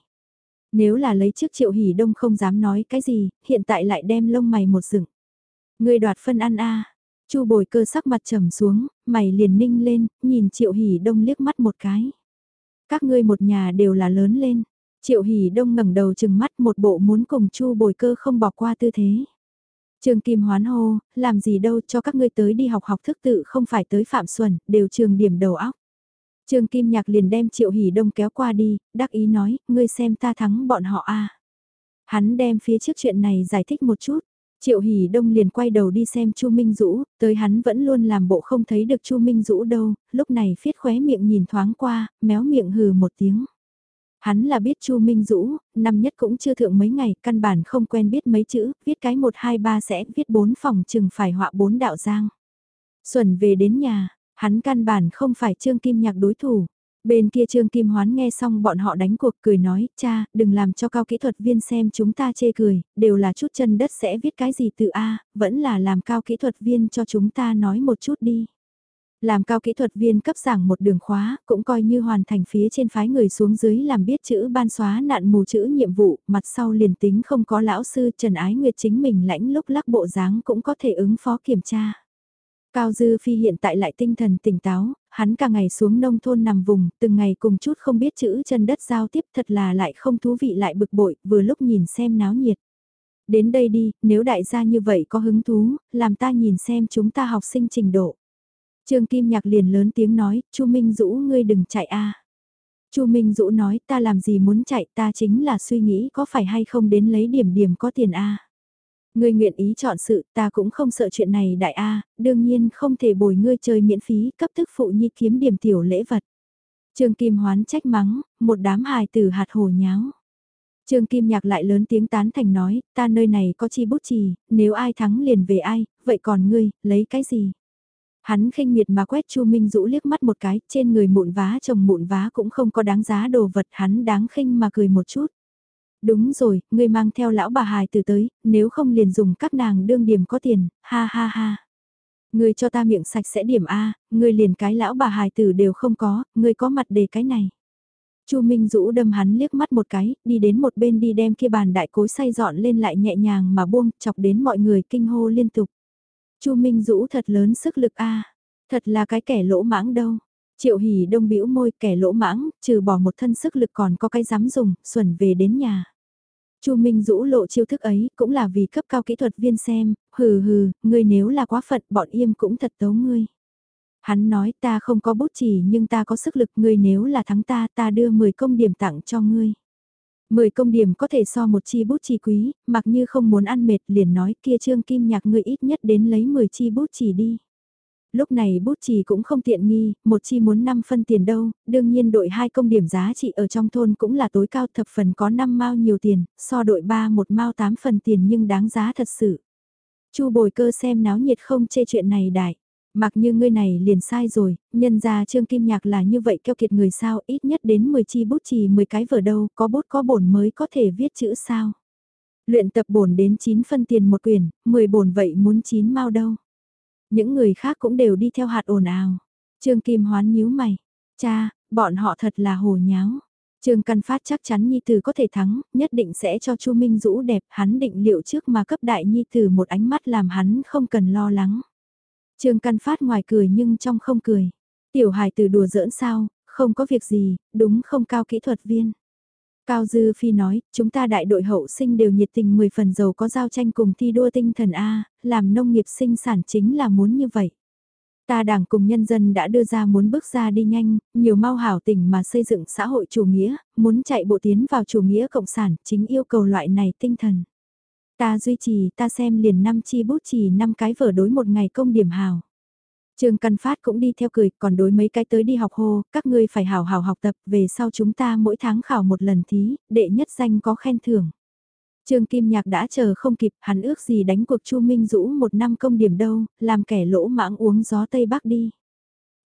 Nếu là lấy trước Triệu Hỷ Đông không dám nói cái gì, hiện tại lại đem lông mày một rừng. Người đoạt phân ăn a Chu bồi cơ sắc mặt trầm xuống, mày liền ninh lên, nhìn Triệu Hỷ Đông liếc mắt một cái. Các ngươi một nhà đều là lớn lên. Triệu Hỷ Đông ngẩng đầu chừng mắt một bộ muốn cùng Chu bồi cơ không bỏ qua tư thế. Trường Kim hoán hô, làm gì đâu cho các ngươi tới đi học học thức tự không phải tới Phạm Xuân, đều trường điểm đầu óc. Trường Kim Nhạc liền đem Triệu Hỷ Đông kéo qua đi, đắc ý nói, ngươi xem ta thắng bọn họ a. Hắn đem phía trước chuyện này giải thích một chút. Triệu Hỷ Đông liền quay đầu đi xem Chu Minh Dũ, tới hắn vẫn luôn làm bộ không thấy được Chu Minh Dũ đâu, lúc này phiết khóe miệng nhìn thoáng qua, méo miệng hừ một tiếng. Hắn là biết Chu Minh Dũ, năm nhất cũng chưa thượng mấy ngày, căn bản không quen biết mấy chữ, viết cái 1 2 3 sẽ viết bốn phòng chừng phải họa bốn đạo giang. Xuân về đến nhà, hắn căn bản không phải Trương Kim Nhạc đối thủ. Bên kia Trương Kim Hoán nghe xong bọn họ đánh cuộc cười nói, cha, đừng làm cho cao kỹ thuật viên xem chúng ta chê cười, đều là chút chân đất sẽ viết cái gì từ A, vẫn là làm cao kỹ thuật viên cho chúng ta nói một chút đi. Làm cao kỹ thuật viên cấp giảng một đường khóa, cũng coi như hoàn thành phía trên phái người xuống dưới làm biết chữ ban xóa nạn mù chữ nhiệm vụ, mặt sau liền tính không có lão sư Trần Ái Nguyệt chính mình lãnh lúc lắc bộ dáng cũng có thể ứng phó kiểm tra. Cao Dư Phi hiện tại lại tinh thần tỉnh táo, hắn cả ngày xuống nông thôn nằm vùng, từng ngày cùng chút không biết chữ chân đất giao tiếp thật là lại không thú vị lại bực bội, vừa lúc nhìn xem náo nhiệt. Đến đây đi, nếu đại gia như vậy có hứng thú, làm ta nhìn xem chúng ta học sinh trình độ. Trương Kim Nhạc liền lớn tiếng nói, Chu Minh Dũ ngươi đừng chạy a. Chu Minh Dũ nói ta làm gì muốn chạy ta chính là suy nghĩ có phải hay không đến lấy điểm điểm có tiền a. Ngươi nguyện ý chọn sự ta cũng không sợ chuyện này đại a, đương nhiên không thể bồi ngươi chơi miễn phí cấp thức phụ nhi kiếm điểm tiểu lễ vật. Trương Kim Hoán trách mắng, một đám hài tử hạt hồ nháo. Trương Kim Nhạc lại lớn tiếng tán thành nói, ta nơi này có chi bút chì, nếu ai thắng liền về ai, vậy còn ngươi, lấy cái gì? Hắn khinh miệt mà quét Chu Minh Dũ liếc mắt một cái, trên người mụn vá chồng mụn vá cũng không có đáng giá đồ vật, hắn đáng khinh mà cười một chút. Đúng rồi, ngươi mang theo lão bà hài từ tới, nếu không liền dùng các nàng đương điểm có tiền, ha ha ha. Ngươi cho ta miệng sạch sẽ điểm A, ngươi liền cái lão bà hài tử đều không có, ngươi có mặt để cái này. Chu Minh Dũ đâm hắn liếc mắt một cái, đi đến một bên đi đem kia bàn đại cối xay dọn lên lại nhẹ nhàng mà buông, chọc đến mọi người kinh hô liên tục. Chu Minh Dũ thật lớn sức lực a, thật là cái kẻ lỗ mãng đâu. Triệu Hỉ Đông bĩu môi, kẻ lỗ mãng, trừ bỏ một thân sức lực còn có cái dám dùng, xuẩn về đến nhà. Chu Minh Dũ lộ chiêu thức ấy, cũng là vì cấp cao kỹ thuật viên xem, hừ hừ, ngươi nếu là quá phận, bọn im cũng thật tấu ngươi. Hắn nói ta không có bút chỉ nhưng ta có sức lực ngươi nếu là thắng ta ta đưa 10 công điểm tặng cho ngươi. 10 công điểm có thể so một chi bút chỉ quý, mặc như không muốn ăn mệt liền nói kia trương kim nhạc ngươi ít nhất đến lấy 10 chi bút chỉ đi. Lúc này bút chỉ cũng không tiện nghi, một chi muốn 5 phân tiền đâu, đương nhiên đội hai công điểm giá trị ở trong thôn cũng là tối cao thập phần có 5 mao nhiều tiền, so đội 3 một mao 8 phần tiền nhưng đáng giá thật sự. Chu bồi cơ xem náo nhiệt không chê chuyện này đại. Mặc như ngươi này liền sai rồi, nhân ra Trương Kim Nhạc là như vậy keo kiệt người sao, ít nhất đến 10 chi bút chì 10 cái vở đâu, có bút có bổn mới có thể viết chữ sao. Luyện tập bổn đến 9 phân tiền một quyển, 10 bổn vậy muốn 9 mau đâu. Những người khác cũng đều đi theo hạt ồn ào. Trương Kim Hoán nhíu mày, cha, bọn họ thật là hồ nháo. Trương Căn Phát chắc chắn Nhi Tử có thể thắng, nhất định sẽ cho Chu Minh Dũ đẹp, hắn định liệu trước mà cấp đại Nhi Tử một ánh mắt làm hắn không cần lo lắng. Trương Căn Phát ngoài cười nhưng trong không cười. Tiểu Hải từ đùa giỡn sao, không có việc gì, đúng không cao kỹ thuật viên. Cao Dư Phi nói, chúng ta đại đội hậu sinh đều nhiệt tình 10 phần giàu có giao tranh cùng thi đua tinh thần A, làm nông nghiệp sinh sản chính là muốn như vậy. Ta đảng cùng nhân dân đã đưa ra muốn bước ra đi nhanh, nhiều mau hảo tình mà xây dựng xã hội chủ nghĩa, muốn chạy bộ tiến vào chủ nghĩa cộng sản, chính yêu cầu loại này tinh thần. Ta duy trì ta xem liền năm chi bút chỉ năm cái vở đối một ngày công điểm hào. Trương Căn Phát cũng đi theo cười, còn đối mấy cái tới đi học hô, các ngươi phải hào hào học tập, về sau chúng ta mỗi tháng khảo một lần thí, đệ nhất danh có khen thưởng. Trương Kim Nhạc đã chờ không kịp, hắn ước gì đánh cuộc Chu Minh Dũ một năm công điểm đâu, làm kẻ lỗ mãng uống gió Tây Bắc đi.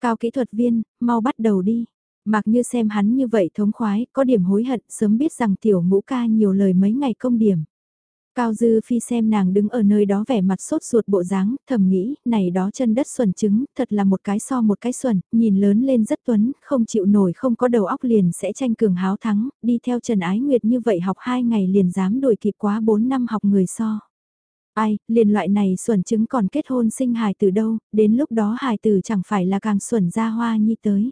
Cao kỹ thuật viên, mau bắt đầu đi. Mặc như xem hắn như vậy thống khoái, có điểm hối hận, sớm biết rằng tiểu ngũ ca nhiều lời mấy ngày công điểm. Cao Dư Phi xem nàng đứng ở nơi đó vẻ mặt sốt ruột bộ dáng, thầm nghĩ, này đó chân đất xuẩn trứng, thật là một cái so một cái xuẩn, nhìn lớn lên rất tuấn, không chịu nổi không có đầu óc liền sẽ tranh cường háo thắng, đi theo Trần Ái Nguyệt như vậy học hai ngày liền dám đuổi kịp quá 4 năm học người so. Ai, liền loại này xuẩn trứng còn kết hôn sinh hài từ đâu, đến lúc đó hài tử chẳng phải là càng xuẩn ra hoa nhi tới.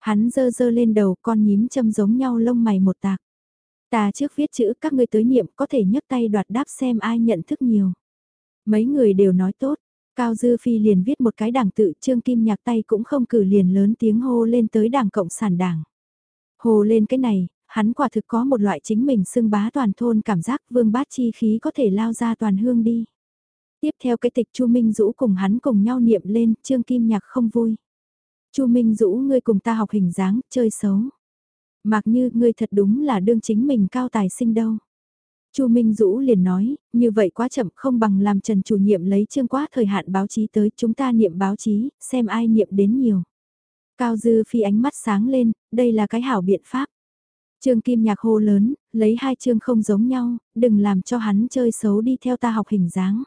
Hắn dơ dơ lên đầu con nhím châm giống nhau lông mày một tạc. Ta trước viết chữ các ngươi tới niệm có thể nhấc tay đoạt đáp xem ai nhận thức nhiều. Mấy người đều nói tốt, Cao Dư Phi liền viết một cái đảng tự Trương Kim Nhạc tay cũng không cử liền lớn tiếng hô lên tới đảng Cộng sản đảng. hô lên cái này, hắn quả thực có một loại chính mình xưng bá toàn thôn cảm giác vương bát chi khí có thể lao ra toàn hương đi. Tiếp theo cái tịch Chu Minh Dũ cùng hắn cùng nhau niệm lên, Trương Kim Nhạc không vui. Chu Minh Dũ ngươi cùng ta học hình dáng, chơi xấu. Mặc như ngươi thật đúng là đương chính mình cao tài sinh đâu. Chu Minh Dũ liền nói, như vậy quá chậm không bằng làm Trần chủ nhiệm lấy chương quá thời hạn báo chí tới chúng ta niệm báo chí, xem ai niệm đến nhiều. Cao Dư Phi ánh mắt sáng lên, đây là cái hảo biện pháp. Trương Kim Nhạc hô lớn, lấy hai chương không giống nhau, đừng làm cho hắn chơi xấu đi theo ta học hình dáng.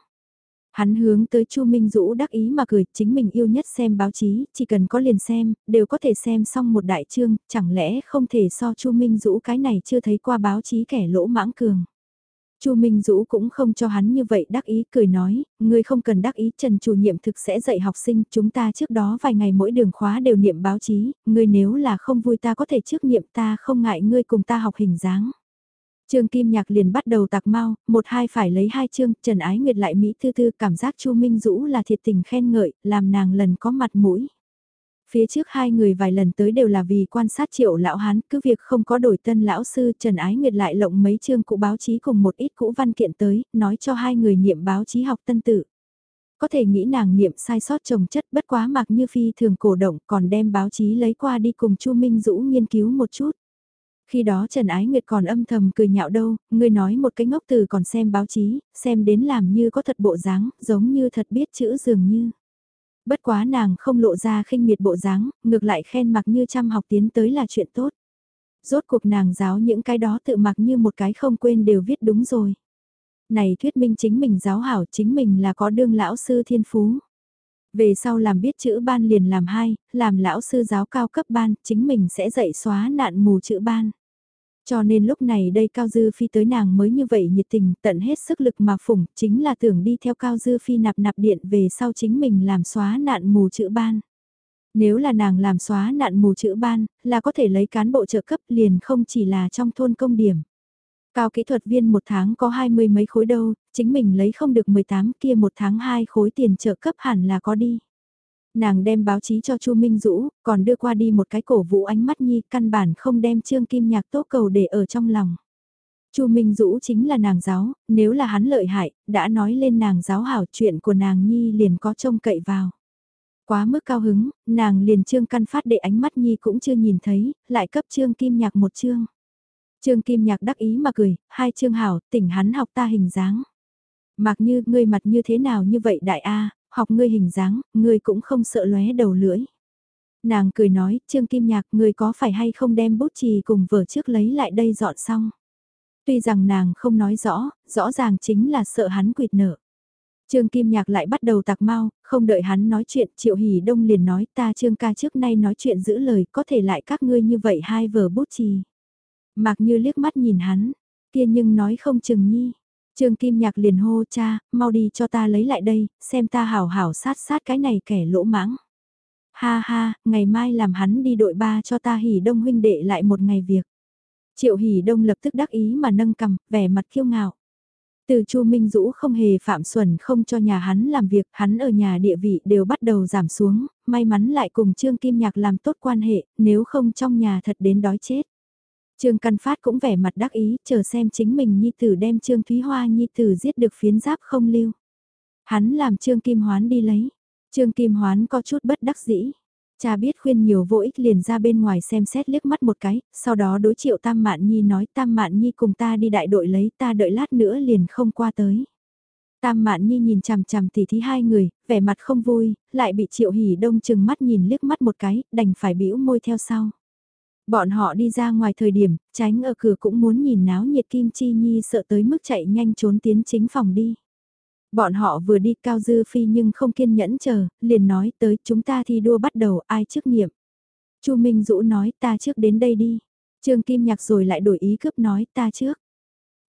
Hắn hướng tới Chu Minh Dũ đắc ý mà cười, chính mình yêu nhất xem báo chí, chỉ cần có liền xem, đều có thể xem xong một đại chương, chẳng lẽ không thể so Chu Minh Dũ cái này chưa thấy qua báo chí kẻ lỗ mãng cường. Chu Minh Dũ cũng không cho hắn như vậy đắc ý cười nói, ngươi không cần đắc ý Trần chủ nhiệm thực sẽ dạy học sinh, chúng ta trước đó vài ngày mỗi đường khóa đều niệm báo chí, ngươi nếu là không vui ta có thể trước niệm ta không ngại ngươi cùng ta học hình dáng. Trương Kim Nhạc liền bắt đầu tạc mau, một hai phải lấy hai chương, Trần Ái Nguyệt lại Mỹ thư thư cảm giác Chu Minh Dũ là thiệt tình khen ngợi, làm nàng lần có mặt mũi. Phía trước hai người vài lần tới đều là vì quan sát triệu lão hán, cứ việc không có đổi tân lão sư Trần Ái Nguyệt lại lộng mấy chương cũ báo chí cùng một ít cũ văn kiện tới, nói cho hai người niệm báo chí học tân tự. Có thể nghĩ nàng niệm sai sót trồng chất bất quá mặc như phi thường cổ động còn đem báo chí lấy qua đi cùng Chu Minh Dũ nghiên cứu một chút. Khi đó Trần Ái Nguyệt còn âm thầm cười nhạo đâu, người nói một cái ngốc từ còn xem báo chí, xem đến làm như có thật bộ dáng, giống như thật biết chữ dường như. Bất quá nàng không lộ ra khinh miệt bộ dáng, ngược lại khen mặc như chăm học tiến tới là chuyện tốt. Rốt cuộc nàng giáo những cái đó tự mặc như một cái không quên đều viết đúng rồi. Này thuyết minh chính mình giáo hảo chính mình là có đương lão sư thiên phú. Về sau làm biết chữ ban liền làm hai, làm lão sư giáo cao cấp ban, chính mình sẽ dạy xóa nạn mù chữ ban. Cho nên lúc này đây Cao Dư Phi tới nàng mới như vậy nhiệt tình, tận hết sức lực mà phủng, chính là tưởng đi theo Cao Dư Phi nạp nạp điện về sau chính mình làm xóa nạn mù chữ ban. Nếu là nàng làm xóa nạn mù chữ ban, là có thể lấy cán bộ trợ cấp liền không chỉ là trong thôn công điểm. Cao kỹ thuật viên một tháng có hai mươi mấy khối đâu, chính mình lấy không được 18 kia một tháng hai khối tiền trợ cấp hẳn là có đi. Nàng đem báo chí cho Chu Minh Dũ, còn đưa qua đi một cái cổ vũ ánh mắt nhi, căn bản không đem Trương Kim Nhạc tố cầu để ở trong lòng. Chu Minh Dũ chính là nàng giáo, nếu là hắn lợi hại, đã nói lên nàng giáo hảo chuyện của nàng nhi liền có trông cậy vào. Quá mức cao hứng, nàng liền Trương Căn Phát để ánh mắt nhi cũng chưa nhìn thấy, lại cấp Trương Kim Nhạc một chương. Trương Kim Nhạc đắc ý mà cười, hai chương hảo, tỉnh hắn học ta hình dáng. Mặc như, ngươi mặt như thế nào như vậy đại A, học ngươi hình dáng, ngươi cũng không sợ lóe đầu lưỡi. Nàng cười nói, Trương Kim Nhạc, ngươi có phải hay không đem bút chì cùng vở trước lấy lại đây dọn xong. Tuy rằng nàng không nói rõ, rõ ràng chính là sợ hắn quỵt nợ. Trương Kim Nhạc lại bắt đầu tạc mau, không đợi hắn nói chuyện, Triệu Hỷ Đông liền nói ta Trương ca trước nay nói chuyện giữ lời, có thể lại các ngươi như vậy hai vở bút chì. Mạc như liếc mắt nhìn hắn, kia nhưng nói không chừng nhi. Trương Kim Nhạc liền hô cha, mau đi cho ta lấy lại đây, xem ta hảo hảo sát sát cái này kẻ lỗ mãng. Ha ha, ngày mai làm hắn đi đội ba cho ta hỉ đông huynh đệ lại một ngày việc. Triệu hỉ đông lập tức đắc ý mà nâng cầm, vẻ mặt kiêu ngạo. Từ Chu Minh Dũ không hề phạm xuẩn không cho nhà hắn làm việc, hắn ở nhà địa vị đều bắt đầu giảm xuống, may mắn lại cùng Trương Kim Nhạc làm tốt quan hệ, nếu không trong nhà thật đến đói chết. Trương Căn Phát cũng vẻ mặt đắc ý, chờ xem chính mình Nhi Tử đem Trương Thúy Hoa Nhi Tử giết được phiến giáp không lưu. Hắn làm Trương Kim Hoán đi lấy. Trương Kim Hoán có chút bất đắc dĩ. Cha biết khuyên nhiều vô ích liền ra bên ngoài xem xét liếc mắt một cái, sau đó đối triệu Tam Mạn Nhi nói Tam Mạn Nhi cùng ta đi đại đội lấy ta đợi lát nữa liền không qua tới. Tam Mạn Nhi nhìn chằm chằm tỉ thí hai người, vẻ mặt không vui, lại bị Triệu Hỉ Đông chừng mắt nhìn liếc mắt một cái, đành phải bĩu môi theo sau. Bọn họ đi ra ngoài thời điểm, tránh ở cửa cũng muốn nhìn náo nhiệt Kim Chi Nhi sợ tới mức chạy nhanh trốn tiến chính phòng đi. Bọn họ vừa đi cao dư phi nhưng không kiên nhẫn chờ, liền nói tới chúng ta thi đua bắt đầu ai trước niệm. Chu Minh Dũ nói ta trước đến đây đi. Trương Kim Nhạc rồi lại đổi ý cướp nói ta trước.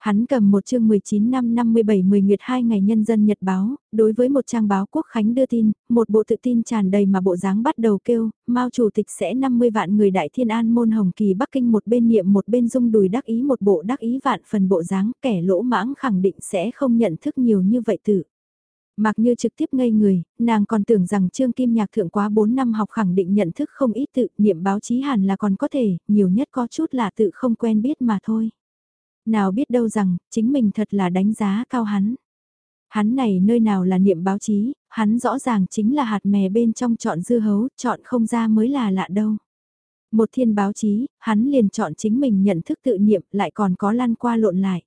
Hắn cầm một chương 19 năm 57 10 nguyệt 2 ngày nhân dân nhật báo, đối với một trang báo quốc khánh đưa tin, một bộ tự tin tràn đầy mà bộ dáng bắt đầu kêu, Mao chủ tịch sẽ 50 vạn người đại thiên an môn hồng kỳ Bắc Kinh một bên niệm một bên dung đùi đắc ý một bộ đắc ý vạn phần bộ dáng, kẻ lỗ mãng khẳng định sẽ không nhận thức nhiều như vậy tử Mặc như trực tiếp ngây người, nàng còn tưởng rằng Trương Kim Nhạc thượng quá 4 năm học khẳng định nhận thức không ít tự, niệm báo chí hẳn là còn có thể, nhiều nhất có chút là tự không quen biết mà thôi. Nào biết đâu rằng, chính mình thật là đánh giá cao hắn. Hắn này nơi nào là niệm báo chí, hắn rõ ràng chính là hạt mè bên trong chọn dưa hấu, chọn không ra mới là lạ đâu. Một thiên báo chí, hắn liền chọn chính mình nhận thức tự niệm lại còn có lan qua lộn lại.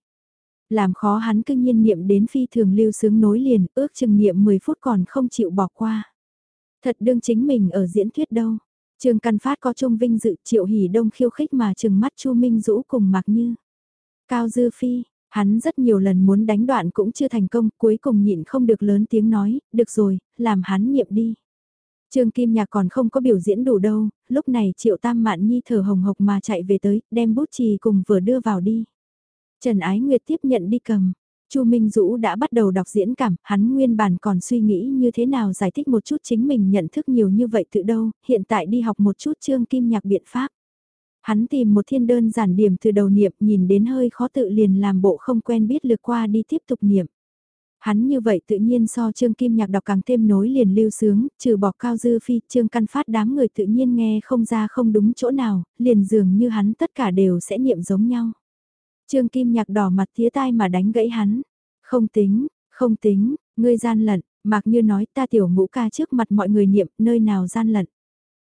Làm khó hắn cưng nhiên niệm đến phi thường lưu sướng nối liền, ước chừng niệm 10 phút còn không chịu bỏ qua. Thật đương chính mình ở diễn thuyết đâu. Trương Căn Phát có trung vinh dự triệu hỉ đông khiêu khích mà trừng mắt Chu Minh Dũ cùng mặc như. Cao Dư Phi, hắn rất nhiều lần muốn đánh đoạn cũng chưa thành công, cuối cùng nhịn không được lớn tiếng nói, được rồi, làm hắn niệm đi. Trương Kim Nhạc còn không có biểu diễn đủ đâu, lúc này Triệu Tam Mạn Nhi thở hồng hộc mà chạy về tới, đem bút chì cùng vừa đưa vào đi. Trần Ái Nguyệt tiếp nhận đi cầm. Chu Minh Dũ đã bắt đầu đọc diễn cảm, hắn nguyên bản còn suy nghĩ như thế nào giải thích một chút chính mình nhận thức nhiều như vậy từ đâu, hiện tại đi học một chút Trương Kim Nhạc biện pháp. Hắn tìm một thiên đơn giản điểm từ đầu niệm nhìn đến hơi khó tự liền làm bộ không quen biết lược qua đi tiếp tục niệm. Hắn như vậy tự nhiên so Trương Kim Nhạc đọc càng thêm nối liền lưu sướng, trừ bỏ cao dư phi, Trương Căn Phát đám người tự nhiên nghe không ra không đúng chỗ nào, liền dường như hắn tất cả đều sẽ niệm giống nhau. Trương Kim Nhạc đỏ mặt thía tai mà đánh gãy hắn. Không tính, không tính, ngươi gian lận, Mạc Như nói ta tiểu ngũ ca trước mặt mọi người niệm nơi nào gian lận.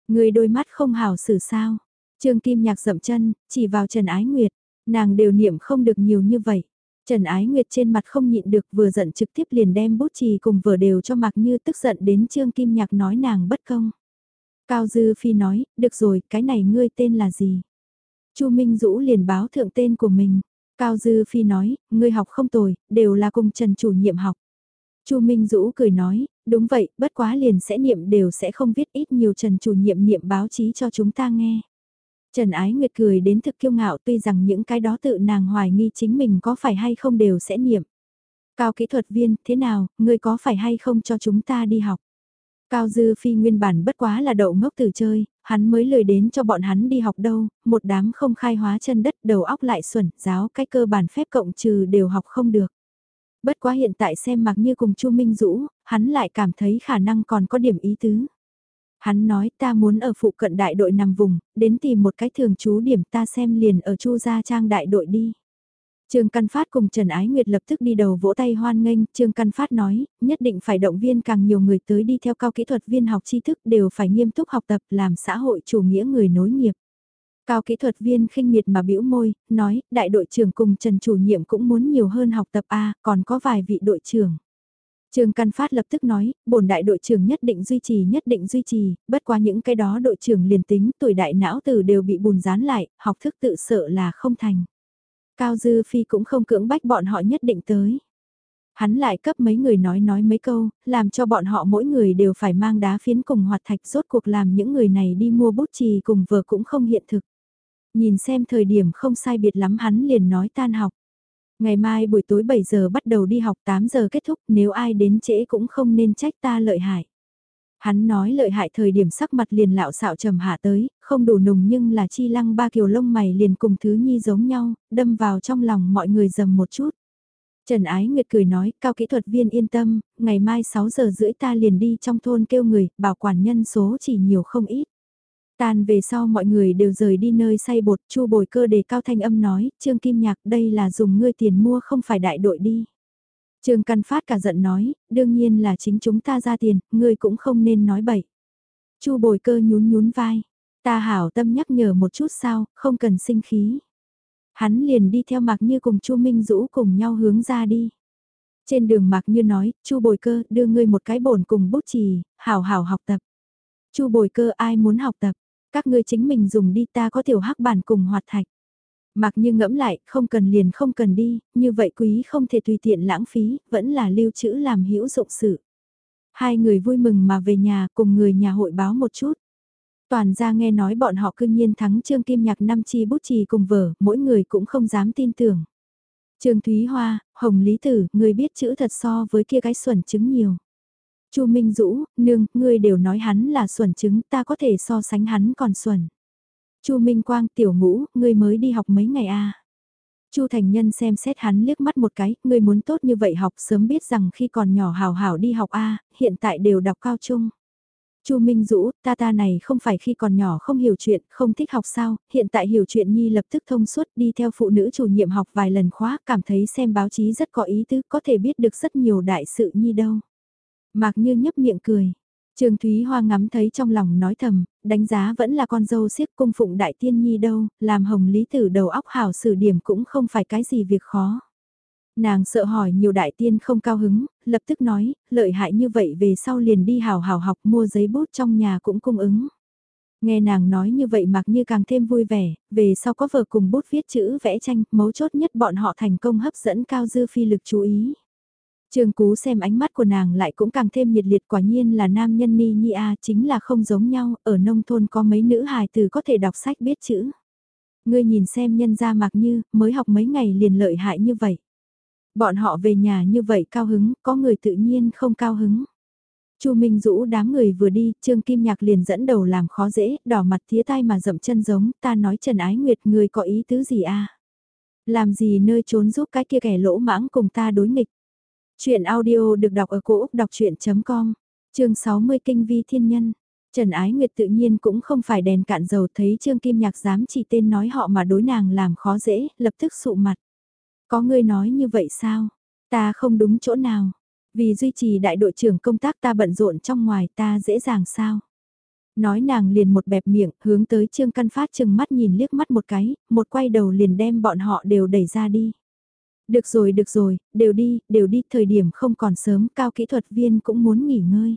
Người đôi mắt không hảo xử sao. Trương Kim Nhạc dậm chân, chỉ vào Trần Ái Nguyệt. Nàng đều niệm không được nhiều như vậy. Trần Ái Nguyệt trên mặt không nhịn được vừa giận trực tiếp liền đem bút chì cùng vừa đều cho Mạc Như tức giận đến Trương Kim Nhạc nói nàng bất công. Cao Dư Phi nói, được rồi, cái này ngươi tên là gì? Chu Minh Dũ liền báo thượng tên của mình. Cao Dư Phi nói, ngươi học không tồi, đều là cùng Trần chủ nhiệm học. Chu Minh Dũ cười nói, đúng vậy, bất quá liền sẽ niệm đều sẽ không viết ít nhiều Trần chủ nhiệm niệm báo chí cho chúng ta nghe. Trần Ái Nguyệt cười đến thực kiêu ngạo tuy rằng những cái đó tự nàng hoài nghi chính mình có phải hay không đều sẽ niệm. Cao kỹ thuật viên, thế nào, ngươi có phải hay không cho chúng ta đi học? Cao Dư Phi nguyên bản bất quá là đậu ngốc từ chơi, hắn mới lười đến cho bọn hắn đi học đâu, một đám không khai hóa chân đất đầu óc lại xuẩn, giáo cách cơ bản phép cộng trừ đều học không được. Bất quá hiện tại xem mặc như cùng Chu Minh Dũ, hắn lại cảm thấy khả năng còn có điểm ý tứ. Hắn nói ta muốn ở phụ cận đại đội nằm vùng, đến tìm một cái thường trú điểm ta xem liền ở Chu Gia Trang đại đội đi. Trương Căn Phát cùng Trần Ái Nguyệt lập tức đi đầu vỗ tay hoan nghênh, Trương Căn Phát nói, nhất định phải động viên càng nhiều người tới đi theo cao kỹ thuật viên học tri thức đều phải nghiêm túc học tập làm xã hội chủ nghĩa người nối nghiệp. Cao kỹ thuật viên khinh miệt mà bĩu môi, nói, đại đội trưởng cùng Trần chủ nhiệm cũng muốn nhiều hơn học tập A, còn có vài vị đội trưởng. Trương Căn Phát lập tức nói, bổn đại đội trưởng nhất định duy trì nhất định duy trì, bất quá những cái đó đội trưởng liền tính tuổi đại não tử đều bị bùn dán lại, học thức tự sợ là không thành. Cao Dư Phi cũng không cưỡng bách bọn họ nhất định tới. Hắn lại cấp mấy người nói nói mấy câu, làm cho bọn họ mỗi người đều phải mang đá phiến cùng hoạt thạch rốt cuộc làm những người này đi mua bút chì cùng vừa cũng không hiện thực. Nhìn xem thời điểm không sai biệt lắm hắn liền nói tan học. Ngày mai buổi tối 7 giờ bắt đầu đi học 8 giờ kết thúc nếu ai đến trễ cũng không nên trách ta lợi hại. Hắn nói lợi hại thời điểm sắc mặt liền lạo xạo trầm hạ tới, không đủ nùng nhưng là chi lăng ba kiều lông mày liền cùng thứ nhi giống nhau, đâm vào trong lòng mọi người dầm một chút. Trần Ái Nguyệt cười nói, cao kỹ thuật viên yên tâm, ngày mai 6 giờ rưỡi ta liền đi trong thôn kêu người, bảo quản nhân số chỉ nhiều không ít. Tàn về sau mọi người đều rời đi nơi say bột, chu bồi cơ đề cao thanh âm nói, Trương Kim Nhạc đây là dùng ngươi tiền mua không phải đại đội đi. Trương Căn Phát cả giận nói, đương nhiên là chính chúng ta ra tiền, ngươi cũng không nên nói bậy. Chu bồi cơ nhún nhún vai, ta hảo tâm nhắc nhở một chút sao, không cần sinh khí. Hắn liền đi theo Mạc Như cùng Chu Minh Dũ cùng nhau hướng ra đi. Trên đường Mạc Như nói, Chu bồi cơ đưa ngươi một cái bổn cùng bút chì, hảo hảo học tập. Chu bồi cơ ai muốn học tập, các ngươi chính mình dùng đi ta có tiểu hắc bản cùng hoạt thạch. Mặc như ngẫm lại, không cần liền không cần đi, như vậy quý không thể tùy tiện lãng phí, vẫn là lưu trữ làm hữu dụng sự. Hai người vui mừng mà về nhà cùng người nhà hội báo một chút. Toàn ra nghe nói bọn họ cương nhiên thắng Trương Kim Nhạc năm chi bút trì cùng vở, mỗi người cũng không dám tin tưởng. Trương Thúy Hoa, Hồng Lý Tử, người biết chữ thật so với kia cái xuẩn chứng nhiều. Chu Minh Dũ, nương, ngươi đều nói hắn là xuẩn chứng, ta có thể so sánh hắn còn xuẩn. Chu Minh Quang, tiểu ngũ, ngươi mới đi học mấy ngày à? Chu Thành Nhân xem xét hắn liếc mắt một cái, ngươi muốn tốt như vậy học sớm biết rằng khi còn nhỏ hào hảo đi học a, hiện tại đều đọc cao trung. Chu Minh Dũ, ta ta này không phải khi còn nhỏ không hiểu chuyện, không thích học sao, hiện tại hiểu chuyện nhi lập tức thông suốt đi theo phụ nữ chủ nhiệm học vài lần khóa, cảm thấy xem báo chí rất có ý tứ, có thể biết được rất nhiều đại sự nhi đâu. Mạc Như nhấp miệng cười. trường Thúy Hoa ngắm thấy trong lòng nói thầm, đánh giá vẫn là con dâu siết cung phụng đại tiên nhi đâu, làm hồng lý tử đầu óc hảo xử điểm cũng không phải cái gì việc khó. Nàng sợ hỏi nhiều đại tiên không cao hứng, lập tức nói, lợi hại như vậy về sau liền đi hào hào học mua giấy bút trong nhà cũng cung ứng. Nghe nàng nói như vậy mặc như càng thêm vui vẻ, về sau có vợ cùng bút viết chữ vẽ tranh, mấu chốt nhất bọn họ thành công hấp dẫn cao dư phi lực chú ý. Trương Cú xem ánh mắt của nàng lại cũng càng thêm nhiệt liệt quả nhiên là nam nhân ni nhi a chính là không giống nhau, ở nông thôn có mấy nữ hài từ có thể đọc sách biết chữ. Ngươi nhìn xem nhân gia mặc như, mới học mấy ngày liền lợi hại như vậy. Bọn họ về nhà như vậy cao hứng, có người tự nhiên không cao hứng. Chu Minh Dũ đám người vừa đi, Trương Kim Nhạc liền dẫn đầu làm khó dễ, đỏ mặt thía tay mà dậm chân giống, ta nói Trần Ái Nguyệt người có ý tứ gì a? Làm gì nơi trốn giúp cái kia kẻ lỗ mãng cùng ta đối nghịch. Chuyện audio được đọc ở cổ Úc đọc chuyện.com, chương 60 Kinh vi thiên nhân. Trần Ái Nguyệt tự nhiên cũng không phải đèn cạn dầu thấy Trương Kim Nhạc dám chỉ tên nói họ mà đối nàng làm khó dễ, lập tức sụ mặt. Có người nói như vậy sao? Ta không đúng chỗ nào. Vì duy trì đại đội trưởng công tác ta bận rộn trong ngoài ta dễ dàng sao? Nói nàng liền một bẹp miệng, hướng tới Trương Căn Phát chừng mắt nhìn liếc mắt một cái, một quay đầu liền đem bọn họ đều đẩy ra đi. Được rồi, được rồi, đều đi, đều đi, thời điểm không còn sớm, cao kỹ thuật viên cũng muốn nghỉ ngơi.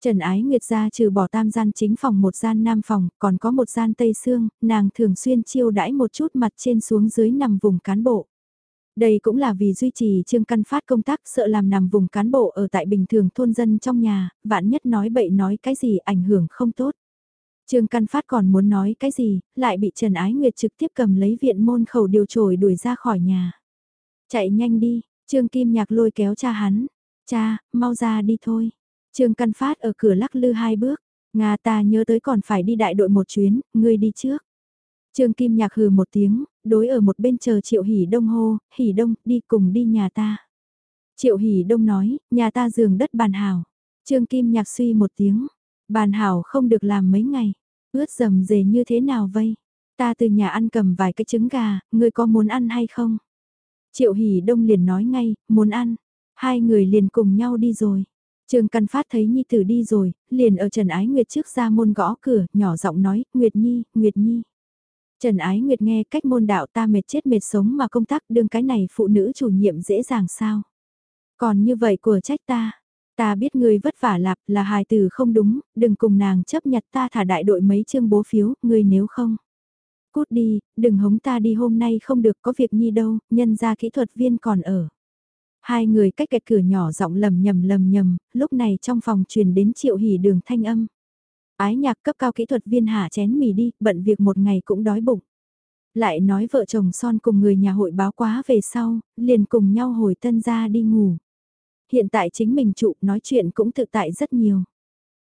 Trần Ái Nguyệt ra trừ bỏ tam gian chính phòng một gian nam phòng, còn có một gian tây xương, nàng thường xuyên chiêu đãi một chút mặt trên xuống dưới nằm vùng cán bộ. Đây cũng là vì duy trì trương căn phát công tác sợ làm nằm vùng cán bộ ở tại bình thường thôn dân trong nhà, vạn nhất nói bậy nói cái gì ảnh hưởng không tốt. Trương Căn Phát còn muốn nói cái gì, lại bị Trần Ái Nguyệt trực tiếp cầm lấy viện môn khẩu điều trồi đuổi ra khỏi nhà. Chạy nhanh đi, Trương Kim Nhạc lôi kéo cha hắn. Cha, mau ra đi thôi. Trương Căn Phát ở cửa lắc lư hai bước. Nga ta nhớ tới còn phải đi đại đội một chuyến, ngươi đi trước. Trương Kim Nhạc hừ một tiếng, đối ở một bên chờ Triệu Hỷ Đông hô, Hỷ Đông, đi cùng đi nhà ta. Triệu Hỷ Đông nói, nhà ta giường đất bàn hảo. Trương Kim Nhạc suy một tiếng, bàn hảo không được làm mấy ngày, ướt dầm dề như thế nào vây. Ta từ nhà ăn cầm vài cái trứng gà, ngươi có muốn ăn hay không? Triệu Hỷ Đông liền nói ngay, muốn ăn. Hai người liền cùng nhau đi rồi. Trương Căn Phát thấy Nhi Tử đi rồi, liền ở Trần Ái Nguyệt trước ra môn gõ cửa, nhỏ giọng nói, Nguyệt Nhi, Nguyệt Nhi. Trần Ái Nguyệt nghe cách môn đạo ta mệt chết mệt sống mà công tác đương cái này phụ nữ chủ nhiệm dễ dàng sao. Còn như vậy của trách ta, ta biết ngươi vất vả lạp là hài từ không đúng, đừng cùng nàng chấp nhặt ta thả đại đội mấy chương bố phiếu, ngươi nếu không. Cút đi, đừng hống ta đi hôm nay không được có việc nhi đâu, nhân ra kỹ thuật viên còn ở. Hai người cách kẹt cửa nhỏ giọng lầm nhầm lầm nhầm, lúc này trong phòng truyền đến triệu hỉ đường thanh âm. Ái nhạc cấp cao kỹ thuật viên hạ chén mì đi, bận việc một ngày cũng đói bụng. Lại nói vợ chồng son cùng người nhà hội báo quá về sau, liền cùng nhau hồi tân ra đi ngủ. Hiện tại chính mình trụ nói chuyện cũng tự tại rất nhiều.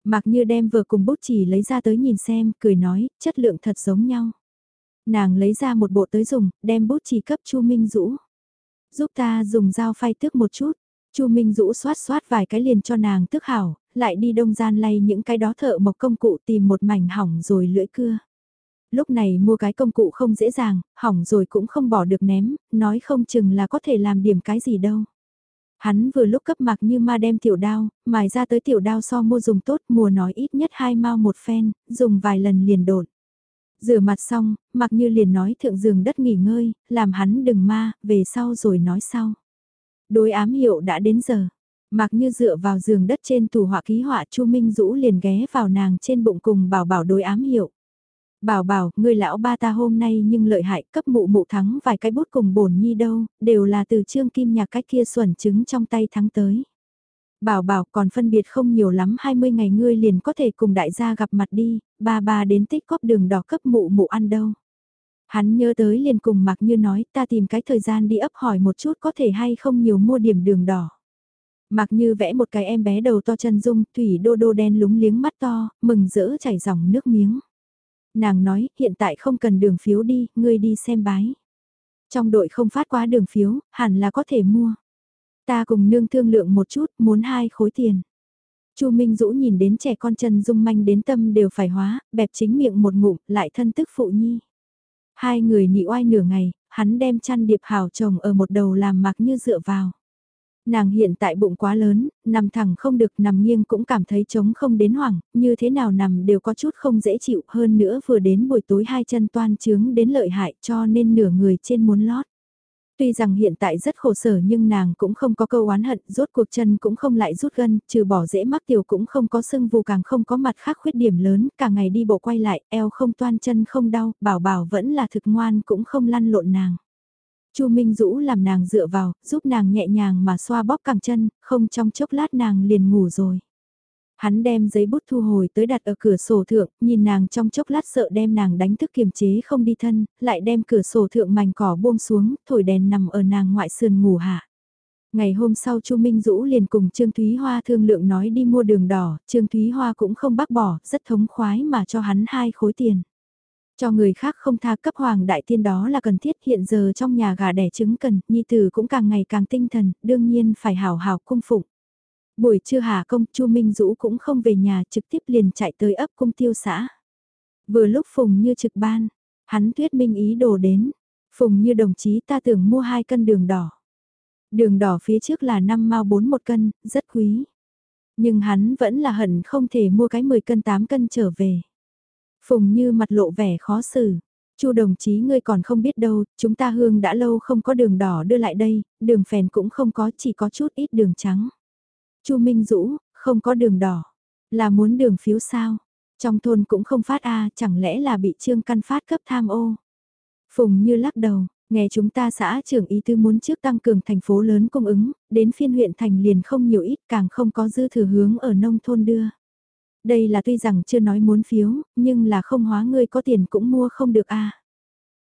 Mặc như đem vừa cùng bút chỉ lấy ra tới nhìn xem, cười nói, chất lượng thật giống nhau. Nàng lấy ra một bộ tới dùng, đem bút chỉ cấp Chu Minh Dũ. Giúp ta dùng dao phay tước một chút. Chu Minh Dũ xoát xoát vài cái liền cho nàng tước hảo, lại đi đông gian lay những cái đó thợ mộc công cụ tìm một mảnh hỏng rồi lưỡi cưa. Lúc này mua cái công cụ không dễ dàng, hỏng rồi cũng không bỏ được ném, nói không chừng là có thể làm điểm cái gì đâu. Hắn vừa lúc cấp mặc như ma đem tiểu đao, mài ra tới tiểu đao so mua dùng tốt mùa nói ít nhất hai mao một phen, dùng vài lần liền đột. Rửa mặt xong, mặc như liền nói thượng giường đất nghỉ ngơi, làm hắn đừng ma, về sau rồi nói sau. Đối ám hiệu đã đến giờ. Mặc như dựa vào giường đất trên tủ họa ký họa Chu Minh Dũ liền ghé vào nàng trên bụng cùng bảo bảo đối ám hiệu. Bảo bảo, người lão ba ta hôm nay nhưng lợi hại cấp mụ mụ thắng vài cái bút cùng bổn nhi đâu, đều là từ trương kim nhạc cách kia xuẩn trứng trong tay thắng tới. Bảo bảo còn phân biệt không nhiều lắm 20 ngày ngươi liền có thể cùng đại gia gặp mặt đi, ba ba đến tích cóp đường đỏ cấp mụ mụ ăn đâu. Hắn nhớ tới liền cùng mặc như nói ta tìm cái thời gian đi ấp hỏi một chút có thể hay không nhiều mua điểm đường đỏ. Mặc như vẽ một cái em bé đầu to chân dung, thủy đô đô đen lúng liếng mắt to, mừng rỡ chảy dòng nước miếng. Nàng nói, hiện tại không cần đường phiếu đi, ngươi đi xem bái. Trong đội không phát quá đường phiếu, hẳn là có thể mua. Ta cùng nương thương lượng một chút, muốn hai khối tiền. Chu Minh Dũ nhìn đến trẻ con chân dung manh đến tâm đều phải hóa, bẹp chính miệng một ngụm, lại thân tức phụ nhi. Hai người nhị oai nửa ngày, hắn đem chăn điệp hào chồng ở một đầu làm mặc như dựa vào. Nàng hiện tại bụng quá lớn, nằm thẳng không được nằm nghiêng cũng cảm thấy trống không đến hoảng, như thế nào nằm đều có chút không dễ chịu hơn nữa vừa đến buổi tối hai chân toan trướng đến lợi hại cho nên nửa người trên muốn lót. Tuy rằng hiện tại rất khổ sở nhưng nàng cũng không có câu oán hận, rốt cuộc chân cũng không lại rút gân, trừ bỏ dễ mắc tiểu cũng không có sưng vù càng không có mặt khác khuyết điểm lớn, cả ngày đi bộ quay lại, eo không toan chân không đau, bảo bảo vẫn là thực ngoan cũng không lăn lộn nàng. Chu Minh Dũ làm nàng dựa vào, giúp nàng nhẹ nhàng mà xoa bóp cẳng chân, không trong chốc lát nàng liền ngủ rồi. Hắn đem giấy bút thu hồi tới đặt ở cửa sổ thượng, nhìn nàng trong chốc lát sợ đem nàng đánh thức kiềm chế không đi thân, lại đem cửa sổ thượng mảnh cỏ buông xuống, thổi đèn nằm ở nàng ngoại sườn ngủ hạ. Ngày hôm sau Chu Minh Dũ liền cùng Trương Thúy Hoa thương lượng nói đi mua đường đỏ, Trương Thúy Hoa cũng không bác bỏ, rất thống khoái mà cho hắn hai khối tiền. Cho người khác không tha cấp hoàng đại tiên đó là cần thiết hiện giờ trong nhà gà đẻ trứng cần, nhi tử cũng càng ngày càng tinh thần, đương nhiên phải hào hào cung phụng. Buổi trưa hà công, Chu Minh Dũ cũng không về nhà trực tiếp liền chạy tới ấp cung tiêu xã. Vừa lúc Phùng như trực ban, hắn thuyết minh ý đồ đến. Phùng như đồng chí ta tưởng mua hai cân đường đỏ. Đường đỏ phía trước là 5 mao 4 một cân, rất quý. Nhưng hắn vẫn là hận không thể mua cái 10 cân 8 cân trở về. Phùng như mặt lộ vẻ khó xử. Chu đồng chí ngươi còn không biết đâu, chúng ta hương đã lâu không có đường đỏ đưa lại đây, đường phèn cũng không có, chỉ có chút ít đường trắng. Chu Minh Dũ, không có đường đỏ, là muốn đường phiếu sao? Trong thôn cũng không phát a, chẳng lẽ là bị Trương Căn phát cấp tham ô? Phùng Như lắc đầu, nghe chúng ta xã trưởng ý tư muốn trước tăng cường thành phố lớn cung ứng, đến phiên huyện thành liền không nhiều ít càng không có dư thừa hướng ở nông thôn đưa. Đây là tuy rằng chưa nói muốn phiếu, nhưng là không hóa ngươi có tiền cũng mua không được a.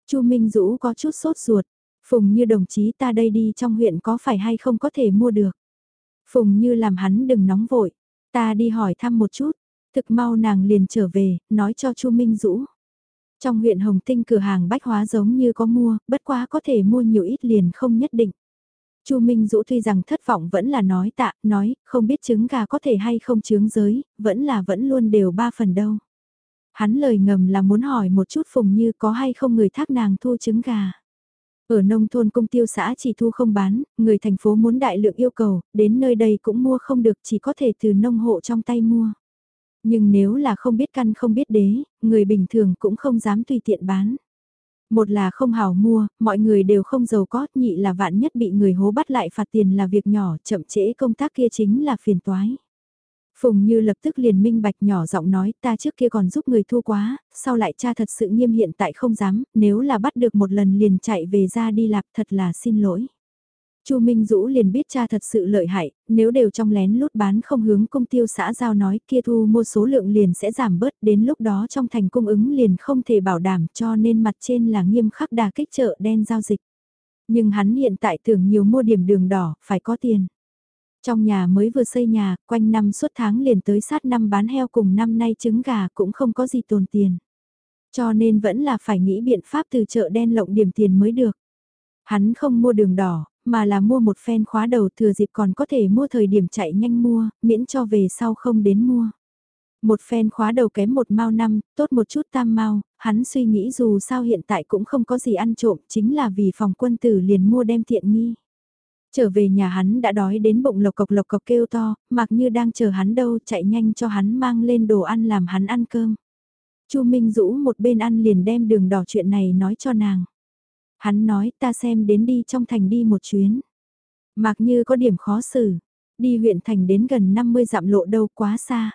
Chu Minh Dũ có chút sốt ruột, Phùng Như đồng chí ta đây đi trong huyện có phải hay không có thể mua được. Phùng Như làm hắn đừng nóng vội, ta đi hỏi thăm một chút, thực mau nàng liền trở về, nói cho Chu Minh Dũ. Trong huyện Hồng Tinh cửa hàng bách hóa giống như có mua, bất quá có thể mua nhiều ít liền không nhất định. Chu Minh Dũ tuy rằng thất vọng vẫn là nói tạ, nói, không biết trứng gà có thể hay không trứng giới, vẫn là vẫn luôn đều ba phần đâu. Hắn lời ngầm là muốn hỏi một chút Phùng Như có hay không người thác nàng thu trứng gà. Ở nông thôn công tiêu xã chỉ thu không bán, người thành phố muốn đại lượng yêu cầu, đến nơi đây cũng mua không được chỉ có thể từ nông hộ trong tay mua. Nhưng nếu là không biết căn không biết đế, người bình thường cũng không dám tùy tiện bán. Một là không hảo mua, mọi người đều không giàu có, nhị là vạn nhất bị người hố bắt lại phạt tiền là việc nhỏ, chậm trễ công tác kia chính là phiền toái. Phùng Như lập tức liền minh bạch nhỏ giọng nói ta trước kia còn giúp người thua quá, sau lại cha thật sự nghiêm hiện tại không dám, nếu là bắt được một lần liền chạy về ra đi lạc thật là xin lỗi. Chu Minh Dũ liền biết cha thật sự lợi hại, nếu đều trong lén lút bán không hướng công tiêu xã giao nói kia thu mua số lượng liền sẽ giảm bớt đến lúc đó trong thành cung ứng liền không thể bảo đảm cho nên mặt trên là nghiêm khắc đà kích chợ đen giao dịch. Nhưng hắn hiện tại tưởng nhiều mua điểm đường đỏ, phải có tiền. Trong nhà mới vừa xây nhà, quanh năm suốt tháng liền tới sát năm bán heo cùng năm nay trứng gà cũng không có gì tồn tiền. Cho nên vẫn là phải nghĩ biện pháp từ chợ đen lộng điểm tiền mới được. Hắn không mua đường đỏ, mà là mua một phen khóa đầu thừa dịp còn có thể mua thời điểm chạy nhanh mua, miễn cho về sau không đến mua. Một phen khóa đầu kém một mao năm, tốt một chút tam mao, hắn suy nghĩ dù sao hiện tại cũng không có gì ăn trộm, chính là vì phòng quân tử liền mua đem tiện nghi. Trở về nhà hắn đã đói đến bụng lộc cộc lộc cộc kêu to, mặc như đang chờ hắn đâu chạy nhanh cho hắn mang lên đồ ăn làm hắn ăn cơm. Chu Minh Dũ một bên ăn liền đem đường đỏ chuyện này nói cho nàng. Hắn nói ta xem đến đi trong thành đi một chuyến. Mặc như có điểm khó xử, đi huyện thành đến gần 50 dặm lộ đâu quá xa.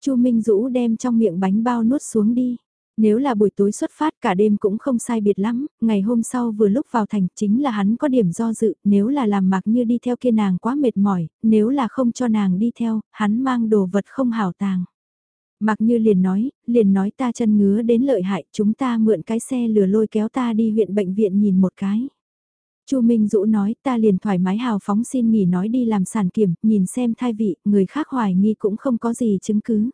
Chu Minh Dũ đem trong miệng bánh bao nuốt xuống đi. Nếu là buổi tối xuất phát cả đêm cũng không sai biệt lắm, ngày hôm sau vừa lúc vào thành chính là hắn có điểm do dự, nếu là làm mặc như đi theo kia nàng quá mệt mỏi, nếu là không cho nàng đi theo, hắn mang đồ vật không hảo tàng. Mặc như liền nói, liền nói ta chân ngứa đến lợi hại, chúng ta mượn cái xe lừa lôi kéo ta đi huyện bệnh viện nhìn một cái. Chu Minh Dũ nói ta liền thoải mái hào phóng xin nghỉ nói đi làm sản kiểm, nhìn xem thai vị, người khác hoài nghi cũng không có gì chứng cứ.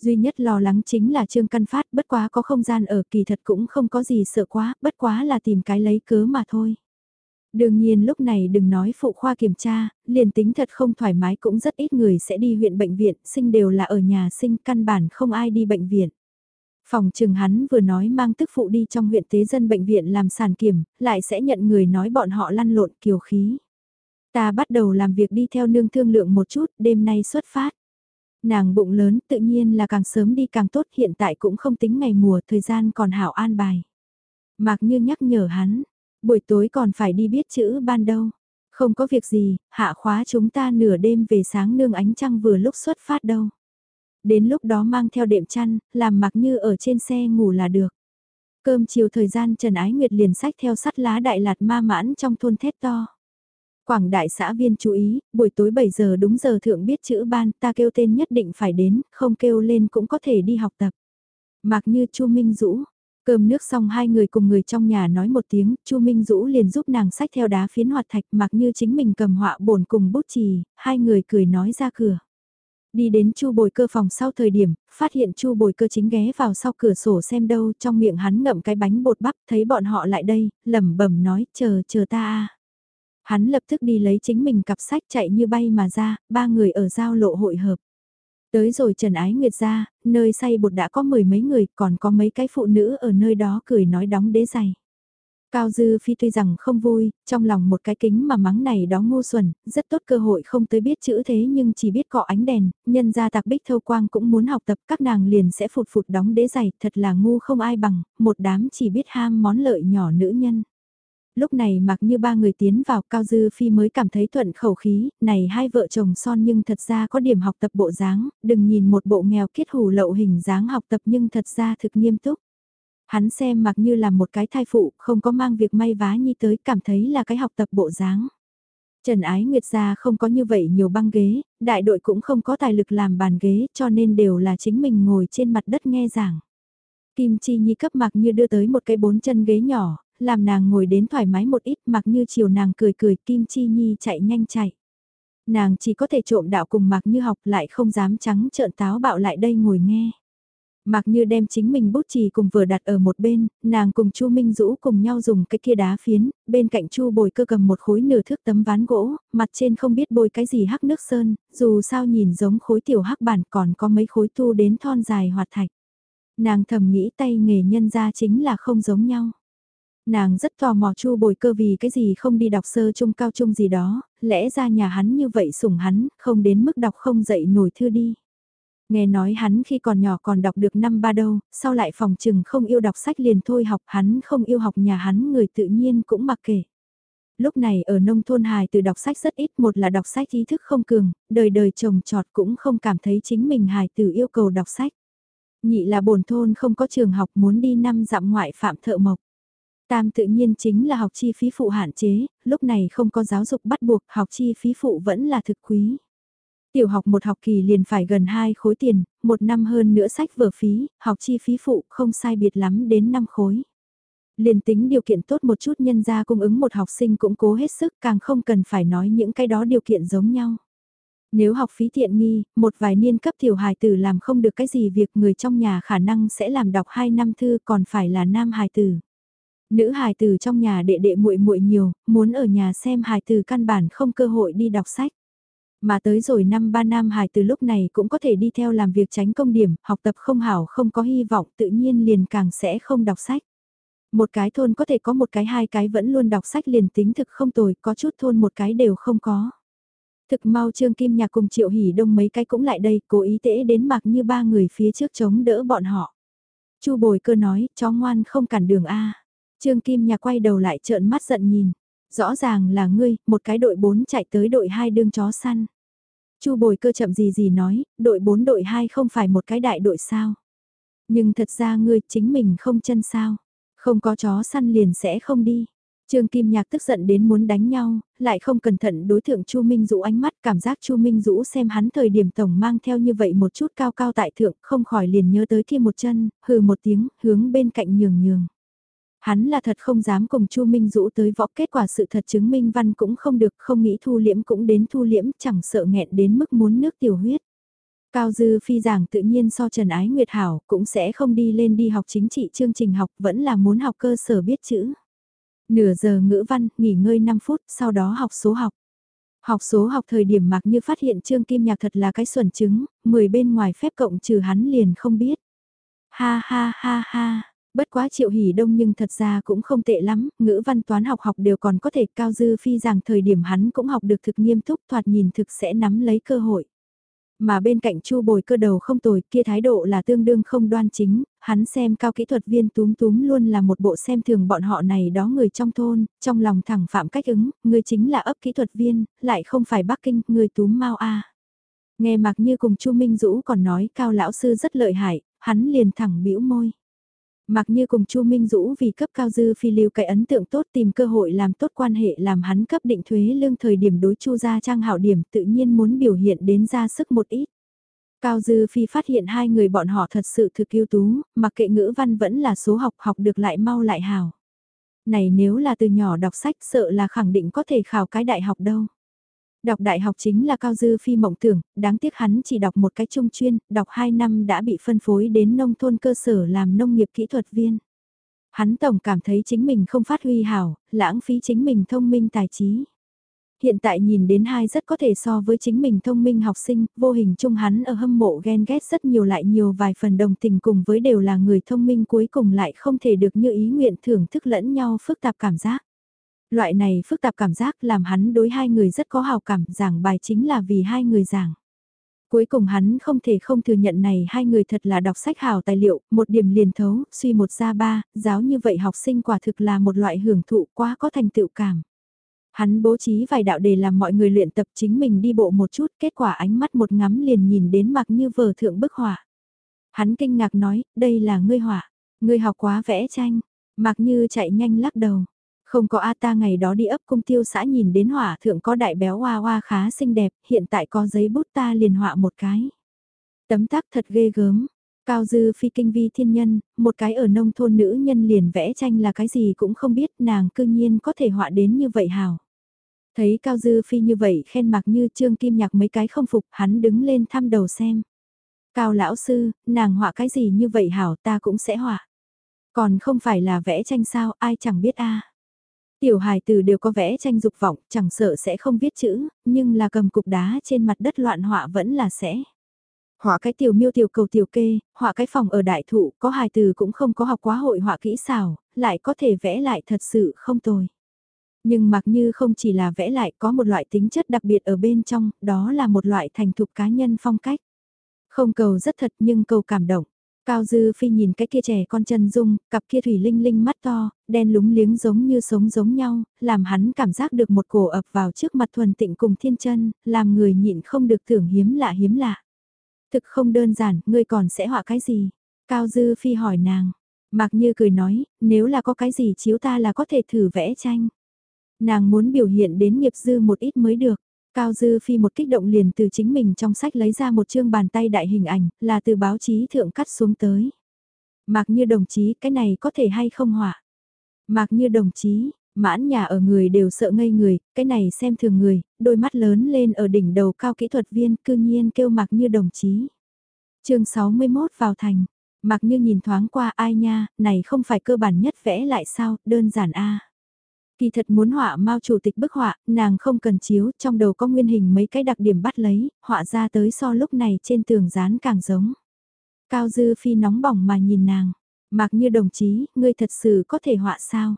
Duy nhất lo lắng chính là Trương Căn Phát bất quá có không gian ở kỳ thật cũng không có gì sợ quá, bất quá là tìm cái lấy cớ mà thôi. Đương nhiên lúc này đừng nói phụ khoa kiểm tra, liền tính thật không thoải mái cũng rất ít người sẽ đi huyện bệnh viện, sinh đều là ở nhà sinh căn bản không ai đi bệnh viện. Phòng trường hắn vừa nói mang tức phụ đi trong huyện tế dân bệnh viện làm sàn kiểm, lại sẽ nhận người nói bọn họ lăn lộn kiều khí. Ta bắt đầu làm việc đi theo nương thương lượng một chút, đêm nay xuất phát. Nàng bụng lớn tự nhiên là càng sớm đi càng tốt hiện tại cũng không tính ngày mùa thời gian còn hảo an bài. Mạc như nhắc nhở hắn, buổi tối còn phải đi biết chữ ban đâu. Không có việc gì, hạ khóa chúng ta nửa đêm về sáng nương ánh trăng vừa lúc xuất phát đâu. Đến lúc đó mang theo đệm chăn, làm mặc như ở trên xe ngủ là được. Cơm chiều thời gian Trần Ái Nguyệt liền sách theo sắt lá đại lạt ma mãn trong thôn thét to. Quảng đại xã viên chú ý, buổi tối 7 giờ đúng giờ thượng biết chữ ban, ta kêu tên nhất định phải đến, không kêu lên cũng có thể đi học tập. Mặc như Chu Minh Dũ, cơm nước xong hai người cùng người trong nhà nói một tiếng, Chu Minh Dũ liền giúp nàng sách theo đá phiến hoạt thạch mặc như chính mình cầm họa bổn cùng bút chì, hai người cười nói ra cửa. Đi đến Chu Bồi Cơ phòng sau thời điểm, phát hiện Chu Bồi Cơ chính ghé vào sau cửa sổ xem đâu, trong miệng hắn ngậm cái bánh bột bắp, thấy bọn họ lại đây, lẩm bẩm nói, chờ chờ ta a. Hắn lập tức đi lấy chính mình cặp sách chạy như bay mà ra, ba người ở giao lộ hội hợp. Tới rồi Trần Ái Nguyệt ra, nơi say bột đã có mười mấy người, còn có mấy cái phụ nữ ở nơi đó cười nói đóng đế giày. Cao Dư Phi tuy rằng không vui, trong lòng một cái kính mà mắng này đó ngu xuẩn, rất tốt cơ hội không tới biết chữ thế nhưng chỉ biết cọ ánh đèn, nhân ra tạc bích thâu quang cũng muốn học tập các nàng liền sẽ phụt phụt đóng đế giày, thật là ngu không ai bằng, một đám chỉ biết ham món lợi nhỏ nữ nhân. Lúc này mặc như ba người tiến vào Cao Dư Phi mới cảm thấy thuận khẩu khí, này hai vợ chồng son nhưng thật ra có điểm học tập bộ dáng, đừng nhìn một bộ nghèo kết hủ lậu hình dáng học tập nhưng thật ra thực nghiêm túc. Hắn xem mặc như là một cái thai phụ, không có mang việc may vá nhi tới, cảm thấy là cái học tập bộ dáng. Trần Ái Nguyệt gia không có như vậy nhiều băng ghế, đại đội cũng không có tài lực làm bàn ghế cho nên đều là chính mình ngồi trên mặt đất nghe giảng. Kim Chi Nhi cấp mặc như đưa tới một cái bốn chân ghế nhỏ, làm nàng ngồi đến thoải mái một ít mặc như chiều nàng cười cười Kim Chi Nhi chạy nhanh chạy. Nàng chỉ có thể trộm đạo cùng mặc như học lại không dám trắng trợn táo bạo lại đây ngồi nghe. Mặc như đem chính mình bút chì cùng vừa đặt ở một bên, nàng cùng Chu Minh Dũ cùng nhau dùng cái kia đá phiến, bên cạnh Chu bồi cơ cầm một khối nửa thước tấm ván gỗ, mặt trên không biết bôi cái gì hắc nước sơn, dù sao nhìn giống khối tiểu hắc bản còn có mấy khối tu đến thon dài hoạt thạch. Nàng thầm nghĩ tay nghề nhân ra chính là không giống nhau. Nàng rất tò mò chu bồi cơ vì cái gì không đi đọc sơ trung cao trung gì đó, lẽ ra nhà hắn như vậy sủng hắn, không đến mức đọc không dậy nổi thư đi. Nghe nói hắn khi còn nhỏ còn đọc được năm ba đâu, sau lại phòng trừng không yêu đọc sách liền thôi học hắn không yêu học nhà hắn người tự nhiên cũng mặc kệ. Lúc này ở nông thôn hài từ đọc sách rất ít một là đọc sách ý thức không cường, đời đời trồng trọt cũng không cảm thấy chính mình hài từ yêu cầu đọc sách. Nhị là bổn thôn không có trường học muốn đi năm dặm ngoại phạm thợ mộc. Tam tự nhiên chính là học chi phí phụ hạn chế, lúc này không có giáo dục bắt buộc học chi phí phụ vẫn là thực quý. Tiểu học một học kỳ liền phải gần 2 khối tiền, một năm hơn nữa sách vở phí, học chi phí phụ không sai biệt lắm đến 5 khối. Liền tính điều kiện tốt một chút nhân ra cung ứng một học sinh cũng cố hết sức càng không cần phải nói những cái đó điều kiện giống nhau. Nếu học phí tiện nghi, một vài niên cấp tiểu hài tử làm không được cái gì việc người trong nhà khả năng sẽ làm đọc 2 năm thư còn phải là nam hài tử. Nữ hài từ trong nhà đệ đệ muội muội nhiều, muốn ở nhà xem hài từ căn bản không cơ hội đi đọc sách. Mà tới rồi năm ba năm hài từ lúc này cũng có thể đi theo làm việc tránh công điểm, học tập không hảo không có hy vọng tự nhiên liền càng sẽ không đọc sách. Một cái thôn có thể có một cái hai cái vẫn luôn đọc sách liền tính thực không tồi, có chút thôn một cái đều không có. Thực mau Trương Kim Nhạc cùng Triệu Hỷ Đông mấy cái cũng lại đây, cố ý tễ đến mặc như ba người phía trước chống đỡ bọn họ. Chu Bồi Cơ nói, chó ngoan không cản đường A. Trương Kim Nhạc quay đầu lại trợn mắt giận nhìn. Rõ ràng là ngươi, một cái đội 4 chạy tới đội 2 đương chó săn. Chu bồi cơ chậm gì gì nói, đội 4 đội 2 không phải một cái đại đội sao. Nhưng thật ra ngươi chính mình không chân sao. Không có chó săn liền sẽ không đi. Trương Kim Nhạc tức giận đến muốn đánh nhau, lại không cẩn thận đối thượng Chu Minh Dũ ánh mắt cảm giác Chu Minh Dũ xem hắn thời điểm tổng mang theo như vậy một chút cao cao tại thượng, không khỏi liền nhớ tới kia một chân, hừ một tiếng, hướng bên cạnh nhường nhường. Hắn là thật không dám cùng Chu Minh Dũ tới võ kết quả sự thật chứng minh văn cũng không được, không nghĩ thu liễm cũng đến thu liễm, chẳng sợ nghẹn đến mức muốn nước tiểu huyết. Cao Dư Phi giảng tự nhiên so Trần Ái Nguyệt Hảo cũng sẽ không đi lên đi học chính trị chương trình học vẫn là muốn học cơ sở biết chữ. Nửa giờ ngữ văn, nghỉ ngơi 5 phút, sau đó học số học. Học số học thời điểm mặc như phát hiện Trương Kim Nhạc thật là cái xuẩn chứng, 10 bên ngoài phép cộng trừ hắn liền không biết. Ha ha ha ha, Bất quá triệu hỉ đông nhưng thật ra cũng không tệ lắm, ngữ văn toán học học đều còn có thể cao dư phi rằng thời điểm hắn cũng học được thực nghiêm túc thoạt nhìn thực sẽ nắm lấy cơ hội. Mà bên cạnh chu bồi cơ đầu không tồi kia thái độ là tương đương không đoan chính, hắn xem cao kỹ thuật viên túm túm luôn là một bộ xem thường bọn họ này đó người trong thôn, trong lòng thẳng phạm cách ứng, người chính là ấp kỹ thuật viên, lại không phải Bắc Kinh, người túm mau a Nghe mặc như cùng chu Minh Dũ còn nói cao lão sư rất lợi hại, hắn liền thẳng bĩu môi. Mặc như cùng Chu Minh Dũ vì cấp cao dư phi lưu cái ấn tượng tốt tìm cơ hội làm tốt quan hệ làm hắn cấp định thuế lương thời điểm đối Chu gia trang hảo điểm tự nhiên muốn biểu hiện đến ra sức một ít. Cao Dư Phi phát hiện hai người bọn họ thật sự thực ưu tú, mặc kệ ngữ văn vẫn là số học học được lại mau lại hào. Này nếu là từ nhỏ đọc sách sợ là khẳng định có thể khảo cái đại học đâu. Đọc đại học chính là cao dư phi mộng tưởng, đáng tiếc hắn chỉ đọc một cái trung chuyên, đọc 2 năm đã bị phân phối đến nông thôn cơ sở làm nông nghiệp kỹ thuật viên. Hắn tổng cảm thấy chính mình không phát huy hảo, lãng phí chính mình thông minh tài trí. hiện tại nhìn đến hai rất có thể so với chính mình thông minh học sinh, vô hình chung hắn ở hâm mộ ghen ghét rất nhiều lại nhiều vài phần đồng tình cùng với đều là người thông minh cuối cùng lại không thể được như ý nguyện thưởng thức lẫn nhau phức tạp cảm giác. Loại này phức tạp cảm giác làm hắn đối hai người rất có hào cảm, giảng bài chính là vì hai người giảng. Cuối cùng hắn không thể không thừa nhận này hai người thật là đọc sách hào tài liệu, một điểm liền thấu, suy một ra ba, giáo như vậy học sinh quả thực là một loại hưởng thụ quá có thành tựu cảm. Hắn bố trí vài đạo để làm mọi người luyện tập chính mình đi bộ một chút, kết quả ánh mắt một ngắm liền nhìn đến mặc như vờ thượng bức họa. Hắn kinh ngạc nói, đây là ngươi họa, ngươi học quá vẽ tranh, mặc như chạy nhanh lắc đầu. Không có A ta ngày đó đi ấp cung tiêu xã nhìn đến hỏa thượng có đại béo hoa hoa khá xinh đẹp, hiện tại có giấy bút ta liền họa một cái. Tấm tắc thật ghê gớm, Cao dư phi kinh vi thiên nhân, một cái ở nông thôn nữ nhân liền vẽ tranh là cái gì cũng không biết nàng cương nhiên có thể họa đến như vậy hào. Thấy Cao dư phi như vậy khen mặc như trương kim nhạc mấy cái không phục hắn đứng lên thăm đầu xem. Cao lão sư, nàng họa cái gì như vậy hảo ta cũng sẽ họa. Còn không phải là vẽ tranh sao ai chẳng biết a Tiểu hài từ đều có vẽ tranh dục vọng, chẳng sợ sẽ không viết chữ, nhưng là cầm cục đá trên mặt đất loạn họa vẫn là sẽ. Họa cái tiểu miêu tiểu cầu tiểu kê, họa cái phòng ở đại thụ, có hài từ cũng không có học quá hội họa kỹ xảo, lại có thể vẽ lại thật sự không tồi. Nhưng mặc như không chỉ là vẽ lại có một loại tính chất đặc biệt ở bên trong, đó là một loại thành thục cá nhân phong cách. Không cầu rất thật nhưng cầu cảm động. Cao Dư Phi nhìn cái kia trẻ con chân dung, cặp kia thủy linh linh mắt to, đen lúng liếng giống như sống giống nhau, làm hắn cảm giác được một cổ ập vào trước mặt thuần tịnh cùng thiên chân, làm người nhịn không được tưởng hiếm lạ hiếm lạ. Thực không đơn giản, ngươi còn sẽ họa cái gì? Cao Dư Phi hỏi nàng. Mạc Như cười nói, nếu là có cái gì chiếu ta là có thể thử vẽ tranh. Nàng muốn biểu hiện đến nghiệp dư một ít mới được. Cao Dư Phi một kích động liền từ chính mình trong sách lấy ra một chương bàn tay đại hình ảnh, là từ báo chí thượng cắt xuống tới. Mạc như đồng chí, cái này có thể hay không hỏa? Mạc như đồng chí, mãn nhà ở người đều sợ ngây người, cái này xem thường người, đôi mắt lớn lên ở đỉnh đầu cao kỹ thuật viên cư nhiên kêu Mạc như đồng chí. chương 61 vào thành, Mạc như nhìn thoáng qua ai nha, này không phải cơ bản nhất vẽ lại sao, đơn giản a Kỳ thật muốn họa Mao chủ tịch bức họa, nàng không cần chiếu, trong đầu có nguyên hình mấy cái đặc điểm bắt lấy, họa ra tới so lúc này trên tường dán càng giống. Cao Dư Phi nóng bỏng mà nhìn nàng, mặc như đồng chí, ngươi thật sự có thể họa sao?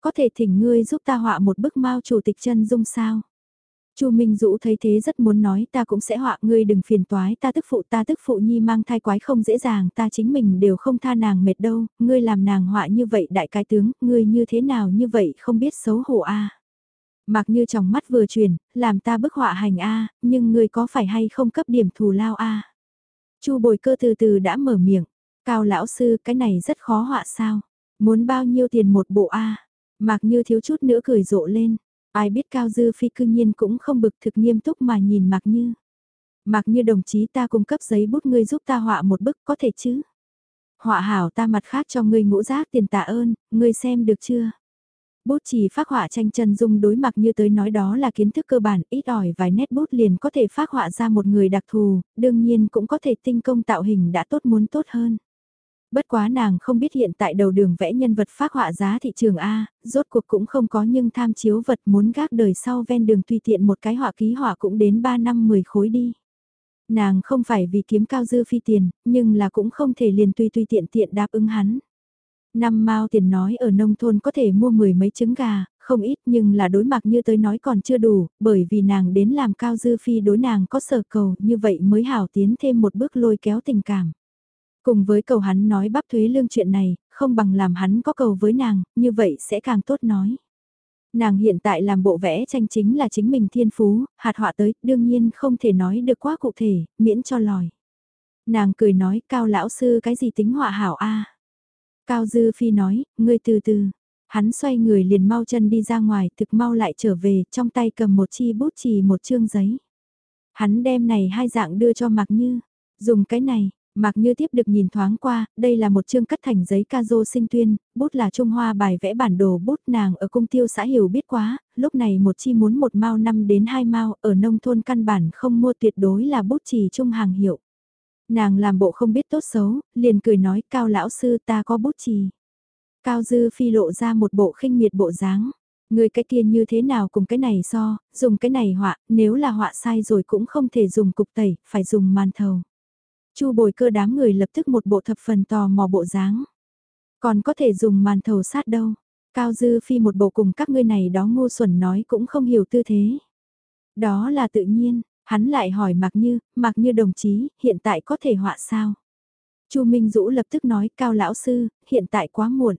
Có thể thỉnh ngươi giúp ta họa một bức Mao chủ tịch chân dung sao? Chu Minh Dũ thấy thế rất muốn nói ta cũng sẽ họa ngươi đừng phiền toái ta tức phụ ta tức phụ nhi mang thai quái không dễ dàng ta chính mình đều không tha nàng mệt đâu, ngươi làm nàng họa như vậy đại cái tướng, ngươi như thế nào như vậy không biết xấu hổ a. Mặc như trong mắt vừa truyền, làm ta bức họa hành a, nhưng ngươi có phải hay không cấp điểm thù lao a? Chu Bồi Cơ từ từ đã mở miệng, "Cao lão sư, cái này rất khó họa sao? Muốn bao nhiêu tiền một bộ a?" Mặc Như thiếu chút nữa cười rộ lên. Ai biết Cao Dư Phi cương nhiên cũng không bực thực nghiêm túc mà nhìn Mạc Như. Mạc Như đồng chí ta cung cấp giấy bút ngươi giúp ta họa một bức có thể chứ? Họa hảo ta mặt khác cho ngươi ngũ giác tiền tạ ơn, ngươi xem được chưa? Bút chỉ phát họa tranh chân dung đối mặt như tới nói đó là kiến thức cơ bản, ít ỏi vài nét bút liền có thể phát họa ra một người đặc thù, đương nhiên cũng có thể tinh công tạo hình đã tốt muốn tốt hơn. Bất quá nàng không biết hiện tại đầu đường vẽ nhân vật phát họa giá thị trường A, rốt cuộc cũng không có nhưng tham chiếu vật muốn gác đời sau ven đường tùy tiện một cái họa ký họa cũng đến 3 năm 10 khối đi. Nàng không phải vì kiếm cao dư phi tiền, nhưng là cũng không thể liền tùy tùy tiện tiện đáp ứng hắn. Năm mao tiền nói ở nông thôn có thể mua mười mấy trứng gà, không ít nhưng là đối mặt như tới nói còn chưa đủ, bởi vì nàng đến làm cao dư phi đối nàng có sở cầu như vậy mới hảo tiến thêm một bước lôi kéo tình cảm. Cùng với cầu hắn nói bắp thuế lương chuyện này, không bằng làm hắn có cầu với nàng, như vậy sẽ càng tốt nói. Nàng hiện tại làm bộ vẽ tranh chính là chính mình thiên phú, hạt họa tới, đương nhiên không thể nói được quá cụ thể, miễn cho lòi. Nàng cười nói, cao lão sư cái gì tính họa hảo a Cao Dư Phi nói, ngươi từ từ. Hắn xoay người liền mau chân đi ra ngoài, thực mau lại trở về, trong tay cầm một chi bút chì một chương giấy. Hắn đem này hai dạng đưa cho Mạc Như. Dùng cái này, Mạc Như tiếp được nhìn thoáng qua, đây là một chương cắt thành giấy ca dô sinh tuyên, bút là Trung Hoa bài vẽ bản đồ bút nàng ở cung tiêu xã hiểu biết quá, lúc này một chi muốn một mao năm đến hai mao, ở nông thôn căn bản không mua tuyệt đối là bút chỉ trung hàng hiệu. Nàng làm bộ không biết tốt xấu, liền cười nói cao lão sư ta có bút trì. Cao dư phi lộ ra một bộ khinh miệt bộ dáng. Người cái kia như thế nào cùng cái này so, dùng cái này họa, nếu là họa sai rồi cũng không thể dùng cục tẩy, phải dùng màn thầu. Chu bồi cơ đám người lập tức một bộ thập phần tò mò bộ dáng. Còn có thể dùng màn thầu sát đâu. Cao Dư Phi một bộ cùng các ngươi này đó ngu xuẩn nói cũng không hiểu tư thế. Đó là tự nhiên, hắn lại hỏi Mạc Như, Mạc Như đồng chí, hiện tại có thể họa sao? Chu Minh Dũ lập tức nói, Cao Lão Sư, hiện tại quá muộn.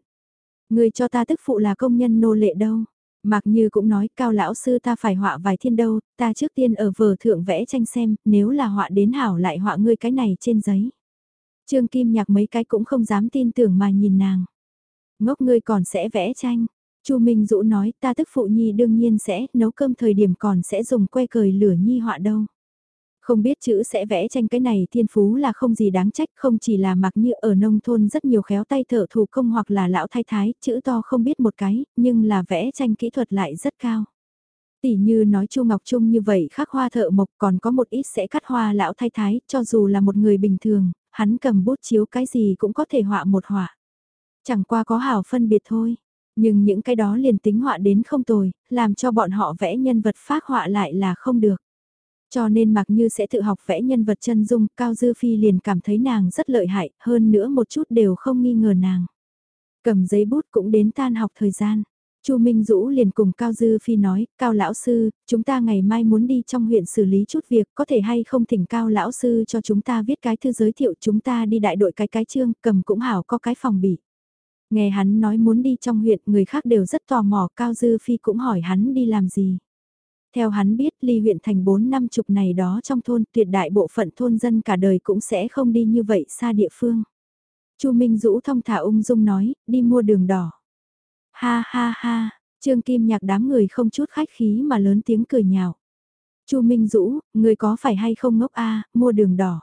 Người cho ta tức phụ là công nhân nô lệ đâu. Mạc Như cũng nói, Cao Lão Sư ta phải họa vài thiên đâu, ta trước tiên ở vở thượng vẽ tranh xem, nếu là họa đến hảo lại họa ngươi cái này trên giấy. Trương Kim Nhạc mấy cái cũng không dám tin tưởng mà nhìn nàng. Ngốc ngươi còn sẽ vẽ tranh. Chu Minh Dũ nói ta tức phụ nhi đương nhiên sẽ nấu cơm thời điểm còn sẽ dùng que cười lửa nhi họa đâu. Không biết chữ sẽ vẽ tranh cái này thiên phú là không gì đáng trách không chỉ là mặc như ở nông thôn rất nhiều khéo tay thợ thủ công hoặc là lão thái thái, chữ to không biết một cái, nhưng là vẽ tranh kỹ thuật lại rất cao. Tỷ như nói Chu Ngọc Trung như vậy khắc hoa thợ mộc còn có một ít sẽ cắt hoa lão thái thái, cho dù là một người bình thường, hắn cầm bút chiếu cái gì cũng có thể họa một họa. Chẳng qua có hảo phân biệt thôi, nhưng những cái đó liền tính họa đến không tồi, làm cho bọn họ vẽ nhân vật phác họa lại là không được. Cho nên mặc như sẽ tự học vẽ nhân vật chân dung, Cao Dư Phi liền cảm thấy nàng rất lợi hại, hơn nữa một chút đều không nghi ngờ nàng. Cầm giấy bút cũng đến tan học thời gian. Chu Minh Dũ liền cùng Cao Dư Phi nói, Cao Lão Sư, chúng ta ngày mai muốn đi trong huyện xử lý chút việc, có thể hay không thỉnh Cao Lão Sư cho chúng ta viết cái thư giới thiệu chúng ta đi đại đội cái cái chương, cầm cũng hảo có cái phòng bị. Nghe hắn nói muốn đi trong huyện, người khác đều rất tò mò, Cao Dư Phi cũng hỏi hắn đi làm gì. Theo hắn biết ly huyện thành 4 năm chục này đó trong thôn tuyệt đại bộ phận thôn dân cả đời cũng sẽ không đi như vậy xa địa phương. Chu Minh Dũ thông thả ung dung nói, đi mua đường đỏ. Ha ha ha, Trương Kim Nhạc đám người không chút khách khí mà lớn tiếng cười nhạo. Chu Minh Dũ, người có phải hay không ngốc a, mua đường đỏ.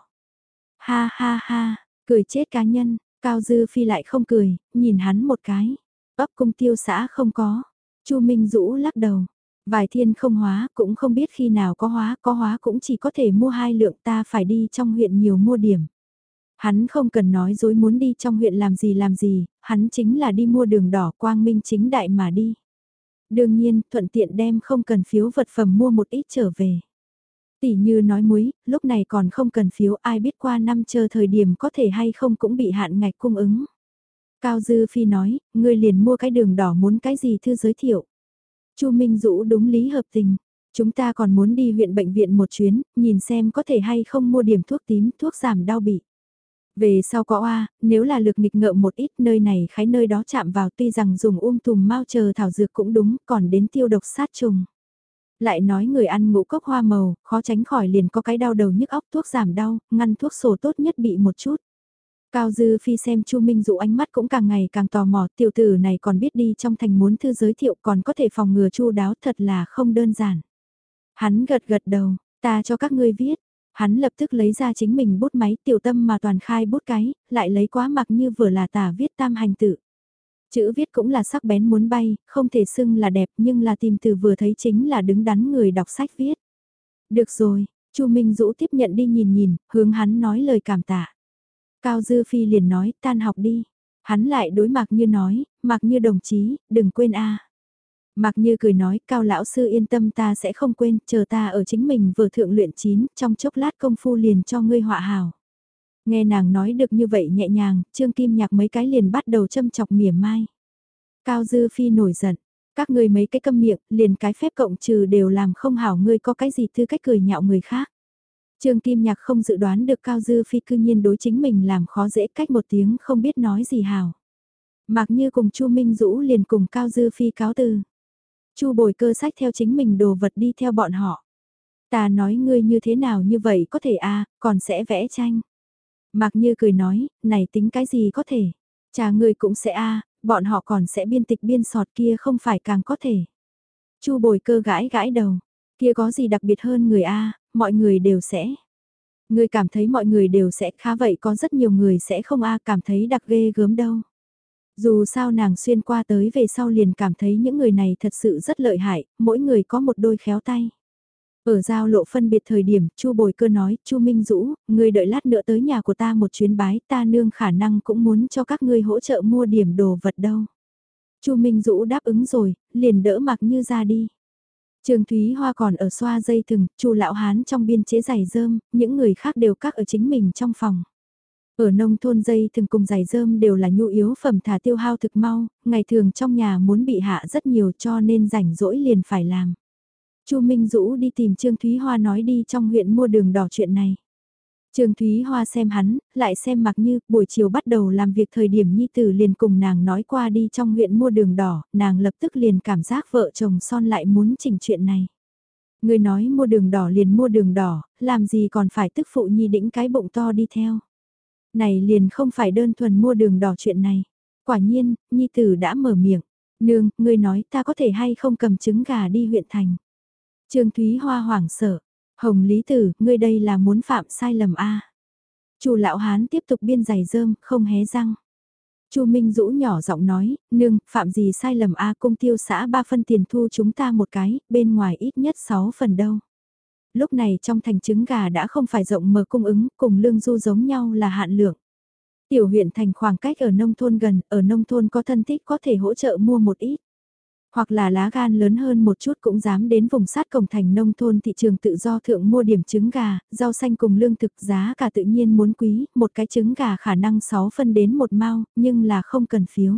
Ha ha ha, cười chết cá nhân, Cao Dư Phi lại không cười, nhìn hắn một cái. Ấp cung tiêu xã không có. Chu Minh Dũ lắc đầu. Vài thiên không hóa, cũng không biết khi nào có hóa, có hóa cũng chỉ có thể mua hai lượng ta phải đi trong huyện nhiều mua điểm. Hắn không cần nói dối muốn đi trong huyện làm gì làm gì, hắn chính là đi mua đường đỏ quang minh chính đại mà đi. Đương nhiên, thuận tiện đem không cần phiếu vật phẩm mua một ít trở về. Tỷ như nói muối, lúc này còn không cần phiếu ai biết qua năm chờ thời điểm có thể hay không cũng bị hạn ngạch cung ứng. Cao Dư Phi nói, ngươi liền mua cái đường đỏ muốn cái gì thư giới thiệu. Chu Minh Dũ đúng lý hợp tình. Chúng ta còn muốn đi huyện bệnh viện một chuyến, nhìn xem có thể hay không mua điểm thuốc tím, thuốc giảm đau bị. Về sau có oa, nếu là lực nghịch ngợm một ít nơi này khái nơi đó chạm vào tuy rằng dùng um tùm mau chờ thảo dược cũng đúng, còn đến tiêu độc sát trùng. Lại nói người ăn ngũ cốc hoa màu, khó tránh khỏi liền có cái đau đầu nhức óc thuốc giảm đau, ngăn thuốc sổ tốt nhất bị một chút. Cao Dư Phi xem Chu Minh Dụ ánh mắt cũng càng ngày càng tò mò, tiểu tử này còn biết đi trong thành muốn thư giới thiệu còn có thể phòng ngừa chu đáo thật là không đơn giản. Hắn gật gật đầu, ta cho các ngươi viết. Hắn lập tức lấy ra chính mình bút máy tiểu tâm mà toàn khai bút cái, lại lấy quá mặc như vừa là tả viết tam hành tự. Chữ viết cũng là sắc bén muốn bay, không thể xưng là đẹp nhưng là tìm từ vừa thấy chính là đứng đắn người đọc sách viết. Được rồi, Chu Minh Dũ tiếp nhận đi nhìn nhìn, hướng hắn nói lời cảm tạ. Cao Dư Phi liền nói, tan học đi. Hắn lại đối Mạc Như nói, Mạc Như đồng chí, đừng quên a. Mạc Như cười nói, Cao Lão Sư yên tâm ta sẽ không quên, chờ ta ở chính mình vừa thượng luyện chín, trong chốc lát công phu liền cho ngươi họa hào. Nghe nàng nói được như vậy nhẹ nhàng, Trương Kim Nhạc mấy cái liền bắt đầu châm chọc mỉa mai. Cao Dư Phi nổi giận, các ngươi mấy cái câm miệng, liền cái phép cộng trừ đều làm không hảo ngươi có cái gì tư cách cười nhạo người khác. Trương Kim Nhạc không dự đoán được Cao Dư Phi cư nhiên đối chính mình làm khó dễ cách một tiếng không biết nói gì hào. Mạc Như cùng Chu Minh Dũ liền cùng Cao Dư Phi cáo từ. Chu bồi cơ sách theo chính mình đồ vật đi theo bọn họ. Ta nói ngươi như thế nào như vậy có thể a còn sẽ vẽ tranh. Mạc Như cười nói, này tính cái gì có thể. Cha ngươi cũng sẽ a bọn họ còn sẽ biên tịch biên sọt kia không phải càng có thể. Chu bồi cơ gãi gãi đầu, kia có gì đặc biệt hơn người a mọi người đều sẽ. Người cảm thấy mọi người đều sẽ khá vậy có rất nhiều người sẽ không a cảm thấy đặc ghê gớm đâu. Dù sao nàng xuyên qua tới về sau liền cảm thấy những người này thật sự rất lợi hại, mỗi người có một đôi khéo tay. Ở giao lộ phân biệt thời điểm, Chu Bồi Cơ nói, Chu Minh Dũ, người đợi lát nữa tới nhà của ta một chuyến bái, ta nương khả năng cũng muốn cho các ngươi hỗ trợ mua điểm đồ vật đâu. Chu Minh Dũ đáp ứng rồi, liền đỡ mặc như ra đi. Trương Thúy Hoa còn ở xoa dây thừng, Chu lão hán trong biên chế giày rơm, những người khác đều cắt ở chính mình trong phòng. Ở nông thôn dây thừng cùng giày rơm đều là nhu yếu phẩm thả tiêu hao thực mau, ngày thường trong nhà muốn bị hạ rất nhiều cho nên rảnh rỗi liền phải làm. Chu Minh Dũ đi tìm Trương Thúy Hoa nói đi trong huyện mua đường đỏ chuyện này. Trương Thúy Hoa xem hắn, lại xem mặc như, buổi chiều bắt đầu làm việc thời điểm Nhi Tử liền cùng nàng nói qua đi trong huyện mua đường đỏ, nàng lập tức liền cảm giác vợ chồng son lại muốn chỉnh chuyện này. Người nói mua đường đỏ liền mua đường đỏ, làm gì còn phải tức phụ Nhi đĩnh cái bụng to đi theo. Này liền không phải đơn thuần mua đường đỏ chuyện này. Quả nhiên, Nhi Tử đã mở miệng. Nương, người nói ta có thể hay không cầm trứng gà đi huyện thành. Trương Thúy Hoa hoảng sợ, Hồng Lý Tử, ngươi đây là muốn phạm sai lầm a. Chu lão hán tiếp tục biên giày rơm, không hé răng. Chu Minh Dũ nhỏ giọng nói, nương, phạm gì sai lầm a, công tiêu xã ba phân tiền thu chúng ta một cái, bên ngoài ít nhất 6 phần đâu. Lúc này trong thành trứng gà đã không phải rộng mở cung ứng, cùng lương du giống nhau là hạn lượng. Tiểu huyện thành khoảng cách ở nông thôn gần, ở nông thôn có thân thích có thể hỗ trợ mua một ít. Hoặc là lá gan lớn hơn một chút cũng dám đến vùng sát cổng thành nông thôn thị trường tự do thượng mua điểm trứng gà, rau xanh cùng lương thực giá cả tự nhiên muốn quý, một cái trứng gà khả năng 6 phân đến một mao, nhưng là không cần phiếu.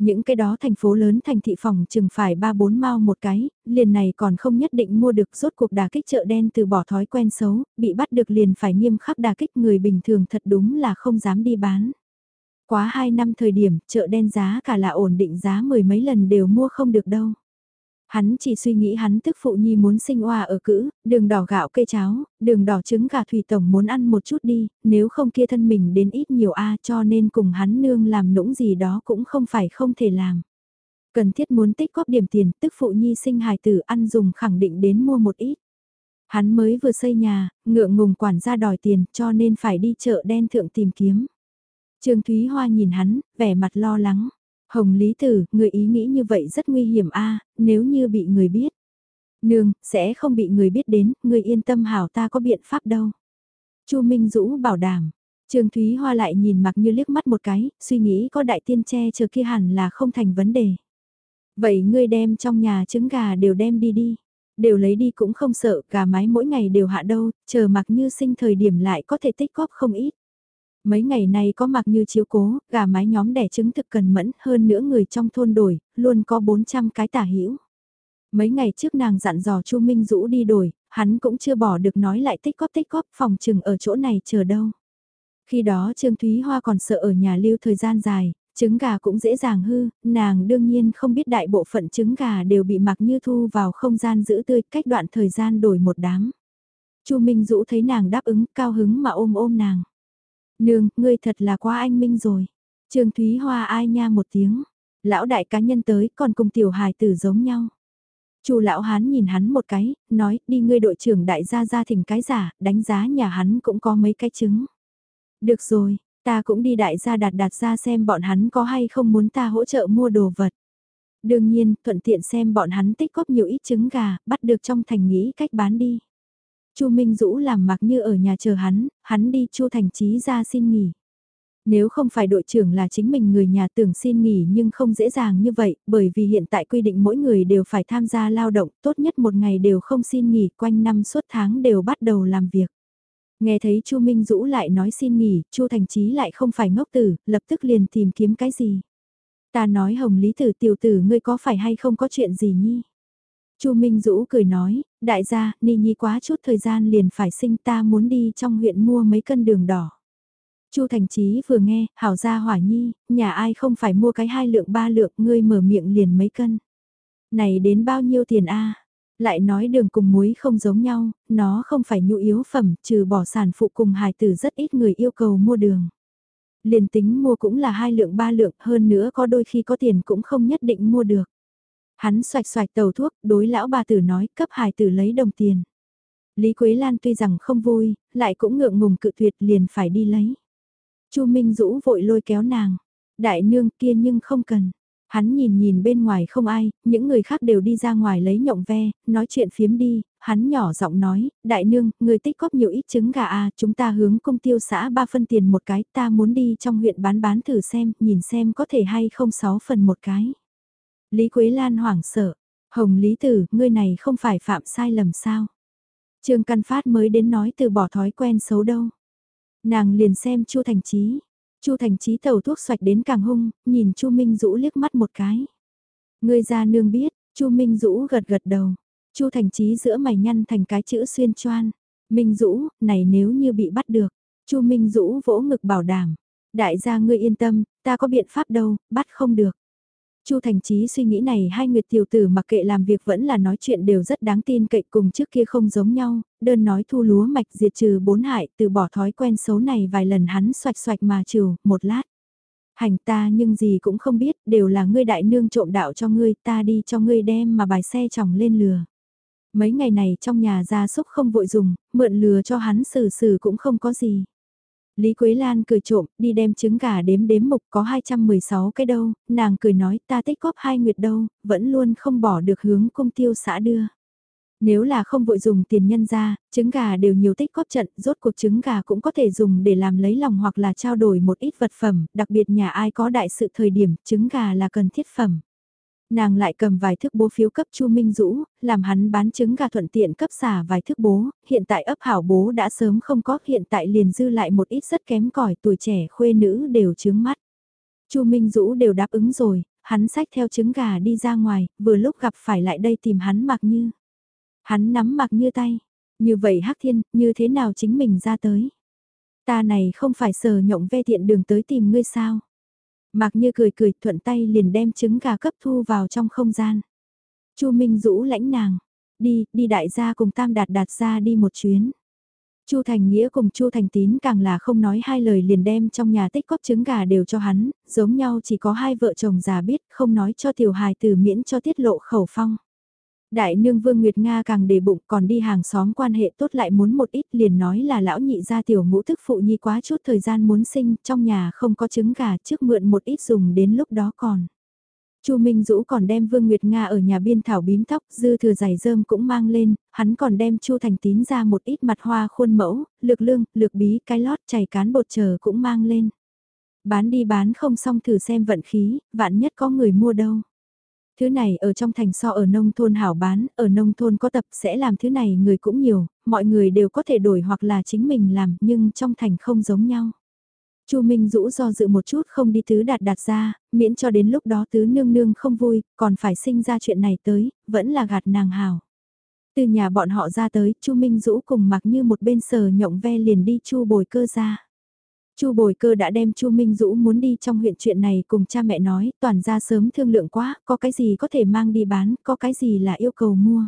Những cái đó thành phố lớn thành thị phòng chừng phải 3-4 mao một cái, liền này còn không nhất định mua được rốt cuộc đà kích chợ đen từ bỏ thói quen xấu, bị bắt được liền phải nghiêm khắc đà kích người bình thường thật đúng là không dám đi bán. Quá 2 năm thời điểm, chợ đen giá cả là ổn định giá mười mấy lần đều mua không được đâu. Hắn chỉ suy nghĩ hắn tức phụ nhi muốn sinh hoa ở cữ, đường đỏ gạo cây cháo, đường đỏ trứng gà thủy tổng muốn ăn một chút đi, nếu không kia thân mình đến ít nhiều a cho nên cùng hắn nương làm nũng gì đó cũng không phải không thể làm. Cần thiết muốn tích góp điểm tiền, tức phụ nhi sinh hài tử ăn dùng khẳng định đến mua một ít. Hắn mới vừa xây nhà, ngượng ngùng quản gia đòi tiền cho nên phải đi chợ đen thượng tìm kiếm. Trương Thúy Hoa nhìn hắn, vẻ mặt lo lắng. Hồng Lý Tử, người ý nghĩ như vậy rất nguy hiểm a nếu như bị người biết. Nương, sẽ không bị người biết đến, người yên tâm hảo ta có biện pháp đâu. Chu Minh Dũ bảo đảm. Trương Thúy Hoa lại nhìn mặc như liếc mắt một cái, suy nghĩ có đại tiên che chờ kia hẳn là không thành vấn đề. Vậy ngươi đem trong nhà trứng gà đều đem đi đi. Đều lấy đi cũng không sợ, gà mái mỗi ngày đều hạ đâu, chờ mặc như sinh thời điểm lại có thể tích góp không ít. Mấy ngày nay có mặc như chiếu cố, gà mái nhóm đẻ trứng thực cần mẫn hơn nữa người trong thôn đổi, luôn có 400 cái tả hữu Mấy ngày trước nàng dặn dò Chu Minh Dũ đi đổi, hắn cũng chưa bỏ được nói lại tích góp tích góp phòng trừng ở chỗ này chờ đâu. Khi đó Trương Thúy Hoa còn sợ ở nhà lưu thời gian dài, trứng gà cũng dễ dàng hư, nàng đương nhiên không biết đại bộ phận trứng gà đều bị mặc như thu vào không gian giữ tươi cách đoạn thời gian đổi một đám. Chu Minh Dũ thấy nàng đáp ứng cao hứng mà ôm ôm nàng. Nương, ngươi thật là quá anh minh rồi. Trương Thúy Hoa ai nha một tiếng. Lão đại cá nhân tới còn cùng tiểu hài tử giống nhau. Chu lão hán nhìn hắn một cái, nói, đi ngươi đội trưởng đại gia gia thỉnh cái giả, đánh giá nhà hắn cũng có mấy cái chứng. Được rồi, ta cũng đi đại gia đạt đạt ra xem bọn hắn có hay không muốn ta hỗ trợ mua đồ vật. Đương nhiên, thuận tiện xem bọn hắn tích góp nhiều ít trứng gà, bắt được trong thành nghĩ cách bán đi. Chu Minh Dũ làm mặc như ở nhà chờ hắn, hắn đi Chu Thành Chí ra xin nghỉ. Nếu không phải đội trưởng là chính mình người nhà tưởng xin nghỉ nhưng không dễ dàng như vậy, bởi vì hiện tại quy định mỗi người đều phải tham gia lao động, tốt nhất một ngày đều không xin nghỉ, quanh năm suốt tháng đều bắt đầu làm việc. Nghe thấy Chu Minh Dũ lại nói xin nghỉ, Chu Thành Chí lại không phải ngốc tử, lập tức liền tìm kiếm cái gì. Ta nói Hồng Lý Tử tiểu tử ngươi có phải hay không có chuyện gì nhi? Chu Minh Dũ cười nói, đại gia, Ni Nhi quá chút thời gian liền phải sinh ta muốn đi trong huyện mua mấy cân đường đỏ. Chu Thành Chí vừa nghe, hảo gia hỏa nhi, nhà ai không phải mua cái hai lượng ba lượng, ngươi mở miệng liền mấy cân. Này đến bao nhiêu tiền a? Lại nói đường cùng muối không giống nhau, nó không phải nhu yếu phẩm, trừ bỏ sản phụ cùng hài tử rất ít người yêu cầu mua đường. Liền tính mua cũng là hai lượng ba lượng, hơn nữa có đôi khi có tiền cũng không nhất định mua được. Hắn xoạch xoạch tàu thuốc, đối lão bà tử nói cấp hài tử lấy đồng tiền. Lý Quế Lan tuy rằng không vui, lại cũng ngượng ngùng cự tuyệt liền phải đi lấy. Chu Minh Dũ vội lôi kéo nàng. Đại nương kia nhưng không cần. Hắn nhìn nhìn bên ngoài không ai, những người khác đều đi ra ngoài lấy nhộng ve, nói chuyện phiếm đi, hắn nhỏ giọng nói, đại nương, người tích góp nhiều ít trứng gà à, chúng ta hướng công tiêu xã ba phân tiền một cái, ta muốn đi trong huyện bán bán thử xem, nhìn xem có thể hay không sáu phần một cái. Lý Quế Lan hoảng sợ, Hồng Lý Tử, ngươi này không phải phạm sai lầm sao? Trương Căn Phát mới đến nói từ bỏ thói quen xấu đâu. Nàng liền xem Chu Thành Chí, Chu Thành Chí tẩu thuốc xoạch đến càng hung, nhìn Chu Minh Dũ liếc mắt một cái. Ngươi ra nương biết, Chu Minh Dũ gật gật đầu. Chu Thành Chí giữa mày nhăn thành cái chữ xuyên choan. Minh Dũ, này nếu như bị bắt được. Chu Minh Dũ vỗ ngực bảo đảm. Đại gia ngươi yên tâm, ta có biện pháp đâu, bắt không được. Chu Thành Chí suy nghĩ này hai nguyệt tiểu tử mặc kệ làm việc vẫn là nói chuyện đều rất đáng tin cậy cùng trước kia không giống nhau, đơn nói thu lúa mạch diệt trừ bốn hại từ bỏ thói quen xấu này vài lần hắn xoạch xoạch mà trừ, một lát. Hành ta nhưng gì cũng không biết, đều là ngươi đại nương trộm đạo cho ngươi, ta đi cho ngươi đem mà bài xe chồng lên lừa. Mấy ngày này trong nhà gia súc không vội dùng, mượn lừa cho hắn xử xử cũng không có gì. Lý Quế Lan cười trộm, đi đem trứng gà đếm đếm mục có 216 cái đâu, nàng cười nói ta tích góp hai nguyệt đâu, vẫn luôn không bỏ được hướng công tiêu xã đưa. Nếu là không vội dùng tiền nhân ra, trứng gà đều nhiều tích góp trận, rốt cuộc trứng gà cũng có thể dùng để làm lấy lòng hoặc là trao đổi một ít vật phẩm, đặc biệt nhà ai có đại sự thời điểm, trứng gà là cần thiết phẩm. Nàng lại cầm vài thước bố phiếu cấp Chu Minh Dũ, làm hắn bán trứng gà thuận tiện cấp xả vài thước bố, hiện tại ấp hảo bố đã sớm không có, hiện tại liền dư lại một ít rất kém cỏi tuổi trẻ khuê nữ đều chướng mắt. Chu Minh Dũ đều đáp ứng rồi, hắn xách theo trứng gà đi ra ngoài, vừa lúc gặp phải lại đây tìm hắn mặc như. Hắn nắm mặc như tay, như vậy Hắc Thiên, như thế nào chính mình ra tới. Ta này không phải sờ nhộng ve tiện đường tới tìm ngươi sao. Mạc Như cười cười thuận tay liền đem trứng gà cấp thu vào trong không gian. Chu Minh Dũ lãnh nàng, đi, đi đại gia cùng Tam Đạt Đạt ra đi một chuyến. Chu Thành Nghĩa cùng Chu Thành Tín càng là không nói hai lời liền đem trong nhà tích cóp trứng gà đều cho hắn, giống nhau chỉ có hai vợ chồng già biết, không nói cho tiểu hài từ miễn cho tiết lộ khẩu phong. Đại nương Vương Nguyệt Nga càng để bụng còn đi hàng xóm quan hệ tốt lại muốn một ít liền nói là lão nhị gia tiểu ngũ thức phụ nhi quá chút thời gian muốn sinh trong nhà không có trứng gà trước mượn một ít dùng đến lúc đó còn. Chu Minh Dũ còn đem Vương Nguyệt Nga ở nhà biên thảo bím tóc, dư thừa giày rơm cũng mang lên, hắn còn đem Chu Thành Tín ra một ít mặt hoa khuôn mẫu, lược lương, lược bí, cái lót, chảy cán bột chờ cũng mang lên. Bán đi bán không xong thử xem vận khí, vạn nhất có người mua đâu. Thứ này ở trong thành so ở nông thôn hảo bán, ở nông thôn có tập sẽ làm thứ này người cũng nhiều, mọi người đều có thể đổi hoặc là chính mình làm nhưng trong thành không giống nhau. Chu Minh Dũ do dự một chút không đi tứ đạt đạt ra, miễn cho đến lúc đó tứ nương nương không vui, còn phải sinh ra chuyện này tới, vẫn là gạt nàng hào. Từ nhà bọn họ ra tới, Chu Minh Dũ cùng mặc như một bên sờ nhộng ve liền đi Chu bồi cơ ra. Chu Bồi Cơ đã đem Chu Minh Dũ muốn đi trong huyện chuyện này cùng cha mẹ nói, toàn ra sớm thương lượng quá, có cái gì có thể mang đi bán, có cái gì là yêu cầu mua.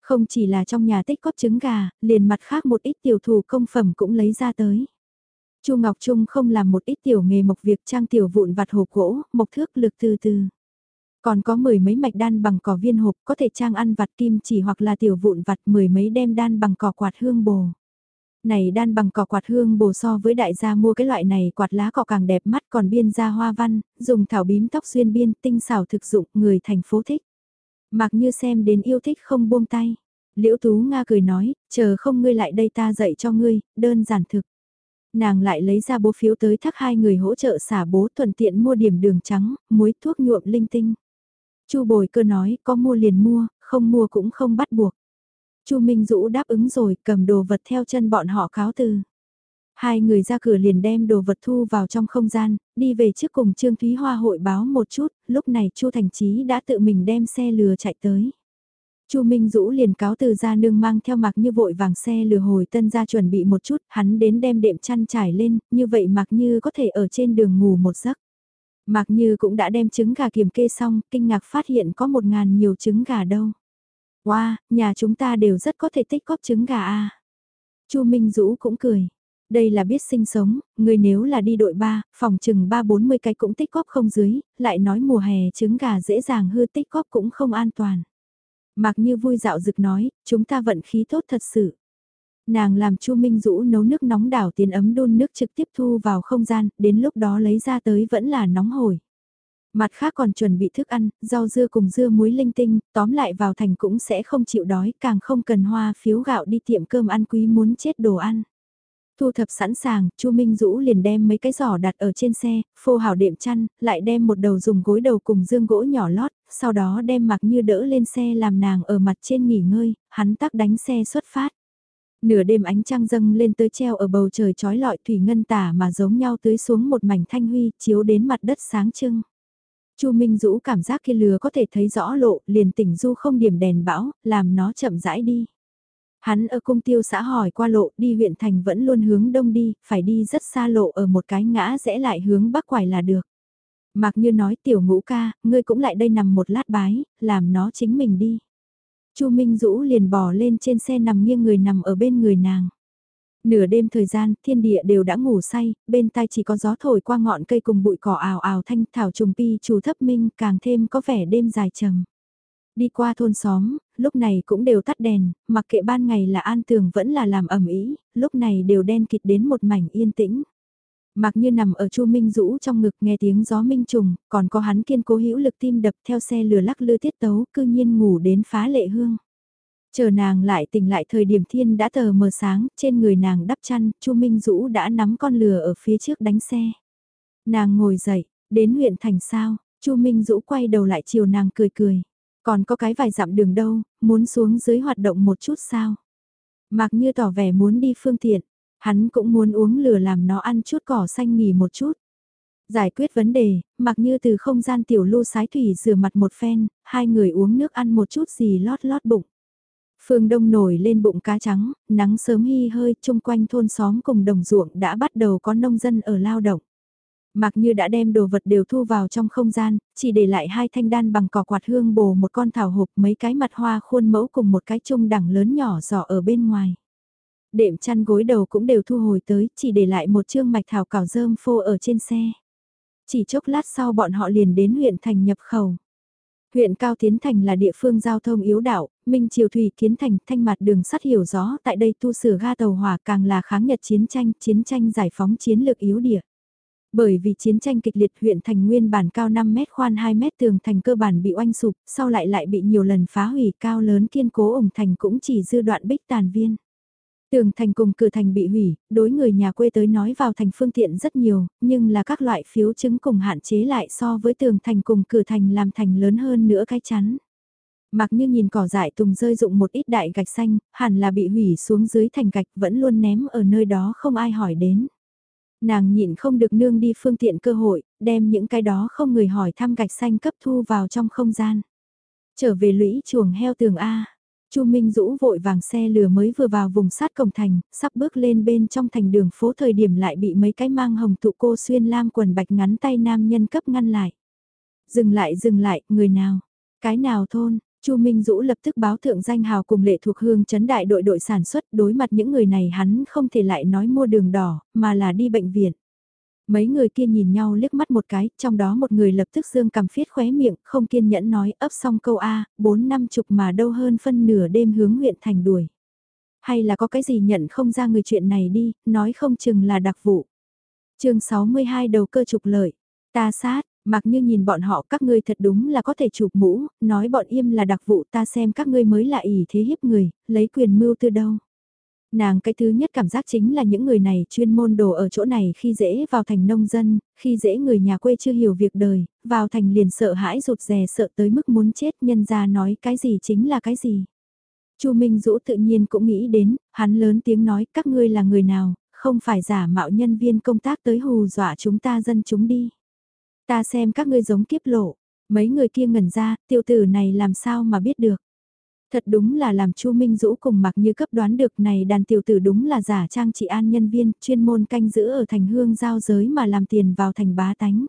Không chỉ là trong nhà tích cóp trứng gà, liền mặt khác một ít tiểu thủ công phẩm cũng lấy ra tới. Chu Ngọc Trung không làm một ít tiểu nghề mộc việc trang tiểu vụn vặt hộp gỗ, mộc thước lực từ từ. Còn có mười mấy mạch đan bằng cỏ viên hộp có thể trang ăn vặt kim chỉ hoặc là tiểu vụn vặt mười mấy đem đan bằng cỏ quạt hương bồ. Này đan bằng cỏ quạt hương bồ so với đại gia mua cái loại này quạt lá cỏ càng đẹp mắt còn biên ra hoa văn, dùng thảo bím tóc xuyên biên tinh xảo thực dụng người thành phố thích. Mặc như xem đến yêu thích không buông tay. Liễu Tú Nga cười nói, chờ không ngươi lại đây ta dạy cho ngươi, đơn giản thực. Nàng lại lấy ra bố phiếu tới thắc hai người hỗ trợ xả bố thuận tiện mua điểm đường trắng, muối thuốc nhuộm linh tinh. Chu bồi cơ nói, có mua liền mua, không mua cũng không bắt buộc. Chu Minh Dũ đáp ứng rồi, cầm đồ vật theo chân bọn họ cáo từ. Hai người ra cửa liền đem đồ vật thu vào trong không gian, đi về trước cùng Trương Thúy Hoa hội báo một chút, lúc này Chu Thành Chí đã tự mình đem xe lừa chạy tới. Chu Minh Dũ liền cáo từ ra nương mang theo mặc như vội vàng xe lừa hồi tân ra chuẩn bị một chút, hắn đến đem đệm chăn trải lên, như vậy mặc như có thể ở trên đường ngủ một giấc. Mặc như cũng đã đem trứng gà kiểm kê xong, kinh ngạc phát hiện có một ngàn nhiều trứng gà đâu. Wow, nhà chúng ta đều rất có thể tích góp trứng gà a. Chu Minh Dũ cũng cười. Đây là biết sinh sống, người nếu là đi đội 3, phòng chừng 3-40 cái cũng tích góp không dưới, lại nói mùa hè trứng gà dễ dàng hư tích góp cũng không an toàn. Mặc như vui dạo dực nói, chúng ta vận khí tốt thật sự. Nàng làm Chu Minh Dũ nấu nước nóng đảo tiền ấm đun nước trực tiếp thu vào không gian, đến lúc đó lấy ra tới vẫn là nóng hổi. Mặt khác còn chuẩn bị thức ăn, rau dưa cùng dưa muối linh tinh, tóm lại vào thành cũng sẽ không chịu đói, càng không cần hoa phiếu gạo đi tiệm cơm ăn quý muốn chết đồ ăn. Thu thập sẵn sàng, Chu Minh Dũ liền đem mấy cái giỏ đặt ở trên xe, phô hảo đệm chăn, lại đem một đầu dùng gối đầu cùng dương gỗ nhỏ lót, sau đó đem mặc như đỡ lên xe làm nàng ở mặt trên nghỉ ngơi, hắn tắc đánh xe xuất phát. Nửa đêm ánh trăng dâng lên tới treo ở bầu trời trói lọi thủy ngân tả mà giống nhau tưới xuống một mảnh thanh huy chiếu đến mặt đất sáng trưng. Chu Minh Dũ cảm giác kia lừa có thể thấy rõ lộ, liền tỉnh du không điểm đèn bão, làm nó chậm rãi đi. Hắn ở cung tiêu xã hỏi qua lộ đi huyện thành vẫn luôn hướng đông đi, phải đi rất xa lộ ở một cái ngã rẽ lại hướng bắc quải là được. mặc như nói tiểu ngũ ca, ngươi cũng lại đây nằm một lát bái, làm nó chính mình đi. Chu Minh Dũ liền bò lên trên xe nằm nghiêng người nằm ở bên người nàng. Nửa đêm thời gian, thiên địa đều đã ngủ say, bên tai chỉ có gió thổi qua ngọn cây cùng bụi cỏ ào ào thanh thảo trùng pi chú thấp minh càng thêm có vẻ đêm dài trầm. Đi qua thôn xóm, lúc này cũng đều tắt đèn, mặc kệ ban ngày là an tường vẫn là làm ẩm ý, lúc này đều đen kịt đến một mảnh yên tĩnh. Mặc như nằm ở Chu Minh Dũ trong ngực nghe tiếng gió minh trùng, còn có hắn kiên cố hữu lực tim đập theo xe lửa lắc lư tiết tấu, cư nhiên ngủ đến phá lệ hương. Chờ nàng lại tỉnh lại thời điểm thiên đã tờ mờ sáng, trên người nàng đắp chăn, Chu Minh Dũ đã nắm con lừa ở phía trước đánh xe. Nàng ngồi dậy, đến huyện thành sao, Chu Minh Dũ quay đầu lại chiều nàng cười cười. Còn có cái vài dặm đường đâu, muốn xuống dưới hoạt động một chút sao? Mạc như tỏ vẻ muốn đi phương tiện, hắn cũng muốn uống lửa làm nó ăn chút cỏ xanh nghỉ một chút. Giải quyết vấn đề, mặc như từ không gian tiểu lưu sái thủy rửa mặt một phen, hai người uống nước ăn một chút gì lót lót bụng. Phương Đông nổi lên bụng cá trắng, nắng sớm hy hơi, chung quanh thôn xóm cùng đồng ruộng đã bắt đầu có nông dân ở lao động. Mặc như đã đem đồ vật đều thu vào trong không gian, chỉ để lại hai thanh đan bằng cỏ quạt hương bồ một con thảo hộp mấy cái mặt hoa khuôn mẫu cùng một cái chung đẳng lớn nhỏ giỏ ở bên ngoài. Đệm chăn gối đầu cũng đều thu hồi tới, chỉ để lại một chương mạch thảo cảo dơm phô ở trên xe. Chỉ chốc lát sau bọn họ liền đến huyện thành nhập khẩu. Huyện Cao Tiến Thành là địa phương giao thông yếu đạo, Minh Triều Thủy Kiến Thành thanh mặt đường sắt hiểu rõ tại đây tu sửa ga tàu hỏa càng là kháng nhật chiến tranh, chiến tranh giải phóng chiến lược yếu địa. Bởi vì chiến tranh kịch liệt huyện thành nguyên bản cao 5 mét khoan 2 mét tường thành cơ bản bị oanh sụp, sau lại lại bị nhiều lần phá hủy cao lớn kiên cố ủng thành cũng chỉ dư đoạn bích tàn viên. Tường thành cùng cửa thành bị hủy, đối người nhà quê tới nói vào thành phương tiện rất nhiều, nhưng là các loại phiếu chứng cùng hạn chế lại so với tường thành cùng cửa thành làm thành lớn hơn nữa cái chắn. Mặc như nhìn cỏ dại tùng rơi dụng một ít đại gạch xanh, hẳn là bị hủy xuống dưới thành gạch vẫn luôn ném ở nơi đó không ai hỏi đến. Nàng nhịn không được nương đi phương tiện cơ hội, đem những cái đó không người hỏi thăm gạch xanh cấp thu vào trong không gian. Trở về lũy chuồng heo tường A, Chu Minh Dũ vội vàng xe lừa mới vừa vào vùng sát cổng thành, sắp bước lên bên trong thành đường phố thời điểm lại bị mấy cái mang hồng tụ cô xuyên lam quần bạch ngắn tay nam nhân cấp ngăn lại. Dừng lại dừng lại, người nào? Cái nào thôn? Chu Minh Dũ lập tức báo thượng danh hào cùng lệ thuộc hương chấn đại đội đội sản xuất đối mặt những người này hắn không thể lại nói mua đường đỏ, mà là đi bệnh viện. Mấy người kia nhìn nhau liếc mắt một cái, trong đó một người lập tức dương cầm phiết khóe miệng, không kiên nhẫn nói ấp xong câu A, bốn năm chục mà đâu hơn phân nửa đêm hướng huyện thành đuổi. Hay là có cái gì nhận không ra người chuyện này đi, nói không chừng là đặc vụ. chương 62 đầu cơ trục lợi, ta sát, mặc như nhìn bọn họ các ngươi thật đúng là có thể chụp mũ, nói bọn im là đặc vụ ta xem các ngươi mới là ỷ thế hiếp người, lấy quyền mưu từ đâu. Nàng cái thứ nhất cảm giác chính là những người này chuyên môn đồ ở chỗ này khi dễ vào thành nông dân, khi dễ người nhà quê chưa hiểu việc đời, vào thành liền sợ hãi rụt rè sợ tới mức muốn chết nhân ra nói cái gì chính là cái gì. Chu Minh Dũ tự nhiên cũng nghĩ đến, hắn lớn tiếng nói các ngươi là người nào, không phải giả mạo nhân viên công tác tới hù dọa chúng ta dân chúng đi. Ta xem các ngươi giống kiếp lộ, mấy người kia ngẩn ra, tiêu tử này làm sao mà biết được. Thật đúng là làm Chu Minh Dũ cùng mặc như cấp đoán được này đàn tiểu tử đúng là giả trang trị an nhân viên, chuyên môn canh giữ ở thành hương giao giới mà làm tiền vào thành bá tánh.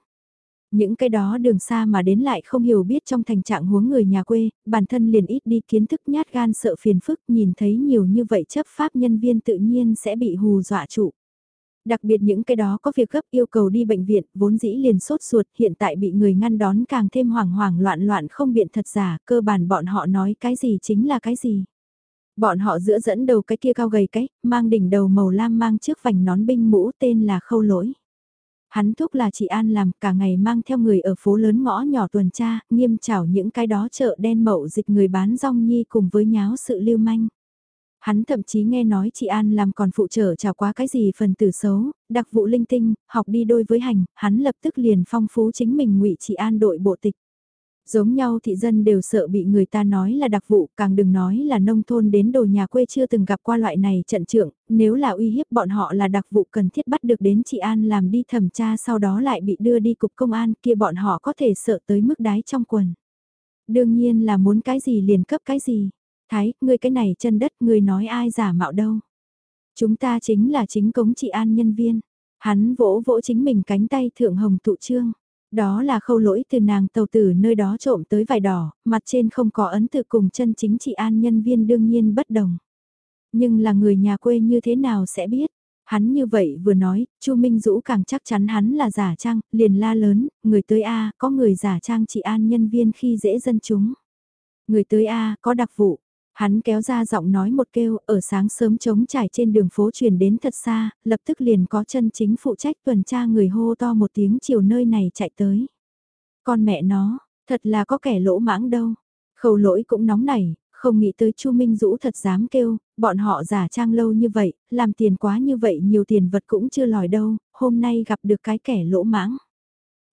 Những cái đó đường xa mà đến lại không hiểu biết trong thành trạng huống người nhà quê, bản thân liền ít đi kiến thức nhát gan sợ phiền phức nhìn thấy nhiều như vậy chấp pháp nhân viên tự nhiên sẽ bị hù dọa trụ. Đặc biệt những cái đó có việc gấp yêu cầu đi bệnh viện, vốn dĩ liền sốt ruột, hiện tại bị người ngăn đón càng thêm hoảng hoảng loạn loạn không biện thật giả, cơ bản bọn họ nói cái gì chính là cái gì. Bọn họ giữa dẫn đầu cái kia cao gầy cái, mang đỉnh đầu màu lam mang trước vành nón binh mũ tên là khâu lỗi. Hắn thúc là chị An làm cả ngày mang theo người ở phố lớn ngõ nhỏ tuần tra, nghiêm trảo những cái đó chợ đen mậu dịch người bán rong nhi cùng với nháo sự lưu manh. Hắn thậm chí nghe nói chị An làm còn phụ trợ chào quá cái gì phần tử xấu, đặc vụ linh tinh, học đi đôi với hành, hắn lập tức liền phong phú chính mình ngụy chị An đội bộ tịch. Giống nhau thị dân đều sợ bị người ta nói là đặc vụ, càng đừng nói là nông thôn đến đồ nhà quê chưa từng gặp qua loại này trận trưởng, nếu là uy hiếp bọn họ là đặc vụ cần thiết bắt được đến chị An làm đi thẩm tra sau đó lại bị đưa đi cục công an kia bọn họ có thể sợ tới mức đái trong quần. Đương nhiên là muốn cái gì liền cấp cái gì. Thái, ngươi cái này chân đất, ngươi nói ai giả mạo đâu. Chúng ta chính là chính cống trị An nhân viên. Hắn vỗ vỗ chính mình cánh tay thượng hồng tụ trương. Đó là khâu lỗi từ nàng tàu tử nơi đó trộm tới vải đỏ, mặt trên không có ấn tự cùng chân chính trị An nhân viên đương nhiên bất đồng. Nhưng là người nhà quê như thế nào sẽ biết? Hắn như vậy vừa nói, Chu Minh Dũ càng chắc chắn hắn là giả trang, liền la lớn, người tới A, có người giả trang trị An nhân viên khi dễ dân chúng. Người tới A, có đặc vụ. Hắn kéo ra giọng nói một kêu, ở sáng sớm trống trải trên đường phố truyền đến thật xa, lập tức liền có chân chính phụ trách tuần tra người hô to một tiếng chiều nơi này chạy tới. Con mẹ nó, thật là có kẻ lỗ mãng đâu. Khâu lỗi cũng nóng nảy, không nghĩ tới Chu Minh Dũ thật dám kêu, bọn họ giả trang lâu như vậy, làm tiền quá như vậy nhiều tiền vật cũng chưa lòi đâu, hôm nay gặp được cái kẻ lỗ mãng.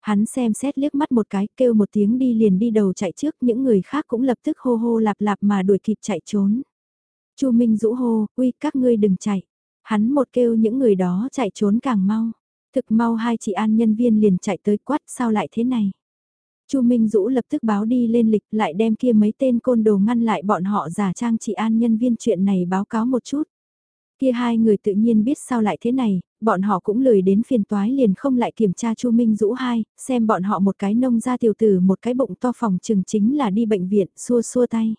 Hắn xem xét liếc mắt một cái, kêu một tiếng đi liền đi đầu chạy trước, những người khác cũng lập tức hô hô lạp lạp mà đuổi kịp chạy trốn. Chu Minh Dũ hô, uy các ngươi đừng chạy. Hắn một kêu những người đó chạy trốn càng mau. Thực mau hai chị an nhân viên liền chạy tới quát sao lại thế này. Chu Minh Dũ lập tức báo đi lên lịch lại đem kia mấy tên côn đồ ngăn lại bọn họ giả trang chị an nhân viên chuyện này báo cáo một chút. Kia hai người tự nhiên biết sao lại thế này, bọn họ cũng lười đến phiền toái liền không lại kiểm tra Chu Minh Dũ hai, xem bọn họ một cái nông ra tiểu tử một cái bụng to phòng chừng chính là đi bệnh viện, xua xua tay.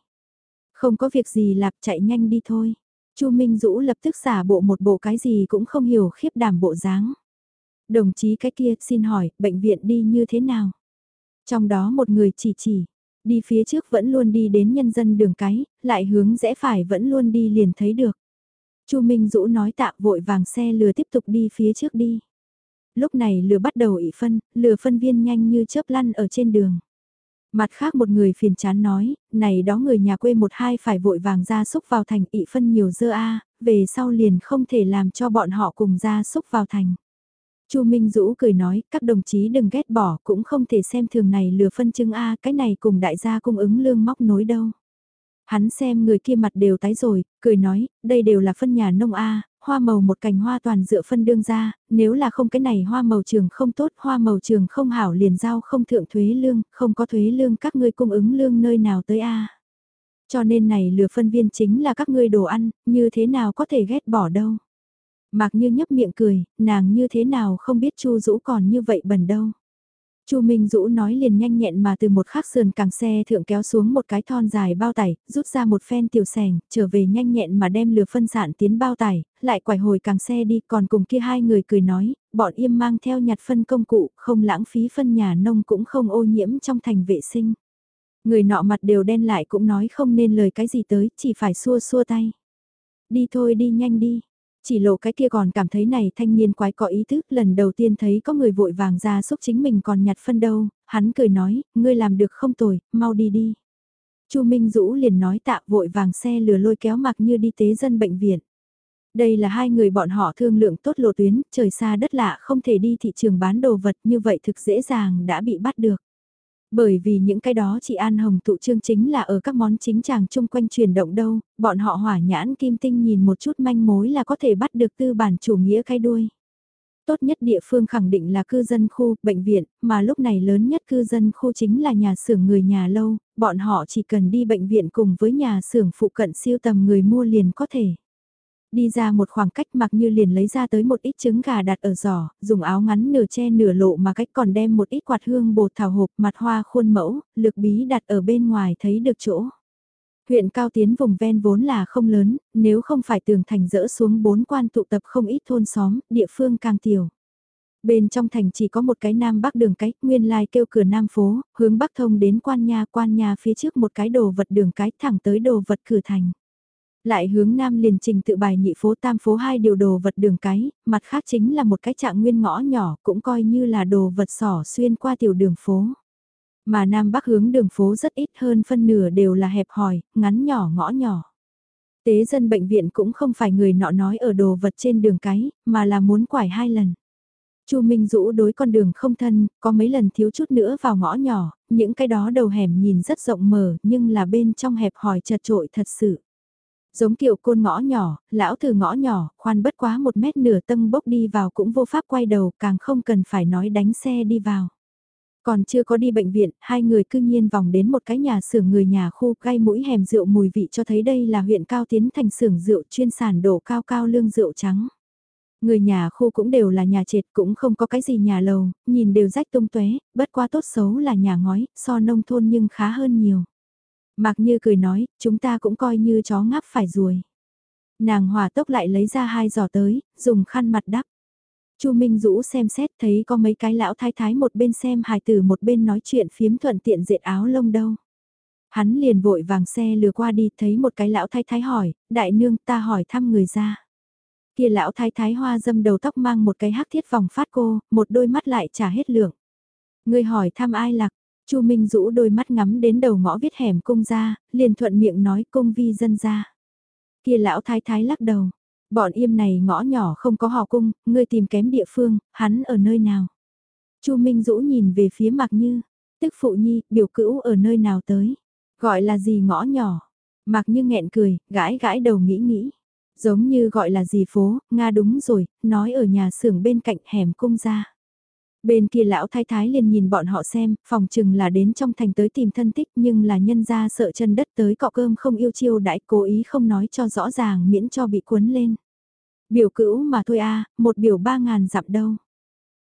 Không có việc gì lạp chạy nhanh đi thôi. Chu Minh Dũ lập tức giả bộ một bộ cái gì cũng không hiểu khiếp đảm bộ dáng. Đồng chí cái kia xin hỏi, bệnh viện đi như thế nào? Trong đó một người chỉ chỉ, đi phía trước vẫn luôn đi đến nhân dân đường cái, lại hướng rẽ phải vẫn luôn đi liền thấy được. Chu Minh Dũ nói tạm vội vàng xe lừa tiếp tục đi phía trước đi. Lúc này lừa bắt đầu ị phân, lừa phân viên nhanh như chớp lăn ở trên đường. Mặt khác một người phiền chán nói, này đó người nhà quê một hai phải vội vàng ra xúc vào thành ị phân nhiều dơ a về sau liền không thể làm cho bọn họ cùng ra xúc vào thành. Chu Minh Dũ cười nói, các đồng chí đừng ghét bỏ, cũng không thể xem thường này lừa phân chứng A, cái này cùng đại gia cung ứng lương móc nối đâu. Hắn xem người kia mặt đều tái rồi, cười nói, đây đều là phân nhà nông A, hoa màu một cành hoa toàn dựa phân đương ra, nếu là không cái này hoa màu trường không tốt, hoa màu trường không hảo liền giao không thượng thuế lương, không có thuế lương các ngươi cung ứng lương nơi nào tới A. Cho nên này lừa phân viên chính là các ngươi đồ ăn, như thế nào có thể ghét bỏ đâu. Mạc Như nhấp miệng cười, nàng như thế nào không biết Chu rũ còn như vậy bẩn đâu. Chu Minh Dũ nói liền nhanh nhẹn mà từ một khắc sườn càng xe thượng kéo xuống một cái thon dài bao tải, rút ra một phen tiểu sẻng, trở về nhanh nhẹn mà đem lừa phân sản tiến bao tải, lại quải hồi càng xe đi, còn cùng kia hai người cười nói, bọn im mang theo nhặt phân công cụ, không lãng phí phân nhà nông cũng không ô nhiễm trong thành vệ sinh. Người nọ mặt đều đen lại cũng nói không nên lời cái gì tới, chỉ phải xua xua tay. Đi thôi đi nhanh đi, chỉ lộ cái kia còn cảm thấy này thanh niên quái có ý thức lần đầu tiên thấy có người vội vàng ra xúc chính mình còn nhặt phân đâu, hắn cười nói, ngươi làm được không tồi, mau đi đi. Chu Minh Dũ liền nói tạ vội vàng xe lừa lôi kéo mặc như đi tế dân bệnh viện. Đây là hai người bọn họ thương lượng tốt lộ tuyến, trời xa đất lạ không thể đi thị trường bán đồ vật như vậy thực dễ dàng đã bị bắt được. Bởi vì những cái đó chị An Hồng tụ trương chính là ở các món chính chàng chung quanh chuyển động đâu, bọn họ hỏa nhãn kim tinh nhìn một chút manh mối là có thể bắt được tư bản chủ nghĩa cái đuôi. Tốt nhất địa phương khẳng định là cư dân khu, bệnh viện, mà lúc này lớn nhất cư dân khu chính là nhà xưởng người nhà lâu, bọn họ chỉ cần đi bệnh viện cùng với nhà xưởng phụ cận siêu tầm người mua liền có thể. Đi ra một khoảng cách mặc như liền lấy ra tới một ít trứng gà đặt ở giỏ, dùng áo ngắn nửa che nửa lộ mà cách còn đem một ít quạt hương bột thảo hộp mặt hoa khuôn mẫu, lực bí đặt ở bên ngoài thấy được chỗ. Huyện Cao Tiến vùng ven vốn là không lớn, nếu không phải tường thành dỡ xuống bốn quan tụ tập không ít thôn xóm, địa phương càng tiểu. Bên trong thành chỉ có một cái nam bắc đường cái, nguyên lai kêu cửa nam phố, hướng bắc thông đến quan nhà, quan nhà phía trước một cái đồ vật đường cái thẳng tới đồ vật cửa thành. Lại hướng nam liền trình tự bài nhị phố tam phố hai điều đồ vật đường cái, mặt khác chính là một cái trạng nguyên ngõ nhỏ cũng coi như là đồ vật sỏ xuyên qua tiểu đường phố. Mà nam bắc hướng đường phố rất ít hơn phân nửa đều là hẹp hòi, ngắn nhỏ ngõ nhỏ. Tế dân bệnh viện cũng không phải người nọ nói ở đồ vật trên đường cái, mà là muốn quải hai lần. Chu Minh Dũ đối con đường không thân, có mấy lần thiếu chút nữa vào ngõ nhỏ, những cái đó đầu hẻm nhìn rất rộng mở nhưng là bên trong hẹp hòi chật trội thật sự. Giống kiểu côn ngõ nhỏ, lão từ ngõ nhỏ, khoan bất quá một mét nửa tâng bốc đi vào cũng vô pháp quay đầu, càng không cần phải nói đánh xe đi vào. Còn chưa có đi bệnh viện, hai người cư nhiên vòng đến một cái nhà xưởng người nhà khu gai mũi hẻm rượu mùi vị cho thấy đây là huyện cao tiến thành xưởng rượu chuyên sản đổ cao cao lương rượu trắng. Người nhà khu cũng đều là nhà trệt cũng không có cái gì nhà lầu, nhìn đều rách tung tuế, bất qua tốt xấu là nhà ngói, so nông thôn nhưng khá hơn nhiều. Mạc Như cười nói, chúng ta cũng coi như chó ngáp phải ruồi. Nàng hòa tốc lại lấy ra hai giỏ tới, dùng khăn mặt đắp. Chu Minh Dũ xem xét thấy có mấy cái lão thái thái một bên xem hài tử một bên nói chuyện phiếm thuận tiện dệt áo lông đâu. Hắn liền vội vàng xe lừa qua đi thấy một cái lão thái thái hỏi, đại nương ta hỏi thăm người ra. Kia lão thái thái hoa dâm đầu tóc mang một cái hắc thiết vòng phát cô, một đôi mắt lại trả hết lượng. Người hỏi thăm ai lạc, Chu Minh rũ đôi mắt ngắm đến đầu ngõ viết hẻm cung ra, liền thuận miệng nói cung vi dân ra. Kia lão thái thái lắc đầu, bọn im này ngõ nhỏ không có hò cung, ngươi tìm kém địa phương, hắn ở nơi nào. Chu Minh rũ nhìn về phía Mạc Như, tức phụ nhi, biểu cữu ở nơi nào tới, gọi là gì ngõ nhỏ. Mạc Như nghẹn cười, gãi gãi đầu nghĩ nghĩ. Giống như gọi là gì phố, Nga đúng rồi, nói ở nhà xưởng bên cạnh hẻm cung ra. Bên kia lão thái thái liền nhìn bọn họ xem, phòng chừng là đến trong thành tới tìm thân tích nhưng là nhân ra sợ chân đất tới cọ cơm không yêu chiêu đãi cố ý không nói cho rõ ràng miễn cho bị cuốn lên. Biểu cữu mà thôi a một biểu ba ngàn dặm đâu.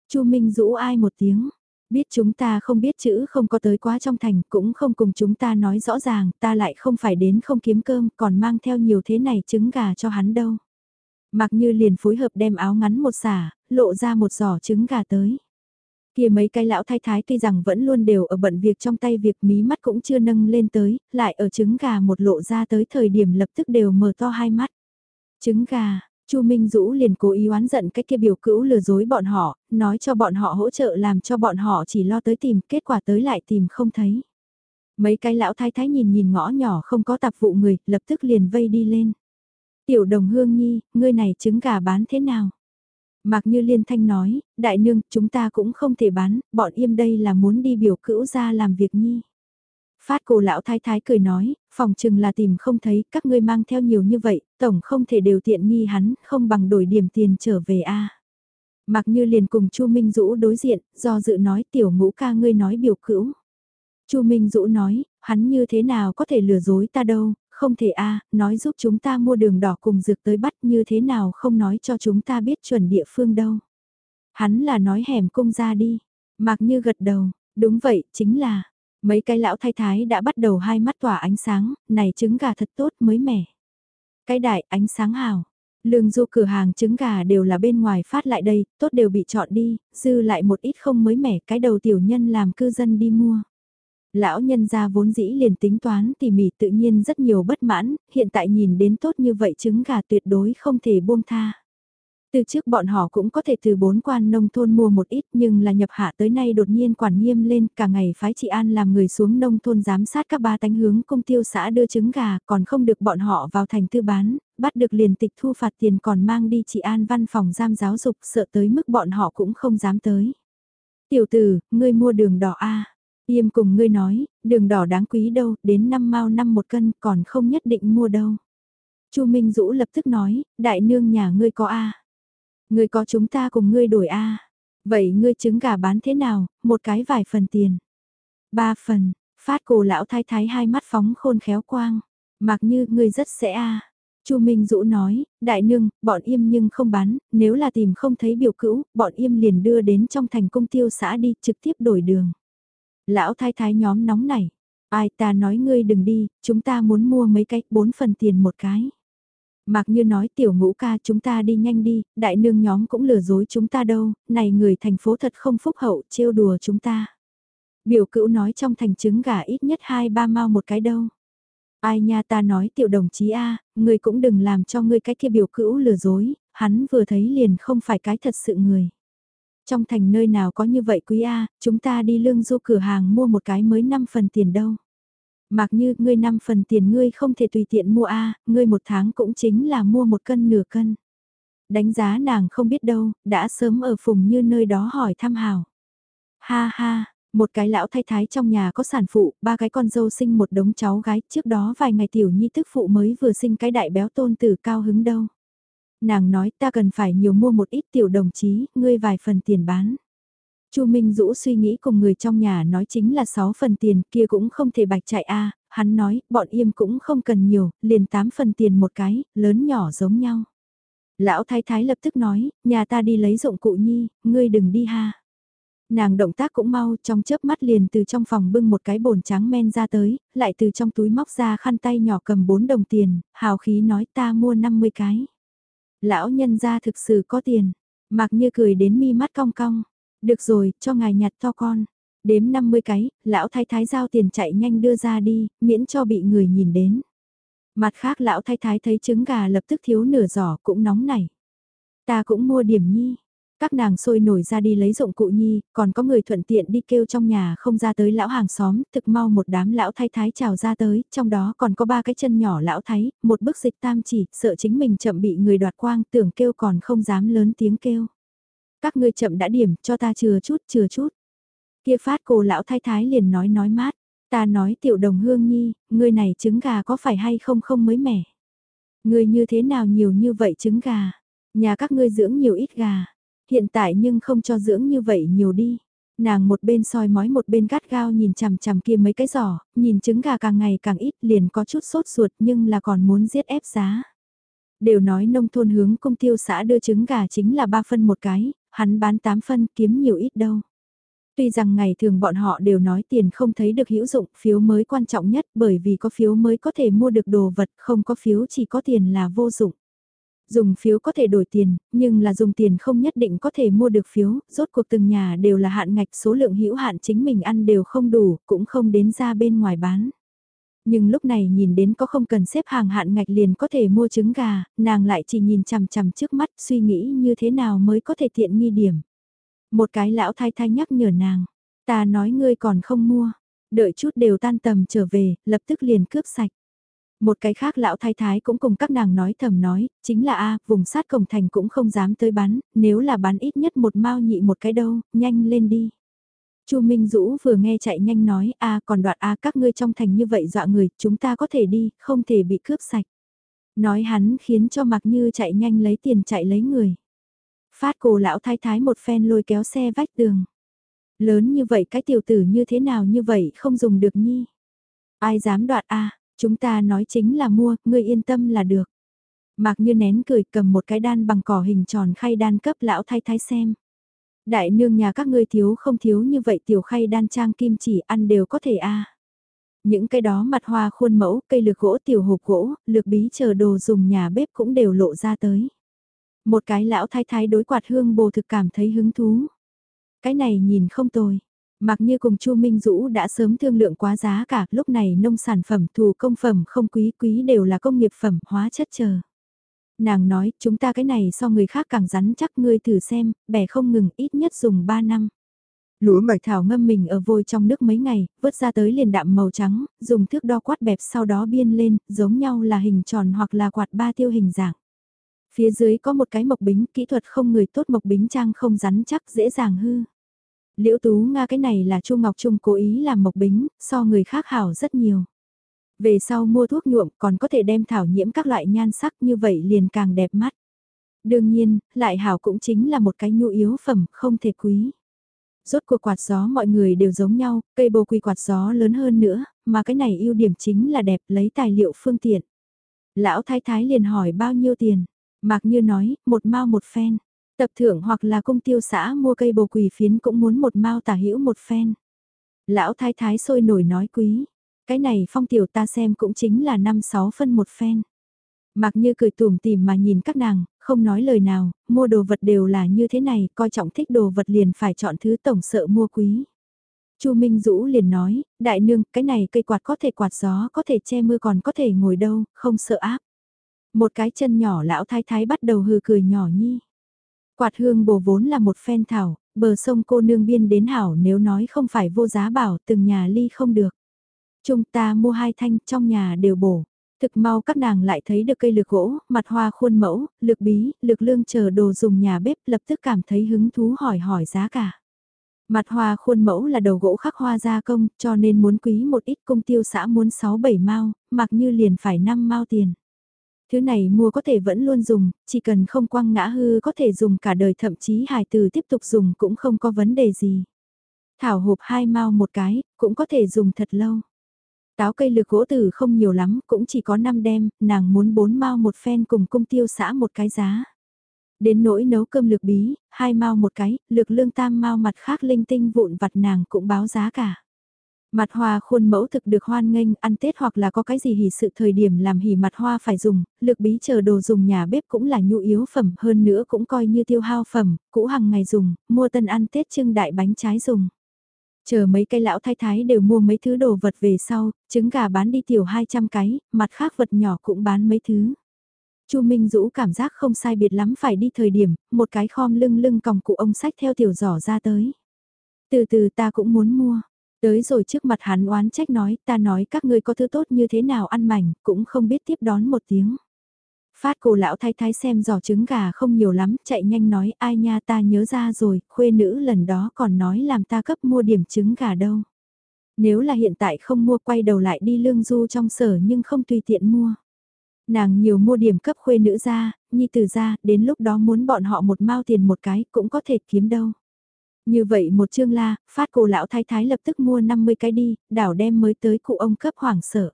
chu Minh rũ ai một tiếng, biết chúng ta không biết chữ không có tới quá trong thành cũng không cùng chúng ta nói rõ ràng ta lại không phải đến không kiếm cơm còn mang theo nhiều thế này trứng gà cho hắn đâu. Mặc như liền phối hợp đem áo ngắn một xả, lộ ra một giỏ trứng gà tới. Kia mấy cái lão thái thái tuy rằng vẫn luôn đều ở bận việc trong tay việc mí mắt cũng chưa nâng lên tới, lại ở trứng gà một lộ ra tới thời điểm lập tức đều mở to hai mắt. Trứng gà, Chu Minh Dũ liền cố ý oán giận cái kia biểu cữu lừa dối bọn họ, nói cho bọn họ hỗ trợ làm cho bọn họ chỉ lo tới tìm, kết quả tới lại tìm không thấy. Mấy cái lão thái thái nhìn nhìn ngõ nhỏ không có tạp vụ người, lập tức liền vây đi lên. Tiểu đồng hương nhi, ngươi này trứng gà bán thế nào? Mạc Như Liên Thanh nói, đại nương, chúng ta cũng không thể bán, bọn im đây là muốn đi biểu cữu ra làm việc nhi. Phát cổ lão thái thái cười nói, phòng chừng là tìm không thấy, các ngươi mang theo nhiều như vậy, tổng không thể đều tiện nghi hắn, không bằng đổi điểm tiền trở về a. Mạc Như liền cùng Chu Minh Dũ đối diện, do dự nói tiểu ngũ ca ngươi nói biểu cữu. Chu Minh Dũ nói, hắn như thế nào có thể lừa dối ta đâu, không thể a nói giúp chúng ta mua đường đỏ cùng dược tới bắt như thế nào không nói cho chúng ta biết chuẩn địa phương đâu. Hắn là nói hẻm cung ra đi, mặc như gật đầu, đúng vậy, chính là, mấy cái lão thái thái đã bắt đầu hai mắt tỏa ánh sáng, này trứng gà thật tốt mới mẻ. Cái đại ánh sáng hào, lương du cửa hàng trứng gà đều là bên ngoài phát lại đây, tốt đều bị chọn đi, dư lại một ít không mới mẻ cái đầu tiểu nhân làm cư dân đi mua. Lão nhân gia vốn dĩ liền tính toán tỉ mỉ tự nhiên rất nhiều bất mãn, hiện tại nhìn đến tốt như vậy trứng gà tuyệt đối không thể buông tha. Từ trước bọn họ cũng có thể từ bốn quan nông thôn mua một ít nhưng là nhập hạ tới nay đột nhiên quản nghiêm lên cả ngày phái chị An làm người xuống nông thôn giám sát các ba tánh hướng công tiêu xã đưa trứng gà còn không được bọn họ vào thành tư bán, bắt được liền tịch thu phạt tiền còn mang đi chị An văn phòng giam giáo dục sợ tới mức bọn họ cũng không dám tới. Tiểu tử, ngươi mua đường đỏ A. Yêm cùng ngươi nói, đường đỏ đáng quý đâu, đến năm mao năm một cân còn không nhất định mua đâu. Chu Minh Dũ lập tức nói, đại nương nhà ngươi có A. Ngươi có chúng ta cùng ngươi đổi A. Vậy ngươi trứng gà bán thế nào, một cái vài phần tiền. Ba phần, phát cổ lão thái thái hai mắt phóng khôn khéo quang. Mặc như ngươi rất sẽ A. Chu Minh Dũ nói, đại nương, bọn im nhưng không bán, nếu là tìm không thấy biểu cữu, bọn im liền đưa đến trong thành công tiêu xã đi trực tiếp đổi đường. Lão thái thái nhóm nóng này. Ai ta nói ngươi đừng đi, chúng ta muốn mua mấy cái, bốn phần tiền một cái. Mạc như nói tiểu ngũ ca chúng ta đi nhanh đi, đại nương nhóm cũng lừa dối chúng ta đâu, này người thành phố thật không phúc hậu, trêu đùa chúng ta. Biểu cữu nói trong thành trứng gà ít nhất hai ba mao một cái đâu. Ai nha ta nói tiểu đồng chí A, người cũng đừng làm cho ngươi cái kia biểu cữu lừa dối, hắn vừa thấy liền không phải cái thật sự người. Trong thành nơi nào có như vậy quý A, chúng ta đi lương du cửa hàng mua một cái mới 5 phần tiền đâu. Mặc như ngươi 5 phần tiền ngươi không thể tùy tiện mua a ngươi một tháng cũng chính là mua một cân nửa cân. Đánh giá nàng không biết đâu, đã sớm ở phùng như nơi đó hỏi thăm hào. Ha ha, một cái lão thay thái trong nhà có sản phụ, ba cái con dâu sinh một đống cháu gái, trước đó vài ngày tiểu nhi tức phụ mới vừa sinh cái đại béo tôn tử cao hứng đâu. Nàng nói ta cần phải nhiều mua một ít tiểu đồng chí, ngươi vài phần tiền bán. Chu Minh Dũ suy nghĩ cùng người trong nhà nói chính là 6 phần tiền kia cũng không thể bạch chạy a hắn nói bọn im cũng không cần nhiều, liền 8 phần tiền một cái, lớn nhỏ giống nhau. Lão thái thái lập tức nói, nhà ta đi lấy dụng cụ nhi, ngươi đừng đi ha. Nàng động tác cũng mau trong chớp mắt liền từ trong phòng bưng một cái bồn trắng men ra tới, lại từ trong túi móc ra khăn tay nhỏ cầm 4 đồng tiền, hào khí nói ta mua 50 cái. Lão nhân gia thực sự có tiền, mặc như cười đến mi mắt cong cong. Được rồi, cho ngài nhặt to con. Đếm 50 cái, lão thái thái giao tiền chạy nhanh đưa ra đi, miễn cho bị người nhìn đến. Mặt khác lão thái thái thấy trứng gà lập tức thiếu nửa giỏ cũng nóng nảy. Ta cũng mua điểm nhi. Các nàng sôi nổi ra đi lấy dụng cụ nhi, còn có người thuận tiện đi kêu trong nhà không ra tới lão hàng xóm, thực mau một đám lão thái thái chào ra tới, trong đó còn có ba cái chân nhỏ lão thái, một bức dịch tam chỉ, sợ chính mình chậm bị người đoạt quang, tưởng kêu còn không dám lớn tiếng kêu. Các ngươi chậm đã điểm, cho ta chừa chút, chừa chút. Kia phát cô lão thái thái liền nói nói mát, ta nói tiểu đồng hương nhi, ngươi này trứng gà có phải hay không không mới mẻ. Ngươi như thế nào nhiều như vậy trứng gà, nhà các ngươi dưỡng nhiều ít gà, hiện tại nhưng không cho dưỡng như vậy nhiều đi. Nàng một bên soi mói một bên gắt gao nhìn chằm chằm kia mấy cái giỏ, nhìn trứng gà càng ngày càng ít liền có chút sốt ruột nhưng là còn muốn giết ép giá. Đều nói nông thôn hướng công tiêu xã đưa trứng gà chính là 3 phân một cái, hắn bán 8 phân kiếm nhiều ít đâu. Tuy rằng ngày thường bọn họ đều nói tiền không thấy được hữu dụng, phiếu mới quan trọng nhất bởi vì có phiếu mới có thể mua được đồ vật, không có phiếu chỉ có tiền là vô dụng. Dùng phiếu có thể đổi tiền, nhưng là dùng tiền không nhất định có thể mua được phiếu, rốt cuộc từng nhà đều là hạn ngạch số lượng hữu hạn chính mình ăn đều không đủ, cũng không đến ra bên ngoài bán. Nhưng lúc này nhìn đến có không cần xếp hàng hạn ngạch liền có thể mua trứng gà, nàng lại chỉ nhìn chằm chằm trước mắt suy nghĩ như thế nào mới có thể tiện nghi điểm. Một cái lão thái thái nhắc nhở nàng, ta nói ngươi còn không mua, đợi chút đều tan tầm trở về, lập tức liền cướp sạch. Một cái khác lão thái thái cũng cùng các nàng nói thầm nói, chính là A, vùng sát cổng thành cũng không dám tới bán, nếu là bán ít nhất một mao nhị một cái đâu, nhanh lên đi. Chu Minh Dũ vừa nghe chạy nhanh nói, a còn đoạn a các ngươi trong thành như vậy dọa người, chúng ta có thể đi, không thể bị cướp sạch. Nói hắn khiến cho mặc như chạy nhanh lấy tiền chạy lấy người. Phát cổ lão thái thái một phen lôi kéo xe vách tường. Lớn như vậy cái tiểu tử như thế nào như vậy không dùng được nhi. Ai dám đoạt a chúng ta nói chính là mua, ngươi yên tâm là được. Mạc như nén cười cầm một cái đan bằng cỏ hình tròn khay đan cấp lão thái thái xem. Đại nương nhà các ngươi thiếu không thiếu như vậy tiểu khay đan trang kim chỉ ăn đều có thể a Những cái đó mặt hoa khuôn mẫu, cây lược gỗ tiểu hộp gỗ, lược bí chờ đồ dùng nhà bếp cũng đều lộ ra tới. Một cái lão thái thái đối quạt hương bồ thực cảm thấy hứng thú. Cái này nhìn không tồi. Mặc như cùng Chu Minh Dũ đã sớm thương lượng quá giá cả, lúc này nông sản phẩm thủ công phẩm không quý quý đều là công nghiệp phẩm hóa chất chờ nàng nói, chúng ta cái này so người khác càng rắn chắc ngươi thử xem, bẻ không ngừng ít nhất dùng 3 năm. Lúa mạch thảo ngâm mình ở vôi trong nước mấy ngày, vớt ra tới liền đạm màu trắng, dùng thước đo quát bẹp sau đó biên lên, giống nhau là hình tròn hoặc là quạt ba tiêu hình dạng. Phía dưới có một cái mộc bính, kỹ thuật không người tốt mộc bính trang không rắn chắc dễ dàng hư. Liễu Tú Nga cái này là Chu Ngọc Trung cố ý làm mộc bính, so người khác hảo rất nhiều. Về sau mua thuốc nhuộm còn có thể đem thảo nhiễm các loại nhan sắc như vậy liền càng đẹp mắt. Đương nhiên, lại hảo cũng chính là một cái nhu yếu phẩm không thể quý. Rốt cuộc quạt gió mọi người đều giống nhau, cây bồ quy quạt gió lớn hơn nữa, mà cái này ưu điểm chính là đẹp lấy tài liệu phương tiện. Lão thái thái liền hỏi bao nhiêu tiền, Mạc Như nói, một mao một phen. Tập thưởng hoặc là công tiêu xã mua cây bồ quỳ phiến cũng muốn một mao tả hữu một phen. Lão thái thái sôi nổi nói quý, cái này phong tiểu ta xem cũng chính là năm sáu phân một phen. Mặc như cười tủm tìm mà nhìn các nàng, không nói lời nào, mua đồ vật đều là như thế này, coi trọng thích đồ vật liền phải chọn thứ tổng sợ mua quý. Chu Minh Dũ liền nói, đại nương, cái này cây quạt có thể quạt gió, có thể che mưa còn có thể ngồi đâu, không sợ áp. Một cái chân nhỏ lão thái thái bắt đầu hừ cười nhỏ nhi. Quạt hương bồ vốn là một phen thảo, bờ sông cô nương biên đến hảo nếu nói không phải vô giá bảo từng nhà ly không được. Chúng ta mua hai thanh trong nhà đều bổ. Thực mau các nàng lại thấy được cây lược gỗ, mặt hoa khuôn mẫu, lược bí, lược lương chờ đồ dùng nhà bếp lập tức cảm thấy hứng thú hỏi hỏi giá cả. Mặt hoa khuôn mẫu là đầu gỗ khắc hoa gia công, cho nên muốn quý một ít công tiêu xã muốn 6-7 mao, mặc như liền phải 5 mao tiền. Thứ này mua có thể vẫn luôn dùng, chỉ cần không quăng ngã hư có thể dùng cả đời thậm chí hài từ tiếp tục dùng cũng không có vấn đề gì. Thảo hộp hai mao một cái, cũng có thể dùng thật lâu. Táo cây lược gỗ tử không nhiều lắm, cũng chỉ có 5 đem, nàng muốn 4 mao một phen cùng cung tiêu xã một cái giá. Đến nỗi nấu cơm lược bí, hai mao một cái, lược lương tam mao mặt khác linh tinh vụn vặt nàng cũng báo giá cả. Mặt hoa khuôn mẫu thực được hoan nghênh, ăn Tết hoặc là có cái gì hỉ sự thời điểm làm hỉ mặt hoa phải dùng, lược bí chờ đồ dùng nhà bếp cũng là nhu yếu phẩm hơn nữa cũng coi như tiêu hao phẩm, cũ hàng ngày dùng, mua tân ăn Tết trưng đại bánh trái dùng. Chờ mấy cây lão thái thái đều mua mấy thứ đồ vật về sau, trứng gà bán đi tiểu 200 cái, mặt khác vật nhỏ cũng bán mấy thứ. Chu Minh Dũ cảm giác không sai biệt lắm phải đi thời điểm, một cái khom lưng lưng còng cụ ông sách theo tiểu giỏ ra tới. Từ từ ta cũng muốn mua. Tới rồi trước mặt hắn oán trách nói, ta nói các ngươi có thứ tốt như thế nào ăn mảnh, cũng không biết tiếp đón một tiếng. Phát cổ lão thái thái xem giỏ trứng gà không nhiều lắm, chạy nhanh nói, ai nha ta nhớ ra rồi, khuê nữ lần đó còn nói làm ta cấp mua điểm trứng gà đâu. Nếu là hiện tại không mua quay đầu lại đi lương du trong sở nhưng không tùy tiện mua. Nàng nhiều mua điểm cấp khuê nữ ra, nhi từ ra, đến lúc đó muốn bọn họ một mao tiền một cái cũng có thể kiếm đâu. Như vậy một chương la, phát cổ lão thái thái lập tức mua 50 cái đi, đảo đem mới tới cụ ông cấp hoảng sợ.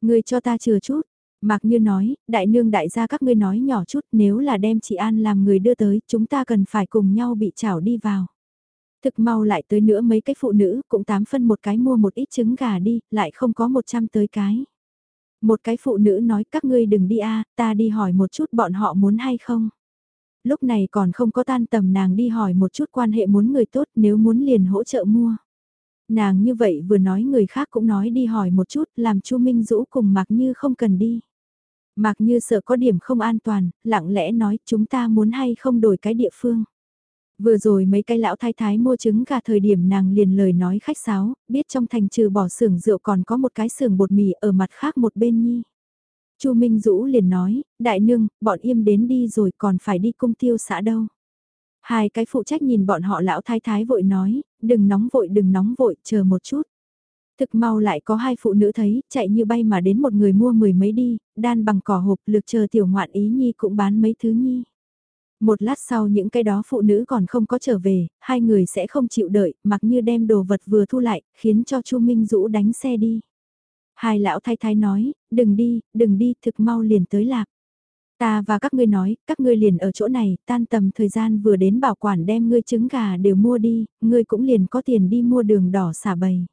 Người cho ta chừa chút, Mạc Như nói, đại nương đại gia các ngươi nói nhỏ chút nếu là đem chị An làm người đưa tới, chúng ta cần phải cùng nhau bị chảo đi vào. Thực mau lại tới nữa mấy cái phụ nữ, cũng tám phân một cái mua một ít trứng gà đi, lại không có một trăm tới cái. Một cái phụ nữ nói các ngươi đừng đi a ta đi hỏi một chút bọn họ muốn hay không. Lúc này còn không có tan tầm nàng đi hỏi một chút quan hệ muốn người tốt nếu muốn liền hỗ trợ mua. Nàng như vậy vừa nói người khác cũng nói đi hỏi một chút làm chu Minh Dũ cùng Mạc Như không cần đi. Mạc Như sợ có điểm không an toàn, lặng lẽ nói chúng ta muốn hay không đổi cái địa phương. Vừa rồi mấy cái lão thái thái mua trứng gà thời điểm nàng liền lời nói khách sáo, biết trong thành trừ bỏ xưởng rượu còn có một cái xưởng bột mì ở mặt khác một bên nhi. Chu Minh Dũ liền nói, đại nương, bọn im đến đi rồi còn phải đi cung tiêu xã đâu. Hai cái phụ trách nhìn bọn họ lão thái thái vội nói, đừng nóng vội đừng nóng vội, chờ một chút. Thực mau lại có hai phụ nữ thấy, chạy như bay mà đến một người mua mười mấy đi, đan bằng cỏ hộp lược chờ tiểu ngoạn ý nhi cũng bán mấy thứ nhi. Một lát sau những cái đó phụ nữ còn không có trở về, hai người sẽ không chịu đợi, mặc như đem đồ vật vừa thu lại, khiến cho Chu Minh Dũ đánh xe đi. Hai lão thái thái nói, đừng đi, đừng đi, thực mau liền tới lạc. Ta và các ngươi nói, các ngươi liền ở chỗ này, tan tầm thời gian vừa đến bảo quản đem ngươi trứng gà đều mua đi, ngươi cũng liền có tiền đi mua đường đỏ xả bầy.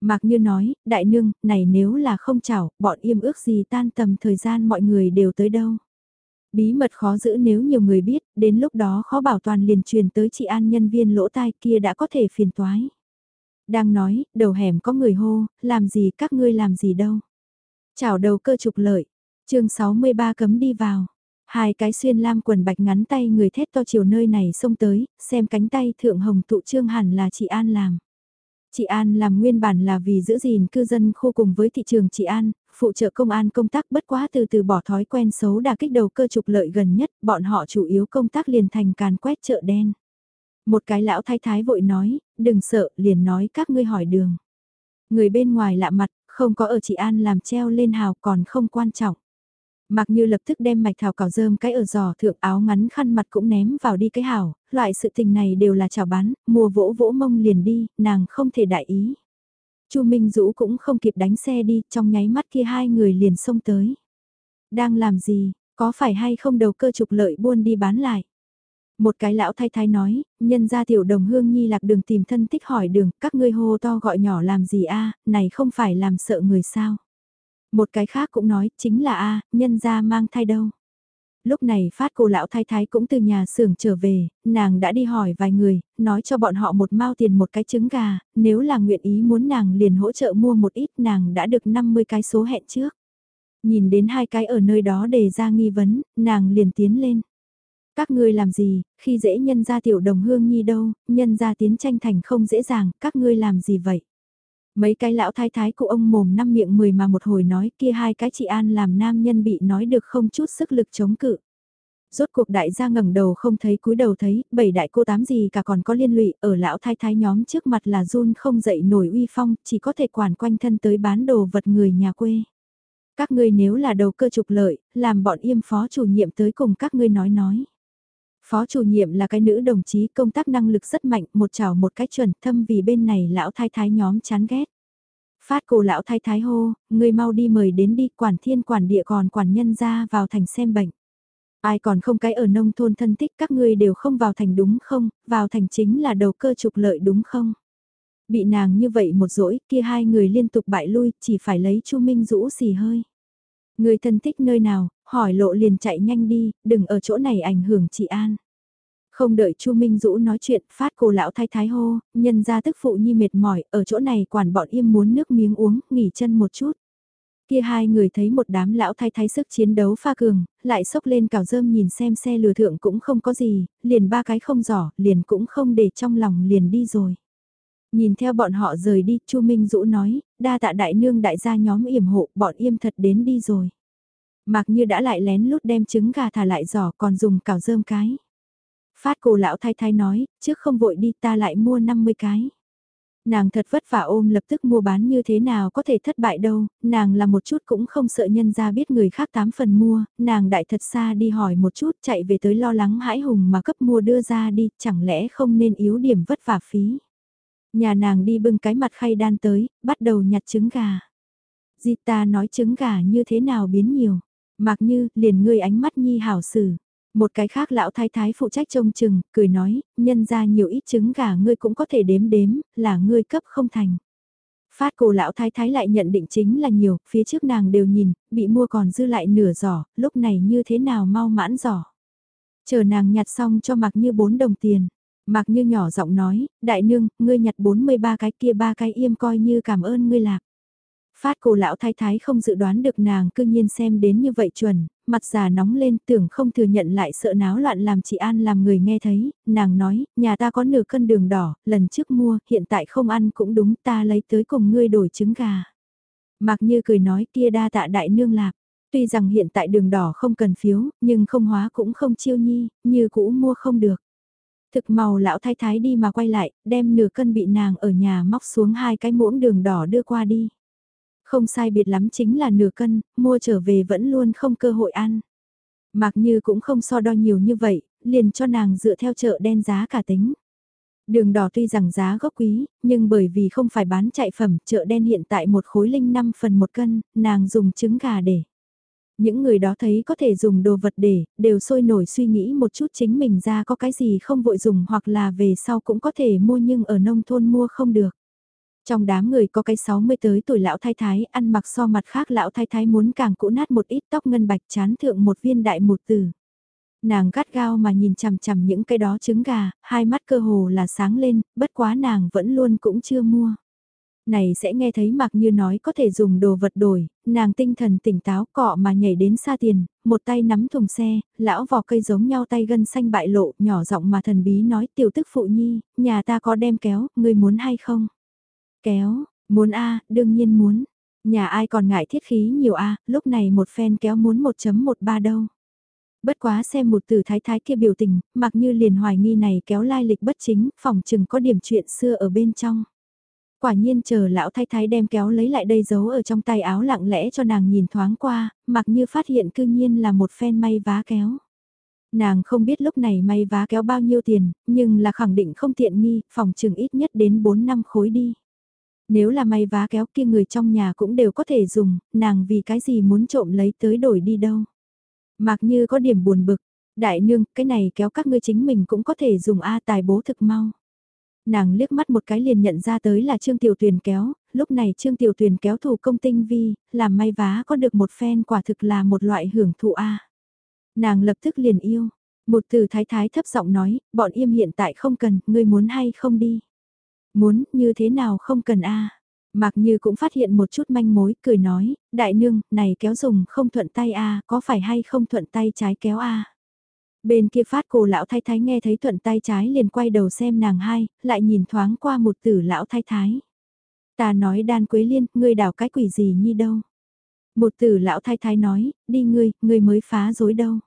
Mạc Như nói, đại nương, này nếu là không chảo, bọn im ước gì tan tầm thời gian mọi người đều tới đâu. Bí mật khó giữ nếu nhiều người biết, đến lúc đó khó bảo toàn liền truyền tới chị An nhân viên lỗ tai kia đã có thể phiền toái. Đang nói, đầu hẻm có người hô, làm gì các ngươi làm gì đâu. Chảo đầu cơ trục lợi, chương 63 cấm đi vào. Hai cái xuyên lam quần bạch ngắn tay người thét to chiều nơi này xông tới, xem cánh tay thượng hồng tụ trương hẳn là chị An làm. Chị An làm nguyên bản là vì giữ gìn cư dân khu cùng với thị trường chị An, phụ trợ công an công tác bất quá từ từ bỏ thói quen xấu đà kích đầu cơ trục lợi gần nhất, bọn họ chủ yếu công tác liền thành càn quét chợ đen. Một cái lão thái thái vội nói, đừng sợ, liền nói các ngươi hỏi đường. Người bên ngoài lạ mặt, không có ở chị An làm treo lên hào còn không quan trọng. Mặc như lập tức đem mạch thảo cào dơm cái ở giò thượng áo ngắn khăn mặt cũng ném vào đi cái hào, loại sự tình này đều là chào bán, mùa vỗ vỗ mông liền đi, nàng không thể đại ý. Chu Minh Dũ cũng không kịp đánh xe đi, trong nháy mắt kia hai người liền xông tới. Đang làm gì, có phải hay không đầu cơ trục lợi buôn đi bán lại? Một cái lão thay thái nói, nhân gia tiểu đồng hương nhi lạc đường tìm thân tích hỏi đường, các ngươi hô to gọi nhỏ làm gì a này không phải làm sợ người sao? Một cái khác cũng nói, chính là a nhân gia mang thai đâu. Lúc này phát cô lão thái thái cũng từ nhà xưởng trở về, nàng đã đi hỏi vài người, nói cho bọn họ một mao tiền một cái trứng gà, nếu là nguyện ý muốn nàng liền hỗ trợ mua một ít nàng đã được 50 cái số hẹn trước. Nhìn đến hai cái ở nơi đó đề ra nghi vấn, nàng liền tiến lên. Các ngươi làm gì, khi dễ nhân gia tiểu đồng hương nhi đâu, nhân gia tiến tranh thành không dễ dàng, các ngươi làm gì vậy? Mấy cái lão thái thái cụ ông mồm năm miệng mười mà một hồi nói kia hai cái chị An làm nam nhân bị nói được không chút sức lực chống cự. Rốt cuộc đại gia ngẩng đầu không thấy cúi đầu thấy, bảy đại cô tám gì cả còn có liên lụy, ở lão thái thái nhóm trước mặt là run không dậy nổi uy phong, chỉ có thể quản quanh thân tới bán đồ vật người nhà quê. Các ngươi nếu là đầu cơ trục lợi, làm bọn yêm phó chủ nhiệm tới cùng các ngươi nói nói. Phó chủ nhiệm là cái nữ đồng chí công tác năng lực rất mạnh, một chảo một cái chuẩn thâm vì bên này lão thái thái nhóm chán ghét. Phát cổ lão thái thái hô, người mau đi mời đến đi quản thiên quản địa còn quản nhân ra vào thành xem bệnh. Ai còn không cái ở nông thôn thân thích các ngươi đều không vào thành đúng không, vào thành chính là đầu cơ trục lợi đúng không? Bị nàng như vậy một rỗi, kia hai người liên tục bại lui, chỉ phải lấy Chu Minh rũ xì hơi. Người thân thích nơi nào, hỏi lộ liền chạy nhanh đi, đừng ở chỗ này ảnh hưởng chị An. Không đợi Chu Minh Dũ nói chuyện, phát cô lão thái thái hô, nhân ra tức phụ nhi mệt mỏi, ở chỗ này quản bọn im muốn nước miếng uống, nghỉ chân một chút. Kia hai người thấy một đám lão thái thái sức chiến đấu pha cường, lại sốc lên cào rơm nhìn xem xe lừa thượng cũng không có gì, liền ba cái không giỏ, liền cũng không để trong lòng liền đi rồi. Nhìn theo bọn họ rời đi, Chu Minh Dũ nói, đa tạ đại nương đại gia nhóm yểm hộ, bọn im thật đến đi rồi. Mặc như đã lại lén lút đem trứng gà thả lại giỏ còn dùng cào rơm cái. Phát cổ lão thái thái nói, trước không vội đi ta lại mua 50 cái. Nàng thật vất vả ôm lập tức mua bán như thế nào có thể thất bại đâu, nàng là một chút cũng không sợ nhân ra biết người khác tám phần mua, nàng đại thật xa đi hỏi một chút chạy về tới lo lắng hãi hùng mà cấp mua đưa ra đi, chẳng lẽ không nên yếu điểm vất vả phí. Nhà nàng đi bưng cái mặt khay đan tới, bắt đầu nhặt trứng gà. Zita nói trứng gà như thế nào biến nhiều. Mặc như, liền ngươi ánh mắt nhi hảo xử. Một cái khác lão thái thái phụ trách trông chừng, cười nói, nhân ra nhiều ít trứng gà ngươi cũng có thể đếm đếm, là ngươi cấp không thành. Phát cổ lão thái thái lại nhận định chính là nhiều, phía trước nàng đều nhìn, bị mua còn dư lại nửa giỏ, lúc này như thế nào mau mãn giỏ. Chờ nàng nhặt xong cho mặc như bốn đồng tiền. Mặc như nhỏ giọng nói, đại nương, ngươi nhặt 43 cái kia ba cái im coi như cảm ơn ngươi lạc. Phát cổ lão thái thái không dự đoán được nàng cư nhiên xem đến như vậy chuẩn, mặt già nóng lên tưởng không thừa nhận lại sợ náo loạn làm chị An làm người nghe thấy, nàng nói, nhà ta có nửa cân đường đỏ, lần trước mua, hiện tại không ăn cũng đúng ta lấy tới cùng ngươi đổi trứng gà. Mặc như cười nói kia đa tạ đại nương lạc, tuy rằng hiện tại đường đỏ không cần phiếu, nhưng không hóa cũng không chiêu nhi, như cũ mua không được. Thực màu lão thái thái đi mà quay lại, đem nửa cân bị nàng ở nhà móc xuống hai cái muỗng đường đỏ đưa qua đi. Không sai biệt lắm chính là nửa cân, mua trở về vẫn luôn không cơ hội ăn. Mặc như cũng không so đo nhiều như vậy, liền cho nàng dựa theo chợ đen giá cả tính. Đường đỏ tuy rằng giá gốc quý, nhưng bởi vì không phải bán chạy phẩm, chợ đen hiện tại một khối linh 5 phần một cân, nàng dùng trứng gà để. Những người đó thấy có thể dùng đồ vật để, đều sôi nổi suy nghĩ một chút chính mình ra có cái gì không vội dùng hoặc là về sau cũng có thể mua nhưng ở nông thôn mua không được. Trong đám người có cái 60 tới tuổi lão thái thái, ăn mặc so mặt khác lão thái thái muốn càng cũ nát một ít tóc ngân bạch chán thượng một viên đại một tử. Nàng gắt gao mà nhìn chằm chằm những cái đó trứng gà, hai mắt cơ hồ là sáng lên, bất quá nàng vẫn luôn cũng chưa mua. Này sẽ nghe thấy mặc như nói có thể dùng đồ vật đổi, nàng tinh thần tỉnh táo cọ mà nhảy đến xa tiền, một tay nắm thùng xe, lão vò cây giống nhau tay gân xanh bại lộ, nhỏ giọng mà thần bí nói tiểu tức phụ nhi, nhà ta có đem kéo, người muốn hay không? Kéo, muốn a đương nhiên muốn. Nhà ai còn ngại thiết khí nhiều a lúc này một phen kéo muốn 1.13 đâu. Bất quá xem một tử thái thái kia biểu tình, mặc như liền hoài nghi này kéo lai lịch bất chính, phòng chừng có điểm chuyện xưa ở bên trong. Quả nhiên chờ lão thái thái đem kéo lấy lại đây giấu ở trong tay áo lặng lẽ cho nàng nhìn thoáng qua, mặc như phát hiện cư nhiên là một phen may vá kéo. Nàng không biết lúc này may vá kéo bao nhiêu tiền, nhưng là khẳng định không tiện nghi, phòng chừng ít nhất đến 4 năm khối đi. Nếu là may vá kéo kia người trong nhà cũng đều có thể dùng, nàng vì cái gì muốn trộm lấy tới đổi đi đâu. Mặc như có điểm buồn bực, đại nương, cái này kéo các ngươi chính mình cũng có thể dùng A tài bố thực mau. Nàng liếc mắt một cái liền nhận ra tới là Trương Tiểu Tuyền kéo, lúc này Trương Tiểu Tuyền kéo thủ công tinh vi, làm may vá có được một phen quả thực là một loại hưởng thụ A. Nàng lập tức liền yêu, một từ thái thái thấp giọng nói, bọn im hiện tại không cần, ngươi muốn hay không đi. Muốn, như thế nào không cần a à. Mạc Như cũng phát hiện một chút manh mối, cười nói, đại nương, này kéo dùng không thuận tay a có phải hay không thuận tay trái kéo a Bên kia phát cổ lão thái thái nghe thấy thuận tay trái liền quay đầu xem nàng hai, lại nhìn thoáng qua một tử lão thái thái. Ta nói đan quế liên, ngươi đào cái quỷ gì nhi đâu. Một tử lão thái thái nói, đi ngươi, ngươi mới phá dối đâu.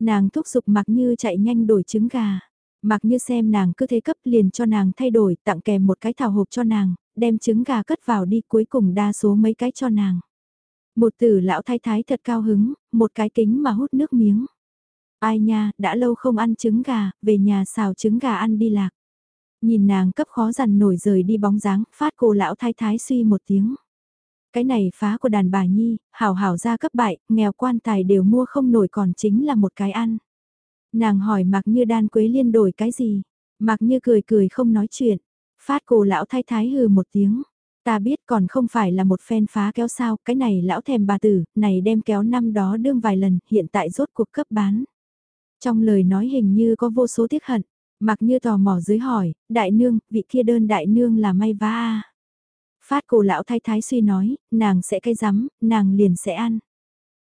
Nàng thúc giục mặc như chạy nhanh đổi trứng gà. Mặc như xem nàng cứ thế cấp liền cho nàng thay đổi, tặng kèm một cái thảo hộp cho nàng, đem trứng gà cất vào đi cuối cùng đa số mấy cái cho nàng. Một tử lão thái thái thật cao hứng, một cái kính mà hút nước miếng. Ai nha, đã lâu không ăn trứng gà, về nhà xào trứng gà ăn đi lạc. Nhìn nàng cấp khó dằn nổi rời đi bóng dáng, phát cô lão thái thái suy một tiếng. Cái này phá của đàn bà nhi, hảo hảo ra cấp bại, nghèo quan tài đều mua không nổi còn chính là một cái ăn. Nàng hỏi mặc như đan quế liên đổi cái gì, mặc như cười cười không nói chuyện. Phát cổ lão thái thái hừ một tiếng. Ta biết còn không phải là một phen phá kéo sao, cái này lão thèm bà tử, này đem kéo năm đó đương vài lần, hiện tại rốt cuộc cấp bán. Trong lời nói hình như có vô số tiếc hận, mặc như tò mò dưới hỏi, đại nương, vị kia đơn đại nương là may vá à. Phát cổ lão thái thái suy nói, nàng sẽ cay rắm, nàng liền sẽ ăn.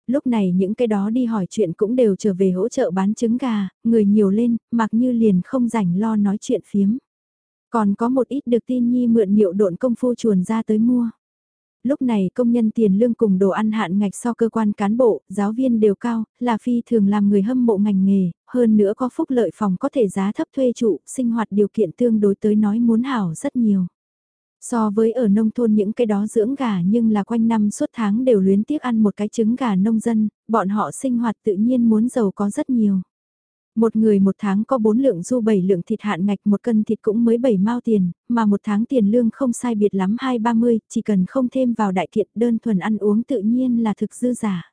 Lúc này những cái đó đi hỏi chuyện cũng đều trở về hỗ trợ bán trứng gà, người nhiều lên, mặc như liền không rảnh lo nói chuyện phiếm. Còn có một ít được tin nhi mượn niệu độn công phu chuồn ra tới mua. Lúc này công nhân tiền lương cùng đồ ăn hạn ngạch so cơ quan cán bộ, giáo viên đều cao, là phi thường làm người hâm mộ ngành nghề, hơn nữa có phúc lợi phòng có thể giá thấp thuê trụ, sinh hoạt điều kiện tương đối tới nói muốn hảo rất nhiều. So với ở nông thôn những cái đó dưỡng gà nhưng là quanh năm suốt tháng đều luyến tiếc ăn một cái trứng gà nông dân, bọn họ sinh hoạt tự nhiên muốn giàu có rất nhiều. Một người một tháng có 4 lượng du 7 lượng thịt hạn ngạch một cân thịt cũng mới 7 mao tiền, mà một tháng tiền lương không sai biệt lắm 2-30, chỉ cần không thêm vào đại kiện đơn thuần ăn uống tự nhiên là thực dư giả.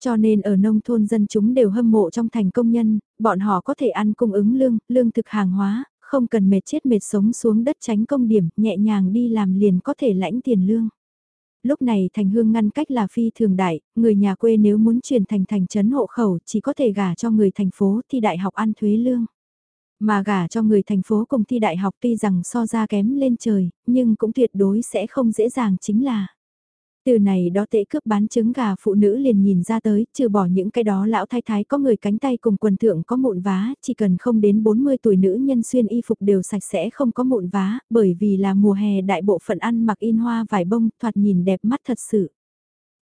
Cho nên ở nông thôn dân chúng đều hâm mộ trong thành công nhân, bọn họ có thể ăn cung ứng lương, lương thực hàng hóa, không cần mệt chết mệt sống xuống đất tránh công điểm, nhẹ nhàng đi làm liền có thể lãnh tiền lương. Lúc này thành hương ngăn cách là phi thường đại, người nhà quê nếu muốn chuyển thành thành trấn hộ khẩu chỉ có thể gả cho người thành phố thi đại học ăn thuế lương. Mà gả cho người thành phố cùng thi đại học tuy rằng so ra kém lên trời, nhưng cũng tuyệt đối sẽ không dễ dàng chính là. Từ này đó tệ cướp bán trứng gà phụ nữ liền nhìn ra tới, trừ bỏ những cái đó lão thái thái có người cánh tay cùng quần thượng có mụn vá, chỉ cần không đến 40 tuổi nữ nhân xuyên y phục đều sạch sẽ không có mụn vá, bởi vì là mùa hè đại bộ phận ăn mặc in hoa vải bông, thoạt nhìn đẹp mắt thật sự.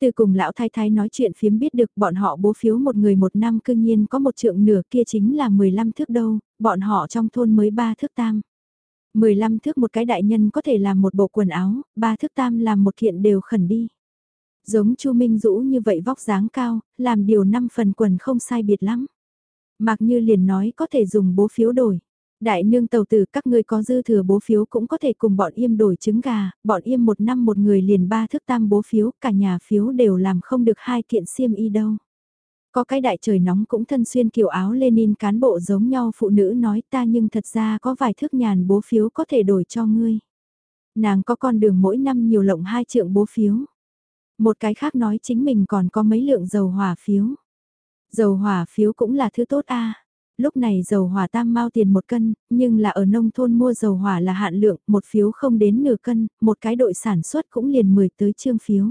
Từ cùng lão thái thái nói chuyện phiếm biết được bọn họ bố phiếu một người một năm cương nhiên có một trượng nửa kia chính là 15 thước đâu, bọn họ trong thôn mới 3 thước tam. 15 thước một cái đại nhân có thể làm một bộ quần áo, ba thước tam làm một kiện đều khẩn đi. Giống Chu Minh Dũ như vậy vóc dáng cao, làm điều 5 phần quần không sai biệt lắm. Mạc Như liền nói có thể dùng bố phiếu đổi. Đại nương tàu tử các ngươi có dư thừa bố phiếu cũng có thể cùng bọn im đổi trứng gà, bọn im một năm một người liền ba thước tam bố phiếu, cả nhà phiếu đều làm không được hai kiện xiêm y đâu. Có cái đại trời nóng cũng thân xuyên kiểu áo Lenin cán bộ giống nhau phụ nữ nói ta nhưng thật ra có vài thước nhàn bố phiếu có thể đổi cho ngươi. Nàng có con đường mỗi năm nhiều lộng hai trượng bố phiếu. Một cái khác nói chính mình còn có mấy lượng dầu hỏa phiếu. Dầu hỏa phiếu cũng là thứ tốt a. Lúc này dầu hỏa tam mau tiền một cân, nhưng là ở nông thôn mua dầu hỏa là hạn lượng, một phiếu không đến nửa cân, một cái đội sản xuất cũng liền 10 tới trương phiếu.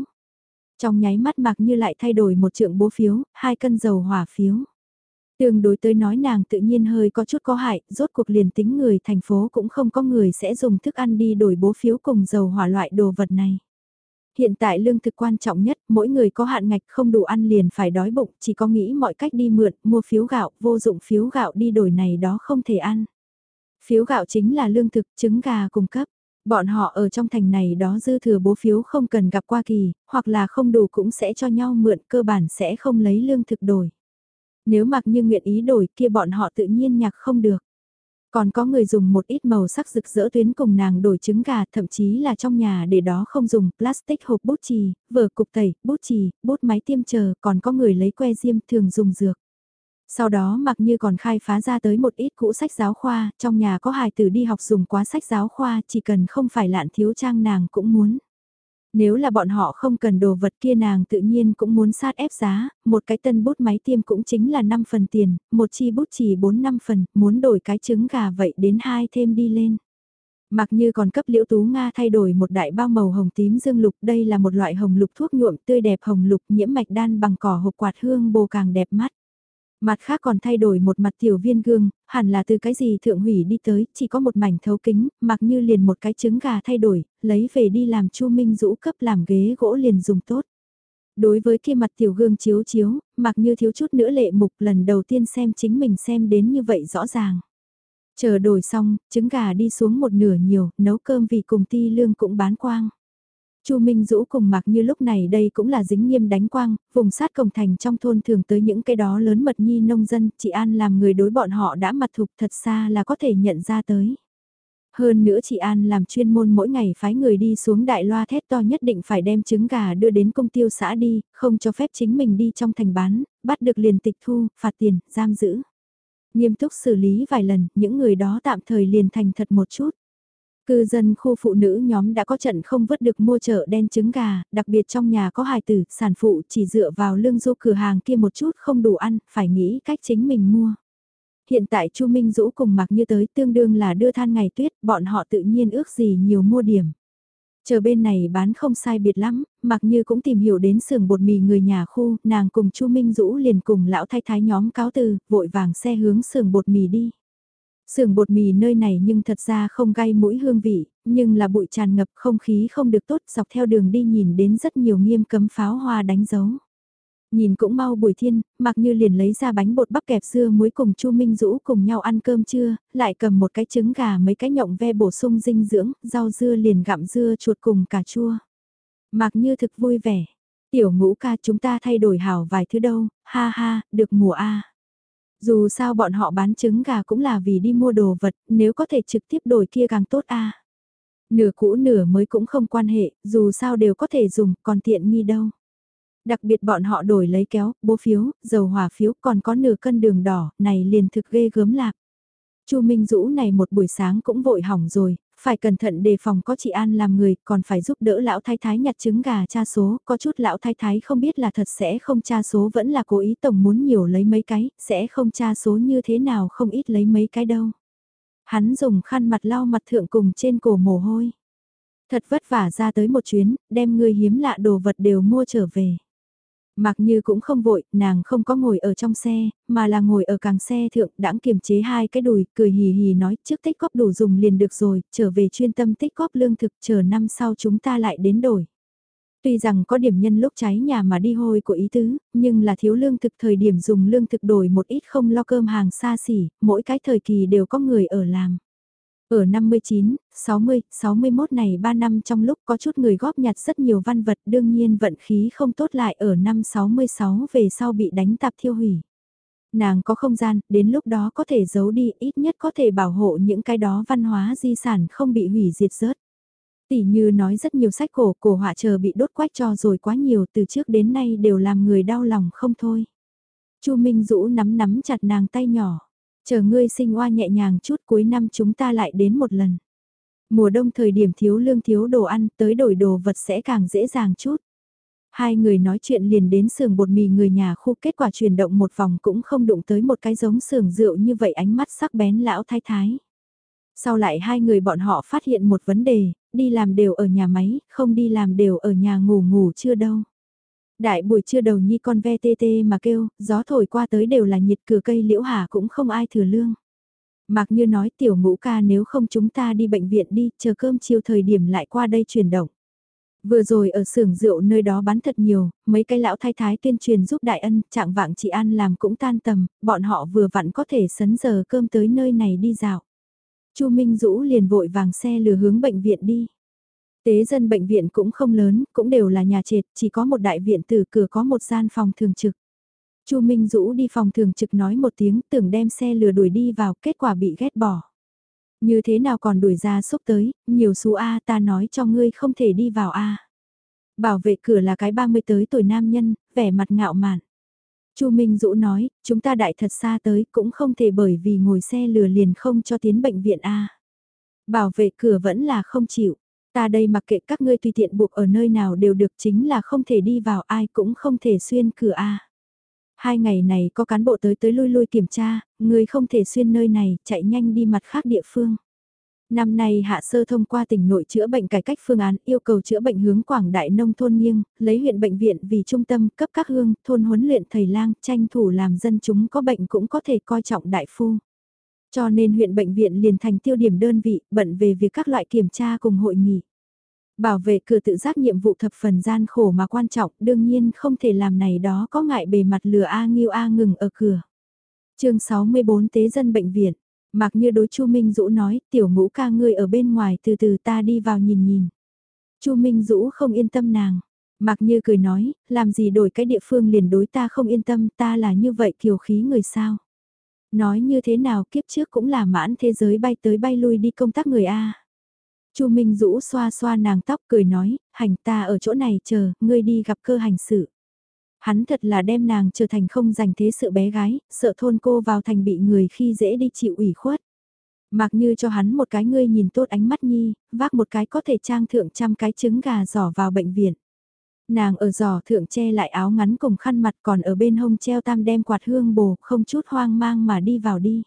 Trong nháy mắt mặc như lại thay đổi một trượng bố phiếu, hai cân dầu hỏa phiếu. Tương đối tới nói nàng tự nhiên hơi có chút có hại, rốt cuộc liền tính người thành phố cũng không có người sẽ dùng thức ăn đi đổi bố phiếu cùng dầu hỏa loại đồ vật này. Hiện tại lương thực quan trọng nhất, mỗi người có hạn ngạch không đủ ăn liền phải đói bụng, chỉ có nghĩ mọi cách đi mượn, mua phiếu gạo, vô dụng phiếu gạo đi đổi này đó không thể ăn. Phiếu gạo chính là lương thực, trứng gà cung cấp. Bọn họ ở trong thành này đó dư thừa bố phiếu không cần gặp qua kỳ, hoặc là không đủ cũng sẽ cho nhau mượn cơ bản sẽ không lấy lương thực đổi. Nếu mặc như nguyện ý đổi kia bọn họ tự nhiên nhạc không được. Còn có người dùng một ít màu sắc rực rỡ tuyến cùng nàng đổi trứng gà, thậm chí là trong nhà để đó không dùng plastic hộp bút chì, vở cục tẩy, bút chì, bút máy tiêm chờ, còn có người lấy que diêm thường dùng dược. Sau đó mặc như còn khai phá ra tới một ít cũ sách giáo khoa, trong nhà có hài tử đi học dùng quá sách giáo khoa, chỉ cần không phải lạn thiếu trang nàng cũng muốn. Nếu là bọn họ không cần đồ vật kia nàng tự nhiên cũng muốn sát ép giá, một cái tân bút máy tiêm cũng chính là 5 phần tiền, một chi bút chỉ 4-5 phần, muốn đổi cái trứng gà vậy đến hai thêm đi lên. Mặc như còn cấp liễu tú Nga thay đổi một đại bao màu hồng tím dương lục, đây là một loại hồng lục thuốc nhuộm tươi đẹp hồng lục nhiễm mạch đan bằng cỏ hộp quạt hương bồ càng đẹp mắt. Mặt khác còn thay đổi một mặt tiểu viên gương, hẳn là từ cái gì thượng hủy đi tới, chỉ có một mảnh thấu kính, mặc như liền một cái trứng gà thay đổi, lấy về đi làm Chu Minh rũ cấp làm ghế gỗ liền dùng tốt. Đối với kia mặt tiểu gương chiếu chiếu, mặc như thiếu chút nữa lệ mục lần đầu tiên xem chính mình xem đến như vậy rõ ràng. Chờ đổi xong, trứng gà đi xuống một nửa nhiều, nấu cơm vì cùng ti lương cũng bán quang. Chu Minh Dũ cùng mặc như lúc này đây cũng là dính nghiêm đánh quang, vùng sát cổng thành trong thôn thường tới những cái đó lớn mật nhi nông dân, chị An làm người đối bọn họ đã mặt thục thật xa là có thể nhận ra tới. Hơn nữa chị An làm chuyên môn mỗi ngày phái người đi xuống đại loa thét to nhất định phải đem trứng gà đưa đến công tiêu xã đi, không cho phép chính mình đi trong thành bán, bắt được liền tịch thu, phạt tiền, giam giữ. Nghiêm túc xử lý vài lần, những người đó tạm thời liền thành thật một chút. Cư dân khu phụ nữ nhóm đã có trận không vứt được mua chợ đen trứng gà, đặc biệt trong nhà có hài tử, sản phụ chỉ dựa vào lương du cửa hàng kia một chút không đủ ăn, phải nghĩ cách chính mình mua. Hiện tại Chu Minh Dũ cùng mặc như tới tương đương là đưa than ngày tuyết, bọn họ tự nhiên ước gì nhiều mua điểm. Chờ bên này bán không sai biệt lắm, mặc như cũng tìm hiểu đến xưởng bột mì người nhà khu, nàng cùng Chu Minh Dũ liền cùng lão thái thái nhóm cáo từ, vội vàng xe hướng xưởng bột mì đi. Sưởng bột mì nơi này nhưng thật ra không gai mũi hương vị, nhưng là bụi tràn ngập không khí không được tốt dọc theo đường đi nhìn đến rất nhiều nghiêm cấm pháo hoa đánh dấu. Nhìn cũng mau buổi thiên, mặc như liền lấy ra bánh bột bắp kẹp dưa muối cùng Chu Minh Dũ cùng nhau ăn cơm trưa, lại cầm một cái trứng gà mấy cái nhộng ve bổ sung dinh dưỡng, rau dưa liền gặm dưa chuột cùng cà chua. Mặc như thực vui vẻ, tiểu ngũ ca chúng ta thay đổi hảo vài thứ đâu, ha ha, được mùa A. Dù sao bọn họ bán trứng gà cũng là vì đi mua đồ vật, nếu có thể trực tiếp đổi kia càng tốt a. Nửa cũ nửa mới cũng không quan hệ, dù sao đều có thể dùng, còn tiện nghi đâu. Đặc biệt bọn họ đổi lấy kéo, bố phiếu, dầu hỏa phiếu còn có nửa cân đường đỏ, này liền thực ghê gớm lạc. Chu Minh Dũ này một buổi sáng cũng vội hỏng rồi, phải cẩn thận đề phòng có chị An làm người, còn phải giúp đỡ lão thái thái nhặt trứng gà tra số, có chút lão thái thái không biết là thật sẽ không tra số vẫn là cố ý tổng muốn nhiều lấy mấy cái, sẽ không tra số như thế nào không ít lấy mấy cái đâu. Hắn dùng khăn mặt lau mặt thượng cùng trên cổ mồ hôi. Thật vất vả ra tới một chuyến, đem người hiếm lạ đồ vật đều mua trở về. Mặc như cũng không vội, nàng không có ngồi ở trong xe, mà là ngồi ở càng xe thượng đãng kiềm chế hai cái đùi, cười hì hì nói trước tích góp đủ dùng liền được rồi, trở về chuyên tâm tích góp lương thực chờ năm sau chúng ta lại đến đổi. Tuy rằng có điểm nhân lúc cháy nhà mà đi hôi của ý tứ, nhưng là thiếu lương thực thời điểm dùng lương thực đổi một ít không lo cơm hàng xa xỉ, mỗi cái thời kỳ đều có người ở làm. Ở 59, 60, 61 này 3 năm trong lúc có chút người góp nhặt rất nhiều văn vật đương nhiên vận khí không tốt lại ở năm 66 về sau bị đánh tạp thiêu hủy. Nàng có không gian, đến lúc đó có thể giấu đi, ít nhất có thể bảo hộ những cái đó văn hóa di sản không bị hủy diệt rớt. Tỷ như nói rất nhiều sách cổ, cổ họa chờ bị đốt quách cho rồi quá nhiều từ trước đến nay đều làm người đau lòng không thôi. Chu Minh Dũ nắm nắm chặt nàng tay nhỏ. Chờ ngươi sinh oa nhẹ nhàng chút cuối năm chúng ta lại đến một lần. Mùa đông thời điểm thiếu lương thiếu đồ ăn tới đổi đồ vật sẽ càng dễ dàng chút. Hai người nói chuyện liền đến sườn bột mì người nhà khu kết quả chuyển động một vòng cũng không đụng tới một cái giống sườn rượu như vậy ánh mắt sắc bén lão thái thái. Sau lại hai người bọn họ phát hiện một vấn đề, đi làm đều ở nhà máy, không đi làm đều ở nhà ngủ ngủ chưa đâu. Đại buổi trưa đầu nhi con ve tê tê mà kêu, gió thổi qua tới đều là nhiệt cửa cây liễu hà cũng không ai thừa lương. Mặc như nói tiểu ngũ ca nếu không chúng ta đi bệnh viện đi, chờ cơm chiều thời điểm lại qua đây chuyển động. Vừa rồi ở xưởng rượu nơi đó bán thật nhiều, mấy cái lão thái thái tuyên truyền giúp đại ân, trạng vạng chị An làm cũng tan tầm, bọn họ vừa vặn có thể sấn giờ cơm tới nơi này đi dạo. Chu Minh Dũ liền vội vàng xe lừa hướng bệnh viện đi. Tế dân bệnh viện cũng không lớn, cũng đều là nhà trệt, chỉ có một đại viện từ cửa có một gian phòng thường trực. Chu Minh Dũ đi phòng thường trực nói một tiếng tưởng đem xe lừa đuổi đi vào, kết quả bị ghét bỏ. Như thế nào còn đuổi ra xúc tới, nhiều số A ta nói cho ngươi không thể đi vào A. Bảo vệ cửa là cái 30 tới tuổi nam nhân, vẻ mặt ngạo mạn. Chu Minh Dũ nói, chúng ta đại thật xa tới cũng không thể bởi vì ngồi xe lừa liền không cho tiến bệnh viện A. Bảo vệ cửa vẫn là không chịu. Ta đây mặc kệ các ngươi tùy tiện buộc ở nơi nào đều được chính là không thể đi vào ai cũng không thể xuyên cửa A. Hai ngày này có cán bộ tới tới lui lui kiểm tra, người không thể xuyên nơi này, chạy nhanh đi mặt khác địa phương. Năm nay hạ sơ thông qua tỉnh nội chữa bệnh cải cách phương án yêu cầu chữa bệnh hướng quảng đại nông thôn nghiêng, lấy huyện bệnh viện vì trung tâm cấp các hương, thôn huấn luyện thầy lang, tranh thủ làm dân chúng có bệnh cũng có thể coi trọng đại phu. Cho nên huyện bệnh viện liền thành tiêu điểm đơn vị, bận về việc các loại kiểm tra cùng hội nghị. Bảo vệ cửa tự giác nhiệm vụ thập phần gian khổ mà quan trọng, đương nhiên không thể làm này đó có ngại bề mặt lừa A Nghiêu A ngừng ở cửa. chương 64 Tế dân bệnh viện, mặc như đối Chu Minh Dũ nói, tiểu ngũ ca ngươi ở bên ngoài từ từ ta đi vào nhìn nhìn. Chu Minh Dũ không yên tâm nàng. Mặc như cười nói, làm gì đổi cái địa phương liền đối ta không yên tâm ta là như vậy kiều khí người sao. Nói như thế nào kiếp trước cũng là mãn thế giới bay tới bay lui đi công tác người A. Chu Minh Dũ xoa xoa nàng tóc cười nói, hành ta ở chỗ này chờ, ngươi đi gặp cơ hành sự. Hắn thật là đem nàng trở thành không dành thế sự bé gái, sợ thôn cô vào thành bị người khi dễ đi chịu ủy khuất. Mặc như cho hắn một cái ngươi nhìn tốt ánh mắt nhi, vác một cái có thể trang thượng trăm cái trứng gà giỏ vào bệnh viện. Nàng ở giỏ thượng che lại áo ngắn cùng khăn mặt còn ở bên hông treo tam đem quạt hương bồ, không chút hoang mang mà đi vào đi.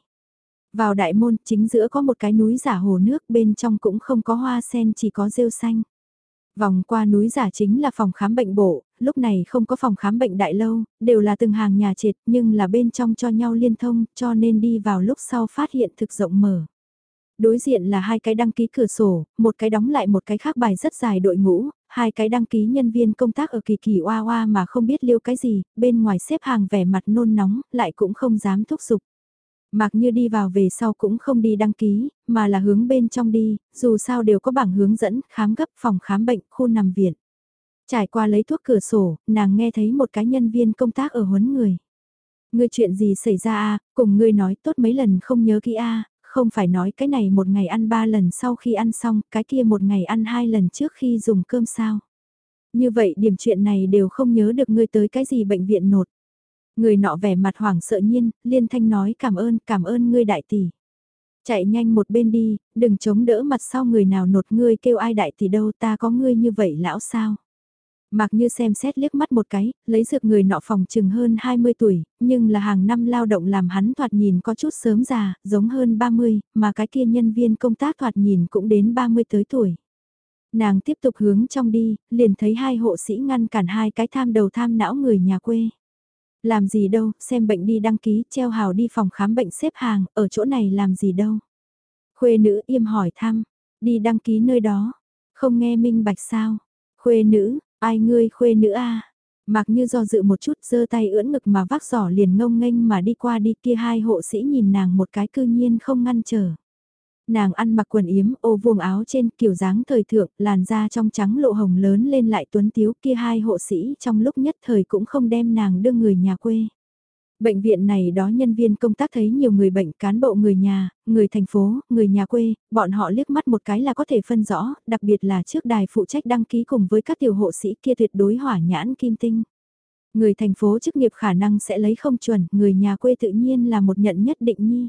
Vào đại môn, chính giữa có một cái núi giả hồ nước, bên trong cũng không có hoa sen chỉ có rêu xanh. Vòng qua núi giả chính là phòng khám bệnh bộ, lúc này không có phòng khám bệnh đại lâu, đều là từng hàng nhà trệt nhưng là bên trong cho nhau liên thông cho nên đi vào lúc sau phát hiện thực rộng mở. Đối diện là hai cái đăng ký cửa sổ, một cái đóng lại một cái khác bài rất dài đội ngũ, hai cái đăng ký nhân viên công tác ở kỳ kỳ oa oa mà không biết liêu cái gì, bên ngoài xếp hàng vẻ mặt nôn nóng, lại cũng không dám thúc giục. Mặc như đi vào về sau cũng không đi đăng ký, mà là hướng bên trong đi, dù sao đều có bảng hướng dẫn, khám gấp phòng khám bệnh, khu nằm viện. Trải qua lấy thuốc cửa sổ, nàng nghe thấy một cái nhân viên công tác ở huấn người. Ngươi chuyện gì xảy ra a cùng ngươi nói tốt mấy lần không nhớ kỹ a không phải nói cái này một ngày ăn ba lần sau khi ăn xong, cái kia một ngày ăn hai lần trước khi dùng cơm sao. Như vậy điểm chuyện này đều không nhớ được ngươi tới cái gì bệnh viện nột. Người nọ vẻ mặt hoảng sợ nhiên, liên thanh nói cảm ơn, cảm ơn ngươi đại tỷ. Chạy nhanh một bên đi, đừng chống đỡ mặt sau người nào nột ngươi kêu ai đại tỷ đâu ta có ngươi như vậy lão sao. Mặc như xem xét liếc mắt một cái, lấy dược người nọ phòng chừng hơn 20 tuổi, nhưng là hàng năm lao động làm hắn thoạt nhìn có chút sớm già, giống hơn 30, mà cái kia nhân viên công tác thoạt nhìn cũng đến 30 tới tuổi. Nàng tiếp tục hướng trong đi, liền thấy hai hộ sĩ ngăn cản hai cái tham đầu tham não người nhà quê. Làm gì đâu, xem bệnh đi đăng ký, treo hào đi phòng khám bệnh xếp hàng, ở chỗ này làm gì đâu. Khuê nữ im hỏi thăm, đi đăng ký nơi đó, không nghe minh bạch sao. Khuê nữ, ai ngươi khuê nữ a Mặc như do dự một chút giơ tay ưỡn ngực mà vác giỏ liền ngông nghênh mà đi qua đi kia hai hộ sĩ nhìn nàng một cái cư nhiên không ngăn trở. Nàng ăn mặc quần yếm ô vuông áo trên kiểu dáng thời thượng, làn da trong trắng lộ hồng lớn lên lại tuấn tiếu kia hai hộ sĩ trong lúc nhất thời cũng không đem nàng đưa người nhà quê. Bệnh viện này đó nhân viên công tác thấy nhiều người bệnh cán bộ người nhà, người thành phố, người nhà quê, bọn họ liếc mắt một cái là có thể phân rõ, đặc biệt là trước đài phụ trách đăng ký cùng với các tiểu hộ sĩ kia tuyệt đối hỏa nhãn kim tinh. Người thành phố chức nghiệp khả năng sẽ lấy không chuẩn, người nhà quê tự nhiên là một nhận nhất định nhi.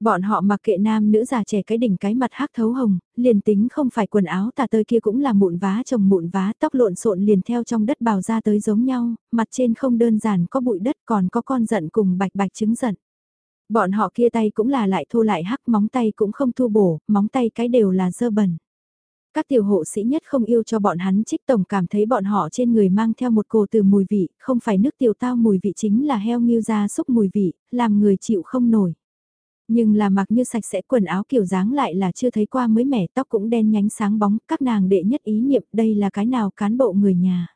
Bọn họ mặc kệ nam nữ già trẻ cái đỉnh cái mặt hắc thấu hồng, liền tính không phải quần áo tà tơi kia cũng là mụn vá chồng mụn vá tóc lộn xộn liền theo trong đất bào ra tới giống nhau, mặt trên không đơn giản có bụi đất còn có con giận cùng bạch bạch trứng giận. Bọn họ kia tay cũng là lại thô lại hắc móng tay cũng không thu bổ, móng tay cái đều là dơ bẩn. Các tiểu hộ sĩ nhất không yêu cho bọn hắn trích tổng cảm thấy bọn họ trên người mang theo một cổ từ mùi vị, không phải nước tiểu tao mùi vị chính là heo nghiêu ra xúc mùi vị, làm người chịu không nổi. Nhưng là mặc như sạch sẽ quần áo kiểu dáng lại là chưa thấy qua mới mẻ tóc cũng đen nhánh sáng bóng, các nàng đệ nhất ý niệm đây là cái nào cán bộ người nhà.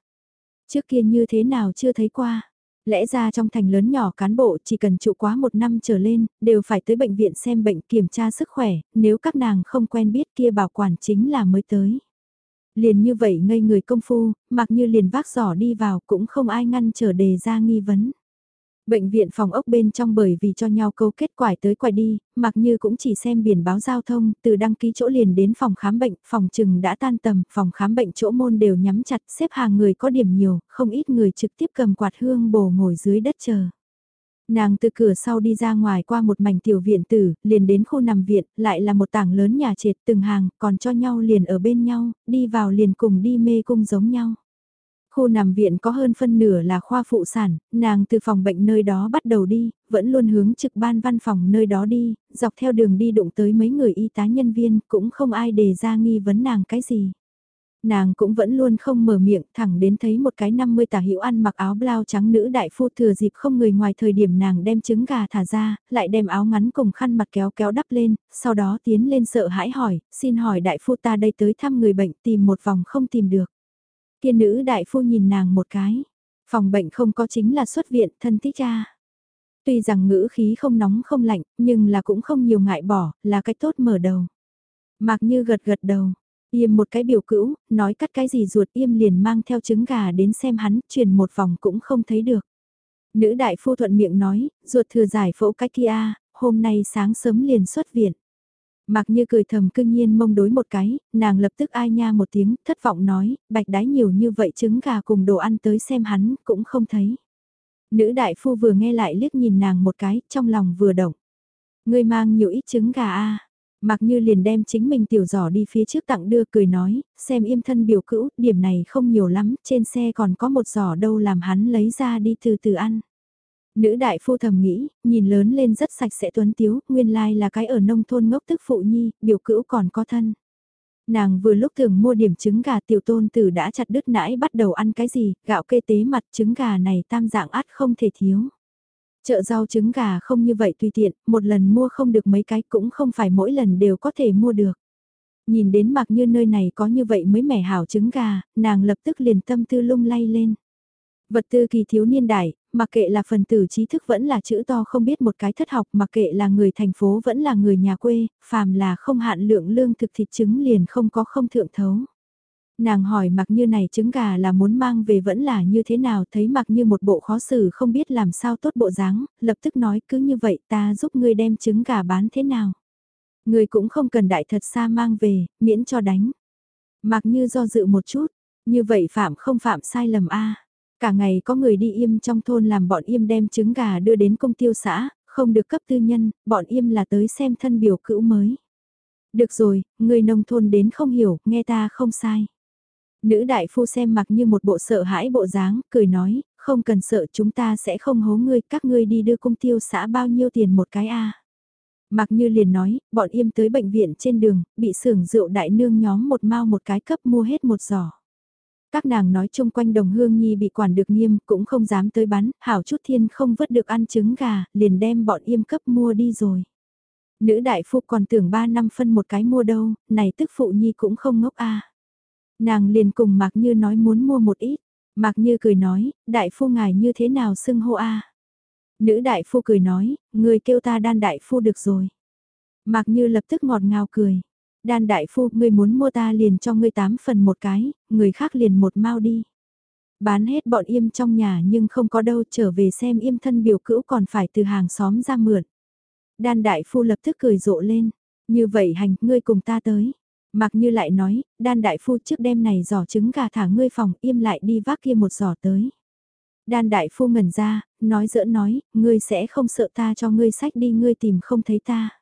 Trước kia như thế nào chưa thấy qua. Lẽ ra trong thành lớn nhỏ cán bộ chỉ cần trụ quá một năm trở lên, đều phải tới bệnh viện xem bệnh kiểm tra sức khỏe, nếu các nàng không quen biết kia bảo quản chính là mới tới. Liền như vậy ngây người công phu, mặc như liền vác giỏ đi vào cũng không ai ngăn trở đề ra nghi vấn. Bệnh viện phòng ốc bên trong bởi vì cho nhau câu kết quải tới quải đi, mặc như cũng chỉ xem biển báo giao thông, từ đăng ký chỗ liền đến phòng khám bệnh, phòng trừng đã tan tầm, phòng khám bệnh chỗ môn đều nhắm chặt, xếp hàng người có điểm nhiều, không ít người trực tiếp cầm quạt hương bổ ngồi dưới đất chờ. Nàng từ cửa sau đi ra ngoài qua một mảnh tiểu viện tử, liền đến khu nằm viện, lại là một tảng lớn nhà trệt từng hàng, còn cho nhau liền ở bên nhau, đi vào liền cùng đi mê cung giống nhau. Khu nằm viện có hơn phân nửa là khoa phụ sản, nàng từ phòng bệnh nơi đó bắt đầu đi, vẫn luôn hướng trực ban văn phòng nơi đó đi, dọc theo đường đi đụng tới mấy người y tá nhân viên, cũng không ai đề ra nghi vấn nàng cái gì. Nàng cũng vẫn luôn không mở miệng, thẳng đến thấy một cái 50 tả hữu ăn mặc áo blau trắng nữ đại phu thừa dịp không người ngoài thời điểm nàng đem trứng gà thả ra, lại đem áo ngắn cùng khăn mặt kéo kéo đắp lên, sau đó tiến lên sợ hãi hỏi, xin hỏi đại phu ta đây tới thăm người bệnh tìm một vòng không tìm được. Kia nữ đại phu nhìn nàng một cái, phòng bệnh không có chính là xuất viện thân tích cha. Tuy rằng ngữ khí không nóng không lạnh, nhưng là cũng không nhiều ngại bỏ, là cách tốt mở đầu. Mạc như gật gật đầu, Yêm một cái biểu cữu, nói cắt cái gì ruột Yêm liền mang theo trứng gà đến xem hắn, truyền một vòng cũng không thấy được. Nữ đại phu thuận miệng nói, ruột thừa giải phẫu cái kia, hôm nay sáng sớm liền xuất viện. Mặc như cười thầm cương nhiên mông đối một cái, nàng lập tức ai nha một tiếng, thất vọng nói, bạch đái nhiều như vậy trứng gà cùng đồ ăn tới xem hắn, cũng không thấy. Nữ đại phu vừa nghe lại liếc nhìn nàng một cái, trong lòng vừa động. Ngươi mang nhiều ít trứng gà a Mặc như liền đem chính mình tiểu giỏ đi phía trước tặng đưa cười nói, xem im thân biểu cữu, điểm này không nhiều lắm, trên xe còn có một giỏ đâu làm hắn lấy ra đi từ từ ăn. Nữ đại phu thầm nghĩ, nhìn lớn lên rất sạch sẽ tuấn tiếu, nguyên lai là cái ở nông thôn ngốc tức phụ nhi, biểu cữu còn có thân. Nàng vừa lúc thường mua điểm trứng gà tiểu tôn tử đã chặt đứt nãi bắt đầu ăn cái gì, gạo kê tế mặt trứng gà này tam dạng át không thể thiếu. Chợ rau trứng gà không như vậy tùy tiện, một lần mua không được mấy cái cũng không phải mỗi lần đều có thể mua được. Nhìn đến mặc như nơi này có như vậy mới mẻ hảo trứng gà, nàng lập tức liền tâm tư lung lay lên. Vật tư kỳ thiếu niên đại, mặc kệ là phần tử trí thức vẫn là chữ to không biết một cái thất học, mặc kệ là người thành phố vẫn là người nhà quê, phàm là không hạn lượng lương thực thịt trứng liền không có không thượng thấu. Nàng hỏi mặc như này trứng gà là muốn mang về vẫn là như thế nào thấy mặc như một bộ khó xử không biết làm sao tốt bộ dáng, lập tức nói cứ như vậy ta giúp ngươi đem trứng gà bán thế nào. Ngươi cũng không cần đại thật xa mang về, miễn cho đánh. Mặc như do dự một chút, như vậy phạm không phạm sai lầm a Cả ngày có người đi im trong thôn làm bọn im đem trứng gà đưa đến công tiêu xã, không được cấp tư nhân, bọn im là tới xem thân biểu cữu mới. Được rồi, người nông thôn đến không hiểu, nghe ta không sai. Nữ đại phu xem mặc như một bộ sợ hãi bộ dáng, cười nói, không cần sợ chúng ta sẽ không hố ngươi, các ngươi đi đưa công tiêu xã bao nhiêu tiền một cái a Mặc như liền nói, bọn im tới bệnh viện trên đường, bị sưởng rượu đại nương nhóm một mau một cái cấp mua hết một giỏ. Các nàng nói chung quanh đồng hương nhi bị quản được nghiêm, cũng không dám tới bắn, hảo chút thiên không vớt được ăn trứng gà, liền đem bọn im cấp mua đi rồi. Nữ đại phu còn tưởng 3 năm phân một cái mua đâu, này tức phụ nhi cũng không ngốc a Nàng liền cùng Mạc Như nói muốn mua một ít. Mạc Như cười nói, đại phu ngài như thế nào xưng hô a? Nữ đại phu cười nói, người kêu ta đan đại phu được rồi. Mạc Như lập tức ngọt ngào cười. Đan đại phu, ngươi muốn mua ta liền cho ngươi tám phần một cái, người khác liền một mau đi. Bán hết bọn im trong nhà nhưng không có đâu trở về xem im thân biểu cữu còn phải từ hàng xóm ra mượn. Đan đại phu lập tức cười rộ lên. Như vậy hành, ngươi cùng ta tới. Mặc như lại nói, đan đại phu trước đêm này giỏ trứng gà thả ngươi phòng im lại đi vác kia một giỏ tới. Đan đại phu ngẩn ra, nói giỡn nói, ngươi sẽ không sợ ta cho ngươi sách đi ngươi tìm không thấy ta.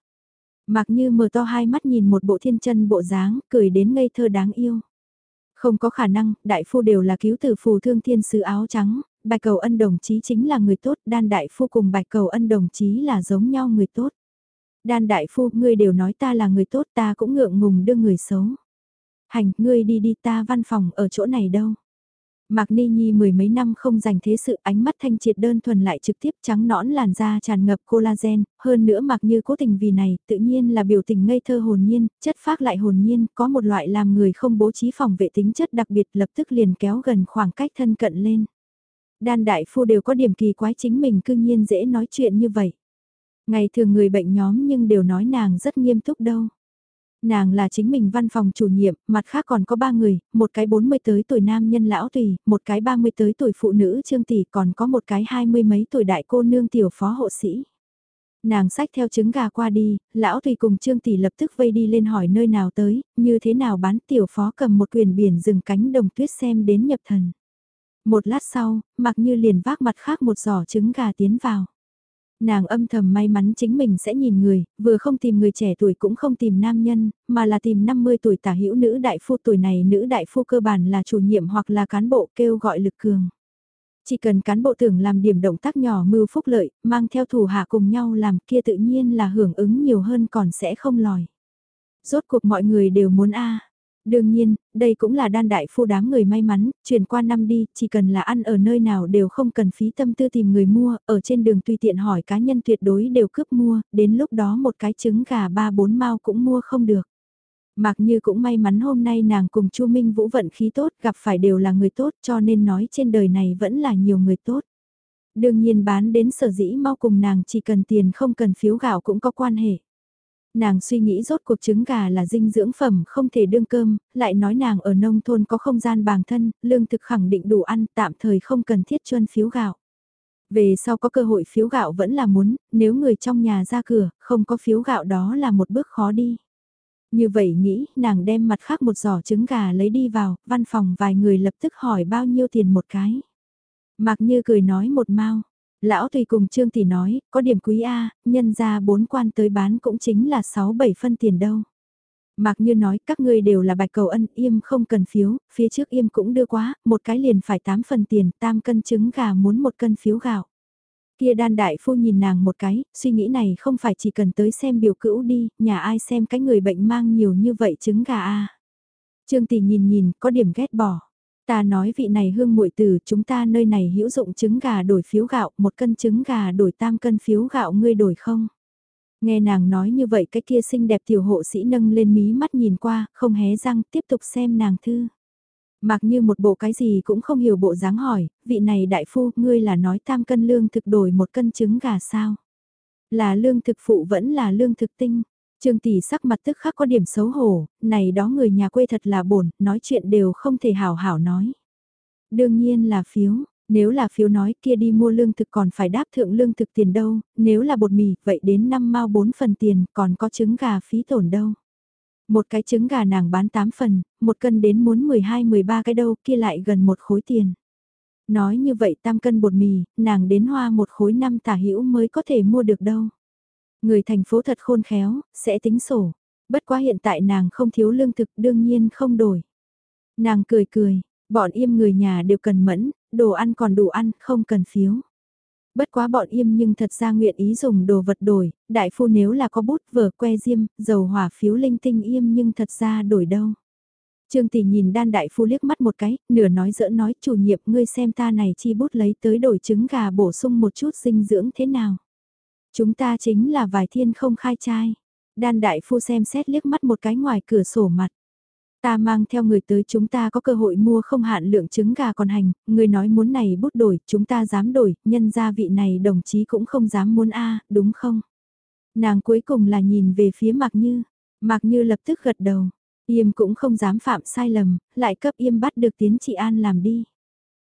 Mặc như mở to hai mắt nhìn một bộ thiên chân bộ dáng, cười đến ngây thơ đáng yêu. Không có khả năng, đại phu đều là cứu tử phù thương thiên sứ áo trắng, bạch cầu ân đồng chí chính là người tốt, đan đại phu cùng bạch cầu ân đồng chí là giống nhau người tốt. Đan đại phu, ngươi đều nói ta là người tốt ta cũng ngượng ngùng đưa người xấu. Hành, ngươi đi đi ta văn phòng ở chỗ này đâu. Mạc Ni Nhi mười mấy năm không dành thế sự ánh mắt thanh triệt đơn thuần lại trực tiếp trắng nõn làn da tràn ngập collagen, hơn nữa mặc như cố tình vì này, tự nhiên là biểu tình ngây thơ hồn nhiên, chất phác lại hồn nhiên, có một loại làm người không bố trí phòng vệ tính chất đặc biệt lập tức liền kéo gần khoảng cách thân cận lên. Đan đại phu đều có điểm kỳ quái chính mình cương nhiên dễ nói chuyện như vậy. Ngày thường người bệnh nhóm nhưng đều nói nàng rất nghiêm túc đâu. Nàng là chính mình văn phòng chủ nhiệm, mặt khác còn có ba người, một cái 40 tới tuổi nam nhân lão tùy, một cái 30 tới tuổi phụ nữ trương tỷ còn có một cái hai mươi mấy tuổi đại cô nương tiểu phó hộ sĩ. Nàng sách theo trứng gà qua đi, lão tùy cùng trương tỷ lập tức vây đi lên hỏi nơi nào tới, như thế nào bán tiểu phó cầm một quyền biển rừng cánh đồng tuyết xem đến nhập thần. Một lát sau, mặc như liền vác mặt khác một giỏ trứng gà tiến vào. Nàng âm thầm may mắn chính mình sẽ nhìn người, vừa không tìm người trẻ tuổi cũng không tìm nam nhân, mà là tìm 50 tuổi tả hữu nữ đại phu tuổi này nữ đại phu cơ bản là chủ nhiệm hoặc là cán bộ kêu gọi lực cường. Chỉ cần cán bộ tưởng làm điểm động tác nhỏ mưu phúc lợi, mang theo thủ hạ cùng nhau làm kia tự nhiên là hưởng ứng nhiều hơn còn sẽ không lòi. Rốt cuộc mọi người đều muốn A. Đương nhiên, đây cũng là đan đại phu đám người may mắn, chuyển qua năm đi, chỉ cần là ăn ở nơi nào đều không cần phí tâm tư tìm người mua, ở trên đường tùy tiện hỏi cá nhân tuyệt đối đều cướp mua, đến lúc đó một cái trứng gà ba bốn mao cũng mua không được. Mặc như cũng may mắn hôm nay nàng cùng Chu Minh Vũ vận khí tốt, gặp phải đều là người tốt cho nên nói trên đời này vẫn là nhiều người tốt. Đương nhiên bán đến sở dĩ mau cùng nàng chỉ cần tiền không cần phiếu gạo cũng có quan hệ. Nàng suy nghĩ rốt cuộc trứng gà là dinh dưỡng phẩm không thể đương cơm, lại nói nàng ở nông thôn có không gian bàng thân, lương thực khẳng định đủ ăn, tạm thời không cần thiết chuân phiếu gạo. Về sau có cơ hội phiếu gạo vẫn là muốn, nếu người trong nhà ra cửa, không có phiếu gạo đó là một bước khó đi. Như vậy nghĩ, nàng đem mặt khác một giỏ trứng gà lấy đi vào, văn phòng vài người lập tức hỏi bao nhiêu tiền một cái. Mạc Như cười nói một mau Lão Tùy cùng Trương Tỷ nói, có điểm quý A, nhân ra bốn quan tới bán cũng chính là 6-7 phân tiền đâu. Mạc Như nói các ngươi đều là bạch cầu ân im không cần phiếu, phía trước im cũng đưa quá, một cái liền phải 8 phần tiền, tam cân trứng gà muốn một cân phiếu gạo. Kia đan đại phu nhìn nàng một cái, suy nghĩ này không phải chỉ cần tới xem biểu cữu đi, nhà ai xem cái người bệnh mang nhiều như vậy trứng gà a Trương tỷ nhìn nhìn, có điểm ghét bỏ. Ta nói vị này hương muội từ chúng ta nơi này hữu dụng trứng gà đổi phiếu gạo, một cân trứng gà đổi tam cân phiếu gạo ngươi đổi không? Nghe nàng nói như vậy cái kia xinh đẹp tiểu hộ sĩ nâng lên mí mắt nhìn qua, không hé răng, tiếp tục xem nàng thư. Mặc như một bộ cái gì cũng không hiểu bộ dáng hỏi, vị này đại phu, ngươi là nói tam cân lương thực đổi một cân trứng gà sao? Là lương thực phụ vẫn là lương thực tinh. Trương tỷ sắc mặt tức khắc có điểm xấu hổ, này đó người nhà quê thật là bổn, nói chuyện đều không thể hảo hảo nói. Đương nhiên là phiếu, nếu là phiếu nói kia đi mua lương thực còn phải đáp thượng lương thực tiền đâu, nếu là bột mì, vậy đến 5 mao 4 phần tiền, còn có trứng gà phí tổn đâu. Một cái trứng gà nàng bán 8 phần, một cân đến muốn 12-13 cái đâu, kia lại gần một khối tiền. Nói như vậy tam cân bột mì, nàng đến hoa một khối năm tả hữu mới có thể mua được đâu. Người thành phố thật khôn khéo, sẽ tính sổ. Bất quá hiện tại nàng không thiếu lương thực đương nhiên không đổi. Nàng cười cười, bọn im người nhà đều cần mẫn, đồ ăn còn đủ ăn, không cần phiếu. Bất quá bọn im nhưng thật ra nguyện ý dùng đồ vật đổi, đại phu nếu là có bút vở que diêm, dầu hỏa phiếu linh tinh im nhưng thật ra đổi đâu. Trương tỷ nhìn đan đại phu liếc mắt một cái, nửa nói dỡ nói chủ nhiệm ngươi xem ta này chi bút lấy tới đổi trứng gà bổ sung một chút dinh dưỡng thế nào. Chúng ta chính là vài thiên không khai trai. Đan đại phu xem xét liếc mắt một cái ngoài cửa sổ mặt. Ta mang theo người tới chúng ta có cơ hội mua không hạn lượng trứng gà còn hành, người nói muốn này bút đổi, chúng ta dám đổi, nhân gia vị này đồng chí cũng không dám muốn a đúng không? Nàng cuối cùng là nhìn về phía Mạc Như, Mạc Như lập tức gật đầu, Yêm cũng không dám phạm sai lầm, lại cấp Yêm bắt được tiến trị an làm đi.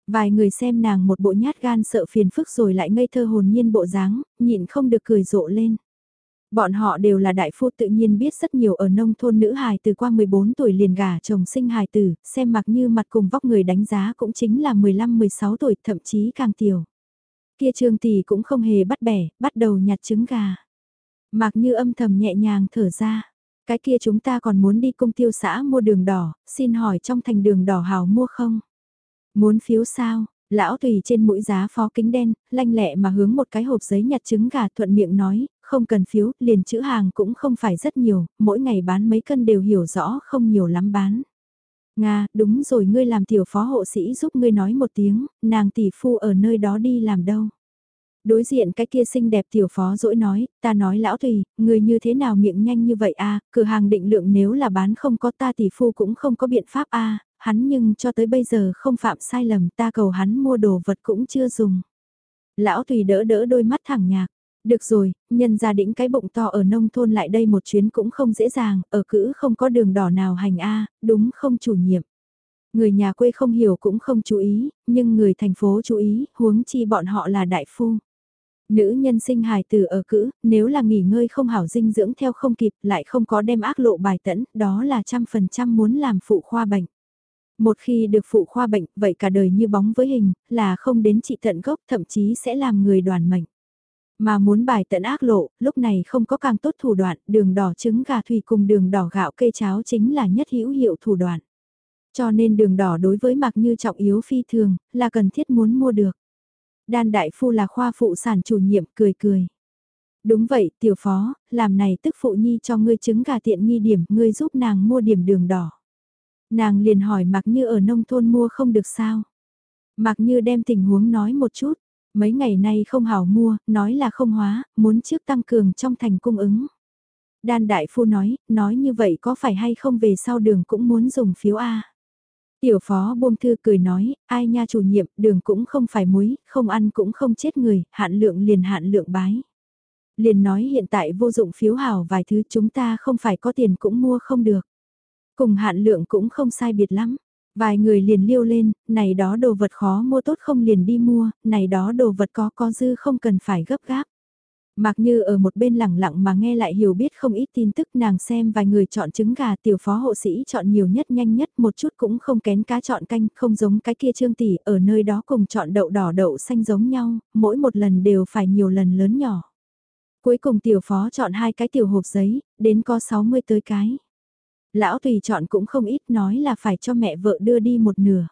Vài người xem nàng một bộ nhát gan sợ phiền phức rồi lại ngây thơ hồn nhiên bộ dáng, nhịn không được cười rộ lên. Bọn họ đều là đại phu tự nhiên biết rất nhiều ở nông thôn nữ hài từ qua 14 tuổi liền gả chồng sinh hài tử, xem mặc như mặt cùng vóc người đánh giá cũng chính là 15-16 tuổi thậm chí càng tiểu. Kia trương tỷ cũng không hề bắt bẻ, bắt đầu nhặt trứng gà. Mặc như âm thầm nhẹ nhàng thở ra. Cái kia chúng ta còn muốn đi công tiêu xã mua đường đỏ, xin hỏi trong thành đường đỏ hào mua không? Muốn phiếu sao? Lão tùy trên mũi giá phó kính đen, lanh lẹ mà hướng một cái hộp giấy nhặt trứng gà thuận miệng nói, không cần phiếu, liền chữ hàng cũng không phải rất nhiều, mỗi ngày bán mấy cân đều hiểu rõ không nhiều lắm bán. Nga, đúng rồi ngươi làm tiểu phó hộ sĩ giúp ngươi nói một tiếng, nàng tỷ phu ở nơi đó đi làm đâu. Đối diện cái kia xinh đẹp tiểu phó dỗi nói, ta nói lão tùy, người như thế nào miệng nhanh như vậy a cửa hàng định lượng nếu là bán không có ta tỷ phu cũng không có biện pháp a hắn nhưng cho tới bây giờ không phạm sai lầm ta cầu hắn mua đồ vật cũng chưa dùng. Lão tùy đỡ đỡ đôi mắt thẳng nhạc, được rồi, nhân gia đĩnh cái bụng to ở nông thôn lại đây một chuyến cũng không dễ dàng, ở cữ không có đường đỏ nào hành a đúng không chủ nhiệm. Người nhà quê không hiểu cũng không chú ý, nhưng người thành phố chú ý, huống chi bọn họ là đại phu. Nữ nhân sinh hài tử ở cữ, nếu là nghỉ ngơi không hảo dinh dưỡng theo không kịp lại không có đem ác lộ bài tẫn, đó là trăm phần trăm muốn làm phụ khoa bệnh. Một khi được phụ khoa bệnh, vậy cả đời như bóng với hình, là không đến trị tận gốc thậm chí sẽ làm người đoàn mệnh. Mà muốn bài tận ác lộ, lúc này không có càng tốt thủ đoạn, đường đỏ trứng gà thủy cùng đường đỏ gạo cây cháo chính là nhất hữu hiệu thủ đoạn. Cho nên đường đỏ đối với mặc như trọng yếu phi thường, là cần thiết muốn mua được. Đan đại phu là khoa phụ sản chủ nhiệm cười cười. Đúng vậy, tiểu phó, làm này tức phụ nhi cho ngươi trứng gà tiện nghi điểm, ngươi giúp nàng mua điểm đường đỏ. Nàng liền hỏi mặc như ở nông thôn mua không được sao. Mặc như đem tình huống nói một chút, mấy ngày nay không hảo mua, nói là không hóa, muốn trước tăng cường trong thành cung ứng. Đan đại phu nói, nói như vậy có phải hay không về sau đường cũng muốn dùng phiếu A. Tiểu phó buông thư cười nói, ai nha chủ nhiệm, đường cũng không phải muối, không ăn cũng không chết người, hạn lượng liền hạn lượng bái. Liền nói hiện tại vô dụng phiếu hảo vài thứ chúng ta không phải có tiền cũng mua không được. Cùng hạn lượng cũng không sai biệt lắm. Vài người liền liêu lên, này đó đồ vật khó mua tốt không liền đi mua, này đó đồ vật có có dư không cần phải gấp gáp. Mặc như ở một bên lẳng lặng mà nghe lại hiểu biết không ít tin tức nàng xem vài người chọn trứng gà tiểu phó hộ sĩ chọn nhiều nhất nhanh nhất một chút cũng không kén cá chọn canh không giống cái kia trương tỷ ở nơi đó cùng chọn đậu đỏ đậu xanh giống nhau, mỗi một lần đều phải nhiều lần lớn nhỏ. Cuối cùng tiểu phó chọn hai cái tiểu hộp giấy, đến có 60 tới cái. Lão tùy chọn cũng không ít nói là phải cho mẹ vợ đưa đi một nửa.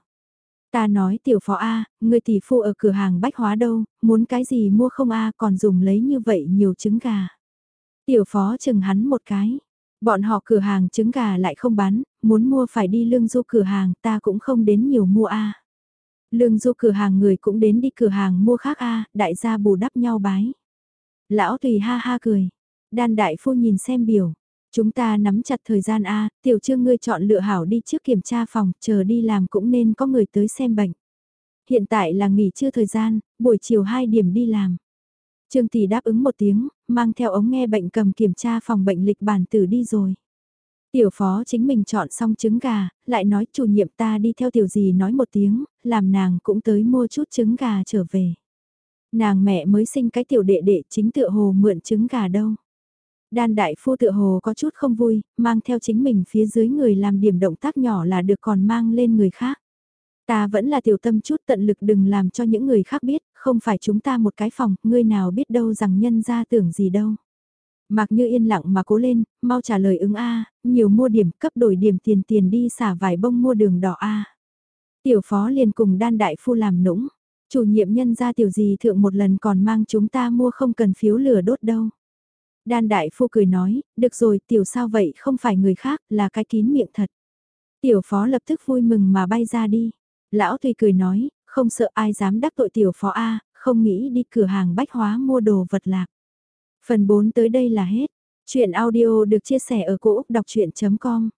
Ta nói tiểu phó A, người tỷ phu ở cửa hàng bách hóa đâu, muốn cái gì mua không A còn dùng lấy như vậy nhiều trứng gà. Tiểu phó chừng hắn một cái. Bọn họ cửa hàng trứng gà lại không bán, muốn mua phải đi lương du cửa hàng ta cũng không đến nhiều mua A. Lương du cửa hàng người cũng đến đi cửa hàng mua khác A, đại gia bù đắp nhau bái. Lão tùy ha ha cười. Đan đại phu nhìn xem biểu. Chúng ta nắm chặt thời gian A, tiểu trương ngươi chọn lựa hảo đi trước kiểm tra phòng, chờ đi làm cũng nên có người tới xem bệnh. Hiện tại là nghỉ trưa thời gian, buổi chiều 2 điểm đi làm. Trương Tỷ đáp ứng một tiếng, mang theo ống nghe bệnh cầm kiểm tra phòng bệnh lịch bản tử đi rồi. Tiểu phó chính mình chọn xong trứng gà, lại nói chủ nhiệm ta đi theo tiểu gì nói một tiếng, làm nàng cũng tới mua chút trứng gà trở về. Nàng mẹ mới sinh cái tiểu đệ đệ chính tựa hồ mượn trứng gà đâu. Đan đại phu tựa hồ có chút không vui, mang theo chính mình phía dưới người làm điểm động tác nhỏ là được còn mang lên người khác. Ta vẫn là tiểu tâm chút tận lực đừng làm cho những người khác biết, không phải chúng ta một cái phòng, ngươi nào biết đâu rằng nhân ra tưởng gì đâu. Mặc như yên lặng mà cố lên, mau trả lời ứng A, nhiều mua điểm cấp đổi điểm tiền tiền đi xả vài bông mua đường đỏ A. Tiểu phó liền cùng đan đại phu làm nũng, chủ nhiệm nhân ra tiểu gì thượng một lần còn mang chúng ta mua không cần phiếu lửa đốt đâu. Đan đại phu cười nói, được rồi tiểu sao vậy không phải người khác là cái kín miệng thật. Tiểu phó lập tức vui mừng mà bay ra đi. Lão tùy cười nói, không sợ ai dám đắc tội tiểu phó A, không nghĩ đi cửa hàng bách hóa mua đồ vật lạc. Phần 4 tới đây là hết. Chuyện audio được chia sẻ ở cỗ đọc chuyện.com